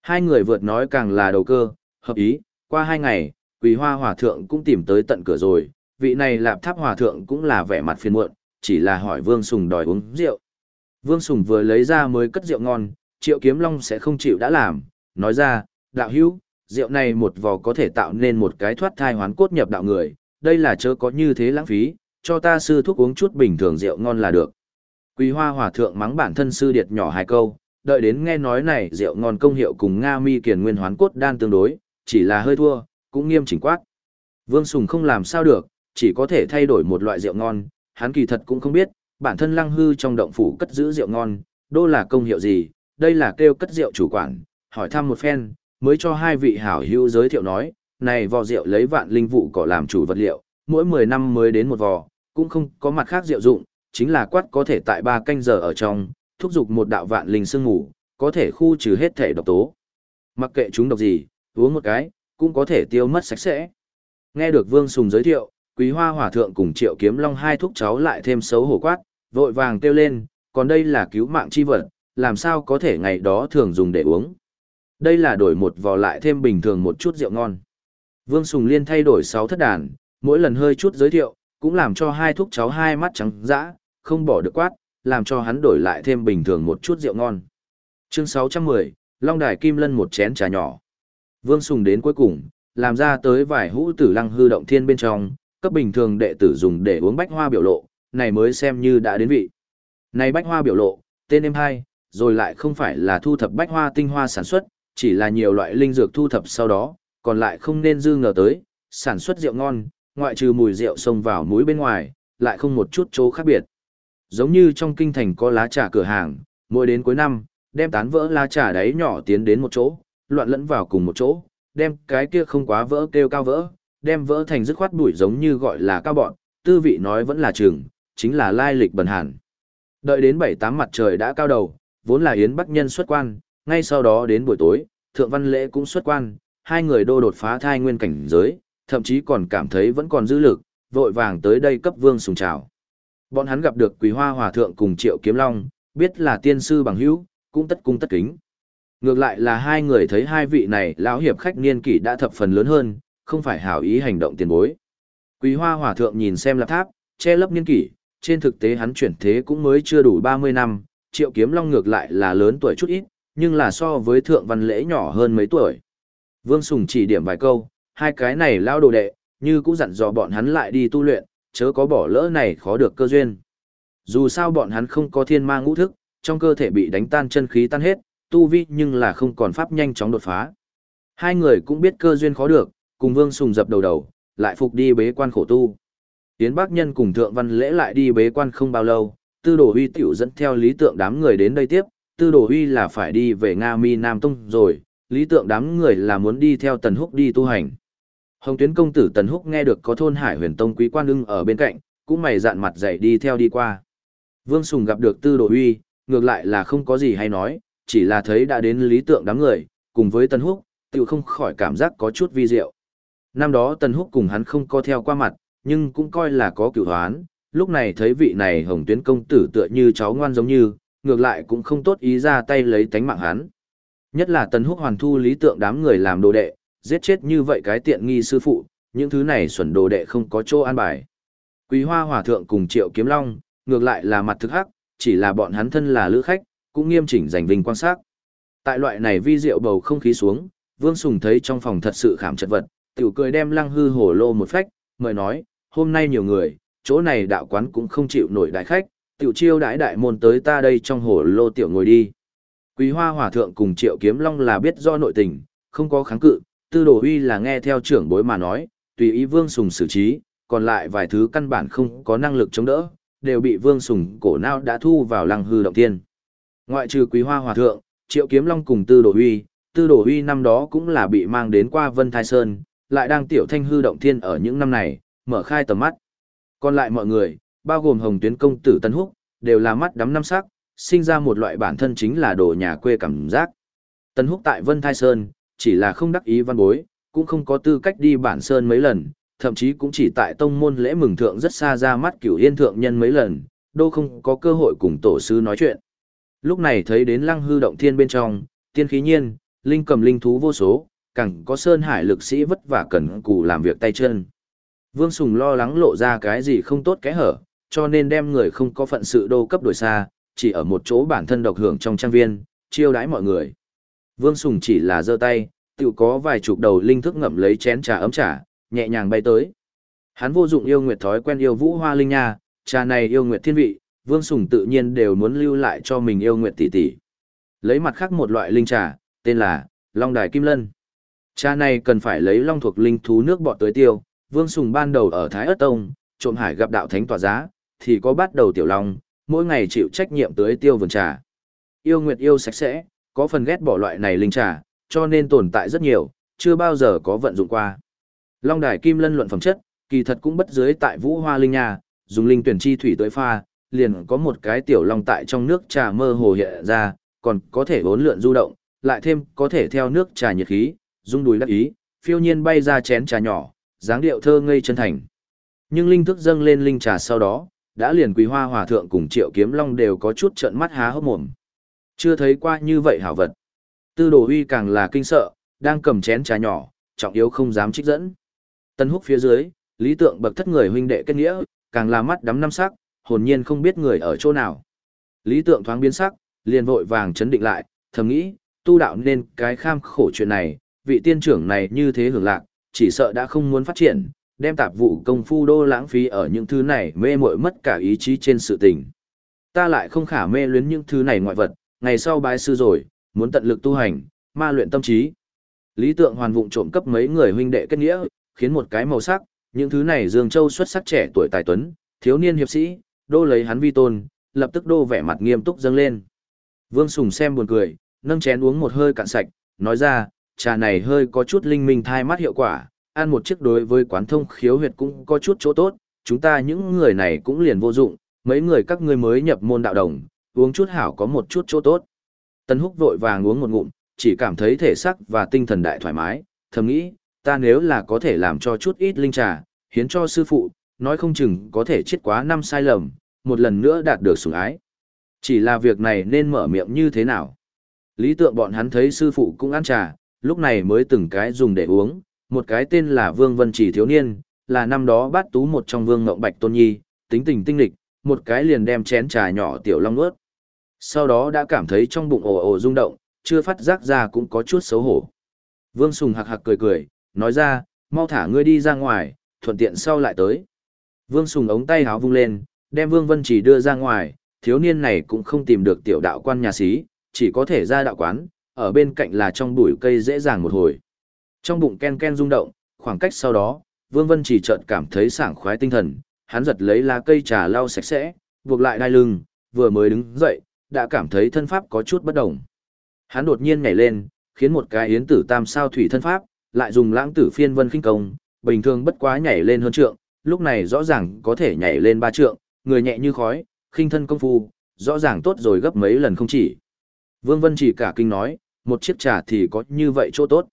Hai người vượt nói càng là đầu cơ, hợp ý, qua hai ngày, Quỳ Hoa Hòa Thượng cũng tìm tới tận cửa rồi, vị này Lạp Tháp Hòa Thượng cũng là vẻ mặt phiền muộn, chỉ là hỏi Vương Sùng đòi uống rượu. Vương Sùng vừa lấy ra mới cất rượu ngon, Triệu Kiếm Long sẽ không chịu đã làm, nói ra, đạo hữu, rượu này một vò có thể tạo nên một cái thoát thai hoán cốt nhập đạo người, đây là chớ có như thế lãng phí, cho ta sư thuốc uống chút bình thường rượu ngon là được. Quý Hoa Hòa Thượng mắng bản thân sư điệt nhỏ hai câu, đợi đến nghe nói này rượu ngon công hiệu cùng Nga mi kiền nguyên hoán cốt đan tương đối, chỉ là hơi thua, cũng nghiêm chỉnh quát. Vương Sùng không làm sao được, chỉ có thể thay đổi một loại rượu ngon, hắn kỳ thật cũng không biết, bản thân lăng hư trong động phủ cất giữ rượu ngon, đô là công hiệu gì, đây là kêu cất rượu chủ quản, hỏi thăm một phen, mới cho hai vị hảo hữu giới thiệu nói, này vò rượu lấy vạn linh vụ cỏ làm chủ vật liệu, mỗi 10 năm mới đến một vò, cũng không có mặt khác rượu dụng, chính là quát có thể tại ba canh giờ ở trong, thúc dục một đạo vạn linh sương ngủ, có thể khu trừ hết thể độc tố. Mặc kệ chúng độc gì, uống một cái, cũng có thể tiêu mất sạch sẽ. Nghe được Vương Sùng giới thiệu, Quý Hoa hỏa Thượng cùng Triệu Kiếm Long hai thúc cháu lại thêm xấu hổ quát, vội vàng kêu lên, còn đây là cứu mạng chi vật, làm sao có thể ngày đó thường dùng để uống. Đây là đổi một vò lại thêm bình thường một chút rượu ngon. Vương Sùng Liên thay đổi 6 thất đàn, mỗi lần hơi chút giới thiệu, cũng làm cho hai thúc cháu hai mắt trắng dã, không bỏ được quát, làm cho hắn đổi lại thêm bình thường một chút rượu ngon. Chương 610, Long Đài Kim Lân một chén trà nhỏ. Vương Sùng đến cuối cùng, làm ra tới vài hũ tử lăng hư động thiên bên trong, cấp bình thường đệ tử dùng để uống bách hoa biểu lộ, này mới xem như đã đến vị. Này bách hoa biểu lộ, tên em hai, rồi lại không phải là thu thập bách hoa tinh hoa sản xuất, chỉ là nhiều loại linh dược thu thập sau đó, còn lại không nên dư ngờ tới, sản xuất rượu ngon, ngoại trừ mùi rượu xông vào mũi bên ngoài, lại không một chút chỗ khác biệt. Giống như trong kinh thành có lá trà cửa hàng, mỗi đến cuối năm, đem tán vỡ lá trà đáy nhỏ tiến đến một chỗ, loạn lẫn vào cùng một chỗ, đem cái kia không quá vỡ kêu cao vỡ, đem vỡ thành dứt khoát bụi giống như gọi là cao bọn, tư vị nói vẫn là trường, chính là lai lịch bần hàn. Đợi đến bảy tám mặt trời đã cao đầu, vốn là Yến Bắc Nhân xuất quan, ngay sau đó đến buổi tối, Thượng Văn Lễ cũng xuất quan, hai người đô đột phá thai nguyên cảnh giới, thậm chí còn cảm thấy vẫn còn dư lực, vội vàng tới đây cấp vương sùng chào. Bọn hắn gặp được Quỳ Hoa Hòa Thượng cùng Triệu Kiếm Long, biết là tiên sư bằng hữu, cũng tất cung tất kính. Ngược lại là hai người thấy hai vị này lão hiệp khách niên kỷ đã thập phần lớn hơn, không phải hảo ý hành động tiền bối. Quý Hoa Hòa Thượng nhìn xem lạp tháp, che lấp niên kỷ, trên thực tế hắn chuyển thế cũng mới chưa đủ 30 năm, Triệu Kiếm Long ngược lại là lớn tuổi chút ít, nhưng là so với Thượng Văn Lễ nhỏ hơn mấy tuổi. Vương Sùng chỉ điểm vài câu, hai cái này lao đồ đệ, như cũng dặn dò bọn hắn lại đi tu luyện, chớ có bỏ lỡ này khó được cơ duyên. Dù sao bọn hắn không có thiên ma ngũ thức, trong cơ thể bị đánh tan chân khí tan hết, tu vi nhưng là không còn pháp nhanh chóng đột phá. Hai người cũng biết cơ duyên khó được, cùng Vương Sùng dập đầu đầu, lại phục đi bế quan khổ tu. Tiến Bác Nhân cùng Thượng Văn Lễ lại đi bế quan không bao lâu, Tư Đồ Huy tiểu dẫn theo lý tượng đám người đến đây tiếp, Tư Đồ Huy là phải đi về Nga Mi Nam Tông rồi, lý tượng đám người là muốn đi theo Tần Húc đi tu hành. Hồng Tuyến công tử Tần Húc nghe được có thôn Hải Huyền Tông quý quan ưng ở bên cạnh, cũng mày dạn mặt dậy đi theo đi qua. Vương Sùng gặp được Tư Đồ Huy, ngược lại là không có gì hay nói, chỉ là thấy đã đến lý tượng đám người, cùng với Tần Húc, tự không khỏi cảm giác có chút vi diệu. Năm đó Tần Húc cùng hắn không có theo qua mặt, nhưng cũng coi là có cửu hoán, lúc này thấy vị này hồng tuyến công tử tựa như cháu ngoan giống như, ngược lại cũng không tốt ý ra tay lấy tánh mạng hắn. Nhất là Tần Húc hoàn thu lý tượng đám người làm đồ đệ, giết chết như vậy cái tiện nghi sư phụ, những thứ này xuẩn đồ đệ không có chỗ an bài. Quý Hoa Hòa Thượng cùng Triệu Kiếm Long, ngược lại là mặt thực hắc, chỉ là bọn hắn thân là lữ khách, cũng nghiêm chỉnh giành vinh quan sát. Tại loại này vi diệu bầu không khí xuống, Vương Sùng thấy trong phòng thật sự khảm chật vật, tiểu cười đem lăng hư hổ lô một phách, mời nói, hôm nay nhiều người, chỗ này đạo quán cũng không chịu nổi đại khách, tiểu chiêu đãi đại môn tới ta đây trong hổ lô tiểu ngồi đi. Quý hoa hòa thượng cùng triệu kiếm long là biết do nội tình, không có kháng cự, tư đồ huy là nghe theo trưởng bối mà nói, tùy ý vương sùng xử trí, còn lại vài thứ căn bản không có năng lực chống đỡ, đều bị vương sùng cổ nào đã thu vào lăng hư động tiên. Ngoại trừ quý hoa hòa thượng, triệu kiếm long cùng tư đồ huy, tư đồ huy năm đó cũng là bị mang đến qua Vân Thai Sơn, lại đang tiểu thanh hư động thiên ở những năm này, mở khai tầm mắt. Còn lại mọi người, bao gồm hồng tuyến công tử Tân Húc, đều là mắt đắm năm sắc, sinh ra một loại bản thân chính là đồ nhà quê cảm giác. Tân Húc tại Vân Thai Sơn, chỉ là không đắc ý văn bối, cũng không có tư cách đi bản sơn mấy lần, thậm chí cũng chỉ tại tông môn lễ mừng thượng rất xa ra mắt cửu yên thượng nhân mấy lần, đô không có cơ hội cùng tổ sư nói chuyện. Lúc này thấy đến lăng hư động thiên bên trong, tiên khí nhiên, linh cầm linh thú vô số, càng có Sơn Hải lực sĩ vất vả cần cù làm việc tay chân. Vương Sùng lo lắng lộ ra cái gì không tốt cái hở, cho nên đem người không có phận sự đô cấp đổi xa, chỉ ở một chỗ bản thân độc hưởng trong trang viên, chiêu đãi mọi người. Vương Sùng chỉ là giơ tay, tự có vài chục đầu linh thức ngậm lấy chén trà ấm trà, nhẹ nhàng bay tới. Hắn vô dụng yêu nguyệt thói quen yêu vũ hoa linh nha, trà này yêu nguyệt thiên vị, Vương Sùng tự nhiên đều muốn lưu lại cho mình yêu nguyệt tỷ tỷ. Lấy mặt khác một loại linh trà, tên là Long Đài Kim Lân. Trà này cần phải lấy long thuộc linh thú nước bọt tới tiêu, Vương Sùng ban đầu ở Thái Ất Tông, trộm hải gặp đạo thánh tỏa giá, thì có bắt đầu tiểu long, mỗi ngày chịu trách nhiệm tới tiêu vườn trà. Yêu nguyệt yêu sạch sẽ, có phần ghét bỏ loại này linh trà, cho nên tồn tại rất nhiều, chưa bao giờ có vận dụng qua. Long đài kim lân luận phẩm chất, kỳ thật cũng bất dưới tại vũ hoa linh nhà, dùng linh tuyển chi thủy tới pha, liền có một cái tiểu long tại trong nước trà mơ hồ hiện ra, còn có thể bốn lượn du động, lại thêm có thể theo nước trà nhiệt khí, dung đùi đắc ý, phiêu nhiên bay ra chén trà nhỏ, dáng điệu thơ ngây chân thành. Nhưng linh thức dâng lên linh trà sau đó, đã liền quý hoa hòa thượng cùng triệu kiếm long đều có chút trợn mắt há hốc mồm. Chưa thấy qua như vậy hảo vật. Tư đồ huy càng là kinh sợ, đang cầm chén trà nhỏ, trọng yếu không dám trích dẫn. Tân húc phía dưới, lý tượng bậc thất người huynh đệ kết nghĩa, càng là mắt đắm năm sắc, hồn nhiên không biết người ở chỗ nào. Lý tượng thoáng biến sắc, liền vội vàng chấn định lại, thầm nghĩ, tu đạo nên cái kham khổ chuyện này, vị tiên trưởng này như thế hưởng lạc, chỉ sợ đã không muốn phát triển, đem tạp vụ công phu đô lãng phí ở những thứ này mê mội mất cả ý chí trên sự tình. Ta lại không khả mê luyến những thứ này ngoại vật, ngày sau bái sư rồi, muốn tận lực tu hành, ma luyện tâm trí. Lý tượng hoàn vụng trộm cấp mấy người huynh đệ kết nghĩa, khiến một cái màu sắc, những thứ này Dương Châu xuất sắc trẻ tuổi tài tuấn, thiếu niên hiệp sĩ, đô lấy hắn vi tôn, lập tức đô vẻ mặt nghiêm túc dâng lên. Vương Sùng xem buồn cười, nâng chén uống một hơi cạn sạch, nói ra, trà này hơi có chút linh minh thai mắt hiệu quả, ăn một chiếc đối với quán thông khiếu huyệt cũng có chút chỗ tốt, chúng ta những người này cũng liền vô dụng, mấy người các ngươi mới nhập môn đạo đồng, uống chút hảo có một chút chỗ tốt. Tân Húc vội vàng uống một ngụm, chỉ cảm thấy thể sắc và tinh thần đại thoải mái, thầm nghĩ, ta nếu là có thể làm cho chút ít linh trà, hiến cho sư phụ, nói không chừng có thể chết quá năm sai lầm, một lần nữa đạt được sủng ái. Chỉ là việc này nên mở miệng như thế nào? Lý tượng bọn hắn thấy sư phụ cũng ăn trà, lúc này mới từng cái dùng để uống, một cái tên là Vương Vân Chỉ thiếu niên, là năm đó bát tú một trong Vương Ngộng Bạch Tôn Nhi, tính tình tinh lịch, một cái liền đem chén trà nhỏ tiểu long nuốt. Sau đó đã cảm thấy trong bụng ồ ồ rung động, chưa phát giác ra cũng có chút xấu hổ. Vương Sùng hạc hạc cười cười, nói ra, mau thả ngươi đi ra ngoài, thuận tiện sau lại tới. Vương Sùng ống tay háo vung lên, đem Vương Vân Chỉ đưa ra ngoài, thiếu niên này cũng không tìm được tiểu đạo quan nhà sĩ, chỉ có thể ra đạo quán, ở bên cạnh là trong bụi cây dễ dàng một hồi. Trong bụng ken ken rung động, khoảng cách sau đó, Vương Vân chỉ chợt cảm thấy sảng khoái tinh thần, hắn giật lấy lá cây trà lau sạch sẽ, buộc lại đai lưng, vừa mới đứng dậy, đã cảm thấy thân pháp có chút bất đồng. Hắn đột nhiên nhảy lên, khiến một cái yến tử tam sao thủy thân pháp, lại dùng lãng tử phiên vân khinh công, bình thường bất quá nhảy lên hơn trượng, lúc này rõ ràng có thể nhảy lên ba trượng, người nhẹ như khói, khinh thân công phu, rõ ràng tốt rồi gấp mấy lần không chỉ. Vương Vân chỉ cả kinh nói, một chiếc trà thì có như vậy chỗ tốt.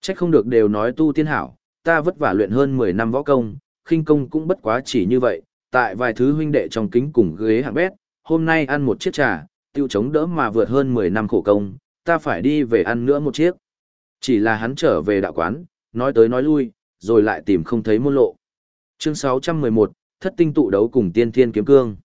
Trách không được đều nói tu tiên hảo, ta vất vả luyện hơn 10 năm võ công, khinh công cũng bất quá chỉ như vậy, tại vài thứ huynh đệ trong kính cùng ghế hạng bét, hôm nay ăn một chiếc trà, tiêu chống đỡ mà vượt hơn 10 năm khổ công, ta phải đi về ăn nữa một chiếc. Chỉ là hắn trở về đạo quán, nói tới nói lui, rồi lại tìm không thấy môn lộ. Chương 611, thất tinh tụ đấu cùng tiên thiên kiếm cương.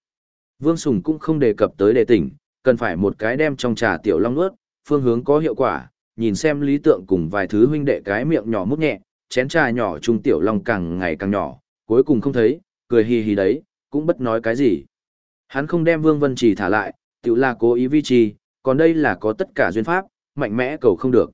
Vương Sùng cũng không đề cập tới đề tỉnh, cần phải một cái đem trong trà tiểu long nuốt, phương hướng có hiệu quả, nhìn xem lý tượng cùng vài thứ huynh đệ cái miệng nhỏ mút nhẹ, chén trà nhỏ trung tiểu long càng ngày càng nhỏ, cuối cùng không thấy, cười hì hì đấy, cũng bất nói cái gì. Hắn không đem Vương Vân Trì thả lại, tự là cố ý vi trì, còn đây là có tất cả duyên pháp, mạnh mẽ cầu không được.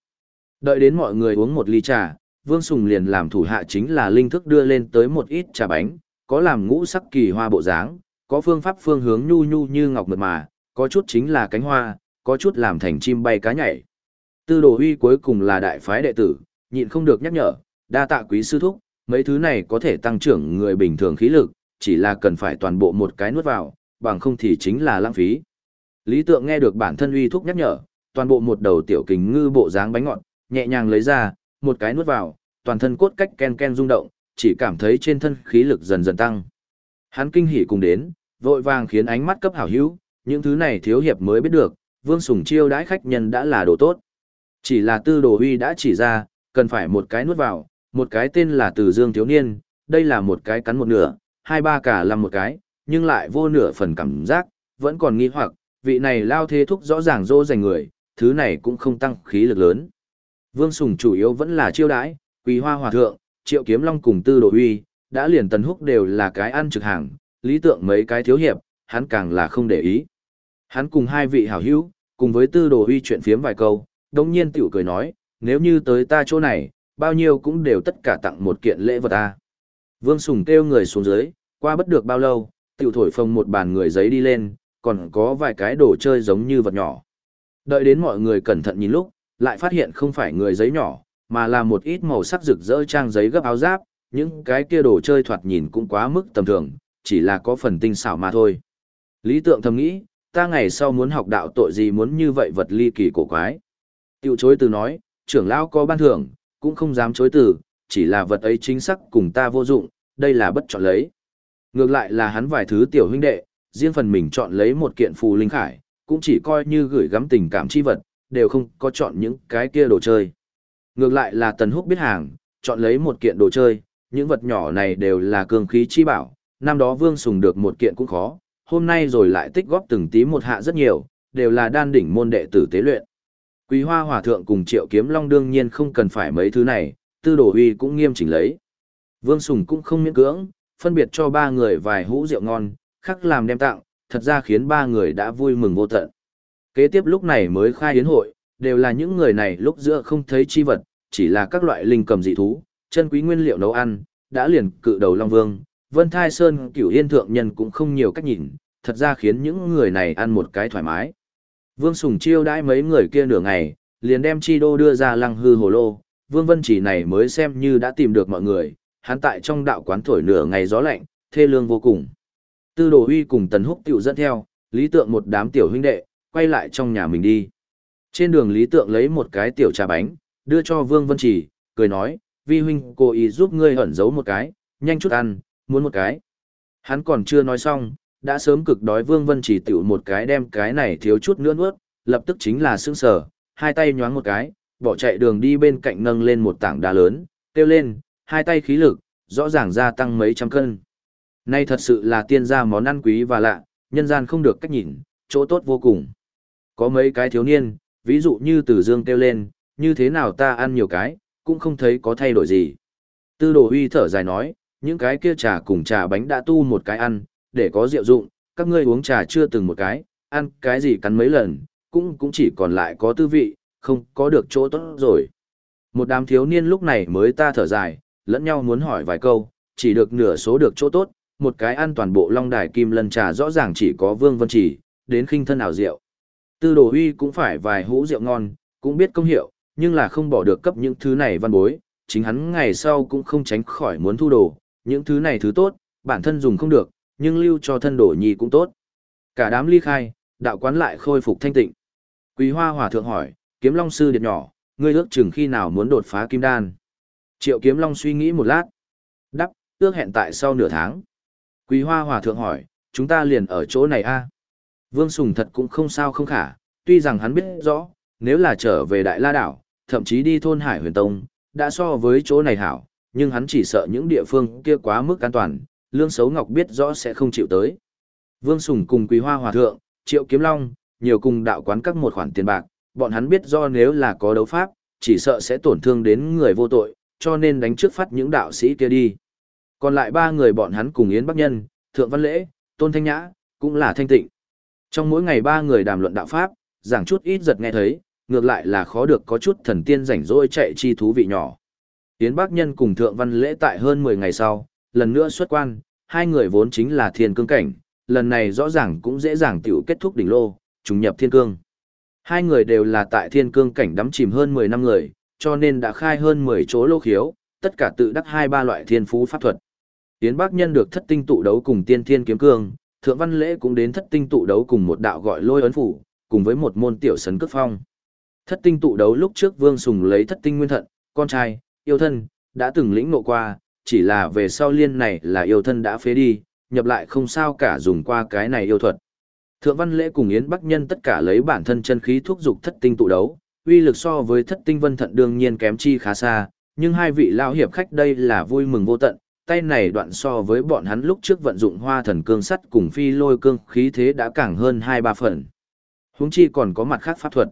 Đợi đến mọi người uống một ly trà, Vương Sùng liền làm thủ hạ chính là linh thức đưa lên tới một ít trà bánh, có làm ngũ sắc kỳ hoa bộ dáng, có phương pháp phương hướng nhu nhu như ngọc mượt mà, có chút chính là cánh hoa, có chút làm thành chim bay cá nhảy. Tư đồ huy cuối cùng là đại phái đệ tử, nhịn không được nhắc nhở, đa tạ quý sư thúc, mấy thứ này có thể tăng trưởng người bình thường khí lực, chỉ là cần phải toàn bộ một cái nuốt vào, bằng không thì chính là lãng phí. Lý tượng nghe được bản thân uy thúc nhắc nhở, toàn bộ một đầu tiểu kính ngư bộ dáng bánh ngọt, nhẹ nhàng lấy ra, một cái nuốt vào, toàn thân cốt cách ken ken rung động, chỉ cảm thấy trên thân khí lực dần dần tăng. Hắn kinh hỉ cùng đến, vội vàng khiến ánh mắt cấp hảo hữu, những thứ này thiếu hiệp mới biết được, Vương Sùng chiêu đãi khách nhân đã là đồ tốt. Chỉ là tư đồ huy đã chỉ ra, cần phải một cái nuốt vào, một cái tên là Từ Dương thiếu niên, đây là một cái cắn một nửa, hai ba cả làm một cái, nhưng lại vô nửa phần cảm giác, vẫn còn nghi hoặc, vị này lao thế thúc rõ ràng dỗ dành người, thứ này cũng không tăng khí lực lớn. Vương Sùng chủ yếu vẫn là chiêu đãi, Quý Hoa Hòa Thượng, Triệu Kiếm Long cùng Tư Đồ Huy, đã liền Tần Húc đều là cái ăn trực hàng, lý tượng mấy cái thiếu hiệp, hắn càng là không để ý. Hắn cùng hai vị hảo hữu, cùng với Tư Đồ Huy chuyện phiếm vài câu, đồng nhiên tiểu cười nói, nếu như tới ta chỗ này, bao nhiêu cũng đều tất cả tặng một kiện lễ vật ta. Vương Sùng kêu người xuống dưới, qua bất được bao lâu, tiểu thổi phồng một bàn người giấy đi lên, còn có vài cái đồ chơi giống như vật nhỏ. Đợi đến mọi người cẩn thận nhìn lúc, lại phát hiện không phải người giấy nhỏ, mà là một ít màu sắc rực rỡ trang giấy gấp áo giáp, những cái kia đồ chơi thoạt nhìn cũng quá mức tầm thường, chỉ là có phần tinh xảo mà thôi. Lý tượng thầm nghĩ, ta ngày sau muốn học đạo tội gì muốn như vậy vật ly kỳ cổ quái. Tiểu chối từ nói, trưởng lão có ban thưởng, cũng không dám chối từ, chỉ là vật ấy chính xác cùng ta vô dụng, đây là bất chọn lấy. Ngược lại là hắn vài thứ tiểu huynh đệ, riêng phần mình chọn lấy một kiện phù linh khải, cũng chỉ coi như gửi gắm tình cảm chi vật, đều không có chọn những cái kia đồ chơi. Ngược lại là Tần Húc biết hàng, chọn lấy một kiện đồ chơi, những vật nhỏ này đều là cường khí chi bảo, năm đó Vương Sùng được một kiện cũng khó, hôm nay rồi lại tích góp từng tí một hạ rất nhiều, đều là đan đỉnh môn đệ tử tế luyện. Quý Hoa Hòa Thượng cùng Triệu Kiếm Long đương nhiên không cần phải mấy thứ này, Tư Đồ Huy cũng nghiêm chỉnh lấy. Vương Sùng cũng không miễn cưỡng, phân biệt cho ba người vài hũ rượu ngon, khắc làm đem tặng, thật ra khiến ba người đã vui mừng vô tận. Kế tiếp lúc này mới khai yến hội, đều là những người này lúc giữa không thấy chi vật, chỉ là các loại linh cầm dị thú, chân quý nguyên liệu nấu ăn, đã liền cự đầu Long Vương, Vân Thai Sơn cửu yên thượng nhân cũng không nhiều cách nhìn, thật ra khiến những người này ăn một cái thoải mái. Vương Sùng chiêu đãi mấy người kia nửa ngày, liền đem chi đô đưa ra lăng hư hồ lô, Vương Vân chỉ này mới xem như đã tìm được mọi người, hắn tại trong đạo quán thổi nửa ngày gió lạnh, thê lương vô cùng. Tư đồ huy cùng Tần Húc tiểu dẫn theo, lý tượng một đám tiểu huynh đệ, quay lại trong nhà mình đi. Trên đường lý tượng lấy một cái tiểu trà bánh, đưa cho Vương Vân Chỉ, cười nói, vi huynh cố ý giúp ngươi ẩn giấu một cái, nhanh chút ăn, muốn một cái. Hắn còn chưa nói xong, đã sớm cực đói Vương Vân Chỉ tiểu một cái đem cái này thiếu chút nữa nuốt, lập tức chính là sững sờ, hai tay nhoáng một cái, bỏ chạy đường đi bên cạnh nâng lên một tảng đá lớn, kêu lên, hai tay khí lực, rõ ràng gia tăng mấy trăm cân. Nay thật sự là tiên gia món ăn quý và lạ, nhân gian không được cách nhìn, chỗ tốt vô cùng. Có mấy cái thiếu niên, ví dụ như từ dương kêu lên, như thế nào ta ăn nhiều cái, cũng không thấy có thay đổi gì. Tư đồ huy thở dài nói, những cái kia trà cùng trà bánh đã tu một cái ăn, để có rượu dụng, các ngươi uống trà chưa từng một cái, ăn cái gì cắn mấy lần, cũng cũng chỉ còn lại có tư vị, không có được chỗ tốt rồi. Một đám thiếu niên lúc này mới ta thở dài, lẫn nhau muốn hỏi vài câu, chỉ được nửa số được chỗ tốt, một cái ăn toàn bộ long đài kim lân trà rõ ràng chỉ có vương vân chỉ, đến khinh thân ảo rượu. Tư đồ huy cũng phải vài hũ rượu ngon, cũng biết công hiệu, nhưng là không bỏ được cấp những thứ này văn bối, chính hắn ngày sau cũng không tránh khỏi muốn thu đồ, những thứ này thứ tốt, bản thân dùng không được, nhưng lưu cho thân đổ nhi cũng tốt. Cả đám ly khai, đạo quán lại khôi phục thanh tịnh. Quý hoa hòa thượng hỏi, kiếm long sư điệt nhỏ, ngươi ước chừng khi nào muốn đột phá kim đan. Triệu kiếm long suy nghĩ một lát. Đắp, ước hẹn tại sau nửa tháng. Quý hoa hòa thượng hỏi, chúng ta liền ở chỗ này a Vương Sùng thật cũng không sao không khả, tuy rằng hắn biết rõ, nếu là trở về Đại La Đảo, thậm chí đi thôn Hải Huyền Tông, đã so với chỗ này hảo, nhưng hắn chỉ sợ những địa phương kia quá mức an toàn, Lương Xấu Ngọc biết rõ sẽ không chịu tới. Vương Sùng cùng Quý Hoa Hòa Thượng, Triệu Kiếm Long, nhiều cùng đạo quán các một khoản tiền bạc, bọn hắn biết do nếu là có đấu pháp, chỉ sợ sẽ tổn thương đến người vô tội, cho nên đánh trước phát những đạo sĩ kia đi. Còn lại ba người bọn hắn cùng Yến Bắc Nhân, Thượng Văn Lễ, Tôn Thanh Nhã, cũng là thanh tịnh. Trong mỗi ngày ba người đàm luận đạo pháp, giảng chút ít giật nghe thấy, ngược lại là khó được có chút thần tiên rảnh rỗi chạy chi thú vị nhỏ. Yến Bắc Nhân cùng Thượng Văn Lễ tại hơn 10 ngày sau, lần nữa xuất quan, hai người vốn chính là thiên cương cảnh, lần này rõ ràng cũng dễ dàng tiểu kết thúc đỉnh lô, trùng nhập thiên cương. Hai người đều là tại thiên cương cảnh đắm chìm hơn 10 năm người, cho nên đã khai hơn 10 chỗ lô khiếu, tất cả tự đắc hai ba loại thiên phú pháp thuật. tiến Bắc Nhân được thất tinh tụ đấu cùng tiên thiên kiếm cương, Thượng Văn Lễ cũng đến thất tinh tụ đấu cùng một đạo gọi lôi ấn phủ, cùng với một môn tiểu sấn cước phong. Thất tinh tụ đấu lúc trước Vương Sùng lấy thất tinh nguyên thận, con trai, yêu thân, đã từng lĩnh nộ qua, chỉ là về sau liên này là yêu thân đã phế đi, nhập lại không sao cả dùng qua cái này yêu thuật. Thượng Văn Lễ cùng Yến Bắc Nhân tất cả lấy bản thân chân khí thúc dục thất tinh tụ đấu, uy lực so với thất tinh vân thận đương nhiên kém chi khá xa, nhưng hai vị lao hiệp khách đây là vui mừng vô tận, tay này đoạn so với bọn hắn lúc trước vận dụng hoa thần cương sắt cùng phi lôi cương khí thế đã càng hơn hai ba phần. Huống chi còn có mặt khác pháp thuật.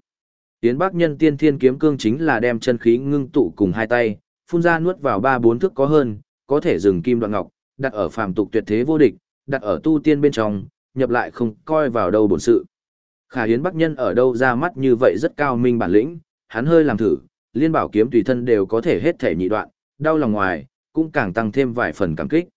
yến Bắc Nhân Tiên Thiên Kiếm Cương chính là đem chân khí ngưng tụ cùng hai tay, phun ra nuốt vào ba bốn thước có hơn, có thể dừng kim đoạn ngọc, đặt ở phàm tục tuyệt thế vô địch, đặt ở tu tiên bên trong, nhập lại không coi vào đâu bổn sự. Khả Hiến Bắc Nhân ở đâu ra mắt như vậy rất cao minh bản lĩnh, hắn hơi làm thử, liên bảo kiếm tùy thân đều có thể hết thể nhị đoạn, đau lòng ngoài, cũng càng tăng thêm vài phần cảm kích.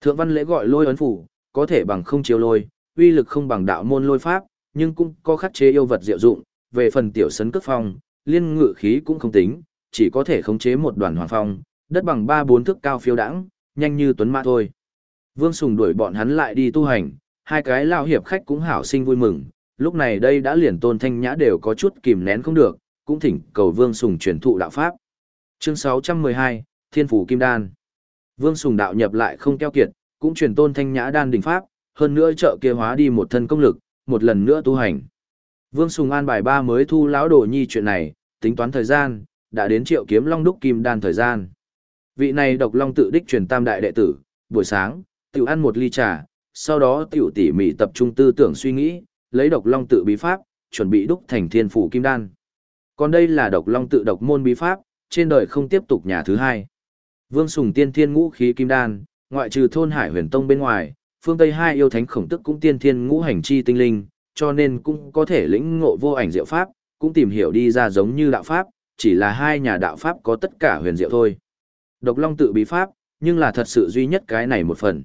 Thượng văn lễ gọi lôi ấn phủ, có thể bằng không chiếu lôi, uy lực không bằng đạo môn lôi pháp, nhưng cũng có khắc chế yêu vật diệu dụng, về phần tiểu sấn cước phong, liên ngự khí cũng không tính, chỉ có thể khống chế một đoàn hoàng phong, đất bằng ba bốn thước cao phiêu đãng, nhanh như tuấn mã thôi. Vương Sùng đuổi bọn hắn lại đi tu hành, hai cái lao hiệp khách cũng hảo sinh vui mừng, lúc này đây đã liền tôn thanh nhã đều có chút kìm nén không được, cũng thỉnh cầu Vương Sùng truyền thụ đạo pháp. Chương 612, Thiên Phủ Kim Đan. Vương Sùng đạo nhập lại không keo kiệt, cũng truyền tôn thanh nhã đan đỉnh pháp, hơn nữa trợ kia hóa đi một thân công lực, một lần nữa tu hành. Vương Sùng an bài ba mới thu lão đồ nhi chuyện này, tính toán thời gian, đã đến triệu kiếm long đúc kim đan thời gian. Vị này độc long tự đích truyền tam đại đệ tử, buổi sáng, tiểu ăn một ly trà, sau đó tiểu tỉ mỉ tập trung tư tưởng suy nghĩ, lấy độc long tự bí pháp, chuẩn bị đúc thành thiên phủ kim đan. Còn đây là độc long tự độc môn bí pháp, trên đời không tiếp tục nhà thứ hai. Vương Sùng tiên thiên ngũ khí kim đan, ngoại trừ thôn Hải Huyền Tông bên ngoài, phương Tây hai yêu thánh khổng tức cũng tiên thiên ngũ hành chi tinh linh, cho nên cũng có thể lĩnh ngộ vô ảnh diệu pháp, cũng tìm hiểu đi ra giống như đạo pháp, chỉ là hai nhà đạo pháp có tất cả huyền diệu thôi. Độc Long tự bí pháp, nhưng là thật sự duy nhất cái này một phần.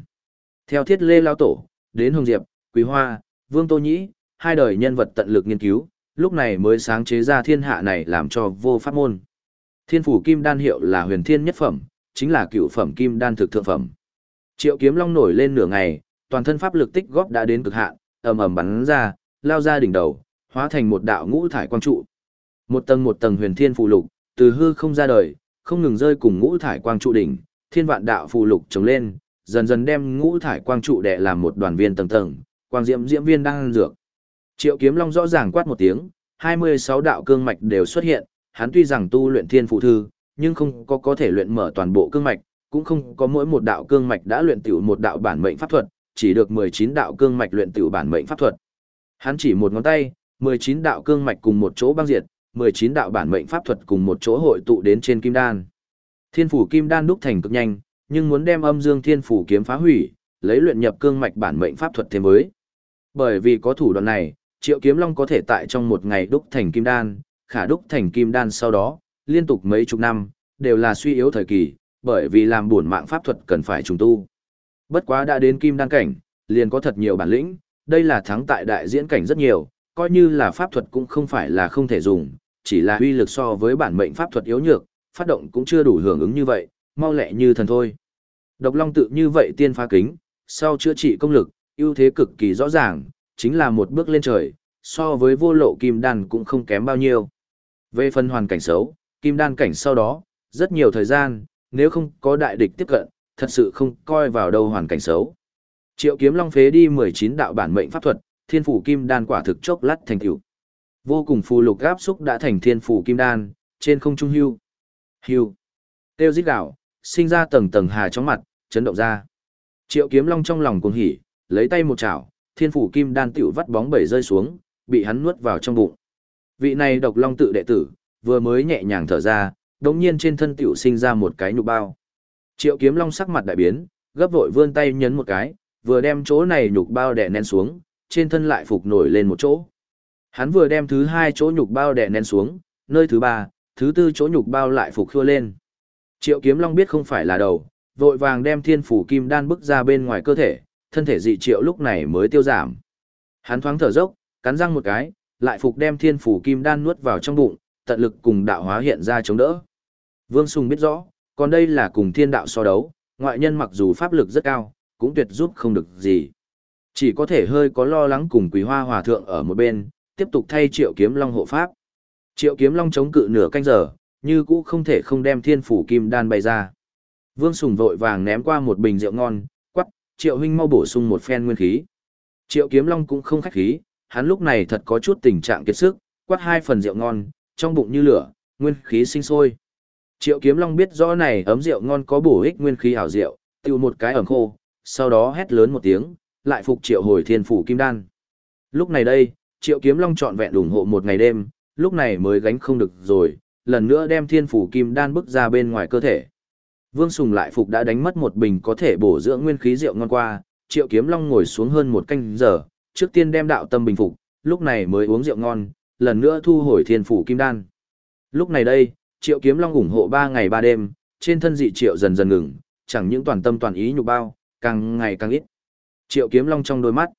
Theo thiết lê lao tổ, đến Hồng Diệp, Quý Hoa, Vương Tô Nhĩ, hai đời nhân vật tận lực nghiên cứu, lúc này mới sáng chế ra thiên hạ này làm cho vô pháp môn. Thiên phủ kim đan hiệu là huyền thiên nhất phẩm, chính là cựu phẩm kim đan thực thượng phẩm. Triệu kiếm long nổi lên nửa ngày, toàn thân pháp lực tích góp đã đến cực hạn, ầm ầm bắn ra, lao ra đỉnh đầu, hóa thành một đạo ngũ thải quang trụ. Một tầng một tầng huyền thiên phù lục, từ hư không ra đời, không ngừng rơi cùng ngũ thải quang trụ đỉnh, thiên vạn đạo phù lục chống lên, dần dần đem ngũ thải quang trụ đè làm một đoàn viên tầng tầng, quang diễm diễm viên đang ăn dược. Triệu Kiếm Long rõ ràng quát một tiếng, 26 đạo cương mạch đều xuất hiện, hắn tuy rằng tu luyện thiên phụ thư, nhưng không có có thể luyện mở toàn bộ cương mạch, cũng không có mỗi một đạo cương mạch đã luyện tiểu một đạo bản mệnh pháp thuật, chỉ được 19 đạo cương mạch luyện tiểu bản mệnh pháp thuật. Hắn chỉ một ngón tay, 19 đạo cương mạch cùng một chỗ băng diệt, 19 đạo bản mệnh pháp thuật cùng một chỗ hội tụ đến trên kim đan. Thiên phủ kim đan đúc thành cực nhanh, nhưng muốn đem âm dương thiên phủ kiếm phá hủy, lấy luyện nhập cương mạch bản mệnh pháp thuật thêm với. Bởi vì có thủ đoạn này, Triệu Kiếm Long có thể tại trong một ngày đúc thành kim đan, khả đúc thành kim đan sau đó, liên tục mấy chục năm, đều là suy yếu thời kỳ, bởi vì làm buồn mạng pháp thuật cần phải trùng tu. Bất quá đã đến kim đan cảnh, liền có thật nhiều bản lĩnh, đây là thắng tại đại diễn cảnh rất nhiều, coi như là pháp thuật cũng không phải là không thể dùng, chỉ là uy lực so với bản mệnh pháp thuật yếu nhược, phát động cũng chưa đủ hưởng ứng như vậy, mau lẹ như thần thôi. Độc Long tự như vậy tiên phá kính, sau chữa trị công lực, ưu thế cực kỳ rõ ràng, chính là một bước lên trời, so với vô lộ kim đan cũng không kém bao nhiêu. Về phần hoàn cảnh xấu, kim đan cảnh sau đó, rất nhiều thời gian, nếu không có đại địch tiếp cận, thật sự không coi vào đâu hoàn cảnh xấu. Triệu kiếm long phế đi 19 đạo bản mệnh pháp thuật, thiên phủ kim đan quả thực chốc lát thành tựu. Vô cùng phù lục gáp xúc đã thành thiên phủ kim đan, trên không trung hưu. Hưu. Tiêu giết gạo, sinh ra tầng tầng hà trong mặt, chấn động ra. Triệu kiếm long trong lòng cuồng hỉ, lấy tay một chảo, thiên phủ kim đan tiểu vắt bóng bẩy rơi xuống, bị hắn nuốt vào trong bụng. Vị này độc long tự đệ tử, vừa mới nhẹ nhàng thở ra, đống nhiên trên thân tiểu sinh ra một cái nhục bao. Triệu kiếm long sắc mặt đại biến, gấp vội vươn tay nhấn một cái, vừa đem chỗ này nhục bao đè nén xuống, trên thân lại phục nổi lên một chỗ. Hắn vừa đem thứ hai chỗ nhục bao đè nén xuống, nơi thứ ba, thứ tư chỗ nhục bao lại phục khưa lên. Triệu kiếm long biết không phải là đầu, vội vàng đem thiên phủ kim đan bức ra bên ngoài cơ thể, thân thể dị triệu lúc này mới tiêu giảm. Hắn thoáng thở dốc, cắn răng một cái, lại phục đem thiên phủ kim đan nuốt vào trong bụng, tận lực cùng đạo hóa hiện ra chống đỡ. Vương Sùng biết rõ, còn đây là cùng thiên đạo so đấu, ngoại nhân mặc dù pháp lực rất cao, cũng tuyệt giúp không được gì. Chỉ có thể hơi có lo lắng cùng quý hoa hòa thượng ở một bên, tiếp tục thay triệu kiếm long hộ pháp. Triệu kiếm long chống cự nửa canh giờ, như cũ không thể không đem thiên phủ kim đan bày ra. Vương Sùng vội vàng ném qua một bình rượu ngon, quắc, triệu huynh mau bổ sung một phen nguyên khí. Triệu kiếm long cũng không khách khí, hắn lúc này thật có chút tình trạng kiệt sức, quát hai phần rượu ngon, trong bụng như lửa, nguyên khí sinh sôi. Triệu Kiếm Long biết rõ này ấm rượu ngon có bổ ích nguyên khí ảo rượu, tiêu một cái ẩm khô, sau đó hét lớn một tiếng, lại phục Triệu hồi thiên phủ kim đan. Lúc này đây, Triệu Kiếm Long trọn vẹn ủng hộ một ngày đêm, lúc này mới gánh không được rồi, lần nữa đem thiên phủ kim đan bức ra bên ngoài cơ thể. Vương Sùng lại phục đã đánh mất một bình có thể bổ dưỡng nguyên khí rượu ngon qua, Triệu Kiếm Long ngồi xuống hơn một canh giờ, trước tiên đem đạo tâm bình phục, lúc này mới uống rượu ngon, lần nữa thu hồi thiên phủ kim đan. Lúc này đây, Triệu Kiếm Long ủng hộ 3 ngày 3 đêm, trên thân dị Triệu dần dần ngừng, chẳng những toàn tâm toàn ý nhục bao, càng ngày càng ít. Triệu Kiếm Long trong đôi mắt,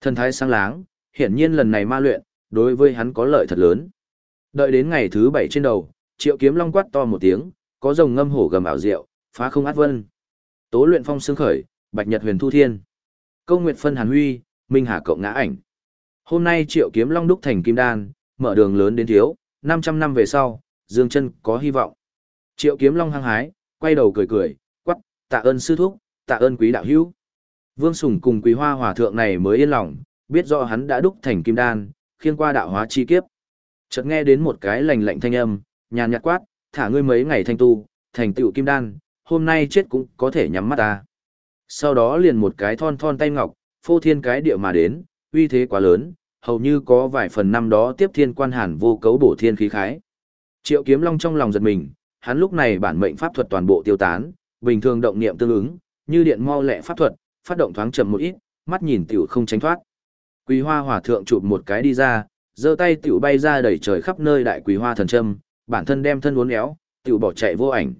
thần thái sáng láng, hiển nhiên lần này ma luyện, đối với hắn có lợi thật lớn. Đợi đến ngày thứ bảy trên đầu, Triệu Kiếm Long quát to một tiếng, có rồng ngâm hổ gầm ảo diệu, phá không át vân. Tố luyện phong xương khởi, bạch nhật huyền thu thiên. Câu nguyệt phân hàn huy, minh hà cộng ngã ảnh. Hôm nay Triệu Kiếm Long đúc thành kim đan, mở đường lớn đến thiếu, 500 năm về sau, Dương chân có hy vọng. Triệu Kiếm Long hăng hái, quay đầu cười cười, quắc, tạ ơn sư thúc, tạ ơn quý đạo hữu. Vương Sùng cùng quý hoa hòa thượng này mới yên lòng, biết rõ hắn đã đúc thành kim đan, khiên qua đạo hóa chi kiếp. Chợt nghe đến một cái lành lạnh thanh âm, nhàn nhạt quát, thả ngươi mấy ngày thanh tu, thành tựu kim đan, hôm nay chết cũng có thể nhắm mắt ta. Sau đó liền một cái thon thon tay ngọc, phô thiên cái địa mà đến, uy thế quá lớn, hầu như có vài phần năm đó tiếp thiên quan hàn vô cấu bổ thiên khí khái. Triệu Kiếm Long trong lòng giật mình, hắn lúc này bản mệnh pháp thuật toàn bộ tiêu tán, bình thường động niệm tương ứng, như điện mau lẹ pháp thuật, phát động thoáng chậm một ít, mắt nhìn tiểu không tránh thoát. Quỳ Hoa Hòa thượng chụp một cái đi ra, giơ tay tiểu bay ra đẩy trời khắp nơi đại quỳ Hoa thần châm, bản thân đem thân uốn éo, tiểu bỏ chạy vô ảnh.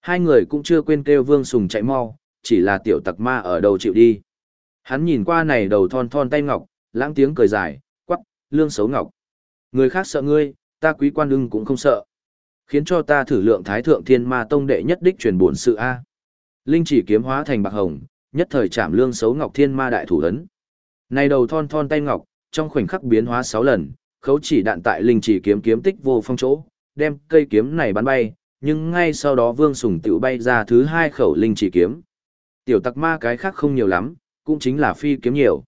Hai người cũng chưa quên kêu Vương Sùng chạy mau, chỉ là tiểu tặc ma ở đầu chịu đi. Hắn nhìn qua này đầu thon thon tay ngọc, lãng tiếng cười dài, quắc, lương xấu ngọc. Người khác sợ ngươi, ta quý quan ưng cũng không sợ. Khiến cho ta thử lượng thái thượng thiên ma tông đệ nhất đích truyền bổn sự A. Linh chỉ kiếm hóa thành bạc hồng, nhất thời chạm lương xấu ngọc thiên ma đại thủ ấn. Này đầu thon thon tay ngọc, trong khoảnh khắc biến hóa 6 lần, khấu chỉ đạn tại linh chỉ kiếm kiếm tích vô phong chỗ, đem cây kiếm này bắn bay, nhưng ngay sau đó Vương Sùng tiểu bay ra thứ hai khẩu linh chỉ kiếm. Tiểu tặc ma cái khác không nhiều lắm, cũng chính là phi kiếm nhiều.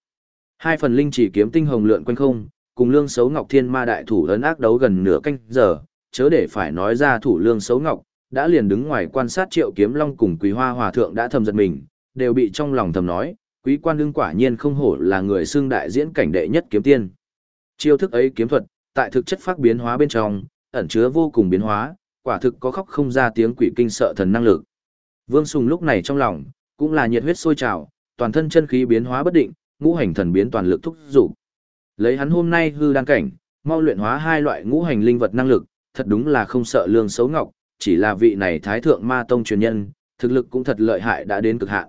Hai phần linh chỉ kiếm tinh hồng lượn quanh không, cùng lương xấu ngọc thiên ma đại thủ ấn ác đấu gần nửa canh giờ, chớ để phải nói ra thủ lương xấu ngọc, đã liền đứng ngoài quan sát triệu kiếm long cùng quý hoa hòa thượng đã thầm giật mình, đều bị trong lòng thầm nói, quý quan đương quả nhiên không hổ là người xương đại diễn cảnh đệ nhất kiếm tiên. Chiêu thức ấy kiếm thuật, tại thực chất phát biến hóa bên trong, ẩn chứa vô cùng biến hóa, quả thực có khóc không ra tiếng quỷ kinh sợ thần năng lực. Vương Sùng lúc này trong lòng, cũng là nhiệt huyết sôi trào, toàn thân chân khí biến hóa bất định, ngũ hành thần biến toàn lực thúc dục. Lấy hắn hôm nay hư đan cảnh, mau luyện hóa hai loại ngũ hành linh vật năng lực, thật đúng là không sợ lương xấu ngọc, chỉ là vị này thái thượng ma tông truyền nhân, thực lực cũng thật lợi hại đã đến cực hạn.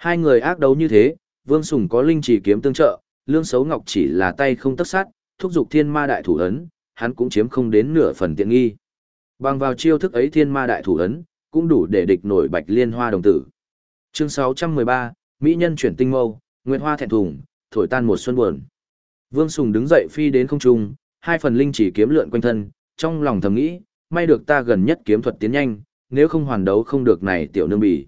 Hai người ác đấu như thế, Vương Sùng có linh chỉ kiếm tương trợ, lương Sấu ngọc chỉ là tay không tất sát, thúc dục thiên ma đại thủ ấn, hắn cũng chiếm không đến nửa phần tiện nghi. Bằng vào chiêu thức ấy thiên ma đại thủ ấn, cũng đủ để địch nổi bạch liên hoa đồng tử. Chương 613, Mỹ nhân chuyển tinh mâu, Nguyệt Hoa thẹn thùng, thổi tan một xuân buồn. Vương Sùng đứng dậy phi đến không trung, hai phần linh chỉ kiếm lượn quanh thân, trong lòng thầm nghĩ, may được ta gần nhất kiếm thuật tiến nhanh, nếu không hoàn đấu không được này tiểu nương bỉ.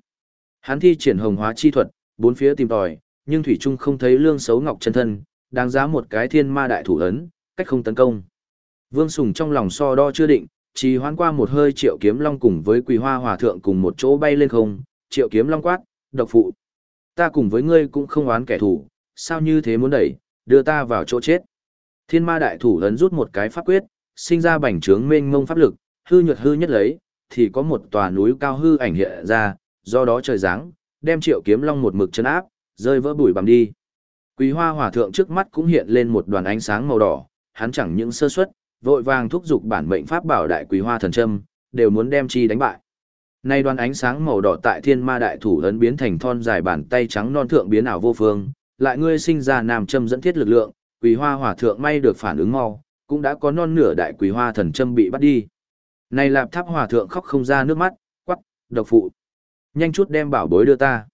Hắn thi triển hồng hóa chi thuật, bốn phía tìm tòi, nhưng thủy trung không thấy lương xấu ngọc chân thân, đáng giá một cái thiên ma đại thủ ấn, cách không tấn công. Vương Sùng trong lòng so đo chưa định, chỉ hoán qua một hơi triệu kiếm long cùng với quỳ hoa hòa thượng cùng một chỗ bay lên không, triệu kiếm long quát, độc phụ. Ta cùng với ngươi cũng không oán kẻ thù, sao như thế muốn đẩy, đưa ta vào chỗ chết. Thiên ma đại thủ ấn rút một cái pháp quyết, sinh ra bành trướng mênh mông pháp lực, hư nhuật hư nhất lấy, thì có một tòa núi cao hư ảnh hiện ra, do đó trời giáng, đem triệu kiếm long một mực chân áp, rơi vỡ bụi bằng đi. Quý hoa hỏa thượng trước mắt cũng hiện lên một đoàn ánh sáng màu đỏ, hắn chẳng những sơ suất, vội vàng thúc giục bản mệnh pháp bảo đại quý hoa thần châm, đều muốn đem chi đánh bại. Nay đoàn ánh sáng màu đỏ tại thiên ma đại thủ ấn biến thành thon dài bàn tay trắng non thượng biến ảo vô phương, lại ngươi sinh ra nam châm dẫn thiết lực lượng, quý hoa hỏa thượng may được phản ứng mau, cũng đã có non nửa đại quý hoa thần châm bị bắt đi. Này lạp tháp hỏa thượng khóc không ra nước mắt, quắc, độc phụ. Nhanh chút đem bảo bối đưa ta.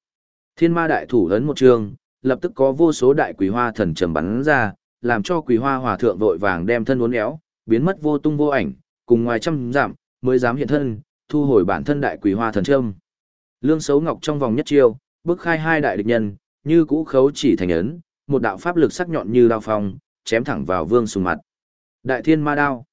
Thiên ma đại thủ ấn một trường, lập tức có vô số đại quỷ hoa thần trầm bắn ra, làm cho quỷ hoa hòa thượng vội vàng đem thân uốn éo, biến mất vô tung vô ảnh, cùng ngoài trăm giảm, mới dám hiện thân, thu hồi bản thân đại quỷ hoa thần trâm. Lương xấu ngọc trong vòng nhất chiêu, bức khai hai đại địch nhân, như cũ khấu chỉ thành ấn, một đạo pháp lực sắc nhọn như đao phong, chém thẳng vào Vương Sùng mặt. Đại Thiên Ma Đao.